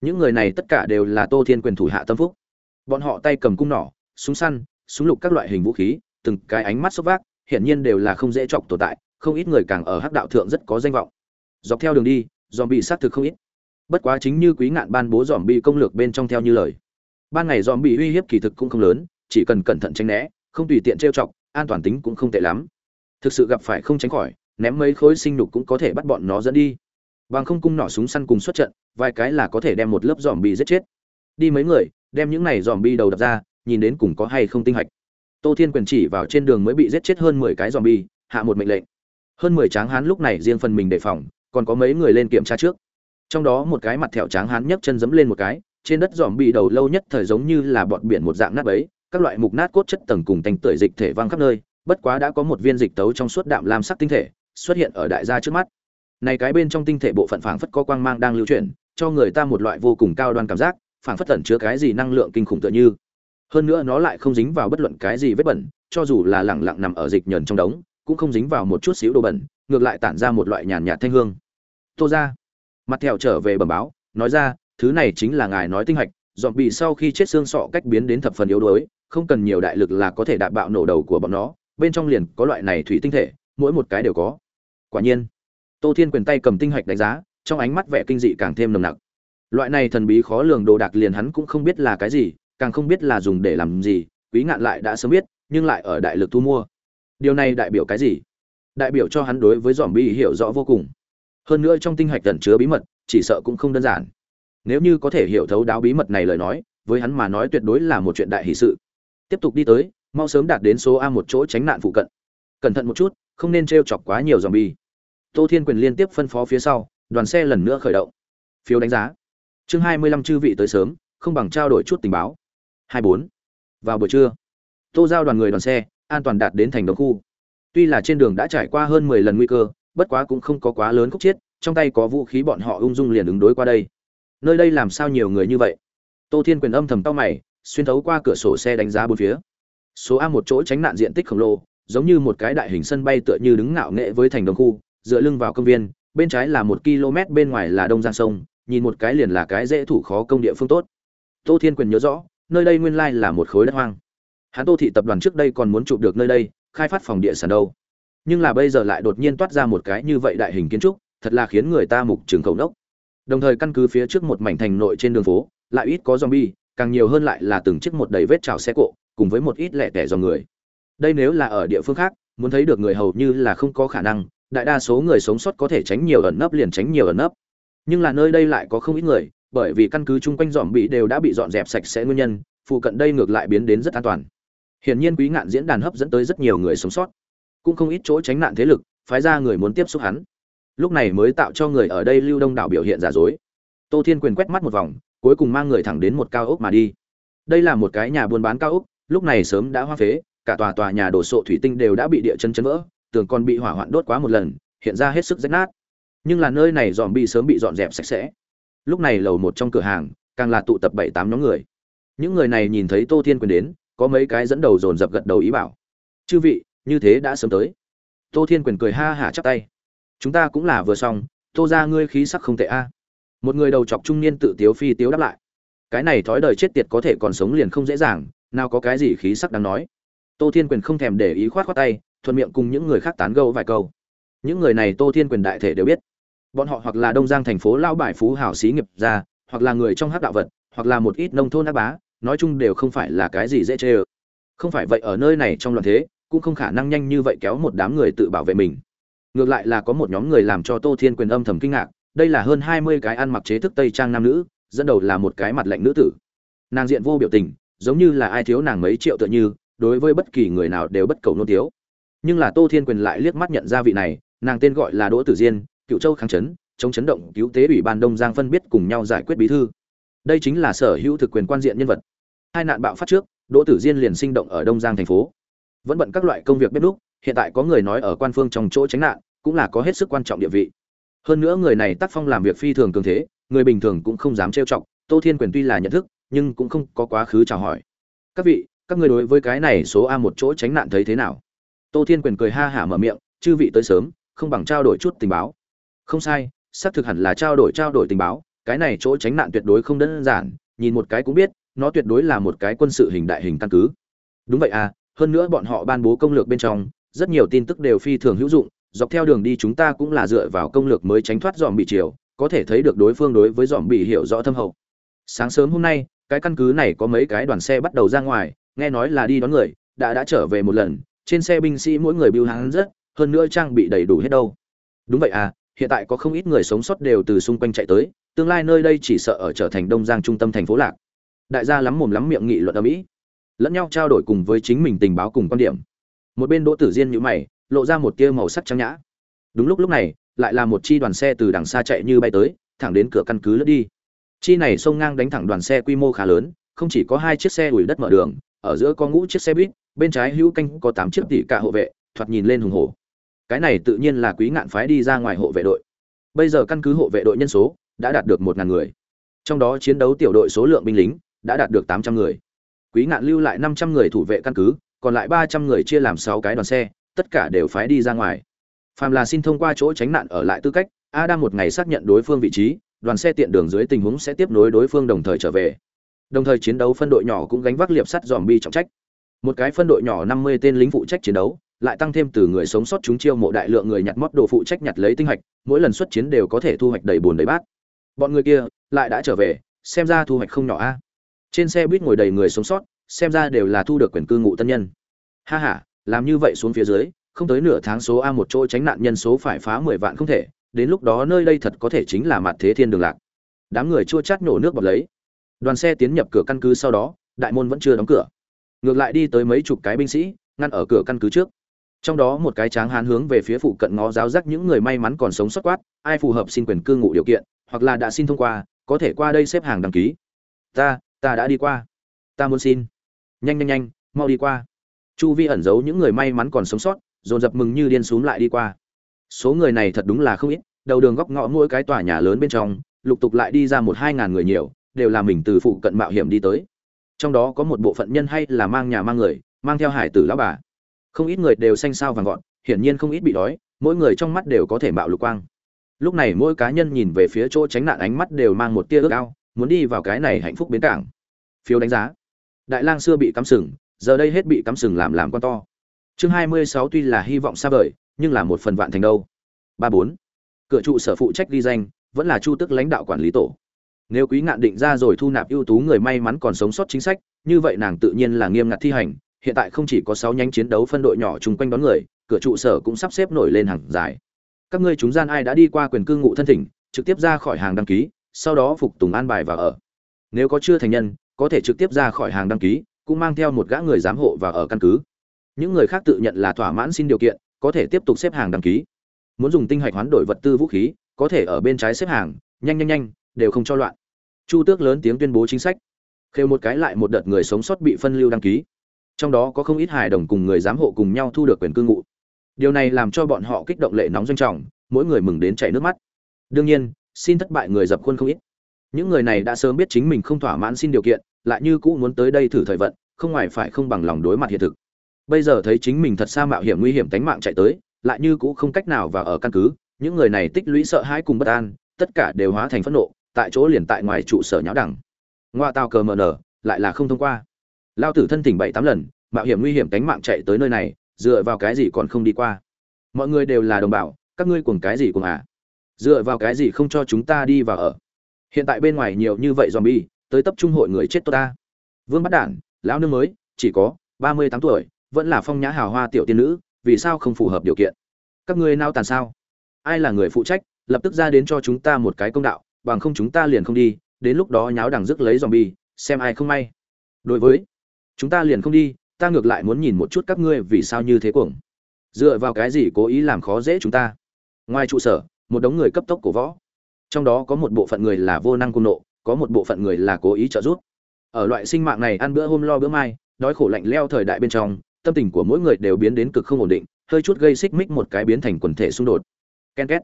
Speaker 1: Những người này tất cả đều là tô thiên quyền thủ hạ tâm phúc. Bọn họ tay cầm cung nỏ, súng săn, súng lục các loại hình vũ khí, từng cái ánh mắt sốc vác, hiển nhiên đều là không dễ chọc tồn tại không ít người càng ở hắc đạo thượng rất có danh vọng. Dọc theo đường đi dòm bị sát thực không ít. Bất quá chính như quý ngạn ban bố dòm bị công lược bên trong theo như lời. Ban ngày dòm bị uy hiếp kỳ thực cũng không lớn chỉ cần cẩn thận tránh né không tùy tiện trêu chọc an toàn tính cũng không tệ lắm. Thực sự gặp phải không tránh khỏi ném mấy khối sinh nhục cũng có thể bắt bọn nó dẫn đi. Bằng không cung nỏ súng săn cùng xuất trận vài cái là có thể đem một lớp dòm bị giết chết. Đi mấy người đem những này dòm bị đầu đập ra nhìn đến cùng có hay không tinh hạch. Tô thiên quyền chỉ vào trên đường mới bị giết chết hơn mười cái dòm bị, hạ một mệnh lệnh hơn mười tráng hán lúc này riêng phần mình đề phòng, còn có mấy người lên kiểm tra trước. Trong đó một cái mặt thẹo tráng hán nhấc chân dẫm lên một cái, trên đất dòm bị đầu lâu nhất thời giống như là bọt biển một dạng nát ấy các loại mục nát cốt chất tầng cùng tanh tưởi dịch thể văng khắp nơi, bất quá đã có một viên dịch tấu trong suốt đạm lam sắc tinh thể, xuất hiện ở đại gia trước mắt. Này cái bên trong tinh thể bộ phận phảng phất có quang mang đang lưu chuyển, cho người ta một loại vô cùng cao đoan cảm giác, phảng phất tẩn chứa cái gì năng lượng kinh khủng tựa như. Hơn nữa nó lại không dính vào bất luận cái gì vết bẩn, cho dù là lẳng lặng nằm ở dịch nhờn trong đống cũng không dính vào một chút xíu đồ bẩn, ngược lại tản ra một loại nhàn nhạt thanh hương. Tô ra. Mặt thẹo trở về bẩm báo, nói ra, thứ này chính là ngài nói tinh hạch dọn bị sau khi chết xương sọ cách biến đến thập phần yếu đuối, không cần nhiều đại lực là có thể đạp bạo nổ đầu của bọn nó, bên trong liền có loại này thủy tinh thể, mỗi một cái đều có. Quả nhiên, tô thiên quyền tay cầm tinh hạch đánh giá, trong ánh mắt vẻ kinh dị càng thêm nồng nặc. Loại này thần bí khó lường đồ đạc liền hắn cũng không biết là cái gì, càng không biết là dùng để làm gì, quý ngạn lại đã sớm biết, nhưng lại ở đại lực thu mua điều này đại biểu cái gì? Đại biểu cho hắn đối với dòm bi hiểu rõ vô cùng. Hơn nữa trong tinh hạch tẩn chứa bí mật, chỉ sợ cũng không đơn giản. Nếu như có thể hiểu thấu đáo bí mật này lời nói, với hắn mà nói tuyệt đối là một chuyện đại hỷ sự. Tiếp tục đi tới, mau sớm đạt đến số a một chỗ tránh nạn phụ cận. Cẩn thận một chút, không nên t r e o chọc quá nhiều dòm bi tô thiên quyền liên tiếp phân phó phía sau, đoàn xe lần nữa khởi động. Phiếu đánh giá. Chương hai mươi lăm chư vị tới sớm, không bằng trao đổi chút tình báo. Hai bốn. Vào buổi trưa. Tô giao đoàn người đoàn xe an toàn đạt đến thành đồng khu. Tuy là trên đường đã trải qua hơn mười lần nguy cơ, bất quá cũng không có quá lớn khúc chiết, trong tay có vũ khí bọn họ ung dung liền ứng đối qua đây. Nơi đây làm sao nhiều người như vậy? Tô thiên quyền âm thầm tao mày, xuyên thấu qua cửa sổ xe đánh giá bốn phía. Số a một chỗ tránh nạn diện tích khổng lồ, giống như một cái đại hình sân bay tựa như đứng ngạo nghệ với thành đồng khu, dựa lưng vào công viên, bên trái là một km, bên ngoài là đông giang sông, nhìn một cái liền là cái dễ thủ khó công địa phương tốt. Tô thiên quyền nhớ rõ, nơi đây nguyên lai là một khối đất hoang hắn tô thị tập đoàn trước đây còn muốn chụp được nơi đây, khai phát phòng địa sản đâu. Nhưng là bây giờ lại đột nhiên toát ra một cái như vậy đại hình kiến trúc, thật là khiến người ta mục trường cầu nốc. Đồng thời căn cứ phía trước một mảnh thành nội trên đường phố, lại ít có zombie, càng nhiều hơn lại là từng chiếc một đầy vết trào xe cộ, cùng với một ít lẻ tẻ dòng người. Đây nếu là ở địa phương khác, muốn thấy được người hầu như là không có khả năng, đại đa số người sống sót có thể tránh nhiều ẩn nấp liền tránh nhiều ẩn nấp. Nhưng là nơi đây lại có không ít người, bởi vì căn cứ chung quanh dòm bị đều đã bị dọn dẹp sạch sẽ nguyên nhân, phụ cận đây ngược lại biến đến rất an toàn hiển nhiên quý ngạn diễn đàn hấp dẫn tới rất nhiều người sống sót. Cũng không ít chỗ tránh nạn thế lực, phái ra người muốn tiếp xúc hắn. Lúc này mới tạo cho người ở đây lưu đông đảo biểu hiện giả dối. Tô thiên quyền quét mắt một vòng, cuối cùng mang người thẳng đến một cao ốc mà đi. Đây là một cái nhà buôn bán cao ốc, lúc này sớm đã hoa phế, cả tòa tòa nhà đổ sộ thủy tinh đều đã bị địa chân chấn vỡ, tường còn bị hỏa hoạn đốt quá một lần, hiện ra hết sức rách nát. Nhưng là nơi này dòm bị sớm bị dọn dẹp sạch sẽ. Lúc này lầu một trong cửa hàng, càng là tụ tập bảy tám nhóm người. Những người này nhìn thấy tô thiên quyền đến có mấy cái dẫn đầu dồn dập gật đầu ý bảo. Chư vị, như thế đã sớm tới. Tô thiên quyền cười ha hả chắp tay. Chúng ta cũng là vừa xong, tô ra ngươi khí sắc không tệ a. Một người đầu chọc trung niên tự tiếu phi tiếu đáp lại. Cái này thói đời chết tiệt có thể còn sống liền không dễ dàng, nào có cái gì khí sắc đáng nói. Tô thiên quyền không thèm để ý khoát khoát tay, thuận miệng cùng những người khác tán gâu vài câu. Những người này tô thiên quyền đại thể đều biết. Bọn họ hoặc là đông giang thành phố lao bài phú hảo xí nghiệp ra hoặc là người trong hát đạo vật, hoặc là một ít nông thôn ác bá nói chung đều không phải là cái gì dễ chê ơ. Không phải vậy ở nơi này trong loạn thế, cũng không khả năng nhanh như vậy kéo một đám người tự bảo vệ mình. Ngược lại là có một nhóm người làm cho tô thiên quyền âm thầm kinh ngạc, đây là hơn hai mươi cái ăn mặc chế thức tây trang nam nữ, dẫn đầu là một cái mặt lạnh nữ tử. Nàng diện vô biểu tình, giống như là ai thiếu nàng mấy triệu tựa như, đối với bất kỳ người nào đều bất cầu nôn tiếu. Nhưng là tô thiên quyền lại liếc mắt nhận ra vị này, nàng tên gọi là đỗ tử diên, cựu châu kháng chấn, chống chấn động cứu tế ủy ban đông giang phân biết cùng nhau giải quyết bí thư đây chính là sở hữu thực quyền quan diện nhân vật. Hai nạn bạo phát trước, đỗ tử diên liền sinh động ở đông giang thành phố. Vẫn bận các loại công việc bếp núc, hiện tại có người nói ở quan phương trong chỗ tránh nạn, cũng là có hết sức quan trọng địa vị. Hơn nữa người này tác phong làm việc phi thường cường thế, người bình thường cũng không dám trêu chọc, tô thiên quyền tuy là nhận thức, nhưng cũng không có quá khứ chào hỏi. Các vị, các người đối với cái này số a một chỗ tránh nạn thấy thế nào? Tô thiên quyền cười ha hả mở miệng, chư vị tới sớm, không bằng trao đổi chút tình báo. Không sai, xác thực hẳn là trao đổi trao đổi tình báo cái này chỗ tránh nạn tuyệt đối không đơn giản, nhìn một cái cũng biết, nó tuyệt đối là một cái quân sự hình đại hình căn cứ. Đúng vậy à hơn nữa bọn họ ban bố công lược bên trong, rất nhiều tin tức đều phi thường hữu dụng, dọc theo đường đi chúng ta cũng là dựa vào công lược mới tránh thoát dòm bị chiều có thể thấy được đối phương đối với dòm bị hiểu rõ thâm hậu. Sáng sớm hôm nay, cái căn cứ này có mấy cái đoàn xe bắt đầu ra ngoài, nghe nói là đi đón người, đã đã trở về một lần, trên xe binh sĩ mỗi người biêu hán rất, hơn nữa trang bị đầy đủ hết đâu. Đúng vậy à hiện tại có không ít người sống sót đều từ xung quanh chạy tới tương lai nơi đây chỉ sợ ở trở thành đông giang trung tâm thành phố lạc. Đại gia lắm mồm lắm miệng nghị luận ở mỹ, lẫn nhau trao đổi cùng với chính mình tình báo cùng quan điểm. Một bên đỗ tử diên nhữ mày, lộ ra một tia màu sắc trắng nhã. Đúng lúc lúc này, lại là một chi đoàn xe từ đằng xa chạy như bay tới, thẳng đến cửa căn cứ lướt đi. Chi này xông ngang đánh thẳng đoàn xe quy mô khá lớn, không chỉ có hai chiếc xe ủi đất mở đường, ở giữa có ngũ chiếc xe buýt, bên trái hữu canh có tám chiếc tỷ cả hộ vệ, thoạt nhìn lên hùng hổ. Cái này tự nhiên là quý ngạn phái đi ra ngoài hộ vệ đội. Bây giờ căn cứ hộ vệ đội nhân số đã đạt được một ngàn người. Trong đó chiến đấu tiểu đội số lượng binh lính đã đạt được tám trăm người. Quý ngạn lưu lại năm trăm người thủ vệ căn cứ, còn lại ba trăm người chia làm sáu cái đoàn xe, tất cả đều phái đi ra ngoài. Phàm là xin thông qua chỗ tránh nạn ở lại tư cách, adam một ngày xác nhận đối phương vị trí, đoàn xe tiện đường dưới tình huống sẽ tiếp nối đối phương đồng thời trở về. Đồng thời chiến đấu phân đội nhỏ cũng gánh vác liệp sắt dòm bi trọng trách. Một cái phân đội nhỏ năm mươi tên lính phụ trách chiến đấu, lại tăng thêm từ người sống sót chúng chiêu mộ đại lượng người nhặt mót đồ phụ trách nhặt lấy tinh hạch, mỗi lần xuất chiến đều có thể thu hoạch đầy bùn đầy bát bọn người kia lại đã trở về, xem ra thu hoạch không nhỏ a. Trên xe buýt ngồi đầy người sống sót, xem ra đều là thu được quyền cư ngụ tân nhân. Ha ha, làm như vậy xuống phía dưới, không tới nửa tháng số a một chỗ tránh nạn nhân số phải phá mười vạn không thể, đến lúc đó nơi đây thật có thể chính là mặt thế thiên đường lạc. Đám người chua chát nổ nước bọt lấy. Đoàn xe tiến nhập cửa căn cứ sau đó, đại môn vẫn chưa đóng cửa. Ngược lại đi tới mấy chục cái binh sĩ, ngăn ở cửa căn cứ trước. Trong đó một cái tráng hán hướng về phía phụ cận ngó giáo giác những người may mắn còn sống sót quát, ai phù hợp xin quyền cư ngụ điều kiện hoặc là đã xin thông qua, có thể qua đây xếp hàng đăng ký. Ta ta đã đi qua. Ta muốn xin. Nhanh nhanh nhanh, mau đi qua. Chu vi ẩn giấu những người may mắn còn sống sót, dồn dập mừng như điên xúm lại đi qua. Số người này thật đúng là không ít, đầu đường góc ngõ mỗi cái tòa nhà lớn bên trong, lục tục lại đi ra một hai ngàn người nhiều, đều là mình từ phụ cận mạo hiểm đi tới. Trong đó có một bộ phận nhân hay là mang nhà mang người, mang theo hải tử lão bà. Không ít người đều xanh sao vàng gọn hiển nhiên không ít bị đói, mỗi người trong mắt đều có thể mạo lục quang lúc này mỗi cá nhân nhìn về phía chỗ tránh nạn ánh mắt đều mang một tia ước ao, muốn đi vào cái này hạnh phúc bến cảng. Phiếu đánh giá. Đại lang xưa bị cắm sừng, giờ đây hết bị cắm sừng làm làm con to. Chương hai mươi sáu tuy là hy vọng xa vời, nhưng là một phần vạn thành đâu. Ba bốn. Cửa trụ sở phụ trách ghi danh, vẫn là chu tức lãnh đạo quản lý tổ. Nếu quý ngạn định ra rồi thu nạp ưu tú người may mắn còn sống sót chính sách, như vậy nàng tự nhiên là nghiêm ngặt thi hành, hiện tại không chỉ có sáu nhánh chiến đấu phân đội nhỏ chung quanh đón người, cửa trụ sở cũng sắp xếp nổi lên hàng dài các ngươi chúng gian ai đã đi qua quyền cư ngụ thân thỉnh, trực tiếp ra khỏi hàng đăng ký, sau đó phục tùng an bài và ở. Nếu có chưa thành nhân, có thể trực tiếp ra khỏi hàng đăng ký, cũng mang theo một gã người giám hộ và ở căn cứ. Những người khác tự nhận là thỏa mãn xin điều kiện, có thể tiếp tục xếp hàng đăng ký. Muốn dùng tinh hạch hoán đổi vật tư vũ khí, có thể ở bên trái xếp hàng, nhanh nhanh nhanh, đều không cho loạn. Chu tước lớn tiếng tuyên bố chính sách. Khêu một cái lại một đợt người sống sót bị phân lưu đăng ký. Trong đó có không ít hài đồng cùng người giám hộ cùng nhau thu được quyền cư ngụ điều này làm cho bọn họ kích động lệ nóng doanh trọng, mỗi người mừng đến chảy nước mắt. Đương nhiên, xin thất bại người dập khuôn không ít. Những người này đã sớm biết chính mình không thỏa mãn xin điều kiện, lại như cũ muốn tới đây thử thời vận, không ngoài phải không bằng lòng đối mặt hiện thực. Bây giờ thấy chính mình thật xa mạo hiểm nguy hiểm tánh mạng chạy tới, lại như cũ không cách nào vào ở căn cứ, những người này tích lũy sợ hãi cùng bất an, tất cả đều hóa thành phẫn nộ, tại chỗ liền tại ngoài trụ sở nháo đẳng ngoa tao cờ mờ nở, lại là không thông qua. Lao tử thân tỉnh bảy tám lần, mạo hiểm nguy hiểm tánh mạng chạy tới nơi này dựa vào cái gì còn không đi qua? Mọi người đều là đồng bào, các ngươi cuồng cái gì cùng à? Dựa vào cái gì không cho chúng ta đi vào ở? Hiện tại bên ngoài nhiều như vậy zombie, tới tập trung hội người chết tốt ta. Vương bắt đản, lão nương mới, chỉ có ba mươi tám tuổi, vẫn là phong nhã hào hoa tiểu tiên nữ, vì sao không phù hợp điều kiện? Các ngươi nao tàn sao? Ai là người phụ trách, lập tức ra đến cho chúng ta một cái công đạo, bằng không chúng ta liền không đi, đến lúc đó nháo đằng rước lấy zombie, xem ai không may. Đối với, chúng ta liền không đi ta ngược lại muốn nhìn một chút các ngươi vì sao như thế cuồng. Dựa vào cái gì cố ý làm khó dễ chúng ta? Ngoài trụ sở, một đống người cấp tốc cổ võ. Trong đó có một bộ phận người là vô năng cung nộ, có một bộ phận người là cố ý trợ giúp. Ở loại sinh mạng này ăn bữa hôm lo bữa mai, đói khổ lạnh leo thời đại bên trong, tâm tình của mỗi người đều biến đến cực không ổn định, hơi chút gây xích mích một cái biến thành quần thể xung đột. Ken két.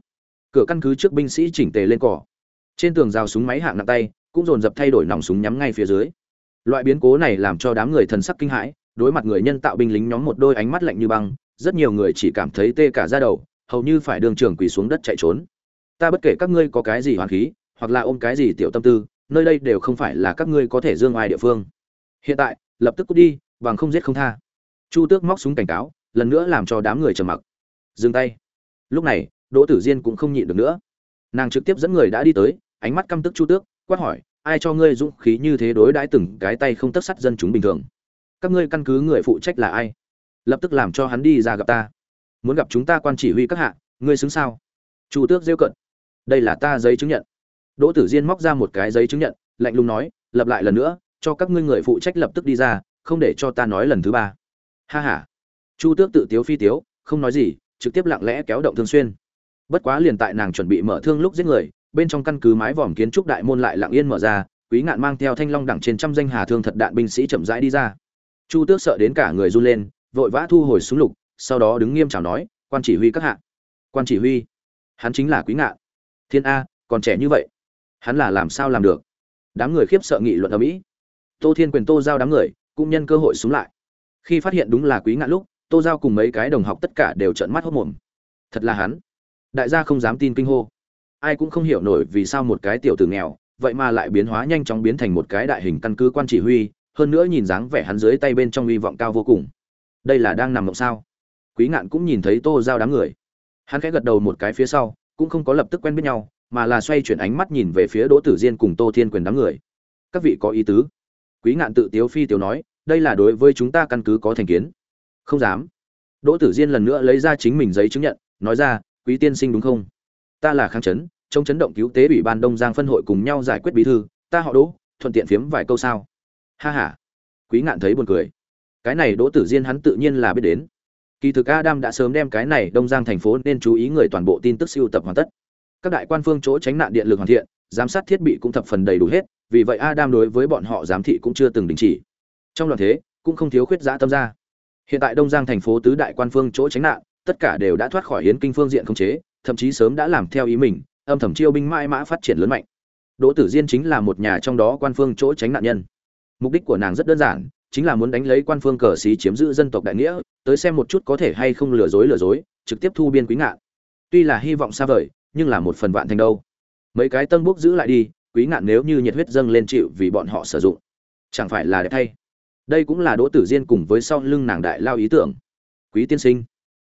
Speaker 1: Cửa căn cứ trước binh sĩ chỉnh tề lên cỏ. Trên tường rào súng máy hạng nặng tay, cũng dồn dập thay đổi nòng súng nhắm ngay phía dưới. Loại biến cố này làm cho đám người thần sắc kinh hãi đối mặt người nhân tạo binh lính nhóm một đôi ánh mắt lạnh như băng, rất nhiều người chỉ cảm thấy tê cả da đầu, hầu như phải đường trường quỳ xuống đất chạy trốn. Ta bất kể các ngươi có cái gì hoàn khí, hoặc là ôm cái gì tiểu tâm tư, nơi đây đều không phải là các ngươi có thể dương ai địa phương. Hiện tại, lập tức cút đi, bằng không giết không tha. Chu tước móc súng cảnh cáo, lần nữa làm cho đám người trầm mặc. Dừng tay. Lúc này, đỗ tử diên cũng không nhịn được nữa. Nàng trực tiếp dẫn người đã đi tới, ánh mắt căm tức chu tước, quát hỏi, ai cho ngươi dũng khí như thế đối đãi từng cái tay không tất sắt dân chúng bình thường? Các ngươi căn cứ người phụ trách là ai? Lập tức làm cho hắn đi ra gặp ta. Muốn gặp chúng ta quan chỉ huy các hạ, ngươi xứng sao? Chu tước rêu cận đây là ta giấy chứng nhận. Đỗ tử diên móc ra một cái giấy chứng nhận, lạnh lùng nói, lập lại lần nữa, cho các ngươi người phụ trách lập tức đi ra, không để cho ta nói lần thứ ba. Ha ha. Chu tước tự tiếu phi tiếu, không nói gì, trực tiếp lặng lẽ kéo động thương xuyên. Bất quá liền tại nàng chuẩn bị mở thương lúc giết người, bên trong căn cứ mái vòm kiến trúc đại môn lại lặng yên mở ra, quý ngạn mang theo thanh long đẳng trên trăm danh hà thương thật đạn binh sĩ chậm rãi đi ra chu tước sợ đến cả người run lên, vội vã thu hồi súng lục, sau đó đứng nghiêm chào nói, quan chỉ huy các hạ. Quan chỉ huy? Hắn chính là quý ngạn. Thiên a, còn trẻ như vậy, hắn là làm sao làm được? Đám người khiếp sợ nghị luận ở mỹ tô thiên quyền, tô giao đám người, cũng nhân cơ hội xuống lại. Khi phát hiện đúng là quý ngạn lúc, tô giao cùng mấy cái đồng học tất cả đều trợn mắt hốt mồm. Thật là hắn. Đại gia không dám tin kinh hô. Ai cũng không hiểu nổi vì sao một cái tiểu tử nghèo, vậy mà lại biến hóa nhanh chóng biến thành một cái đại hình căn cứ quan chỉ huy hơn nữa nhìn dáng vẻ hắn dưới tay bên trong hy vọng cao vô cùng. Đây là đang nằm mộng sao? Quý ngạn cũng nhìn thấy tô giao đám người. Hắn khẽ gật đầu một cái phía sau, cũng không có lập tức quen biết nhau, mà là xoay chuyển ánh mắt nhìn về phía đỗ tử diên cùng tô thiên quyền đám người. Các vị có ý tứ. Quý ngạn tự tiếu phi tiếu nói, đây là đối với chúng ta căn cứ có thành kiến. Không dám. Đỗ tử diên lần nữa lấy ra chính mình giấy chứng nhận, nói ra, quý tiên sinh đúng không? Ta là kháng chấn trong chấn động cứu tế ủy ban đông giang phân hội cùng nhau giải quyết bí thư, ta họ đỗ, thuận tiện phiếm vài câu sao? Ha ha. Quý ngạn thấy buồn cười. Cái này đỗ tử diên hắn tự nhiên là biết đến. Kỳ thực adam đã sớm đem cái này đông giang thành phố nên chú ý người toàn bộ tin tức siêu tập hoàn tất. Các đại quan phương chỗ tránh nạn điện lực hoàn thiện, giám sát thiết bị cũng thập phần đầy đủ hết, vì vậy adam đối với bọn họ giám thị cũng chưa từng đình chỉ. Trong loạn thế, cũng không thiếu khuyết giã tâm ra. Hiện tại đông giang thành phố tứ đại quan phương chỗ tránh nạn, tất cả đều đã thoát khỏi hiến kinh phương diện không chế, thậm chí sớm đã làm theo ý mình, âm thầm chiêu binh mãi mã phát triển lớn mạnh. Đỗ tử diên chính là một nhà trong đó quan phương chỗ tránh nạn nhân mục đích của nàng rất đơn giản, chính là muốn đánh lấy quan phương cờ xí chiếm giữ dân tộc đại nghĩa, tới xem một chút có thể hay không lừa dối lừa dối, trực tiếp thu biên quý ngạn. Tuy là hy vọng xa vời, nhưng là một phần vạn thành đâu. Mấy cái tân bốc giữ lại đi, quý ngạn nếu như nhiệt huyết dâng lên chịu vì bọn họ sử dụng, chẳng phải là đẹp thay. Đây cũng là đỗ tử diên cùng với sau lưng nàng đại lao ý tưởng. Quý tiên sinh.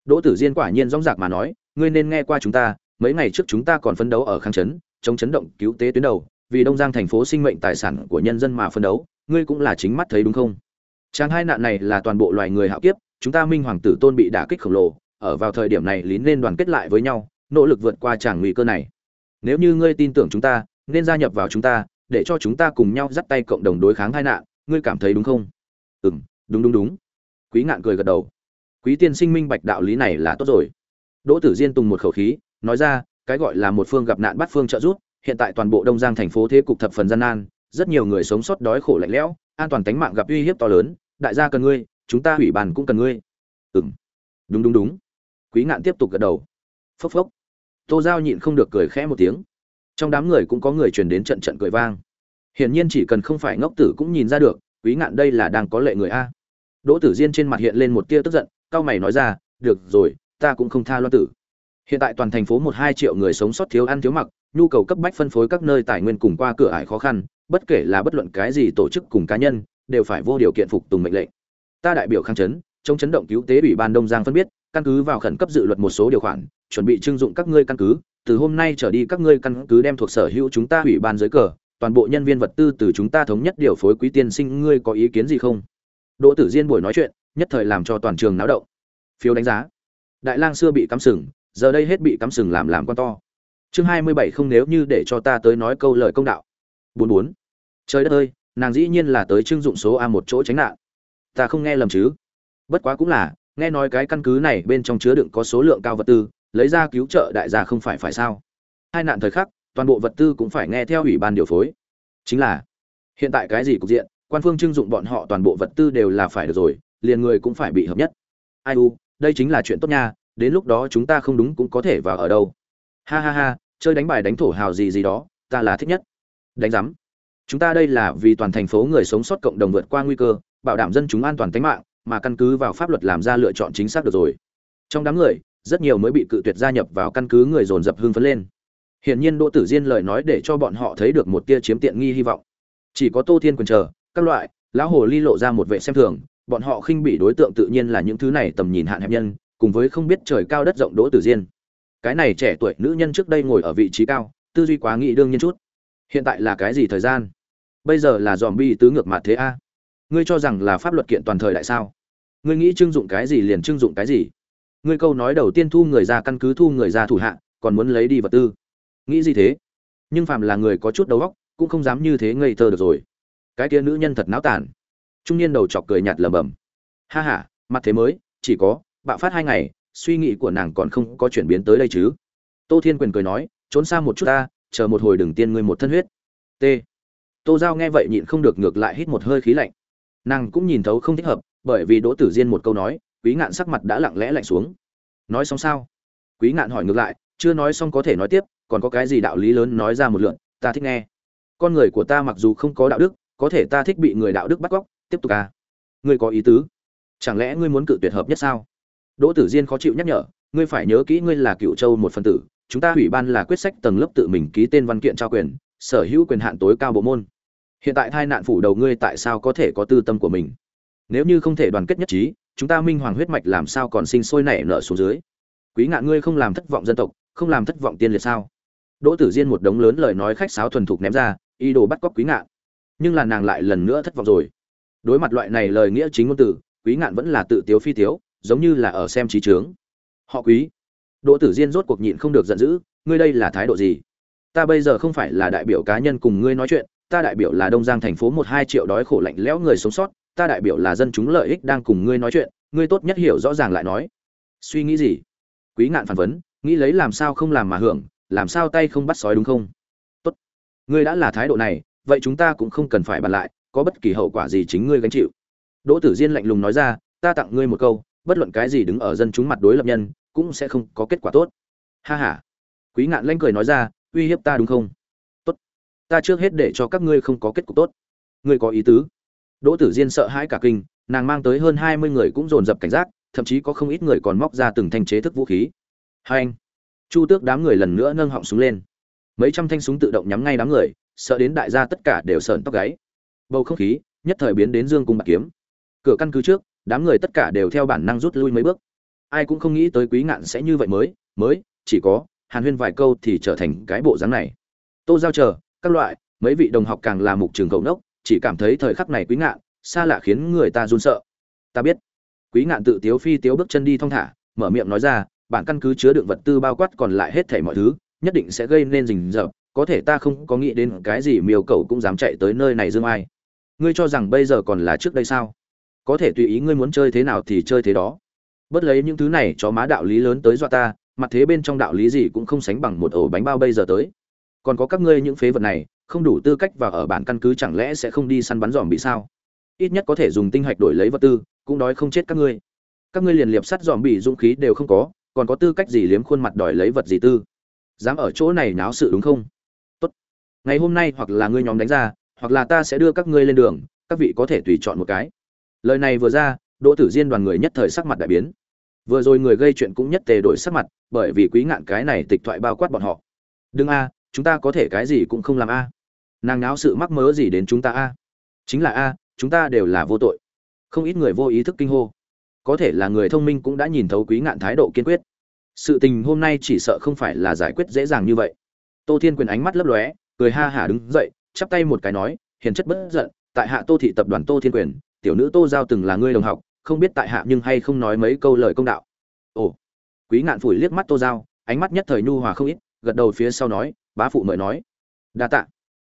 Speaker 1: Đỗ tử diên quả nhiên rong rạc mà nói, ngươi nên nghe qua chúng ta, mấy ngày trước chúng ta còn phấn đấu ở kháng chấn, chống chấn động cứu tế tuyến đầu, vì đông giang thành phố sinh mệnh tài sản của nhân dân mà phấn đấu ngươi cũng là chính mắt thấy đúng không Trang hai nạn này là toàn bộ loài người hạo kiếp, chúng ta Minh hoàng tử tôn bị đả kích khổng lồ, ở vào thời điểm này lín nên đoàn kết lại với nhau, nỗ lực vượt qua tràng nguy cơ này. Nếu như ngươi tin tưởng chúng ta, nên gia nhập vào chúng ta, để cho chúng ta cùng nhau dắt tay cộng đồng đối kháng hai nạn, ngươi cảm thấy đúng không? Ừm, đúng đúng đúng. Quý ngạn cười gật đầu. Quý tiên sinh minh bạch đạo lý này là tốt rồi. Đỗ Tử Diên tùng một khẩu khí, nói ra, cái gọi là một phương gặp nạn bắt phương trợ giúp, hiện tại toàn bộ Đông Giang thành phố thế cục thập phần gian nan, rất nhiều người sống sót đói khổ lạnh lẽo, an toàn tính mạng gặp uy hiếp to lớn, đại gia cần ngươi chúng ta ủy bàn cũng cần ngươi. Ừm. Đúng đúng đúng. Quý ngạn tiếp tục gật đầu. Phốc phốc. Tô giao nhịn không được cười khẽ một tiếng. Trong đám người cũng có người truyền đến trận trận cười vang. Hiển nhiên chỉ cần không phải ngốc tử cũng nhìn ra được quý ngạn đây là đang có lệ người a. Đỗ tử diên trên mặt hiện lên một tia tức giận cao mày nói ra được rồi ta cũng không tha loan tử. Hiện tại toàn thành phố một hai triệu người sống sót thiếu ăn thiếu mặc nhu cầu cấp bách phân phối các nơi tài nguyên cùng qua cửa ải khó khăn bất kể là bất luận cái gì tổ chức cùng cá nhân, đều phải vô điều kiện phục tùng mệnh lệnh. Ta đại biểu kháng chấn, chống chấn động cứu tế ủy ban đông giang phân biết, căn cứ vào khẩn cấp dự luật một số điều khoản, chuẩn bị trưng dụng các ngươi căn cứ, từ hôm nay trở đi các ngươi căn cứ đem thuộc sở hữu chúng ta ủy ban dưới cờ, toàn bộ nhân viên vật tư từ chúng ta thống nhất điều phối quý tiên sinh, ngươi có ý kiến gì không? Đỗ tử diên buổi nói chuyện, nhất thời làm cho toàn trường náo động. Phiếu đánh giá. Đại lang xưa bị cắm sừng, giờ đây hết bị cắm sừng làm làm con to. Chương hai mươi bảy không nếu như để cho ta tới nói câu lời công đạo. Bốn bốn trời đất ơi, nàng dĩ nhiên là tới trưng dụng số a một chỗ tránh nạn. Ta không nghe lầm chứ? Bất quá cũng là, nghe nói cái căn cứ này bên trong chứa đựng có số lượng cao vật tư, lấy ra cứu trợ đại gia không phải phải sao? Hai nạn thời khắc, toàn bộ vật tư cũng phải nghe theo ủy ban điều phối. Chính là, hiện tại cái gì cục diện, quan phương trưng dụng bọn họ toàn bộ vật tư đều là phải được rồi, liền người cũng phải bị hợp nhất. Ai u, đây chính là chuyện tốt nha, đến lúc đó chúng ta không đúng cũng có thể vào ở đâu. Ha ha ha, chơi đánh bài đánh thổ hào gì gì đó, ta là thích nhất. Đánh giám chúng ta đây là vì toàn thành phố người sống sót cộng đồng vượt qua nguy cơ, bảo đảm dân chúng an toàn tính mạng, mà căn cứ vào pháp luật làm ra lựa chọn chính xác được rồi. Trong đám người, rất nhiều mới bị cự tuyệt gia nhập vào căn cứ người dồn dập hưng phấn lên. Hiển nhiên đỗ tử diên lời nói để cho bọn họ thấy được một tia chiếm tiện nghi hy vọng. Chỉ có tô thiên quần chờ, các loại, lão hồ ly lộ ra một vệ xem thường, bọn họ khinh bị đối tượng tự nhiên là những thứ này tầm nhìn hạn hẹp nhân, cùng với không biết trời cao đất rộng đỗ tử diên. Cái này trẻ tuổi nữ nhân trước đây ngồi ở vị trí cao, tư duy quá nghĩ đương nhiên chút. Hiện tại là cái gì thời gian? Bây giờ là dòm bi tứ ngược mặt thế a. Ngươi cho rằng là pháp luật kiện toàn thời đại sao? Ngươi nghĩ trưng dụng cái gì liền trưng dụng cái gì? Ngươi câu nói đầu tiên thu người ra căn cứ thu người ra thủ hạ, còn muốn lấy đi vật tư. Nghĩ gì thế? Nhưng phàm là người có chút đầu óc, cũng không dám như thế ngây thơ được rồi. Cái kia nữ nhân thật náo tàn. Trung niên đầu chọc cười nhạt lầm bầm ha ha, mặt thế mới, chỉ có, bạo phát hai ngày, suy nghĩ của nàng còn không có chuyển biến tới đây chứ. Tô thiên quyền cười nói, trốn xa một chút ta, chờ một hồi đừng tiên ngươi một thân huyết. T tô giao nghe vậy nhịn không được ngược lại hít một hơi khí lạnh. Nàng cũng nhìn thấu không thích hợp, bởi vì đỗ tử diên một câu nói, quý ngạn sắc mặt đã lặng lẽ lạnh xuống. Nói xong sao? Quý ngạn hỏi ngược lại, chưa nói xong có thể nói tiếp, còn có cái gì đạo lý lớn nói ra một lượn, ta thích nghe. Con người của ta mặc dù không có đạo đức, có thể ta thích bị người đạo đức bắt cóc, tiếp tục à? Ngươi có ý tứ? Chẳng lẽ ngươi muốn cự tuyệt hợp nhất sao? Đỗ tử diên khó chịu nhắc nhở, ngươi phải nhớ kỹ ngươi là cựu châu một phần tử, chúng ta ủy ban là quyết sách tầng lớp tự mình ký tên văn kiện trao quyền sở hữu quyền hạn tối cao bộ môn. Hiện tại thai nạn phủ đầu ngươi tại sao có thể có tư tâm của mình? Nếu như không thể đoàn kết nhất trí, chúng ta minh hoàng huyết mạch làm sao còn sinh sôi nảy nở xuống dưới? Quý ngạn ngươi không làm thất vọng dân tộc, không làm thất vọng tiên liệt sao? Đỗ tử diên một đống lớn lời nói khách sáo thuần thục ném ra, ý đồ bắt cóc quý ngạn nhưng là nàng lại lần nữa thất vọng rồi. Đối mặt loại này lời nghĩa chính ngôn từ, quý ngạn vẫn là tự tiếu phi tiếu, giống như là ở xem trí trướng họ quý. Đỗ tử diên rốt cuộc nhịn không được giận dữ, ngươi đây là thái độ gì? Ta bây giờ không phải là đại biểu cá nhân cùng ngươi nói chuyện, ta đại biểu là đông giang thành phố một hai triệu đói khổ lạnh lẽo người sống sót, ta đại biểu là dân chúng lợi ích đang cùng ngươi nói chuyện, ngươi tốt nhất hiểu rõ ràng lại nói. Suy nghĩ gì? Quý ngạn phản vấn, nghĩ lấy làm sao không làm mà hưởng, làm sao tay không bắt sói đúng không? Tốt. Ngươi đã là thái độ này, vậy chúng ta cũng không cần phải bàn lại, có bất kỳ hậu quả gì chính ngươi gánh chịu. Đỗ tử diên lạnh lùng nói ra, ta tặng ngươi một câu, bất luận cái gì đứng ở dân chúng mặt đối lập nhân, cũng sẽ không có kết quả tốt. Ha ha. Quý ngạn lanh cười nói ra uy hiếp ta đúng không? Tốt. Ta trước hết để cho các ngươi không có kết cục tốt. Ngươi có ý tứ. Đỗ tử diên sợ hãi cả kinh, nàng mang tới hơn hai mươi người cũng dồn dập cảnh giác, thậm chí có không ít người còn móc ra từng thanh chế thức vũ khí. Hai anh. Chu tước đám người lần nữa nâng họng súng lên. Mấy trăm thanh súng tự động nhắm ngay đám người, sợ đến đại gia tất cả đều sợn tóc gáy. Bầu không khí, nhất thời biến đến dương cung bạc kiếm. Cửa căn cứ trước, đám người tất cả đều theo bản năng rút lui mấy bước. Ai cũng không nghĩ tới quý ngạn sẽ như vậy mới mới, chỉ có hàn huyên vài câu thì trở thành cái bộ dáng này. Tô giao chờ, các loại, mấy vị đồng học càng là mục trường cầu nốc, chỉ cảm thấy thời khắc này quý ngạn, xa lạ khiến người ta run sợ. Ta biết. Quý ngạn tự tiếu phi tiếu bước chân đi thong thả, mở miệng nói ra, bản căn cứ chứa đựng vật tư bao quát còn lại hết thảy mọi thứ, nhất định sẽ gây nên rình rập có thể ta không có nghĩ đến cái gì miêu cầu cũng dám chạy tới nơi này dương ai. Ngươi cho rằng bây giờ còn là trước đây sao? Có thể tùy ý ngươi muốn chơi thế nào thì chơi thế đó. Bất lấy những thứ này cho má đạo lý lớn tới dọa ta mặt thế bên trong đạo lý gì cũng không sánh bằng một ổ bánh bao bây giờ tới. Còn có các ngươi những phế vật này, không đủ tư cách vào ở bản căn cứ chẳng lẽ sẽ không đi săn bắn dòm bị sao? Ít nhất có thể dùng tinh hạch đổi lấy vật tư, cũng đói không chết các ngươi. Các ngươi liền liệp sắt dòm bị dũng khí đều không có, còn có tư cách gì liếm khuôn mặt đòi lấy vật gì tư? Dám ở chỗ này náo sự đúng không? Tốt. Ngày hôm nay hoặc là ngươi nhóm đánh ra, hoặc là ta sẽ đưa các ngươi lên đường, các vị có thể tùy chọn một cái. Lời này vừa ra, đỗ tử diên đoàn người nhất thời sắc mặt đại biến vừa rồi người gây chuyện cũng nhất tề đổi sắc mặt, bởi vì quý ngạn cái này tịch thoại bao quát bọn họ. Đừng a, chúng ta có thể cái gì cũng không làm a. Nàng náo sự mắc mớ gì đến chúng ta a? Chính là a, chúng ta đều là vô tội. Không ít người vô ý thức kinh hô. Có thể là người thông minh cũng đã nhìn thấu quý ngạn thái độ kiên quyết. Sự tình hôm nay chỉ sợ không phải là giải quyết dễ dàng như vậy. Tô thiên quyền ánh mắt lấp lóe, cười ha hả đứng dậy, chắp tay một cái nói, hiền chất bất giận, tại hạ tô thị tập đoàn tô thiên quyền, tiểu nữ tô giao từng là ngươi đồng học không biết tại hạ nhưng hay không nói mấy câu lời công đạo. Ồ, quý ngạn phủi liếc mắt tô giao, ánh mắt nhất thời nhu hòa không ít, gật đầu phía sau nói, bá phụ mời nói. Đa tạ.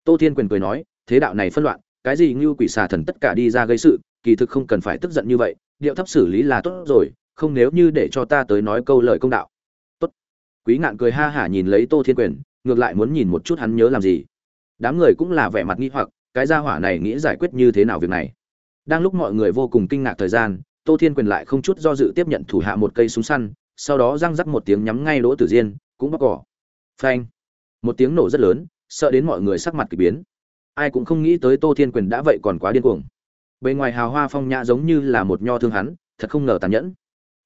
Speaker 1: Tô thiên quyền cười nói, thế đạo này phân loạn, cái gì như quỷ xà thần tất cả đi ra gây sự, kỳ thực không cần phải tức giận như vậy, điệu thấp xử lý là tốt rồi, không nếu như để cho ta tới nói câu lời công đạo. Tốt. Quý ngạn cười ha hả nhìn lấy tô thiên quyền, ngược lại muốn nhìn một chút hắn nhớ làm gì. Đám người cũng là vẻ mặt nghi hoặc, cái gia hỏa này nghĩ giải quyết như thế nào việc này? Đang lúc mọi người vô cùng kinh ngạc thời gian, tô thiên quyền lại không chút do dự tiếp nhận thủ hạ một cây súng săn, sau đó răng rắc một tiếng nhắm ngay đỗ tử diên, cũng bóc cỏ phanh. Một tiếng nổ rất lớn, sợ đến mọi người sắc mặt kỳ biến. Ai cũng không nghĩ tới tô thiên quyền đã vậy còn quá điên cuồng. Bề ngoài hào hoa phong nhã giống như là một nho thương hắn, thật không ngờ tàn nhẫn.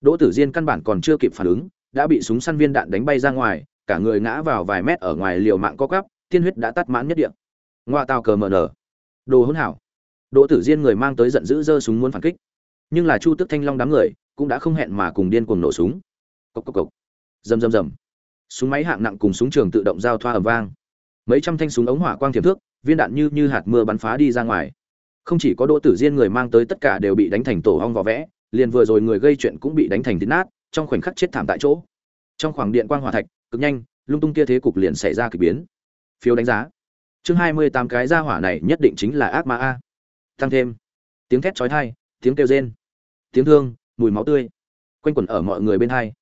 Speaker 1: Đỗ tử diên căn bản còn chưa kịp phản ứng, đã bị súng săn viên đạn đánh bay ra ngoài, cả người ngã vào vài mét ở ngoài liều mạng co cắp tiên huyết đã tắt mãn nhất điện ngoa tàu cờ mờ nở. Đồ hỗn hảo đỗ tử diên người mang tới giận dữ giơ súng muốn phản kích. Nhưng là chu tước thanh long đám người cũng đã không hẹn mà cùng điên cuồng nổ súng. Cộc cộc cộc. Rầm rầm rầm. Súng máy hạng nặng cùng súng trường tự động giao thoa ầm vang. Mấy trăm thanh súng ống hỏa quang thiểm thước, viên đạn như như hạt mưa bắn phá đi ra ngoài. Không chỉ có đỗ tử diên người mang tới tất cả đều bị đánh thành tổ hong vỏ vẽ, liền vừa rồi người gây chuyện cũng bị đánh thành thịt nát, trong khoảnh khắc chết thảm tại chỗ. Trong khoảng điện quang hỏa thạch, cực nhanh, lung tung kia thế cục liền xảy ra kỳ biến. Phiếu đánh giá. Chương hai mươi tám cái ra hỏa này nhất định chính là ác ma a tăng thêm. Tiếng thét chói tai, tiếng kêu rên, tiếng thương, mùi máu tươi. Quanh quẩn ở mọi người bên hai.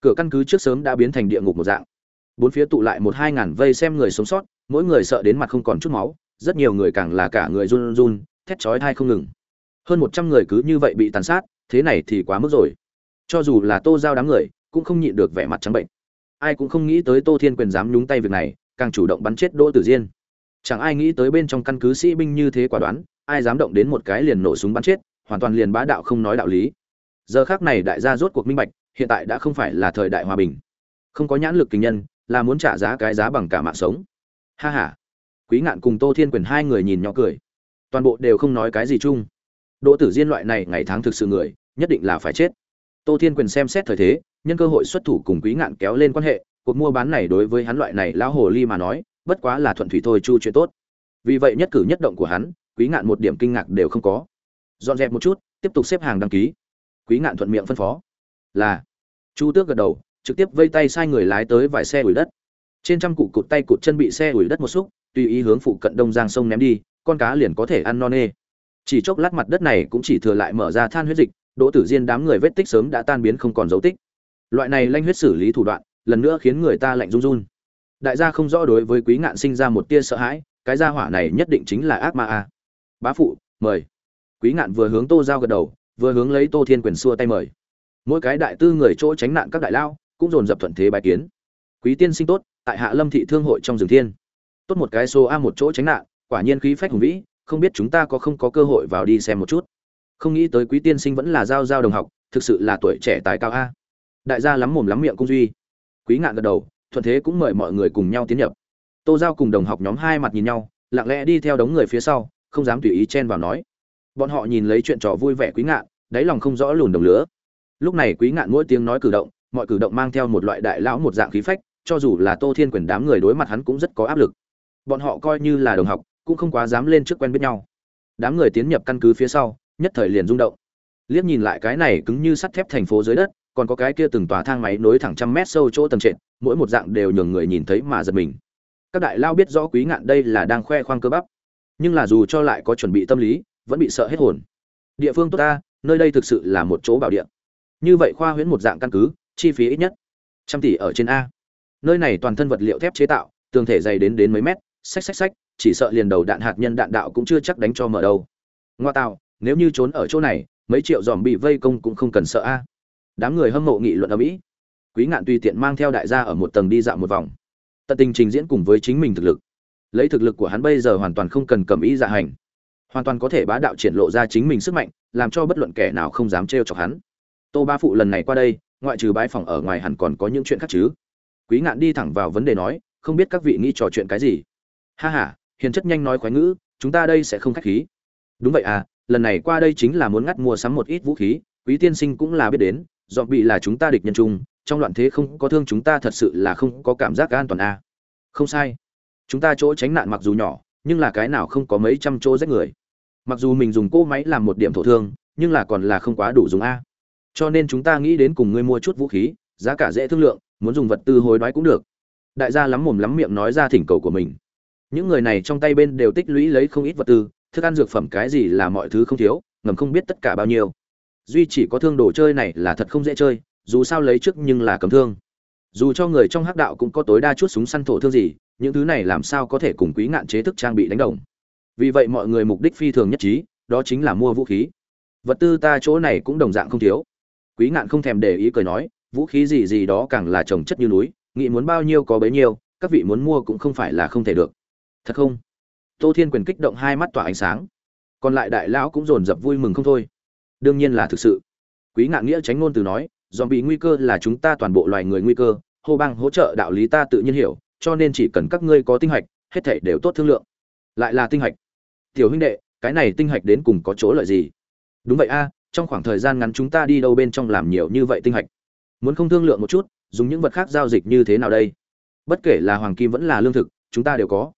Speaker 1: Cửa căn cứ trước sớm đã biến thành địa ngục một dạng. Bốn phía tụ lại một hai ngàn vây xem người sống sót, mỗi người sợ đến mặt không còn chút máu, rất nhiều người càng là cả người run run, thét chói thai không ngừng. Hơn một trăm người cứ như vậy bị tàn sát, thế này thì quá mức rồi. Cho dù là tô giao đám người, cũng không nhịn được vẻ mặt trắng bệnh. Ai cũng không nghĩ tới tô thiên quyền dám nhúng tay việc này, càng chủ động bắn chết đỗ tử diên. Chẳng ai nghĩ tới bên trong căn cứ sĩ binh như thế quả đoán ai dám động đến một cái liền nổ súng bắn chết, hoàn toàn liền bá đạo không nói đạo lý. Giờ khác này đại gia rốt cuộc minh bạch, hiện tại đã không phải là thời đại hòa bình. Không có nhãn lực kinh nhân, là muốn trả giá cái giá bằng cả mạng sống. Ha ha. Quý ngạn cùng tô thiên quyền hai người nhìn nhỏ cười. Toàn bộ đều không nói cái gì chung. Đỗ tử diên loại này ngày tháng thực sự người, nhất định là phải chết. Tô thiên quyền xem xét thời thế, nhân cơ hội xuất thủ cùng quý ngạn kéo lên quan hệ, cuộc mua bán này đối với hắn loại này lão hồ ly mà nói, bất quá là thuận thủy thôi chu chuyện tốt. Vì vậy nhất cử nhất động của hắn quý ngạn một điểm kinh ngạc đều không có. Dọn dẹp một chút, tiếp tục xếp hàng đăng ký. Quý ngạn thuận miệng phân phó. Là. Chu tước gật đầu, trực tiếp vây tay sai người lái tới vài xe ủi đất. Trên trăm cụ cụt tay cụt chân bị xe ủi đất một xúc, tùy ý hướng phụ cận đông giang sông ném đi, con cá liền có thể ăn non nê. Chỉ chốc lát mặt đất này cũng chỉ thừa lại mở ra than huyết dịch, đỗ tử diên đám người vết tích sớm đã tan biến không còn dấu tích. Loại này lanh huyết xử lý thủ đoạn, lần nữa khiến người ta lạnh run run. Đại gia không rõ đối với quý ngạn sinh ra một tia sợ hãi, cái gia hỏa này nhất định chính là ác ma a bá phụ, mời. Quý ngạn vừa hướng tô giao gật đầu, vừa hướng lấy tô thiên quyền xua tay mời. Mỗi cái đại tư người chỗ tránh nạn các đại lao cũng dồn dập thuận thế bài kiến. Quý tiên sinh tốt, tại hạ lâm thị thương hội trong rừng thiên. Tốt một cái số a một chỗ tránh nạn, quả nhiên khí phách hùng vĩ, không biết chúng ta có không có cơ hội vào đi xem một chút. Không nghĩ tới quý tiên sinh vẫn là giao giao đồng học, thực sự là tuổi trẻ tài cao a. Đại gia lắm mồm lắm miệng cung duy. Quý ngạn gật đầu, thuận thế cũng mời mọi người cùng nhau tiến nhập. Tô giao cùng đồng học nhóm hai mặt nhìn nhau, lặng lẽ đi theo đống người phía sau không dám tùy ý chen vào nói. Bọn họ nhìn lấy chuyện trò vui vẻ quý ngạn, đáy lòng không rõ lùn đồng lứa lúc này quý ngạn mỗi tiếng nói cử động, mọi cử động mang theo một loại đại lão một dạng khí phách, cho dù là tô thiên quyền đám người đối mặt hắn cũng rất có áp lực. Bọn họ coi như là đồng học, cũng không quá dám lên trước quen biết nhau. Đám người tiến nhập căn cứ phía sau, nhất thời liền rung động. Liếc nhìn lại cái này cứng như sắt thép thành phố dưới đất, còn có cái kia từng tòa thang máy nối thẳng trăm mét sâu chỗ tầng trệt, mỗi một dạng đều nhường người nhìn thấy mà giật mình. Các đại lao biết rõ quý ngạn đây là đang khoe khoang cơ bắp nhưng là dù cho lại có chuẩn bị tâm lý, vẫn bị sợ hết hồn. Địa phương tốt ta, nơi đây thực sự là một chỗ bảo địa. Như vậy khoa huyễn một dạng căn cứ, chi phí ít nhất trăm tỷ ở trên a. Nơi này toàn thân vật liệu thép chế tạo, tường thể dày đến đến mấy mét, xách xách xách, chỉ sợ liền đầu đạn hạt nhân đạn đạo cũng chưa chắc đánh cho mở đâu. Ngoa tạo, nếu như trốn ở chỗ này, mấy triệu dòm bị vây công cũng không cần sợ a. Đám người hâm mộ nghị luận ở mỹ quý ngạn tùy tiện mang theo đại gia ở một tầng đi dạo một vòng. Tận tình trình diễn cùng với chính mình thực lực lấy thực lực của hắn bây giờ hoàn toàn không cần cầm ý dạ hành. Hoàn toàn có thể bá đạo triển lộ ra chính mình sức mạnh, làm cho bất luận kẻ nào không dám trêu chọc hắn. Tô ba phụ lần này qua đây, ngoại trừ bãi phòng ở ngoài hẳn còn có những chuyện khác chứ. Quý ngạn đi thẳng vào vấn đề nói, không biết các vị nghĩ trò chuyện cái gì. Ha ha, hiền chất nhanh nói khoái ngữ, chúng ta đây sẽ không khách khí. Đúng vậy à lần này qua đây chính là muốn ngắt mua sắm một ít vũ khí, quý tiên sinh cũng là biết đến dọn bị là chúng ta địch nhân chung, trong loạn thế không có thương chúng ta thật sự là không có cảm giác an toàn à? không sai chúng ta chỗ tránh nạn mặc dù nhỏ, nhưng là cái nào không có mấy trăm chỗ rách người. Mặc dù mình dùng cỗ máy làm một điểm thổ thương, nhưng là còn là không quá đủ dùng a. Cho nên chúng ta nghĩ đến cùng ngươi mua chút vũ khí, giá cả dễ thương lượng, muốn dùng vật tư hối đoái cũng được. Đại gia lắm mồm lắm miệng nói ra thỉnh cầu của mình. Những người này trong tay bên đều tích lũy lấy không ít vật tư, thức ăn dược phẩm cái gì là mọi thứ không thiếu, ngầm không biết tất cả bao nhiêu. Duy chỉ có thương đồ chơi này là thật không dễ chơi, dù sao lấy trước nhưng là cấm thương. Dù cho người trong hắc đạo cũng có tối đa chút súng săn thổ thương gì những thứ này làm sao có thể cùng quý ngạn chế thức trang bị đánh đồng? Vì vậy mọi người mục đích phi thường nhất trí, đó chính là mua vũ khí. Vật tư ta chỗ này cũng đồng dạng không thiếu. Quý ngạn không thèm để ý cười nói, vũ khí gì gì đó càng là trồng chất như núi, nghĩ muốn bao nhiêu có bấy nhiêu, các vị muốn mua cũng không phải là không thể được. Thật không? Tô thiên quyền kích động hai mắt tỏa ánh sáng. Còn lại đại lão cũng dồn dập vui mừng không thôi. Đương nhiên là thực sự. Quý ngạn nghĩa tránh ngôn từ nói dòm bị nguy cơ là chúng ta toàn bộ loài người nguy cơ, hô bang hỗ trợ đạo lý ta tự nhiên hiểu cho nên chỉ cần các ngươi có tinh hạch, hết thảy đều tốt thương lượng. Lại là tinh hạch. Tiểu huynh đệ, cái này tinh hạch đến cùng có chỗ lợi gì? Đúng vậy a, trong khoảng thời gian ngắn chúng ta đi đâu bên trong làm nhiều như vậy tinh hạch? Muốn không thương lượng một chút, dùng những vật khác giao dịch như thế nào đây? Bất kể là hoàng kim vẫn là lương thực, chúng ta đều có.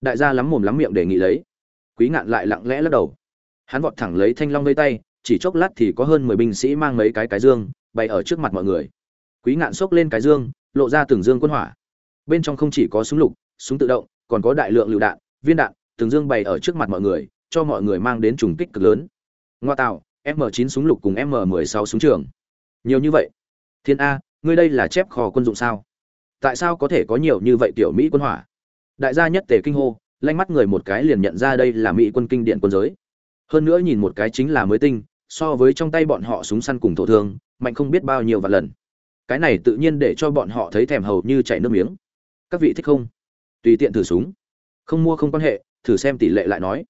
Speaker 1: Đại gia lắm mồm lắm miệng để nghị lấy. Quý ngạn lại lặng lẽ lắc đầu. Hắn vọt thẳng lấy thanh long vây tay, chỉ chốc lát thì có hơn mười binh sĩ mang mấy cái cái dương, bày ở trước mặt mọi người. Quý ngạn xốc lên cái dương, lộ ra từng dương quân hỏa bên trong không chỉ có súng lục, súng tự động, còn có đại lượng lựu đạn, viên đạn, từng dương bày ở trước mặt mọi người, cho mọi người mang đến trùng kích cực lớn. Ngoa tạo, m 9 súng lục cùng m 16 súng trường. Nhiều như vậy? Thiên a, ngươi đây là chép kho quân dụng sao? Tại sao có thể có nhiều như vậy tiểu mỹ quân hỏa? Đại gia nhất tề kinh hô, lanh mắt người một cái liền nhận ra đây là mỹ quân kinh điện quân giới. Hơn nữa nhìn một cái chính là mới tinh, so với trong tay bọn họ súng săn cùng thổ thương, mạnh không biết bao nhiêu vạn lần. Cái này tự nhiên để cho bọn họ thấy thèm hầu như chảy nước miếng các vị thích không? Tùy tiện thử súng. Không mua không quan hệ, thử xem tỷ lệ lại nói.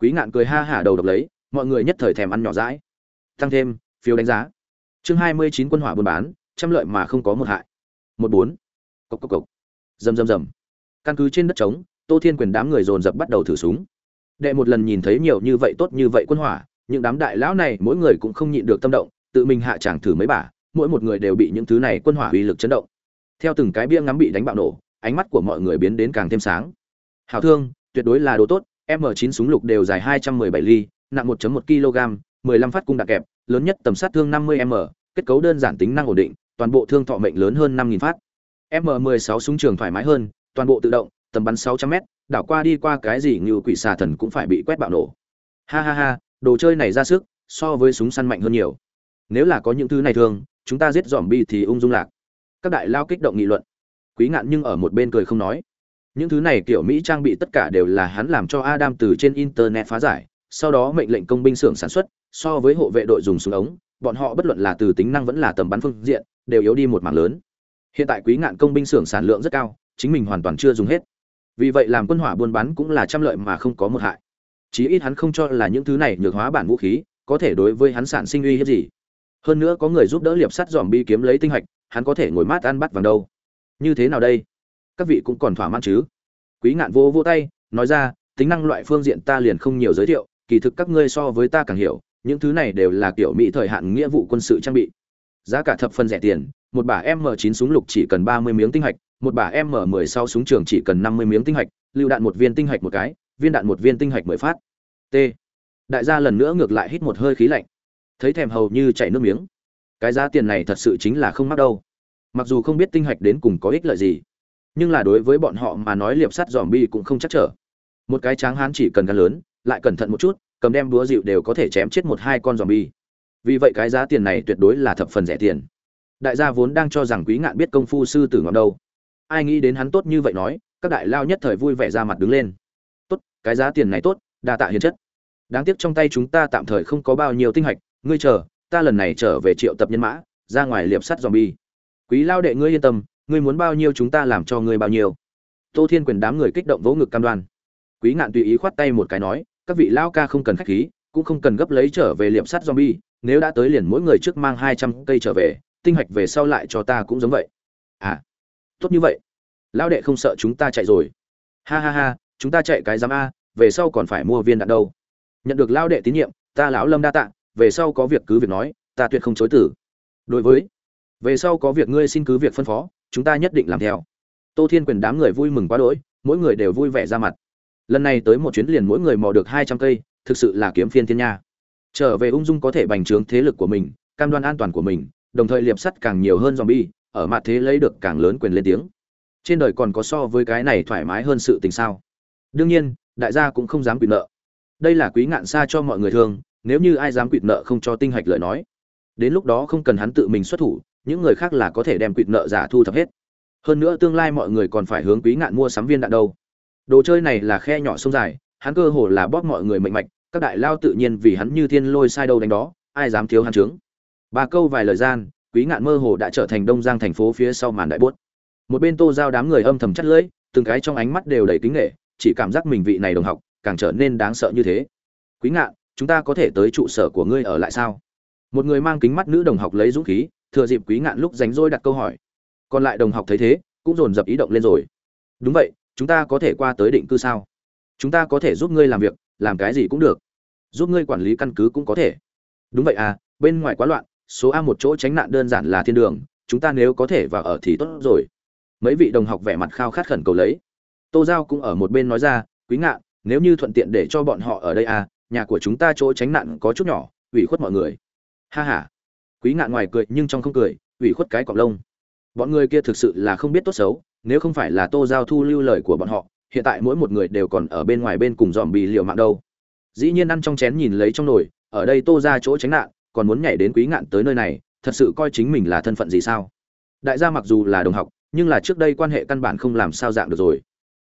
Speaker 1: Quý ngạn cười ha hả đầu độc lấy, mọi người nhất thời thèm ăn nhỏ rãi tăng thêm, phiếu đánh giá. Chương hai mươi chín quân hỏa buôn bán, trăm lợi mà không có một hại. Một bốn. Cộc cộc cộc. Rầm rầm rầm. Căn cứ trên đất trống, tô thiên quyền đám người dồn dập bắt đầu thử súng. Đệ một lần nhìn thấy nhiều như vậy tốt như vậy quân hỏa, những đám đại lão này mỗi người cũng không nhịn được tâm động, tự mình hạ tràng thử mấy bả, mỗi một người đều bị những thứ này quân hỏa uy lực chấn động. Theo từng cái bia ngắm bị đánh bạo nổ ánh mắt của mọi người biến đến càng thêm sáng. Hảo thương, tuyệt đối là đồ tốt, m 9 súng lục đều dài 217 ly, nặng 1.1 kg 15 phát cung đạn kẹp, lớn nhất tầm sát thương 50 m, kết cấu đơn giản tính năng ổn định, toàn bộ thương thọ mệnh lớn hơn 5.000 phát. M 16 súng trường thoải mái hơn, toàn bộ tự động, tầm bắn 600 m đảo qua đi qua cái gì như quỷ xà thần cũng phải bị quét bạo nổ. Ha ha ha, đồ chơi này ra sức, so với súng săn mạnh hơn nhiều. Nếu là có những thứ này thường, chúng ta giết dòm bi thì ung dung lạc. Các đại lao kích động nghị luận quý ngạn nhưng ở một bên cười không nói. Những thứ này kiểu mỹ trang bị tất cả đều là hắn làm cho adam từ trên internet phá giải, sau đó mệnh lệnh công binh xưởng sản xuất, so với hộ vệ đội dùng súng ống, bọn họ bất luận là từ tính năng vẫn là tầm bắn phương diện, đều yếu đi một mảng lớn. Hiện tại quý ngạn công binh xưởng sản lượng rất cao, chính mình hoàn toàn chưa dùng hết. Vì vậy làm quân hỏa buôn bán cũng là trăm lợi mà không có một hại. Chí ít hắn không cho là những thứ này nhược hóa bản vũ khí, có thể đối với hắn sản sinh uy hiếp gì. Hơn nữa có người giúp đỡ liệp sắt dòm bi kiếm lấy tinh hạch, hắn có thể ngồi mát ăn bắt vàng đâu như thế nào đây? Các vị cũng còn thỏa mãn chứ? Quý ngạn vô vô tay, nói ra, tính năng loại phương diện ta liền không nhiều giới thiệu, kỳ thực các ngươi so với ta càng hiểu, những thứ này đều là kiểu mỹ thời hạn nghĩa vụ quân sự trang bị. Giá cả thập phân rẻ tiền, một bả m 9 súng lục chỉ cần ba mươi miếng tinh hạch, một bả m 16 súng trường chỉ cần năm mươi miếng tinh hạch, lưu đạn một viên tinh hạch một cái, viên đạn một viên tinh hạch mười phát. T. Đại gia lần nữa ngược lại hít một hơi khí lạnh. Thấy thèm hầu như chảy nước miếng. Cái giá tiền này thật sự chính là không mắc đâu mặc dù không biết tinh hạch đến cùng có ích lợi gì, nhưng là đối với bọn họ mà nói liệp sắt dòm bi cũng không chắc trở. Một cái tráng hán chỉ cần gan lớn, lại cẩn thận một chút, cầm đem đũa dịu đều có thể chém chết một hai con dòm bi. Vì vậy cái giá tiền này tuyệt đối là thập phần rẻ tiền. Đại gia vốn đang cho rằng quý ngạn biết công phu sư tử ngọc đâu. Ai nghĩ đến hắn tốt như vậy nói, các đại lao nhất thời vui vẻ ra mặt đứng lên. Tốt, cái giá tiền này tốt, đa tạ hiền chất. Đáng tiếc trong tay chúng ta tạm thời không có bao nhiêu tinh hạch, ngươi chờ, ta lần này trở về triệu tập nhân mã, ra ngoài liệp sắt dòm bi quý lao đệ ngươi yên tâm, ngươi muốn bao nhiêu chúng ta làm cho ngươi bao nhiêu. Tô thiên quyền đám người kích động vỗ ngực cam đoan. Quý ngạn tùy ý khoát tay một cái nói, các vị lao ca không cần khách khí, cũng không cần gấp lấy trở về liệm sắt zombie, nếu đã tới liền mỗi người trước mang hai trăm cây trở về, tinh hạch về sau lại cho ta cũng giống vậy. À tốt như vậy. Lao đệ không sợ chúng ta chạy rồi. Ha ha ha, chúng ta chạy cái giám a, về sau còn phải mua viên đạn đâu. Nhận được lao đệ tín nhiệm, ta lão lâm đa tạ, về sau có việc cứ việc nói, ta tuyệt không chối tử đối với về sau có việc ngươi xin cứ việc phân phó, chúng ta nhất định làm theo. Tô thiên quyền đám người vui mừng quá đỗi, mỗi người đều vui vẻ ra mặt. Lần này tới một chuyến liền mỗi người mò được hai trăm cây, thực sự là kiếm phiên thiên nha. Trở về ung dung có thể bành trướng thế lực của mình, cam đoan an toàn của mình, đồng thời liệp sắt càng nhiều hơn zombie, ở mặt thế lấy được càng lớn quyền lên tiếng. Trên đời còn có so với cái này thoải mái hơn sự tình sao? Đương nhiên, đại gia cũng không dám quỵt nợ. Đây là quý ngạn xa cho mọi người thương, nếu như ai dám quỵt nợ không cho tinh hạch lợi nói. Đến lúc đó không cần hắn tự mình xuất thủ những người khác là có thể đem quỵt nợ giả thu thập hết. Hơn nữa tương lai mọi người còn phải hướng quý ngạn mua sắm viên đạn đâu. Đồ chơi này là khe nhỏ sông dài, hắn cơ hồ là bóp mọi người mệnh mạch, các đại lao tự nhiên vì hắn như thiên lôi sai đâu đánh đó, ai dám thiếu hắn trướng ba câu vài lời gian, quý ngạn mơ hồ đã trở thành đông giang thành phố phía sau màn đại bốt. Một bên tô giao đám người âm thầm chắt lưỡi, từng cái trong ánh mắt đều đầy kính nghệ chỉ cảm giác mình vị này đồng học, càng trở nên đáng sợ như thế. Quý ngạn, chúng ta có thể tới trụ sở của ngươi ở lại sao? Một người mang kính mắt nữ đồng học lấy dũng khí thừa dịp quý ngạn lúc rảnh rỗi đặt câu hỏi. Còn lại đồng học thấy thế, cũng dồn dập ý động lên rồi. Đúng vậy, chúng ta có thể qua tới định cư sao? Chúng ta có thể giúp ngươi làm việc, làm cái gì cũng được. Giúp ngươi quản lý căn cứ cũng có thể. Đúng vậy à bên ngoài quá loạn, số a một chỗ tránh nạn đơn giản là thiên đường, chúng ta nếu có thể vào ở thì tốt rồi. Mấy vị đồng học vẻ mặt khao khát khẩn cầu lấy. Tô giao cũng ở một bên nói ra, quý ngạn, nếu như thuận tiện để cho bọn họ ở đây à nhà của chúng ta chỗ tránh nạn có chút nhỏ, ủy khuất mọi người. Ha ha quý ngạn ngoài cười nhưng trong không cười ủy khuất cái cọc lông. Bọn người kia thực sự là không biết tốt xấu nếu không phải là tô giao thu lưu lời của bọn họ hiện tại mỗi một người đều còn ở bên ngoài bên cùng dòm bị liều mạng đâu. Dĩ nhiên ăn trong chén nhìn lấy trong nồi ở đây tô ra chỗ tránh nạn còn muốn nhảy đến quý ngạn tới nơi này thật sự coi chính mình là thân phận gì sao? Đại gia mặc dù là đồng học nhưng là trước đây quan hệ căn bản không làm sao dạng được rồi.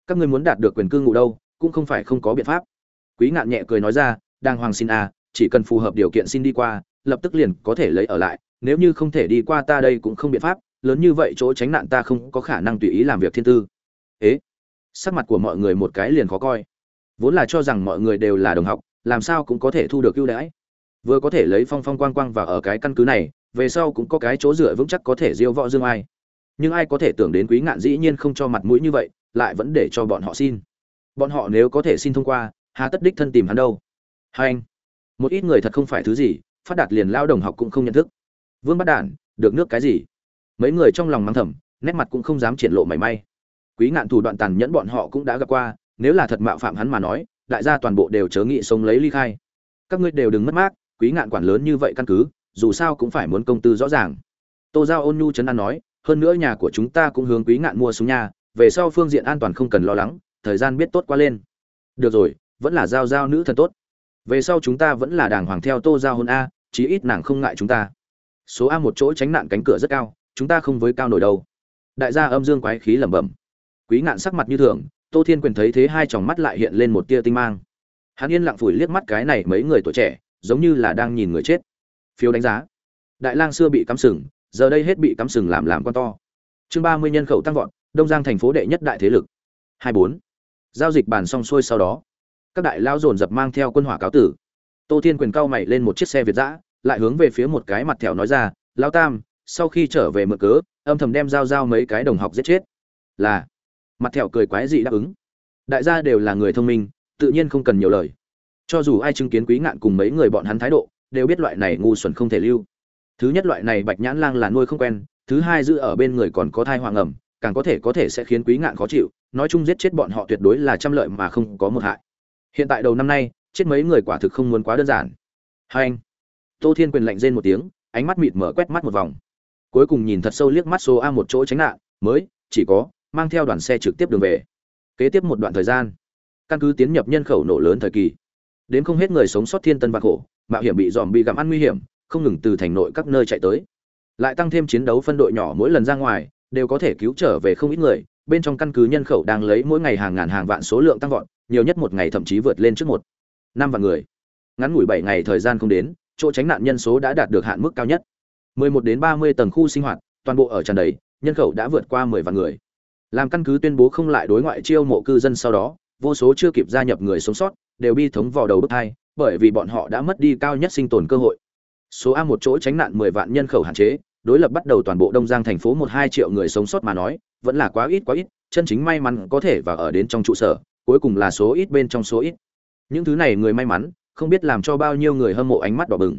Speaker 1: Các ngươi muốn đạt được quyền cư ngụ đâu cũng không phải không có biện pháp. Quý ngạn nhẹ cười nói ra đang hoàng xin à, chỉ cần phù hợp điều kiện xin đi qua lập tức liền có thể lấy ở lại, nếu như không thể đi qua ta đây cũng không biện pháp, lớn như vậy chỗ tránh nạn ta không có khả năng tùy ý làm việc thiên tư. Ế, sắc mặt của mọi người một cái liền khó coi. Vốn là cho rằng mọi người đều là đồng học, làm sao cũng có thể thu được ưu đãi. Vừa có thể lấy phong phong quang quang vào ở cái căn cứ này, về sau cũng có cái chỗ dựa vững chắc có thể diêu võ dương ai. Nhưng ai có thể tưởng đến quý ngạn dĩ nhiên không cho mặt mũi như vậy, lại vẫn để cho bọn họ xin. Bọn họ nếu có thể xin thông qua, hà tất đích thân tìm hắn đâu? Hai anh, một ít người thật không phải thứ gì phát đạt liền lao đồng học cũng không nhận thức. Vương bắt đản, được nước cái gì? Mấy người trong lòng mắng thầm, nét mặt cũng không dám triển lộ mảy may. Quý ngạn thủ đoạn tàn nhẫn bọn họ cũng đã gặp qua, nếu là thật mạo phạm hắn mà nói, đại gia toàn bộ đều chớ nghị sống lấy ly khai. Các ngươi đều đừng mất mát, quý ngạn quản lớn như vậy căn cứ, dù sao cũng phải muốn công tư rõ ràng. Tô giao ôn nhu chấn an nói, hơn nữa nhà của chúng ta cũng hướng quý ngạn mua súng nhà về sau phương diện an toàn không cần lo lắng, thời gian biết tốt qua lên. Được rồi, vẫn là giao giao nữ thần tốt về sau chúng ta vẫn là đàng hoàng theo tô giao hôn a, chí ít nàng không ngại chúng ta. Số a một chỗ tránh nạn cánh cửa rất cao, chúng ta không với cao nổi đâu. Đại gia âm dương quái khí lẩm bẩm. Quý ngạn sắc mặt như thường, tô thiên quyền thấy thế hai tròng mắt lại hiện lên một tia tinh mang. Hắn yên lặng phủi liếc mắt cái này mấy người tuổi trẻ, giống như là đang nhìn người chết. Phiếu đánh giá. Đại lang xưa bị cắm sừng, giờ đây hết bị cắm sừng làm làm con to. Chương ba mươi nhân khẩu tăng vọt, đông giang thành phố đệ nhất đại thế lực. Hai bốn. Giao dịch bàn xong xuôi sau đó các đại lao dồn dập mang theo quân hỏa cáo tử. Tô thiên quyền cao mày lên một chiếc xe việt giã lại hướng về phía một cái mặt thẻo nói ra lao tam, sau khi trở về mở cớ, âm thầm đem giao giao mấy cái đồng học giết chết. Là, mặt thẹo cười quái dị đáp ứng. Đại gia đều là người thông minh, tự nhiên không cần nhiều lời. Cho dù ai chứng kiến quý ngạn cùng mấy người bọn hắn thái độ, đều biết loại này ngu xuẩn không thể lưu. Thứ nhất loại này bạch nhãn lang là nuôi không quen, thứ hai giữ ở bên người còn có thai hoàng ẩm càng có thể có thể sẽ khiến quý ngạn khó chịu, nói chung giết chết bọn họ tuyệt đối là trăm lợi mà không có một hại hiện tại đầu năm nay, chết mấy người quả thực không muốn quá đơn giản. Hai anh. Tô thiên quyền lạnh rên một tiếng, ánh mắt mịt mở quét mắt một vòng. Cuối cùng nhìn thật sâu liếc mắt số a một chỗ tránh nạn, mới, chỉ có, mang theo đoàn xe trực tiếp đường về. Kế tiếp một đoạn thời gian, căn cứ tiến nhập nhân khẩu nổ lớn thời kỳ, đến không hết người sống sót thiên tân bạc khổ, mạo hiểm bị dòm bị gặm ăn nguy hiểm, không ngừng từ thành nội các nơi chạy tới. Lại tăng thêm chiến đấu phân đội nhỏ mỗi lần ra ngoài, đều có thể cứu trở về không ít người bên trong căn cứ nhân khẩu đang lấy mỗi ngày hàng ngàn hàng vạn số lượng tăng vọt, nhiều nhất một ngày thậm chí vượt lên trước một năm vạn người. Ngắn ngủi bảy ngày thời gian không đến, chỗ tránh nạn nhân số đã đạt được hạn mức cao nhất. 11 đến 30 tầng khu sinh hoạt, toàn bộ ở tràn đầy, nhân khẩu đã vượt qua 10 vạn người. Làm căn cứ tuyên bố không lại đối ngoại chiêu mộ cư dân sau đó, vô số chưa kịp gia nhập người sống sót đều bi thống vào đầu bức hai bởi vì bọn họ đã mất đi cao nhất sinh tồn cơ hội. Số a một chỗ tránh nạn 10 vạn nhân khẩu hạn chế đối lập bắt đầu toàn bộ đông giang thành phố một hai triệu người sống sót mà nói, vẫn là quá ít quá ít, chân chính may mắn có thể và ở đến trong trụ sở, cuối cùng là số ít bên trong số ít. Những thứ này người may mắn, không biết làm cho bao nhiêu người hâm mộ ánh mắt đỏ bừng.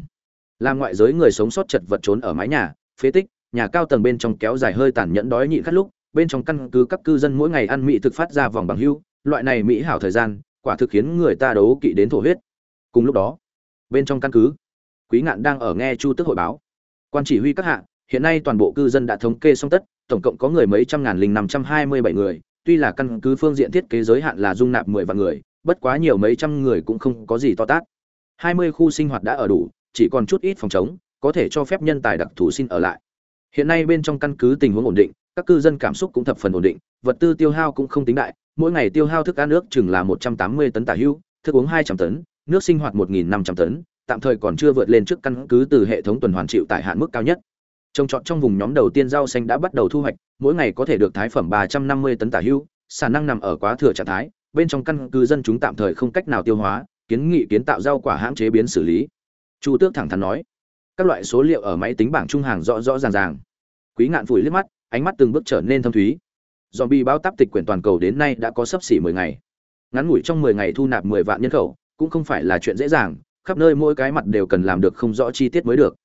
Speaker 1: Làm ngoại giới người sống sót chật vật trốn ở mái nhà, phế tích, nhà cao tầng bên trong kéo dài hơi tàn nhẫn đói nhịn khát lúc, bên trong căn cứ các cư dân mỗi ngày ăn mỹ thực phát ra vòng bằng hưu, loại này mỹ hảo thời gian, quả thực khiến người ta đấu kỵ đến thổ huyết. Cùng lúc đó, bên trong căn cứ, quý ngạn đang ở nghe chu tức hội báo. Quan chỉ huy các hạ hiện nay toàn bộ cư dân đã thống kê xong tất, tổng cộng có người mấy trăm ngàn linh năm trăm hai mươi bảy người, tuy là căn cứ phương diện thiết kế giới hạn là dung nạp mười vạn người, bất quá nhiều mấy trăm người cũng không có gì to tát. Hai mươi khu sinh hoạt đã ở đủ, chỉ còn chút ít phòng chống có thể cho phép nhân tài đặc thù xin ở lại. Hiện nay bên trong căn cứ tình huống ổn định, các cư dân cảm xúc cũng thập phần ổn định, vật tư tiêu hao cũng không tính đại, mỗi ngày tiêu hao thức ăn nước chừng là một trăm tám mươi tấn tả hữu thức uống hai trăm tấn, nước sinh hoạt một nghìn năm trăm tấn, tạm thời còn chưa vượt lên trước căn cứ từ hệ thống tuần hoàn chịu tại hạn mức cao nhất trồng trọt trong vùng nhóm đầu tiên rau xanh đã bắt đầu thu hoạch, mỗi ngày có thể được thái phẩm ba trăm năm mươi tấn tả hữu, sản năng nằm ở quá thừa trạng thái, bên trong căn cứ dân chúng tạm thời không cách nào tiêu hóa, kiến nghị kiến tạo rau quả hãng chế biến xử lý. Chu tước thẳng thắn nói, các loại số liệu ở máy tính bảng trung hàng rõ rõ ràng ràng. Quý ngạn phủi liếc mắt, ánh mắt từng bước trở nên thâm thúy. Dòm bị báo táp tịch quyển toàn cầu đến nay đã có sấp xỉ mười ngày. Ngắn ngủi trong mười ngày thu nạp mười vạn nhân khẩu, cũng không phải là chuyện dễ dàng, khắp nơi mỗi cái mặt đều cần làm được không rõ chi tiết mới được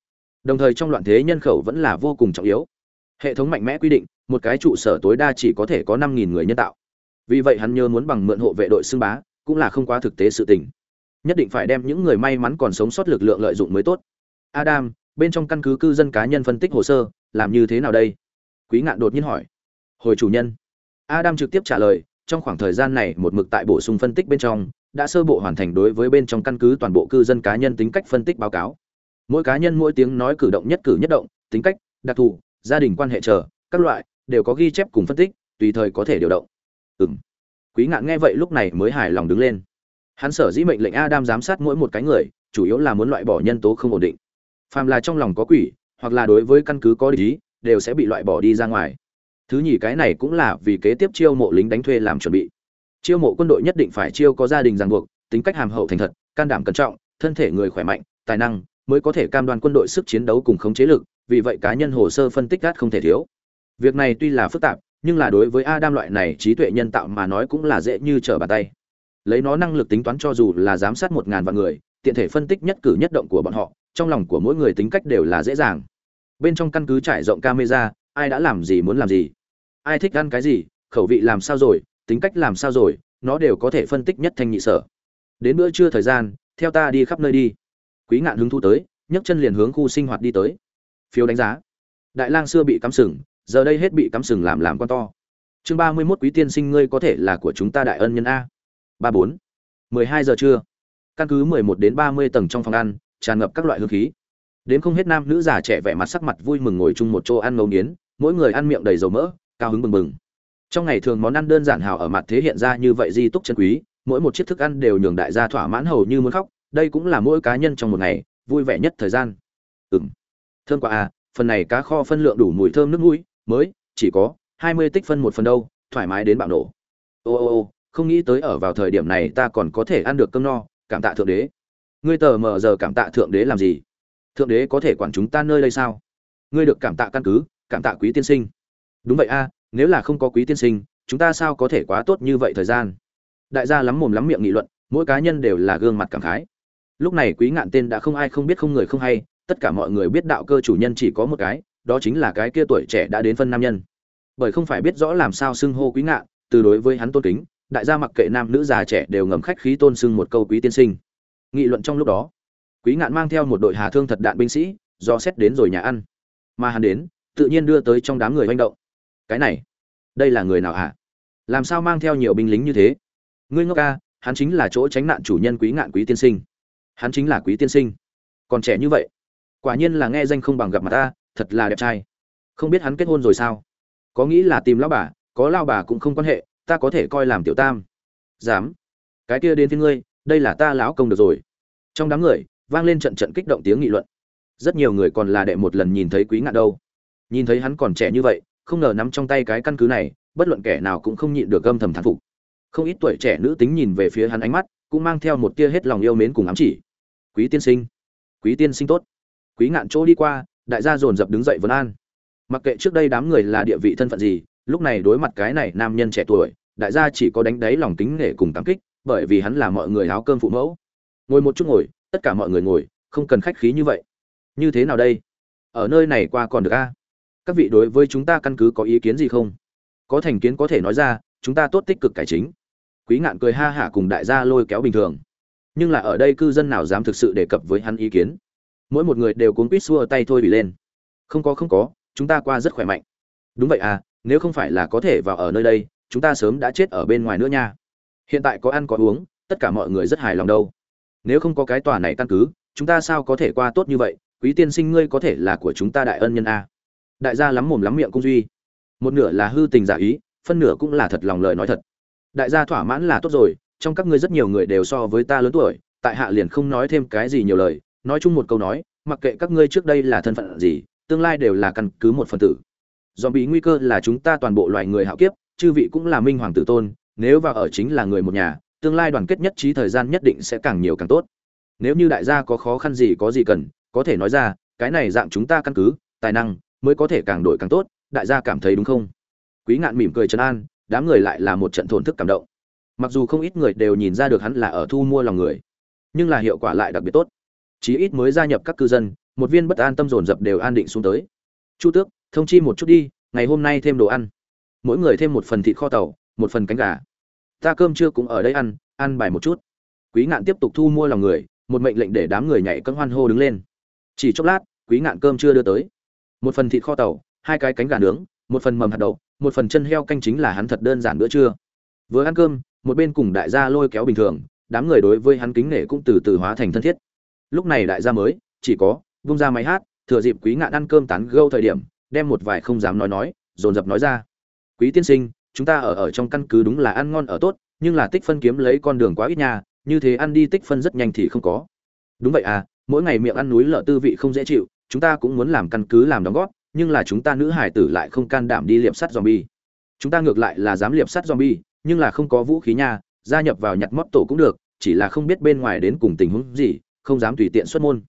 Speaker 1: đồng thời trong loạn thế nhân khẩu vẫn là vô cùng trọng yếu. Hệ thống mạnh mẽ quy định, một cái trụ sở tối đa chỉ có thể có năm nghìn người nhân tạo. Vì vậy hắn nhớ muốn bằng mượn hộ vệ đội xưng bá, cũng là không quá thực tế sự tình. Nhất định phải đem những người may mắn còn sống sót lực lượng lợi dụng mới tốt. Adam, bên trong căn cứ cư dân cá nhân phân tích hồ sơ, làm như thế nào đây? Quý ngạn đột nhiên hỏi. Hồi chủ nhân. Adam trực tiếp trả lời, trong khoảng thời gian này một mực tại bổ sung phân tích bên trong, đã sơ bộ hoàn thành đối với bên trong căn cứ toàn bộ cư dân cá nhân tính cách phân tích báo cáo mỗi cá nhân mỗi tiếng nói cử động nhất cử nhất động, tính cách, đặc thù, gia đình quan hệ chờ, các loại, đều có ghi chép cùng phân tích, tùy thời có thể điều động. Ừng quý ngạn nghe vậy lúc này mới hài lòng đứng lên. Hắn sở dĩ mệnh lệnh adam giám sát mỗi một cái người, chủ yếu là muốn loại bỏ nhân tố không ổn định. Phàm là trong lòng có quỷ, hoặc là đối với căn cứ có lý, đều sẽ bị loại bỏ đi ra ngoài. Thứ nhì cái này cũng là vì kế tiếp chiêu mộ lính đánh thuê làm chuẩn bị. Chiêu mộ quân đội nhất định phải chiêu có gia đình ràng buộc, tính cách hàm hậu thành thật, can đảm cẩn trọng, thân thể người khỏe mạnh, tài năng mới có thể cam đoan quân đội sức chiến đấu cùng khống chế lực, vì vậy cá nhân hồ sơ phân tích gắt không thể thiếu. Việc này tuy là phức tạp, nhưng là đối với adam loại này trí tuệ nhân tạo mà nói cũng là dễ như trở bàn tay. Lấy nó năng lực tính toán cho dù là giám sát một ngàn vạn người, tiện thể phân tích nhất cử nhất động của bọn họ, trong lòng của mỗi người tính cách đều là dễ dàng. Bên trong căn cứ trải rộng camera, ai đã làm gì muốn làm gì? Ai thích ăn cái gì? Khẩu vị làm sao rồi? Tính cách làm sao rồi? Nó đều có thể phân tích nhất thanh nhị sở. Đến bữa trưa thời gian, theo ta đi khắp nơi đi quý ngạn hứng thu tới, nhấc chân liền hướng khu sinh hoạt đi tới. Phiếu đánh giá. Đại lang xưa bị cắm sừng, giờ đây hết bị cắm sừng làm làm con to. Chương ba mươi mốt quý tiên sinh ngươi có thể là của chúng ta đại ân nhân a. Ba bốn. Mười hai giờ trưa. Căn cứ mười một đến ba mươi tầng trong phòng ăn, tràn ngập các loại hương khí. Đến không hết nam nữ già trẻ vẻ mặt sắc mặt vui mừng ngồi chung một chỗ ăn ngấu nghiến, mỗi người ăn miệng đầy dầu mỡ, cao hứng bừng bừng. Trong ngày thường món ăn đơn giản hào ở mặt thế hiện ra như vậy di túc chân quý, mỗi một chiếc thức ăn đều nhường đại gia thỏa mãn hầu như muốn khóc đây cũng là mỗi cá nhân trong một ngày, vui vẻ nhất thời gian. Ừng thơm quá à phần này cá kho phân lượng đủ mùi thơm nước mũi, mới, chỉ có hai mươi tích phân một phần đâu, thoải mái đến bạo nổ. Ô ô ô, không nghĩ tới ở vào thời điểm này ta còn có thể ăn được cơm no, cảm tạ thượng đế. Ngươi tờ mờ giờ cảm tạ thượng đế làm gì? Thượng đế có thể quản chúng ta nơi đây sao? Ngươi được cảm tạ căn cứ, cảm tạ quý tiên sinh. Đúng vậy a nếu là không có quý tiên sinh, chúng ta sao có thể quá tốt như vậy thời gian? Đại gia lắm mồm lắm miệng nghị luận, mỗi cá nhân đều là gương mặt cảm khái lúc này quý ngạn tên đã không ai không biết không người không hay, tất cả mọi người biết đạo cơ chủ nhân chỉ có một cái, đó chính là cái kia tuổi trẻ đã đến phân nam nhân. Bởi không phải biết rõ làm sao xưng hô quý ngạn, từ đối với hắn tôn kính, đại gia mặc kệ nam nữ già trẻ đều ngầm khách khí tôn xưng một câu quý tiên sinh. Nghị luận trong lúc đó, quý ngạn mang theo một đội hà thương thật đạn binh sĩ, do xét đến rồi nhà ăn. Mà hắn đến, tự nhiên đưa tới trong đám người manh động. Cái này, đây là người nào hả? Làm sao mang theo nhiều binh lính như thế? Ngươi ngốc ca, hắn chính là chỗ tránh nạn chủ nhân quý ngạn quý tiên sinh hắn chính là quý tiên sinh. Còn trẻ như vậy, quả nhiên là nghe danh không bằng gặp mặt ta, thật là đẹp trai. Không biết hắn kết hôn rồi sao? Có nghĩ là tìm lão bà, có lao bà cũng không quan hệ, ta có thể coi làm tiểu tam. Dám. Cái kia đến phía ngươi, đây là ta lão công được rồi. Trong đám người, vang lên trận trận kích động tiếng nghị luận. Rất nhiều người còn là đệ một lần nhìn thấy quý ngạn đâu. Nhìn thấy hắn còn trẻ như vậy, không ngờ nắm trong tay cái căn cứ này, bất luận kẻ nào cũng không nhịn được gâm thầm thán phục. Không ít tuổi trẻ nữ tính nhìn về phía hắn ánh mắt cũng mang theo một tia hết lòng yêu mến cùng ám chỉ. Quý tiên sinh, quý tiên sinh tốt. Quý ngạn chỗ đi qua, đại gia dồn dập đứng dậy vấn an. Mặc kệ trước đây đám người là địa vị thân phận gì, lúc này đối mặt cái này nam nhân trẻ tuổi, đại gia chỉ có đánh đáy lòng kính nể cùng cảm kích, bởi vì hắn là mọi người áo cơm phụ mẫu. Ngồi một chút ngồi, tất cả mọi người ngồi, không cần khách khí như vậy. Như thế nào đây? Ở nơi này qua còn được a các vị đối với chúng ta căn cứ có ý kiến gì không? Có thành kiến có thể nói ra, chúng ta tốt tích cực cải chính quý ngạn cười ha hả cùng đại gia lôi kéo bình thường. Nhưng là ở đây cư dân nào dám thực sự đề cập với hắn ý kiến? Mỗi một người đều cuốn quýt xua tay thôi bị lên. Không có không có, chúng ta qua rất khỏe mạnh. Đúng vậy à nếu không phải là có thể vào ở nơi đây, chúng ta sớm đã chết ở bên ngoài nữa nha. Hiện tại có ăn có uống, tất cả mọi người rất hài lòng đâu. Nếu không có cái tòa này căn cứ, chúng ta sao có thể qua tốt như vậy? Quý tiên sinh ngươi có thể là của chúng ta đại ân nhân a. Đại gia lắm mồm lắm miệng cung duy. Một nửa là hư tình giả ý, phân nửa cũng là thật lòng lời nói thật đại gia thỏa mãn là tốt rồi, trong các ngươi rất nhiều người đều so với ta lớn tuổi, tại hạ liền không nói thêm cái gì nhiều lời, nói chung một câu nói, mặc kệ các ngươi trước đây là thân phận gì, tương lai đều là căn cứ một phần tử. Dòm bị nguy cơ là chúng ta toàn bộ loài người hạo kiếp, chư vị cũng là minh hoàng tử tôn, nếu vào ở chính là người một nhà, tương lai đoàn kết nhất trí thời gian nhất định sẽ càng nhiều càng tốt. Nếu như đại gia có khó khăn gì có gì cần, có thể nói ra, cái này dạng chúng ta căn cứ, tài năng mới có thể càng đổi càng tốt, đại gia cảm thấy đúng không? Quý ngạn mỉm cười trấn an đám người lại là một trận thổn thức cảm động. Mặc dù không ít người đều nhìn ra được hắn là ở thu mua lòng người, nhưng là hiệu quả lại đặc biệt tốt. Chí ít mới gia nhập các cư dân, một viên bất an tâm dồn dập đều an định xuống tới. Chu tước, thông chi một chút đi, ngày hôm nay thêm đồ ăn. Mỗi người thêm một phần thịt kho tàu, một phần cánh gà. Ta cơm trưa cũng ở đây ăn ăn bài một chút. Quý ngạn tiếp tục thu mua lòng người, một mệnh lệnh để đám người nhảy cân hoan hô đứng lên. Chỉ chốc lát, quý ngạn cơm chưa đưa tới. Một phần thịt kho tàu, hai cái cánh gà nướng, một phần mầm hạt đậu một phần chân heo canh chính là hắn thật đơn giản bữa trưa. Vừa ăn cơm, một bên cùng đại gia lôi kéo bình thường, đám người đối với hắn kính nể cũng từ từ hóa thành thân thiết. Lúc này đại gia mới, chỉ có, vung ra máy hát, thừa dịp quý ngạn ăn cơm tán gâu thời điểm, đem một vài không dám nói nói, dồn dập nói ra. Quý tiên sinh, chúng ta ở ở trong căn cứ đúng là ăn ngon ở tốt, nhưng là tích phân kiếm lấy con đường quá ít nha, như thế ăn đi tích phân rất nhanh thì không có. Đúng vậy à mỗi ngày miệng ăn núi lợ tư vị không dễ chịu, chúng ta cũng muốn làm căn cứ làm đóng góp nhưng là chúng ta nữ hải tử lại không can đảm đi liệp sắt zombie. Chúng ta ngược lại là dám liệp sắt zombie, nhưng là không có vũ khí nha, gia nhập vào nhặt móp tổ cũng được, chỉ là không biết bên ngoài đến cùng tình huống gì, không dám tùy tiện xuất môn.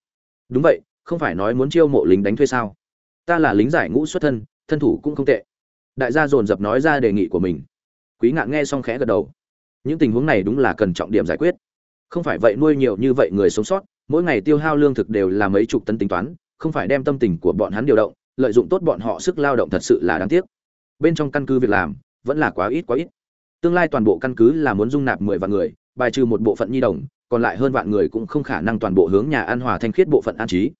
Speaker 1: Đúng vậy, không phải nói muốn chiêu mộ lính đánh thuê sao? Ta là lính giải ngũ xuất thân thân thủ cũng không tệ. Đại gia dồn dập nói ra đề nghị của mình. Quý ngạn nghe xong khẽ gật đầu. Những tình huống này đúng là cần trọng điểm giải quyết. Không phải vậy nuôi nhiều như vậy người sống sót, mỗi ngày tiêu hao lương thực đều là mấy chục tấn tính toán, không phải đem tâm tình của bọn hắn điều động lợi dụng tốt bọn họ sức lao động thật sự là đáng tiếc. Bên trong căn cứ việc làm, vẫn là quá ít quá ít. Tương lai toàn bộ căn cứ là muốn dung nạp mười vạn người, bài trừ một bộ phận nhi đồng, còn lại hơn vạn người cũng không khả năng toàn bộ hướng nhà an hòa thanh khiết bộ phận an trí.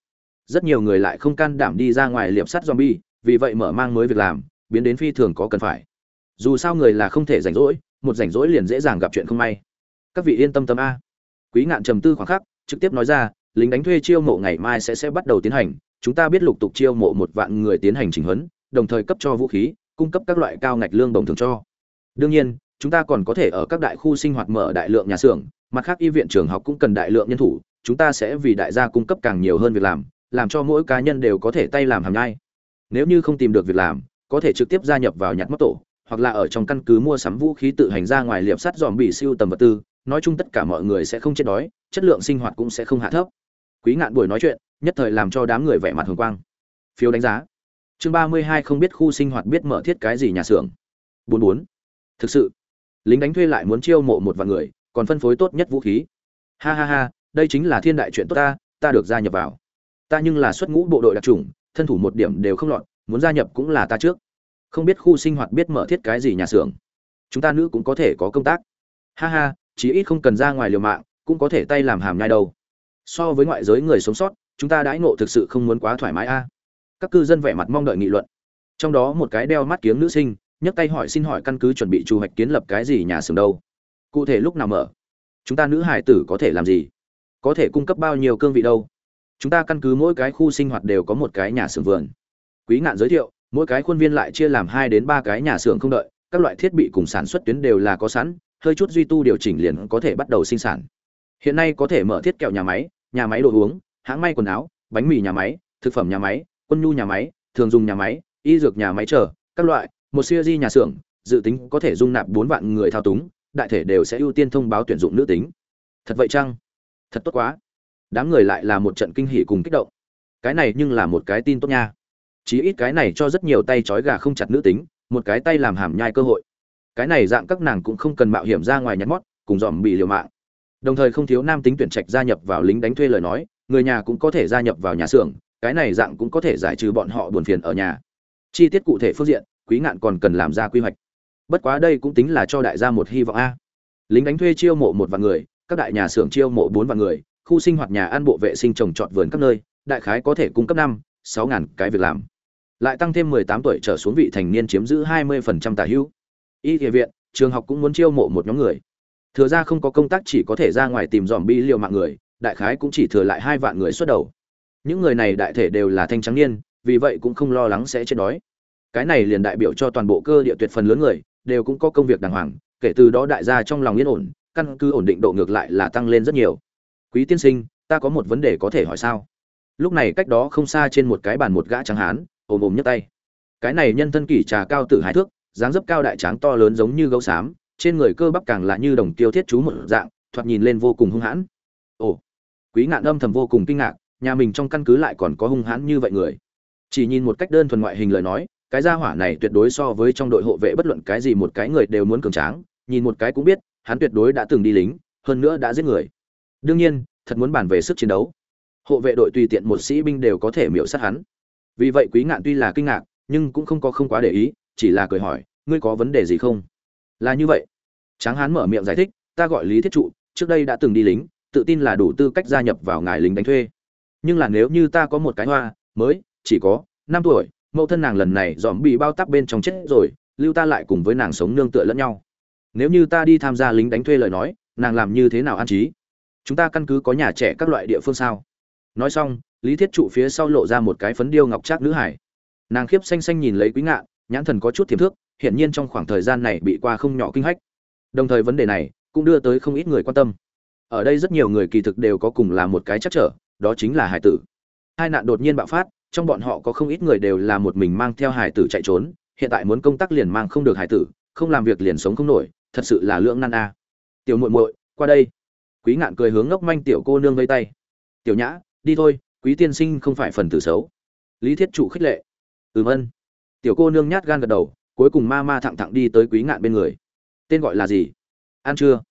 Speaker 1: Rất nhiều người lại không can đảm đi ra ngoài liệp sắt zombie, vì vậy mở mang mới việc làm, biến đến phi thường có cần phải. Dù sao người là không thể rảnh rỗi, một rảnh rỗi liền dễ dàng gặp chuyện không may. Các vị yên tâm tâm a. Quý ngạn trầm tư khoảng khắc, trực tiếp nói ra, lính đánh thuê chiêu mộ ngày mai sẽ sẽ bắt đầu tiến hành chúng ta biết lục tục chiêu mộ một vạn người tiến hành chỉnh huấn, đồng thời cấp cho vũ khí, cung cấp các loại cao ngạch lương đồng thường cho. Đương nhiên, chúng ta còn có thể ở các đại khu sinh hoạt mở đại lượng nhà xưởng, mặt khác y viện trường học cũng cần đại lượng nhân thủ, chúng ta sẽ vì đại gia cung cấp càng nhiều hơn việc làm làm cho mỗi cá nhân đều có thể tay làm hàng nhai nếu như không tìm được việc làm, có thể trực tiếp gia nhập vào nhặt móc tổ, hoặc là ở trong căn cứ mua sắm vũ khí tự hành ra ngoài liệp sắt dòm bị siêu tầm vật tư, nói chung tất cả mọi người sẽ không chết đói, chất lượng sinh hoạt cũng sẽ không hạ thấp. Quý ngạn buổi nói chuyện nhất thời làm cho đám người vẻ mặt hồng quang. Phiếu đánh giá. Chương ba mươi hai không biết khu sinh hoạt biết mở thiết cái gì nhà xưởng. Bốn bốn. Thực sự, lính đánh thuê lại muốn chiêu mộ một vạn người, còn phân phối tốt nhất vũ khí. Ha ha ha, đây chính là thiên đại chuyện tốt ta ta được gia nhập vào. Ta nhưng là xuất ngũ bộ đội đặc trùng thân thủ một điểm đều không lọt, muốn gia nhập cũng là ta trước. Không biết khu sinh hoạt biết mở thiết cái gì nhà xưởng. Chúng ta nữ cũng có thể có công tác. Ha ha, chí ít không cần ra ngoài liều mạng, cũng có thể tay làm hàm nhai đâu. So với ngoại giới người sống sót chúng ta đãi ngộ thực sự không muốn quá thoải mái a. Các cư dân vẻ mặt mong đợi nghị luận. Trong đó một cái đeo mắt kiếng nữ sinh, nhấc tay hỏi xin hỏi căn cứ chuẩn bị trù hoạch kiến lập cái gì nhà xưởng đâu. Cụ thể lúc nào mở? Chúng ta nữ hải tử có thể làm gì? Có thể cung cấp bao nhiêu cương vị đâu? Chúng ta căn cứ mỗi cái khu sinh hoạt đều có một cái nhà xưởng vườn. Quý ngạn giới thiệu, mỗi cái khuôn viên lại chia làm hai đến ba cái nhà xưởng không đợi, các loại thiết bị cùng sản xuất tuyến đều là có sẵn, hơi chút duy tu điều chỉnh liền có thể bắt đầu sinh sản. Hiện nay có thể mở thiết kẹo nhà máy nhà máy đồ uống hãng may quần áo bánh mì nhà máy thực phẩm nhà máy quân nhu nhà máy thường dùng nhà máy y dược nhà máy trở, các loại một siêu di nhà xưởng dự tính có thể dung nạp bốn vạn người thao túng đại thể đều sẽ ưu tiên thông báo tuyển dụng nữ tính. Thật vậy chăng? Thật tốt quá. Đám người lại là một trận kinh hỉ cùng kích động. Cái này nhưng là một cái tin tốt nha. Chí ít cái này cho rất nhiều tay trói gà không chặt nữ tính một cái tay làm hàm nhai cơ hội. Cái này dạng các nàng cũng không cần mạo hiểm ra ngoài nhặt mót cùng dòm bị liều mạng. Đồng thời không thiếu nam tính tuyển trạch gia nhập vào lính đánh thuê lời nói người nhà cũng có thể gia nhập vào nhà xưởng, cái này dạng cũng có thể giải trừ bọn họ buồn phiền ở nhà. Chi tiết cụ thể phương diện, quý ngạn còn cần làm ra quy hoạch. Bất quá đây cũng tính là cho đại gia một hy vọng a. Lính đánh thuê chiêu mộ một vạn người, các đại nhà xưởng chiêu mộ bốn vạn người, khu sinh hoạt nhà ăn bộ vệ sinh trồng trọt vườn các nơi, đại khái có thể cung cấp năm, sáu ngàn cái việc làm. Lại tăng thêm mười tám tuổi trở xuống vị thành niên chiếm giữ hai mươi phần trăm tả hữu. Y địa viện, trường học cũng muốn chiêu mộ một nhóm người. Thừa ra không có công tác chỉ có thể ra ngoài tìm dòm bi liệu mạng người đại khái cũng chỉ thừa lại hai vạn người xuất đầu. Những người này đại thể đều là thanh trắng niên, vì vậy cũng không lo lắng sẽ chết đói. Cái này liền đại biểu cho toàn bộ cơ địa tuyệt phần lớn người, đều cũng có công việc đàng hoàng, kể từ đó đại gia trong lòng yên ổn, căn cứ ổn định độ ngược lại là tăng lên rất nhiều. Quý tiên sinh, ta có một vấn đề có thể hỏi sao? Lúc này cách đó không xa trên một cái bàn một gã trắng hán, ồm ồm nhấc tay. Cái này nhân thân kỷ trà cao tử hai thước, dáng dấp cao đại tráng to lớn giống như gấu xám, trên người cơ bắp càng là như đồng tiêu thiết chú một dạng, thoạt nhìn lên vô cùng hung hãn. Ồ quý ngạn âm thầm vô cùng kinh ngạc, nhà mình trong căn cứ lại còn có hung hãn như vậy người. Chỉ nhìn một cách đơn thuần ngoại hình lời nói, cái gia hỏa này tuyệt đối so với trong đội hộ vệ bất luận cái gì một cái người đều muốn cường tráng, nhìn một cái cũng biết, hắn tuyệt đối đã từng đi lính, hơn nữa đã giết người. Đương nhiên, thật muốn bàn về sức chiến đấu. Hộ vệ đội tùy tiện một sĩ binh đều có thể miễu sát hắn. Vì vậy quý ngạn tuy là kinh ngạc, nhưng cũng không có không quá để ý, chỉ là cười hỏi, ngươi có vấn đề gì không? Là như vậy. Tráng hán mở miệng giải thích, ta gọi lý thiết trụ, trước đây đã từng đi lính tự tin là đủ tư cách gia nhập vào ngài lính đánh thuê. Nhưng là nếu như ta có một cái hoa mới, chỉ có năm tuổi, mẫu thân nàng lần này dòm bị bao tắc bên trong chết rồi, lưu ta lại cùng với nàng sống nương tựa lẫn nhau. Nếu như ta đi tham gia lính đánh thuê lời nói, nàng làm như thế nào an trí? Chúng ta căn cứ có nhà trẻ các loại địa phương sao? Nói xong, lý thiết trụ phía sau lộ ra một cái phấn điêu ngọc trác nữ hải. Nàng khiếp xanh xanh nhìn lấy quý ngạn, nhãn thần có chút thiềm thước, hiển nhiên trong khoảng thời gian này bị qua không nhỏ kinh hách. Đồng thời vấn đề này cũng đưa tới không ít người quan tâm ở đây rất nhiều người kỳ thực đều có cùng là một cái chắc trở, đó chính là hải tử. Hai nạn đột nhiên bạo phát, trong bọn họ có không ít người đều là một mình mang theo hải tử chạy trốn, hiện tại muốn công tác liền mang không được hải tử, không làm việc liền sống không nổi, thật sự là lưỡng nan a. Tiểu muội muội, qua đây. Quý ngạn cười hướng ngốc manh tiểu cô nương vây tay. Tiểu nhã, đi thôi, quý tiên sinh không phải phần tử xấu. Lý thiết trụ khích lệ. Ừm ân. Tiểu cô nương nhát gan gật đầu, cuối cùng ma ma thẳng thẳng đi tới quý ngạn bên người. Tên gọi là gì? Ăn chưa?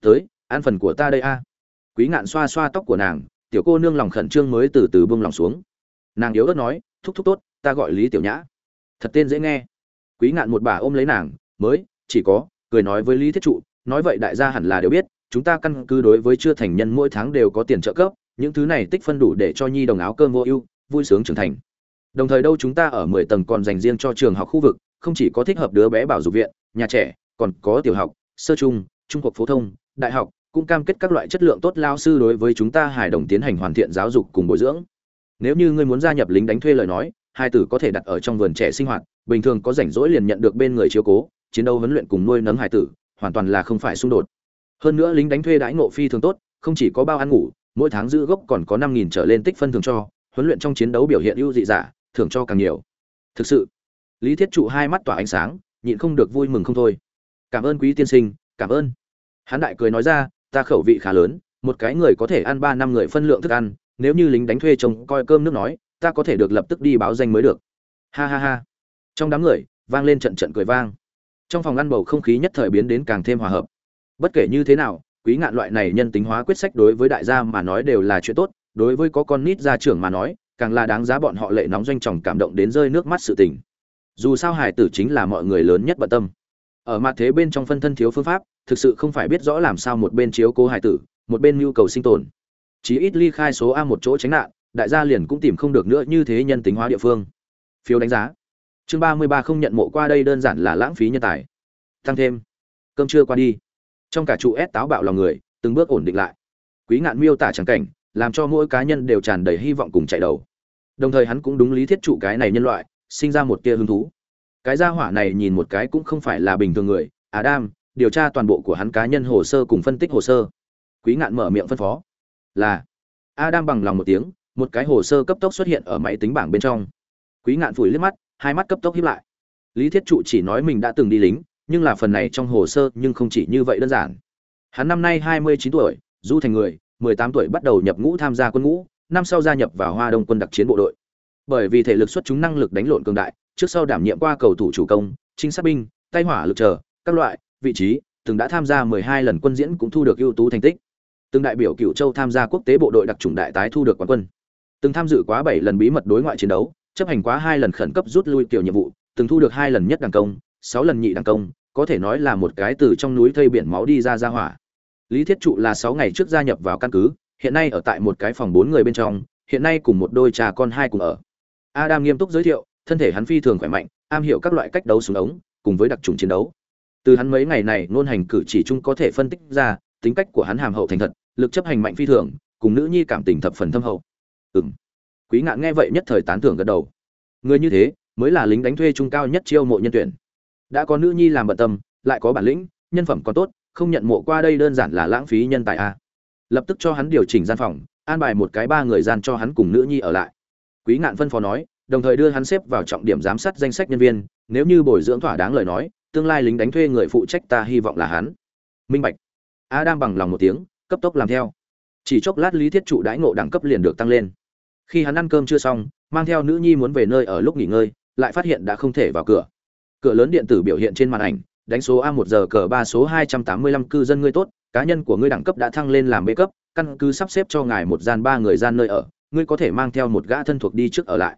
Speaker 1: Tới ăn phần của ta đây a. Quý ngạn xoa xoa tóc của nàng, tiểu cô nương lòng khẩn trương mới từ từ buông lòng xuống. Nàng yếu ớt nói, thúc thúc tốt, ta gọi lý tiểu nhã. Thật tên dễ nghe. Quý ngạn một bà ôm lấy nàng, mới, chỉ có, cười nói với lý thiết trụ, nói vậy đại gia hẳn là đều biết, chúng ta căn cứ đối với chưa thành nhân mỗi tháng đều có tiền trợ cấp, những thứ này tích phân đủ để cho nhi đồng áo cơm vô ưu, vui sướng trưởng thành. Đồng thời đâu chúng ta ở mười tầng còn dành riêng cho trường học khu vực, không chỉ có thích hợp đứa bé bảo dục viện, nhà trẻ, còn có tiểu học, sơ trung trung học phổ thông đại học, cũng cam kết các loại chất lượng tốt lao sư đối với chúng ta hài đồng tiến hành hoàn thiện giáo dục cùng bồi dưỡng. Nếu như ngươi muốn gia nhập lính đánh thuê lời nói, hai tử có thể đặt ở trong vườn trẻ sinh hoạt, bình thường có rảnh rỗi liền nhận được bên người chiếu cố, chiến đấu huấn luyện cùng nuôi nấng hải tử, hoàn toàn là không phải xung đột. Hơn nữa lính đánh thuê đãi ngộ phi thường tốt, không chỉ có bao ăn ngủ, mỗi tháng giữ gốc còn có năm nghìn trở lên tích phân thường cho, huấn luyện trong chiến đấu biểu hiện ưu dị giả thưởng cho càng nhiều. Thực sự, lý thiết trụ hai mắt tỏa ánh sáng, nhịn không được vui mừng không thôi. Cảm ơn quý tiên sinh, cảm ơn hắn đại cười nói ra, ta khẩu vị khá lớn, một cái người có thể ăn ba năm người phân lượng thức ăn, nếu như lính đánh thuê trông coi cơm nước nói, ta có thể được lập tức đi báo danh mới được. Ha ha ha. Trong đám người, vang lên trận trận cười vang. Trong phòng ăn bầu không khí nhất thời biến đến càng thêm hòa hợp. Bất kể như thế nào, quý ngạn loại này nhân tính hóa quyết sách đối với đại gia mà nói đều là chuyện tốt, đối với có con nít gia trưởng mà nói, càng là đáng giá bọn họ lệ nóng doanh tròng cảm động đến rơi nước mắt sự tình. Dù sao hải tử chính là mọi người lớn nhất bận tâm. Ở mặt thế bên trong phân thân thiếu phương pháp thực sự không phải biết rõ làm sao một bên chiếu cố hải tử, một bên nhu cầu sinh tồn. Chí ít ly khai số a một chỗ tránh nạn, đại gia liền cũng tìm không được nữa như thế nhân tính hóa địa phương. Phiếu đánh giá. Chương ba mươi ba không nhận mộ qua đây đơn giản là lãng phí nhân tài. Tăng thêm. Cơm trưa qua đi. Trong cả trụ ép táo bạo lòng người, từng bước ổn định lại. Quý ngạn miêu tả trắng cảnh, làm cho mỗi cá nhân đều tràn đầy hy vọng cùng chạy đầu. Đồng thời hắn cũng đúng lý thiết trụ cái này nhân loại, sinh ra một tia hứng thú. Cái gia hỏa này nhìn một cái cũng không phải là bình thường người. Adam điều tra toàn bộ của hắn cá nhân hồ sơ cùng phân tích hồ sơ. Quý ngạn mở miệng phân phó. Là. Adam bằng lòng một tiếng, một cái hồ sơ cấp tốc xuất hiện ở máy tính bảng bên trong. Quý ngạn phủi liếc mắt, hai mắt cấp tốc hiếp lại. Lý thiết trụ chỉ nói mình đã từng đi lính, nhưng là phần này trong hồ sơ nhưng không chỉ như vậy đơn giản. Hắn năm nay hai mươi chín tuổi, du thành người, mười tám tuổi bắt đầu nhập ngũ tham gia quân ngũ, năm sau gia nhập vào hoa đông quân đặc chiến bộ đội. Bởi vì thể lực xuất chúng năng lực đánh lộn cường đại, trước sau đảm nhiệm qua cầu thủ chủ công, trinh sát binh, tay hỏa lực chờ, các loại vị trí, từng đã tham gia mười hai lần quân diễn cũng thu được ưu tú thành tích. Từng đại biểu cựu châu tham gia quốc tế bộ đội đặc trùng đại tái thu được quán quân. Từng tham dự quá bảy lần bí mật đối ngoại chiến đấu, chấp hành quá hai lần khẩn cấp rút lui tiểu nhiệm vụ, từng thu được hai lần nhất đẳng công, sáu lần nhị đẳng công, có thể nói là một cái từ trong núi thây biển máu đi ra ra hỏa. Lý thiết trụ là sáu ngày trước gia nhập vào căn cứ, hiện nay ở tại một cái phòng bốn người bên trong, hiện nay cùng một đôi cha con hai cùng ở. Adam nghiêm túc giới thiệu, thân thể hắn phi thường khỏe mạnh, am hiểu các loại cách đấu súng ống, cùng với đặc trùng chiến đấu từ hắn mấy ngày này, ngôn hành cử chỉ chung có thể phân tích ra, tính cách của hắn hàm hậu thành thật, lực chấp hành mạnh phi thường, cùng nữ nhi cảm tình thập phần thâm hậu. Ừng quý ngạn nghe vậy nhất thời tán thưởng gật đầu. Người như thế, mới là lính đánh thuê trung cao nhất chiêu mộ nhân tuyển. Đã có nữ nhi làm bận tâm, lại có bản lĩnh, nhân phẩm còn tốt, không nhận mộ qua đây đơn giản là lãng phí nhân tài a. Lập tức cho hắn điều chỉnh gian phòng, an bài một cái ba người gian cho hắn cùng nữ nhi ở lại. Quý ngạn phân phó nói, đồng thời đưa hắn xếp vào trọng điểm giám sát danh sách nhân viên, nếu như bồi dưỡng thỏa đáng lời nói tương lai lính đánh thuê người phụ trách ta hy vọng là hắn. Minh bạch. A đang bằng lòng một tiếng, cấp tốc làm theo. Chỉ chốc lát lý thiết trụ đãi ngộ đẳng cấp liền được tăng lên. Khi hắn ăn cơm chưa xong, mang theo nữ nhi muốn về nơi ở lúc nghỉ ngơi, lại phát hiện đã không thể vào cửa. Cửa lớn điện tử biểu hiện trên màn ảnh, đánh số a một giờ cờ ba số hai trăm tám mươi lăm, cư dân ngươi tốt, cá nhân của ngươi đẳng cấp đã thăng lên làm bê cấp, căn cứ sắp xếp cho ngài một gian ba người gian nơi ở, ngươi có thể mang theo một gã thân thuộc đi trước ở lại.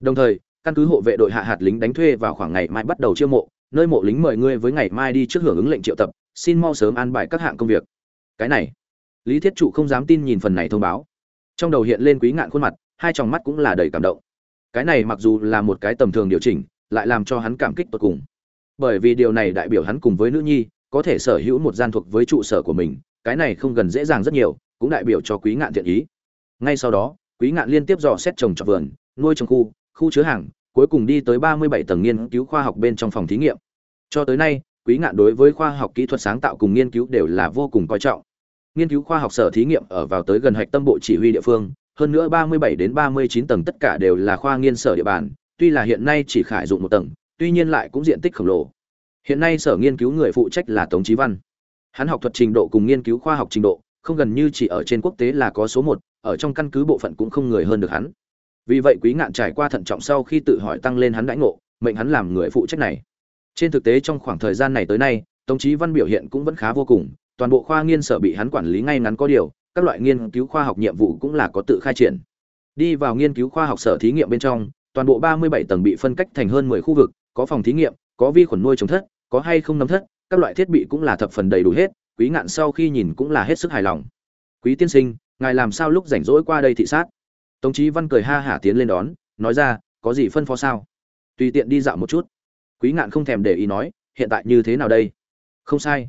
Speaker 1: Đồng thời, căn cứ hộ vệ đội hạ hạt lính đánh thuê vào khoảng ngày mai bắt đầu chiêu mộ nơi mộ lính mời ngươi với ngày mai đi trước hưởng ứng lệnh triệu tập, xin mau sớm an bài các hạng công việc. Cái này, lý thiết trụ không dám tin nhìn phần này thông báo. Trong đầu hiện lên quý ngạn khuôn mặt, hai tròng mắt cũng là đầy cảm động. Cái này mặc dù là một cái tầm thường điều chỉnh, lại làm cho hắn cảm kích tột cùng. Bởi vì điều này đại biểu hắn cùng với nữ nhi, có thể sở hữu một gian thuộc với trụ sở của mình, cái này không gần dễ dàng rất nhiều, cũng đại biểu cho quý ngạn thiện ý. Ngay sau đó, quý ngạn liên tiếp dò xét trồng trọt vườn, nuôi trồng khu khu chứa hàng, cuối cùng đi tới ba mươi bảy tầng nghiên cứu khoa học bên trong phòng thí nghiệm cho tới nay, quý ngạn đối với khoa học kỹ thuật sáng tạo cùng nghiên cứu đều là vô cùng coi trọng. Nghiên cứu khoa học sở thí nghiệm ở vào tới gần hạch tâm bộ chỉ huy địa phương, hơn nữa ba mươi bảy đến ba mươi chín tầng tất cả đều là khoa nghiên sở địa bàn, tuy là hiện nay chỉ khải dụng một tầng, tuy nhiên lại cũng diện tích khổng lồ. Hiện nay sở nghiên cứu người phụ trách là tống trí văn. Hắn học thuật trình độ cùng nghiên cứu khoa học trình độ, không gần như chỉ ở trên quốc tế là có số một, ở trong căn cứ bộ phận cũng không người hơn được hắn. Vì vậy quý ngạn trải qua thận trọng sau khi tự hỏi tăng lên hắn đãi ngộ, mệnh hắn làm người phụ trách này trên thực tế trong khoảng thời gian này tới nay, tống chí văn biểu hiện cũng vẫn khá vô cùng, toàn bộ khoa nghiên sở bị hắn quản lý ngay ngắn có điều, các loại nghiên cứu khoa học nhiệm vụ cũng là có tự khai triển. Đi vào nghiên cứu khoa học sở thí nghiệm bên trong, toàn bộ 37 tầng bị phân cách thành hơn 10 khu vực, có phòng thí nghiệm, có vi khuẩn nuôi trồng thất, có hay không nấm thất, các loại thiết bị cũng là thập phần đầy đủ hết, quý ngạn sau khi nhìn cũng là hết sức hài lòng. Quý tiên sinh, ngài làm sao lúc rảnh rỗi qua đây thị sát? Tống chí văn cười ha hả tiến lên đón, nói ra, có gì phân phó sao? Tùy tiện đi dạo một chút quý ngạn không thèm để ý nói, hiện tại như thế nào đây? Không sai.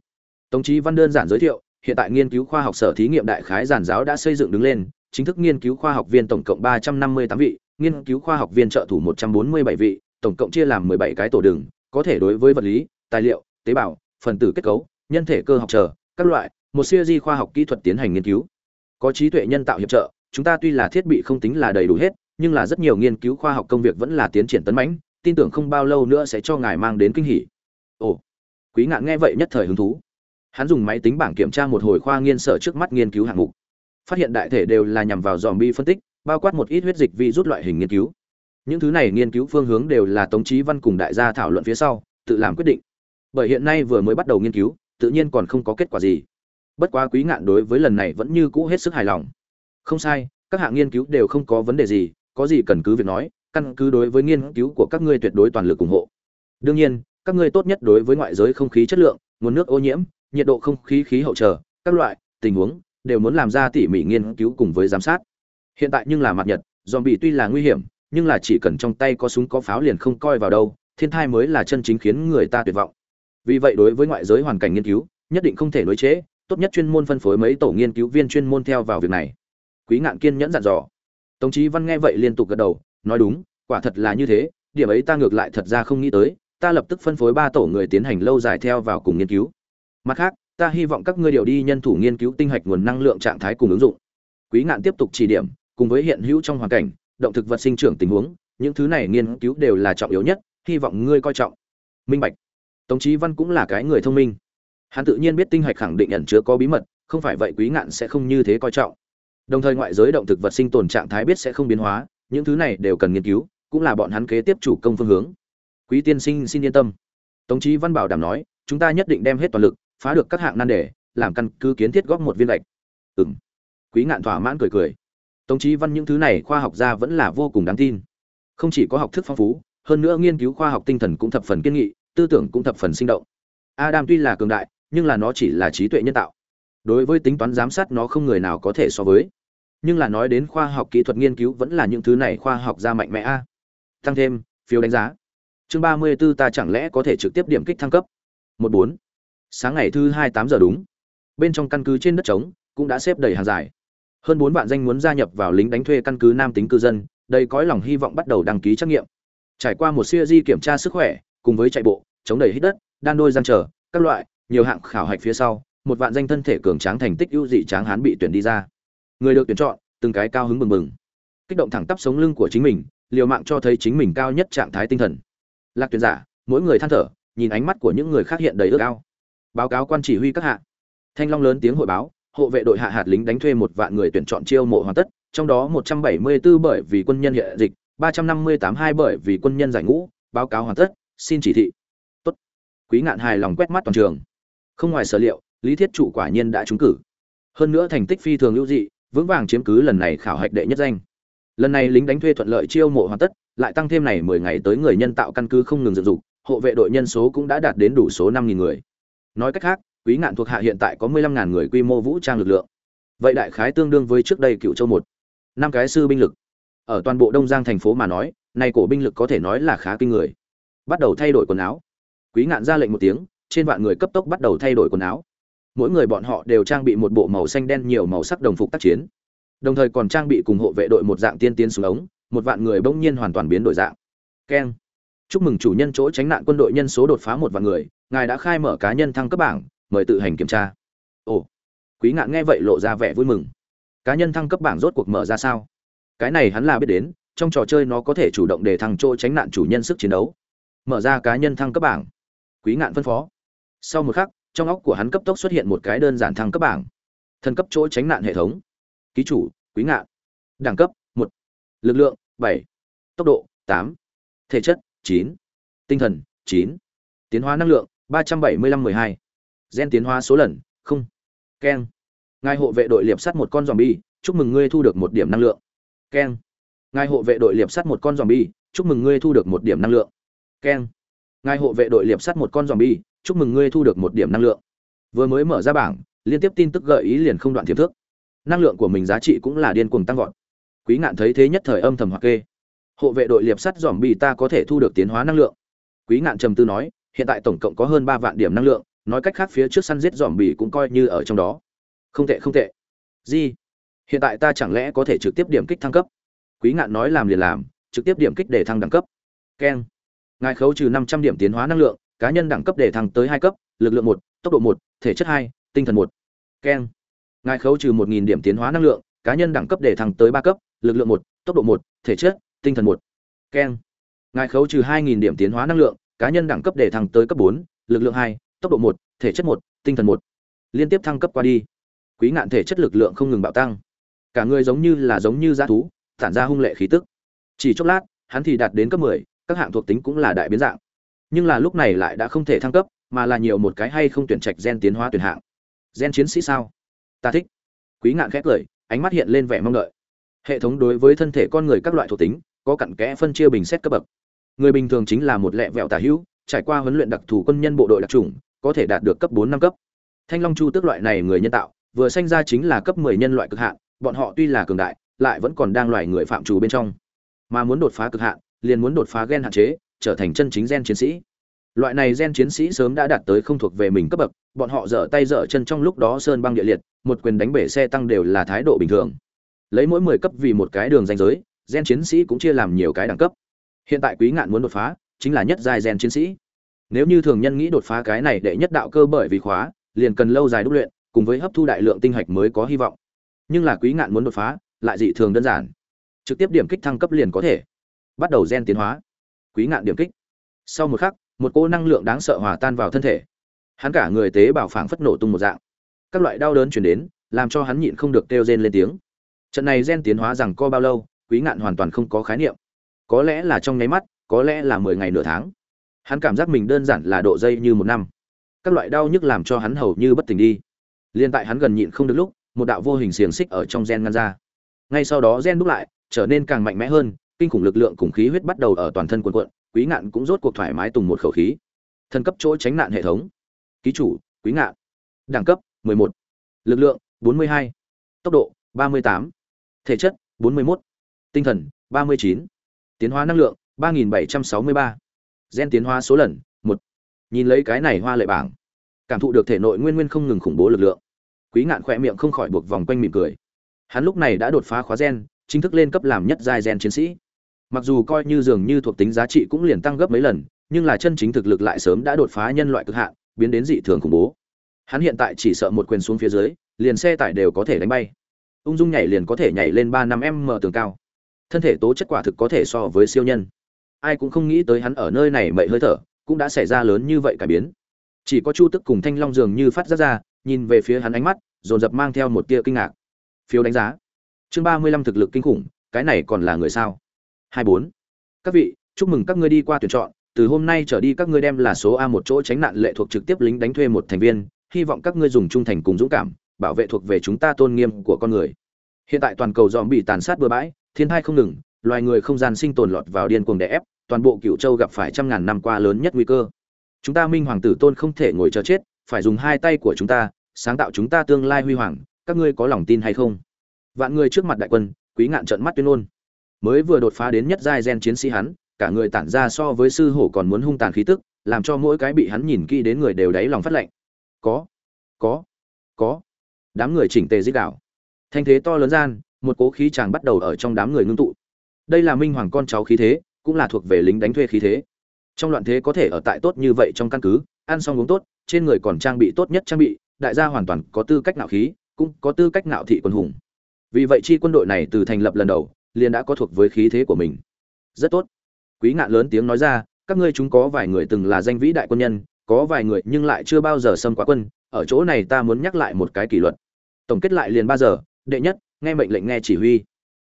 Speaker 1: Tống trí văn đơn giản giới thiệu, hiện tại nghiên cứu khoa học sở thí nghiệm đại khái giản giáo đã xây dựng đứng lên, chính thức nghiên cứu khoa học viên tổng cộng ba trăm năm mươi tám vị, nghiên cứu khoa học viên trợ thủ một trăm bốn mươi bảy vị, tổng cộng chia làm mười bảy cái tổ đường, có thể đối với vật lý, tài liệu, tế bào, phần tử kết cấu, nhân thể cơ học chờ, các loại, một siêu di khoa học kỹ thuật tiến hành nghiên cứu. Có trí tuệ nhân tạo hiệp trợ, chúng ta tuy là thiết bị không tính là đầy đủ hết, nhưng là rất nhiều nghiên cứu khoa học công việc vẫn là tiến triển tấn mãnh tin tưởng không bao lâu nữa sẽ cho ngài mang đến kinh hỉ. Ồ, quý ngạn nghe vậy nhất thời hứng thú. Hắn dùng máy tính bảng kiểm tra một hồi khoa nghiên sở trước mắt nghiên cứu hạng mục. Phát hiện đại thể đều là nhằm vào dòm bi phân tích, bao quát một ít huyết dịch vi rút loại hình nghiên cứu. Những thứ này nghiên cứu phương hướng đều là tống trí văn cùng đại gia thảo luận phía sau, tự làm quyết định. Bởi hiện nay vừa mới bắt đầu nghiên cứu, tự nhiên còn không có kết quả gì. Bất quá quý ngạn đối với lần này vẫn như cũ hết sức hài lòng. Không sai, các hạng nghiên cứu đều không có vấn đề gì, có gì cần cứ việc nói căn cứ đối với nghiên cứu của các ngươi tuyệt đối toàn lực ủng hộ. Đương nhiên, các ngươi tốt nhất đối với ngoại giới không khí chất lượng, nguồn nước ô nhiễm, nhiệt độ không khí khí hậu chờ, các loại tình huống đều muốn làm ra tỉ mỉ nghiên cứu cùng với giám sát. Hiện tại nhưng là mặt nhật, zombie bị tuy là nguy hiểm, nhưng là chỉ cần trong tay có súng có pháo liền không coi vào đâu, thiên thai mới là chân chính khiến người ta tuyệt vọng. Vì vậy đối với ngoại giới hoàn cảnh nghiên cứu, nhất định không thể nối chế, tốt nhất chuyên môn phân phối mấy tổ nghiên cứu viên chuyên môn theo vào việc này. Quý ngạn kiên nhẫn dặn dò. Tống chí văn nghe vậy liên tục gật đầu nói đúng, quả thật là như thế, điểm ấy ta ngược lại thật ra không nghĩ tới, ta lập tức phân phối ba tổ người tiến hành lâu dài theo vào cùng nghiên cứu. Mặt khác, ta hy vọng các ngươi điều đi nhân thủ nghiên cứu tinh hạch nguồn năng lượng trạng thái cùng ứng dụng. Quý ngạn tiếp tục chỉ điểm, cùng với hiện hữu trong hoàn cảnh, động thực vật sinh trưởng tình huống, những thứ này nghiên cứu đều là trọng yếu nhất, hy vọng ngươi coi trọng. Minh bạch. Tống chí văn cũng là cái người thông minh. Hắn tự nhiên biết tinh hạch khẳng định ẩn chứa có bí mật, không phải vậy quý ngạn sẽ không như thế coi trọng. Đồng thời ngoại giới động thực vật sinh tồn trạng thái biết sẽ không biến hóa những thứ này đều cần nghiên cứu, cũng là bọn hắn kế tiếp chủ công phương hướng. Quý tiên sinh xin yên tâm. Tống chí văn bảo đảm nói, chúng ta nhất định đem hết toàn lực, phá được các hạng nan đề, làm căn cứ kiến thiết góp một viên lệch ừng quý ngạn thỏa mãn cười cười. Tống chí văn những thứ này khoa học gia vẫn là vô cùng đáng tin. Không chỉ có học thức phong phú, hơn nữa nghiên cứu khoa học tinh thần cũng thập phần kiên nghị, tư tưởng cũng thập phần sinh động. Adam tuy là cường đại, nhưng là nó chỉ là trí tuệ nhân tạo. Đối với tính toán giám sát nó không người nào có thể so với nhưng là nói đến khoa học kỹ thuật nghiên cứu vẫn là những thứ này khoa học ra mạnh mẽ a. Tăng thêm, phiếu đánh giá. Chương ba mươi 34 ta chẳng lẽ có thể trực tiếp điểm kích thăng cấp? Một bốn. Sáng ngày thứ hai tám giờ đúng. Bên trong căn cứ trên đất trống cũng đã xếp đầy hàng dài. Hơn bốn vạn danh muốn gia nhập vào lính đánh thuê căn cứ nam tính cư dân, đầy cõi lòng hy vọng bắt đầu đăng ký trắc nghiệm. Trải qua một siêu di kiểm tra sức khỏe, cùng với chạy bộ, chống đầy hít đất, đan đôi giang trở, các loại, nhiều hạng khảo hạch phía sau, một vạn danh thân thể cường tráng thành tích ưu dị tráng hán bị tuyển đi ra người được tuyển chọn, từng cái cao hứng bừng bừng. Kích động thẳng tắp sống lưng của chính mình, liều mạng cho thấy chính mình cao nhất trạng thái tinh thần. Lạc tuyển giả, mỗi người than thở, nhìn ánh mắt của những người khác hiện đầy ước ao. Báo cáo quan chỉ huy các hạ. Thanh long lớn tiếng hội báo, hộ vệ đội hạ hạt lính đánh thuê một vạn người tuyển chọn chiêu mộ hoàn tất, trong đó một trăm bảy mươi 174 bởi vì quân nhân hiện dịch, ba trăm năm mươi tám hai bởi vì quân nhân giải ngũ, báo cáo hoàn tất, xin chỉ thị. Tốt. Quý ngạn hài lòng quét mắt toàn trường. Không ngoài sở liệu, lý thiết chủ quả nhiên đã trúng cử. Hơn nữa thành tích phi thường hữu dị vững vàng chiếm cứ lần này khảo hạch đệ nhất danh. Lần này lính đánh thuê thuận lợi chiêu mộ hoàn tất, lại tăng thêm này mười ngày tới người nhân tạo căn cứ không ngừng dựng dục, hộ vệ đội nhân số cũng đã đạt đến đủ số năm nghìn người. Nói cách khác, quý ngạn thuộc hạ hiện tại có mười lăm ngàn người quy mô vũ trang lực lượng. Vậy đại khái tương đương với trước đây cựu châu một, năm cái sư binh lực. Ở toàn bộ đông giang thành phố mà nói, này cổ binh lực có thể nói là khá kinh người. Bắt đầu thay đổi quần áo. Quý ngạn ra lệnh một tiếng, trên vạn người cấp tốc bắt đầu thay đổi quần áo mỗi người bọn họ đều trang bị một bộ màu xanh đen nhiều màu sắc đồng phục tác chiến. Đồng thời còn trang bị cùng hộ vệ đội một dạng tiên tiến xuống ống, một vạn người bỗng nhiên hoàn toàn biến đổi dạng. Keng. Chúc mừng chủ nhân chỗ tránh nạn quân đội nhân số đột phá một vạn người, ngài đã khai mở cá nhân thăng cấp bảng, mời tự hành kiểm tra. Ồ. Quý ngạn nghe vậy lộ ra vẻ vui mừng. Cá nhân thăng cấp bảng rốt cuộc mở ra sao? Cái này hắn là biết đến, trong trò chơi nó có thể chủ động để thăng chỗ tránh nạn chủ nhân sức chiến đấu. Mở ra cá nhân thăng cấp bảng. Quý ngạn phân phó. Sau một khắc trong óc của hắn cấp tốc xuất hiện một cái đơn giản thăng cấp bảng. Thân cấp chỗ tránh nạn hệ thống. Ký chủ, quý ngạn đẳng cấp, một. Lực lượng, bảy. Tốc độ, tám. Thể chất, chín. Tinh thần, chín. Tiến hóa năng lượng, ba trăm bảy mươi lăm mười hai. Gen tiến hóa số lần, không. Keng. Ngài hộ vệ đội liệp sắt một con dòm bi chúc mừng ngươi thu được một điểm năng lượng. Keng. Ngài hộ vệ đội liệp sắt một con dòm bi chúc mừng ngươi thu được một điểm năng lượng. Keng. Ngài hộ vệ đội liệp sắt một con dòm bi chúc mừng ngươi thu được một điểm năng lượng. Vừa mới mở ra bảng, liên tiếp tin tức gợi ý liền không đoạn thiệp thước. Năng lượng của mình giá trị cũng là điên cuồng tăng vọt. Quý ngạn thấy thế nhất thời âm thầm hoặc kê. Hộ vệ đội liệp sắt dòm bì ta có thể thu được tiến hóa năng lượng. Quý ngạn trầm tư nói, hiện tại tổng cộng có hơn ba vạn điểm năng lượng, nói cách khác phía trước săn giết dòm bì cũng coi như ở trong đó. Không tệ không tệ. Gì? Hiện tại ta chẳng lẽ có thể trực tiếp điểm kích thăng cấp? Quý ngạn nói làm liền làm, trực tiếp điểm kích để thăng đẳng cấp. Keng. Ngài khấu trừ năm trăm điểm tiến hóa năng lượng cá nhân đẳng cấp để thăng tới hai cấp, lực lượng một, tốc độ một, thể chất hai, tinh thần một. Keng. Ngài khấu trừ một nghìn điểm tiến hóa năng lượng, cá nhân đẳng cấp để thăng tới ba cấp, lực lượng một, tốc độ một, thể chất, tinh thần một. Keng. Ngài khấu trừ hai nghìn điểm tiến hóa năng lượng, cá nhân đẳng cấp để thăng tới cấp bốn, lực lượng hai, tốc độ một, thể chất một, tinh thần một. Liên tiếp thăng cấp qua đi. Quý ngạn thể chất lực lượng không ngừng bạo tăng. Cả người giống như là giống như dã thú, tản ra hung lệ khí tức. Chỉ chốc lát, hắn thì đạt đến cấp mười, các hạng thuộc tính cũng là đại biến dạng nhưng là lúc này lại đã không thể thăng cấp, mà là nhiều một cái hay không tuyển trạch gen tiến hóa tuyển hạng. Gen chiến sĩ sao? Ta thích. Quý ngạn khét cười, ánh mắt hiện lên vẻ mong đợi. Hệ thống đối với thân thể con người các loại thuộc tính, có cặn kẽ phân chia bình xét cấp bậc. Người bình thường chính là một lẹ vẹo tả hữu, trải qua huấn luyện đặc thù quân nhân bộ đội đặc trùng có thể đạt được cấp bốn năm cấp. Thanh long chu tước loại này người nhân tạo, vừa sinh ra chính là cấp mười nhân loại cực hạn, bọn họ tuy là cường đại, lại vẫn còn đang loài người phạm chủ bên trong. Mà muốn đột phá cực hạn, liền muốn đột phá gen hạn chế trở thành chân chính gen chiến sĩ. Loại này gen chiến sĩ sớm đã đạt tới không thuộc về mình cấp bậc, bọn họ dở tay dở chân trong lúc đó sơn băng địa liệt, một quyền đánh bể xe tăng đều là thái độ bình thường. Lấy mỗi mười cấp vì một cái đường danh giới, gen chiến sĩ cũng chia làm nhiều cái đẳng cấp. Hiện tại quý ngạn muốn đột phá, chính là nhất giai gen chiến sĩ. Nếu như thường nhân nghĩ đột phá cái này để nhất đạo cơ bởi vì khóa, liền cần lâu dài đúc luyện, cùng với hấp thu đại lượng tinh hạch mới có hy vọng. Nhưng là quý ngạn muốn đột phá, lại dị thường đơn giản. Trực tiếp điểm kích thăng cấp liền có thể. Bắt đầu gen tiến hóa quý ngạn điểm kích. Sau một khắc, một cô năng lượng đáng sợ hòa tan vào thân thể. Hắn cả người tế bào phảng phất nổ tung một dạng. Các loại đau đớn chuyển đến, làm cho hắn nhịn không được kêu rên lên tiếng. Trận này gen tiến hóa rằng co bao lâu, quý ngạn hoàn toàn không có khái niệm. Có lẽ là trong nháy mắt, có lẽ là mười ngày nửa tháng. Hắn cảm giác mình đơn giản là độ dây như một năm. Các loại đau nhức làm cho hắn hầu như bất tỉnh đi. Liên tại hắn gần nhịn không được lúc, một đạo vô hình xiềng xích ở trong gen ngăn ra. Ngay sau đó gen đúc lại, trở nên càng mạnh mẽ hơn kinh khủng lực lượng cùng khí huyết bắt đầu ở toàn thân quần quận quý ngạn cũng rốt cuộc thoải mái tùng một khẩu khí thân cấp chỗ tránh nạn hệ thống ký chủ, quý ngạn đẳng cấp 11. lực lượng 42. tốc độ 38. thể chất 41. tinh thần 39. tiến hóa năng lượng 3763. gen tiến hóa số lần 1. nhìn lấy cái này hoa lệ bảng, cảm thụ được thể nội nguyên nguyên không ngừng khủng bố lực lượng quý ngạn khỏe miệng không khỏi buộc vòng quanh mỉm cười hắn lúc này đã đột phá khóa gen, chính thức lên cấp làm nhất giai gen chiến sĩ mặc dù coi như dường như thuộc tính giá trị cũng liền tăng gấp mấy lần, nhưng là chân chính thực lực lại sớm đã đột phá nhân loại cực hạn, biến đến dị thường khủng bố. Hắn hiện tại chỉ sợ một quyền xuống phía dưới, liền xe tải đều có thể đánh bay. Ung dung nhảy liền có thể nhảy lên ba năm m tường cao. Thân thể tố chất quả thực có thể so với siêu nhân. Ai cũng không nghĩ tới hắn ở nơi này mậy hơi thở, cũng đã xảy ra lớn như vậy cải biến. Chỉ có chu tức cùng thanh long dường như phát ra ra, nhìn về phía hắn ánh mắt, dồn dập mang theo một tia kinh ngạc. Phiếu đánh giá. Chương ba mươi lăm thực lực kinh khủng, cái này còn là người sao? Hai bốn. Các vị, chúc mừng các ngươi đi qua tuyển chọn. Từ hôm nay trở đi các ngươi đem là số a một chỗ tránh nạn lệ thuộc trực tiếp lính đánh thuê một thành viên. Hy vọng các ngươi dùng trung thành cùng dũng cảm, bảo vệ thuộc về chúng ta tôn nghiêm của con người. Hiện tại toàn cầu dòm bị tàn sát bừa bãi, thiên tai không ngừng, loài người không gian sinh tồn lọt vào điên cuồng đè ép, toàn bộ cựu châu gặp phải trăm ngàn năm qua lớn nhất nguy cơ. Chúng ta minh hoàng tử tôn không thể ngồi chờ chết, phải dùng hai tay của chúng ta, sáng tạo chúng ta tương lai huy hoàng. Các ngươi có lòng tin hay không? Vạn người trước mặt đại quân, quý ngạn trợn mắt tuyên ngôn mới vừa đột phá đến nhất giai gen chiến sĩ hắn, cả người tản ra so với sư hổ còn muốn hung tàn khí tức, làm cho mỗi cái bị hắn nhìn kỹ đến người đều đáy lòng phát lạnh. Có có có. Đám người chỉnh tề dích đạo thanh thế to lớn gian, một cố khí chàng bắt đầu ở trong đám người ngưng tụ. Đây là minh hoàng con cháu khí thế, cũng là thuộc về lính đánh thuê khí thế. Trong loạn thế có thể ở tại tốt như vậy trong căn cứ, ăn xong uống tốt, trên người còn trang bị tốt nhất trang bị, đại gia hoàn toàn có tư cách nạo khí, cũng có tư cách nạo thị quân hùng. Vì vậy chi quân đội này từ thành lập lần đầu liền đã có thuộc với khí thế của mình. Rất tốt. Quý ngạn lớn tiếng nói ra, các ngươi chúng có vài người từng là danh vĩ đại quân nhân, có vài người nhưng lại chưa bao giờ xâm quá quân, ở chỗ này ta muốn nhắc lại một cái kỷ luật. Tổng kết lại liền ba giờ, đệ nhất, nghe mệnh lệnh nghe chỉ huy.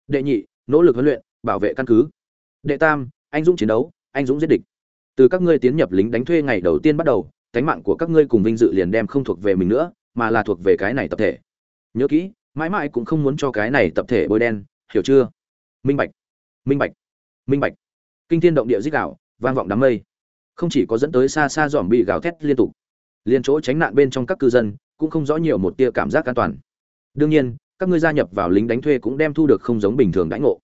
Speaker 1: Đệ nhị, nỗ lực huấn luyện, bảo vệ căn cứ. Đệ tam, anh dũng chiến đấu, anh dũng giết địch. Từ các ngươi tiến nhập lính đánh thuê ngày đầu tiên bắt đầu, cánh mạng của các ngươi cùng vinh dự liền đem không thuộc về mình nữa, mà là thuộc về cái này tập thể. Nhớ kỹ, mãi mãi cũng không muốn cho cái này tập thể bôi đen, hiểu chưa? Minh bạch minh bạch minh bạch. Kinh thiên động địa dích gạo, vang vọng đám mây. Không chỉ có dẫn tới xa xa dòm bị gào thét liên tục liên chỗ tránh nạn bên trong các cư dân cũng không rõ nhiều một tia cảm giác an toàn. Đương nhiên các ngươi gia nhập vào lính đánh thuê cũng đem thu được không giống bình thường đãi ngộ.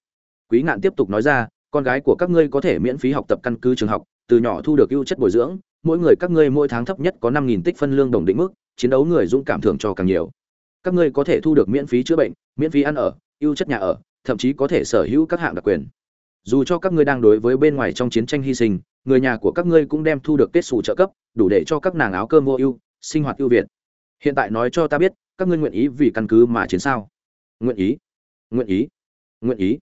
Speaker 1: Quý ngạn tiếp tục nói ra con gái của các ngươi có thể miễn phí học tập căn cứ trường học từ nhỏ thu được ưu chất bồi dưỡng mỗi người các ngươi mỗi tháng thấp nhất có năm nghìn tích phân lương đồng định mức chiến đấu người dũng cảm thưởng cho càng nhiều. Các ngươi có thể thu được miễn phí chữa bệnh miễn phí ăn ở ưu chất nhà ở thậm chí có thể sở hữu các hạng đặc quyền. Dù cho các ngươi đang đối với bên ngoài trong chiến tranh hy sinh, người nhà của các ngươi cũng đem thu được kết xù trợ cấp, đủ để cho các nàng áo cơm vô ưu, sinh hoạt ưu việt. Hiện tại nói cho ta biết, các ngươi nguyện ý vì căn cứ mà chiến sao? Nguyện ý. Nguyện ý. Nguyện ý.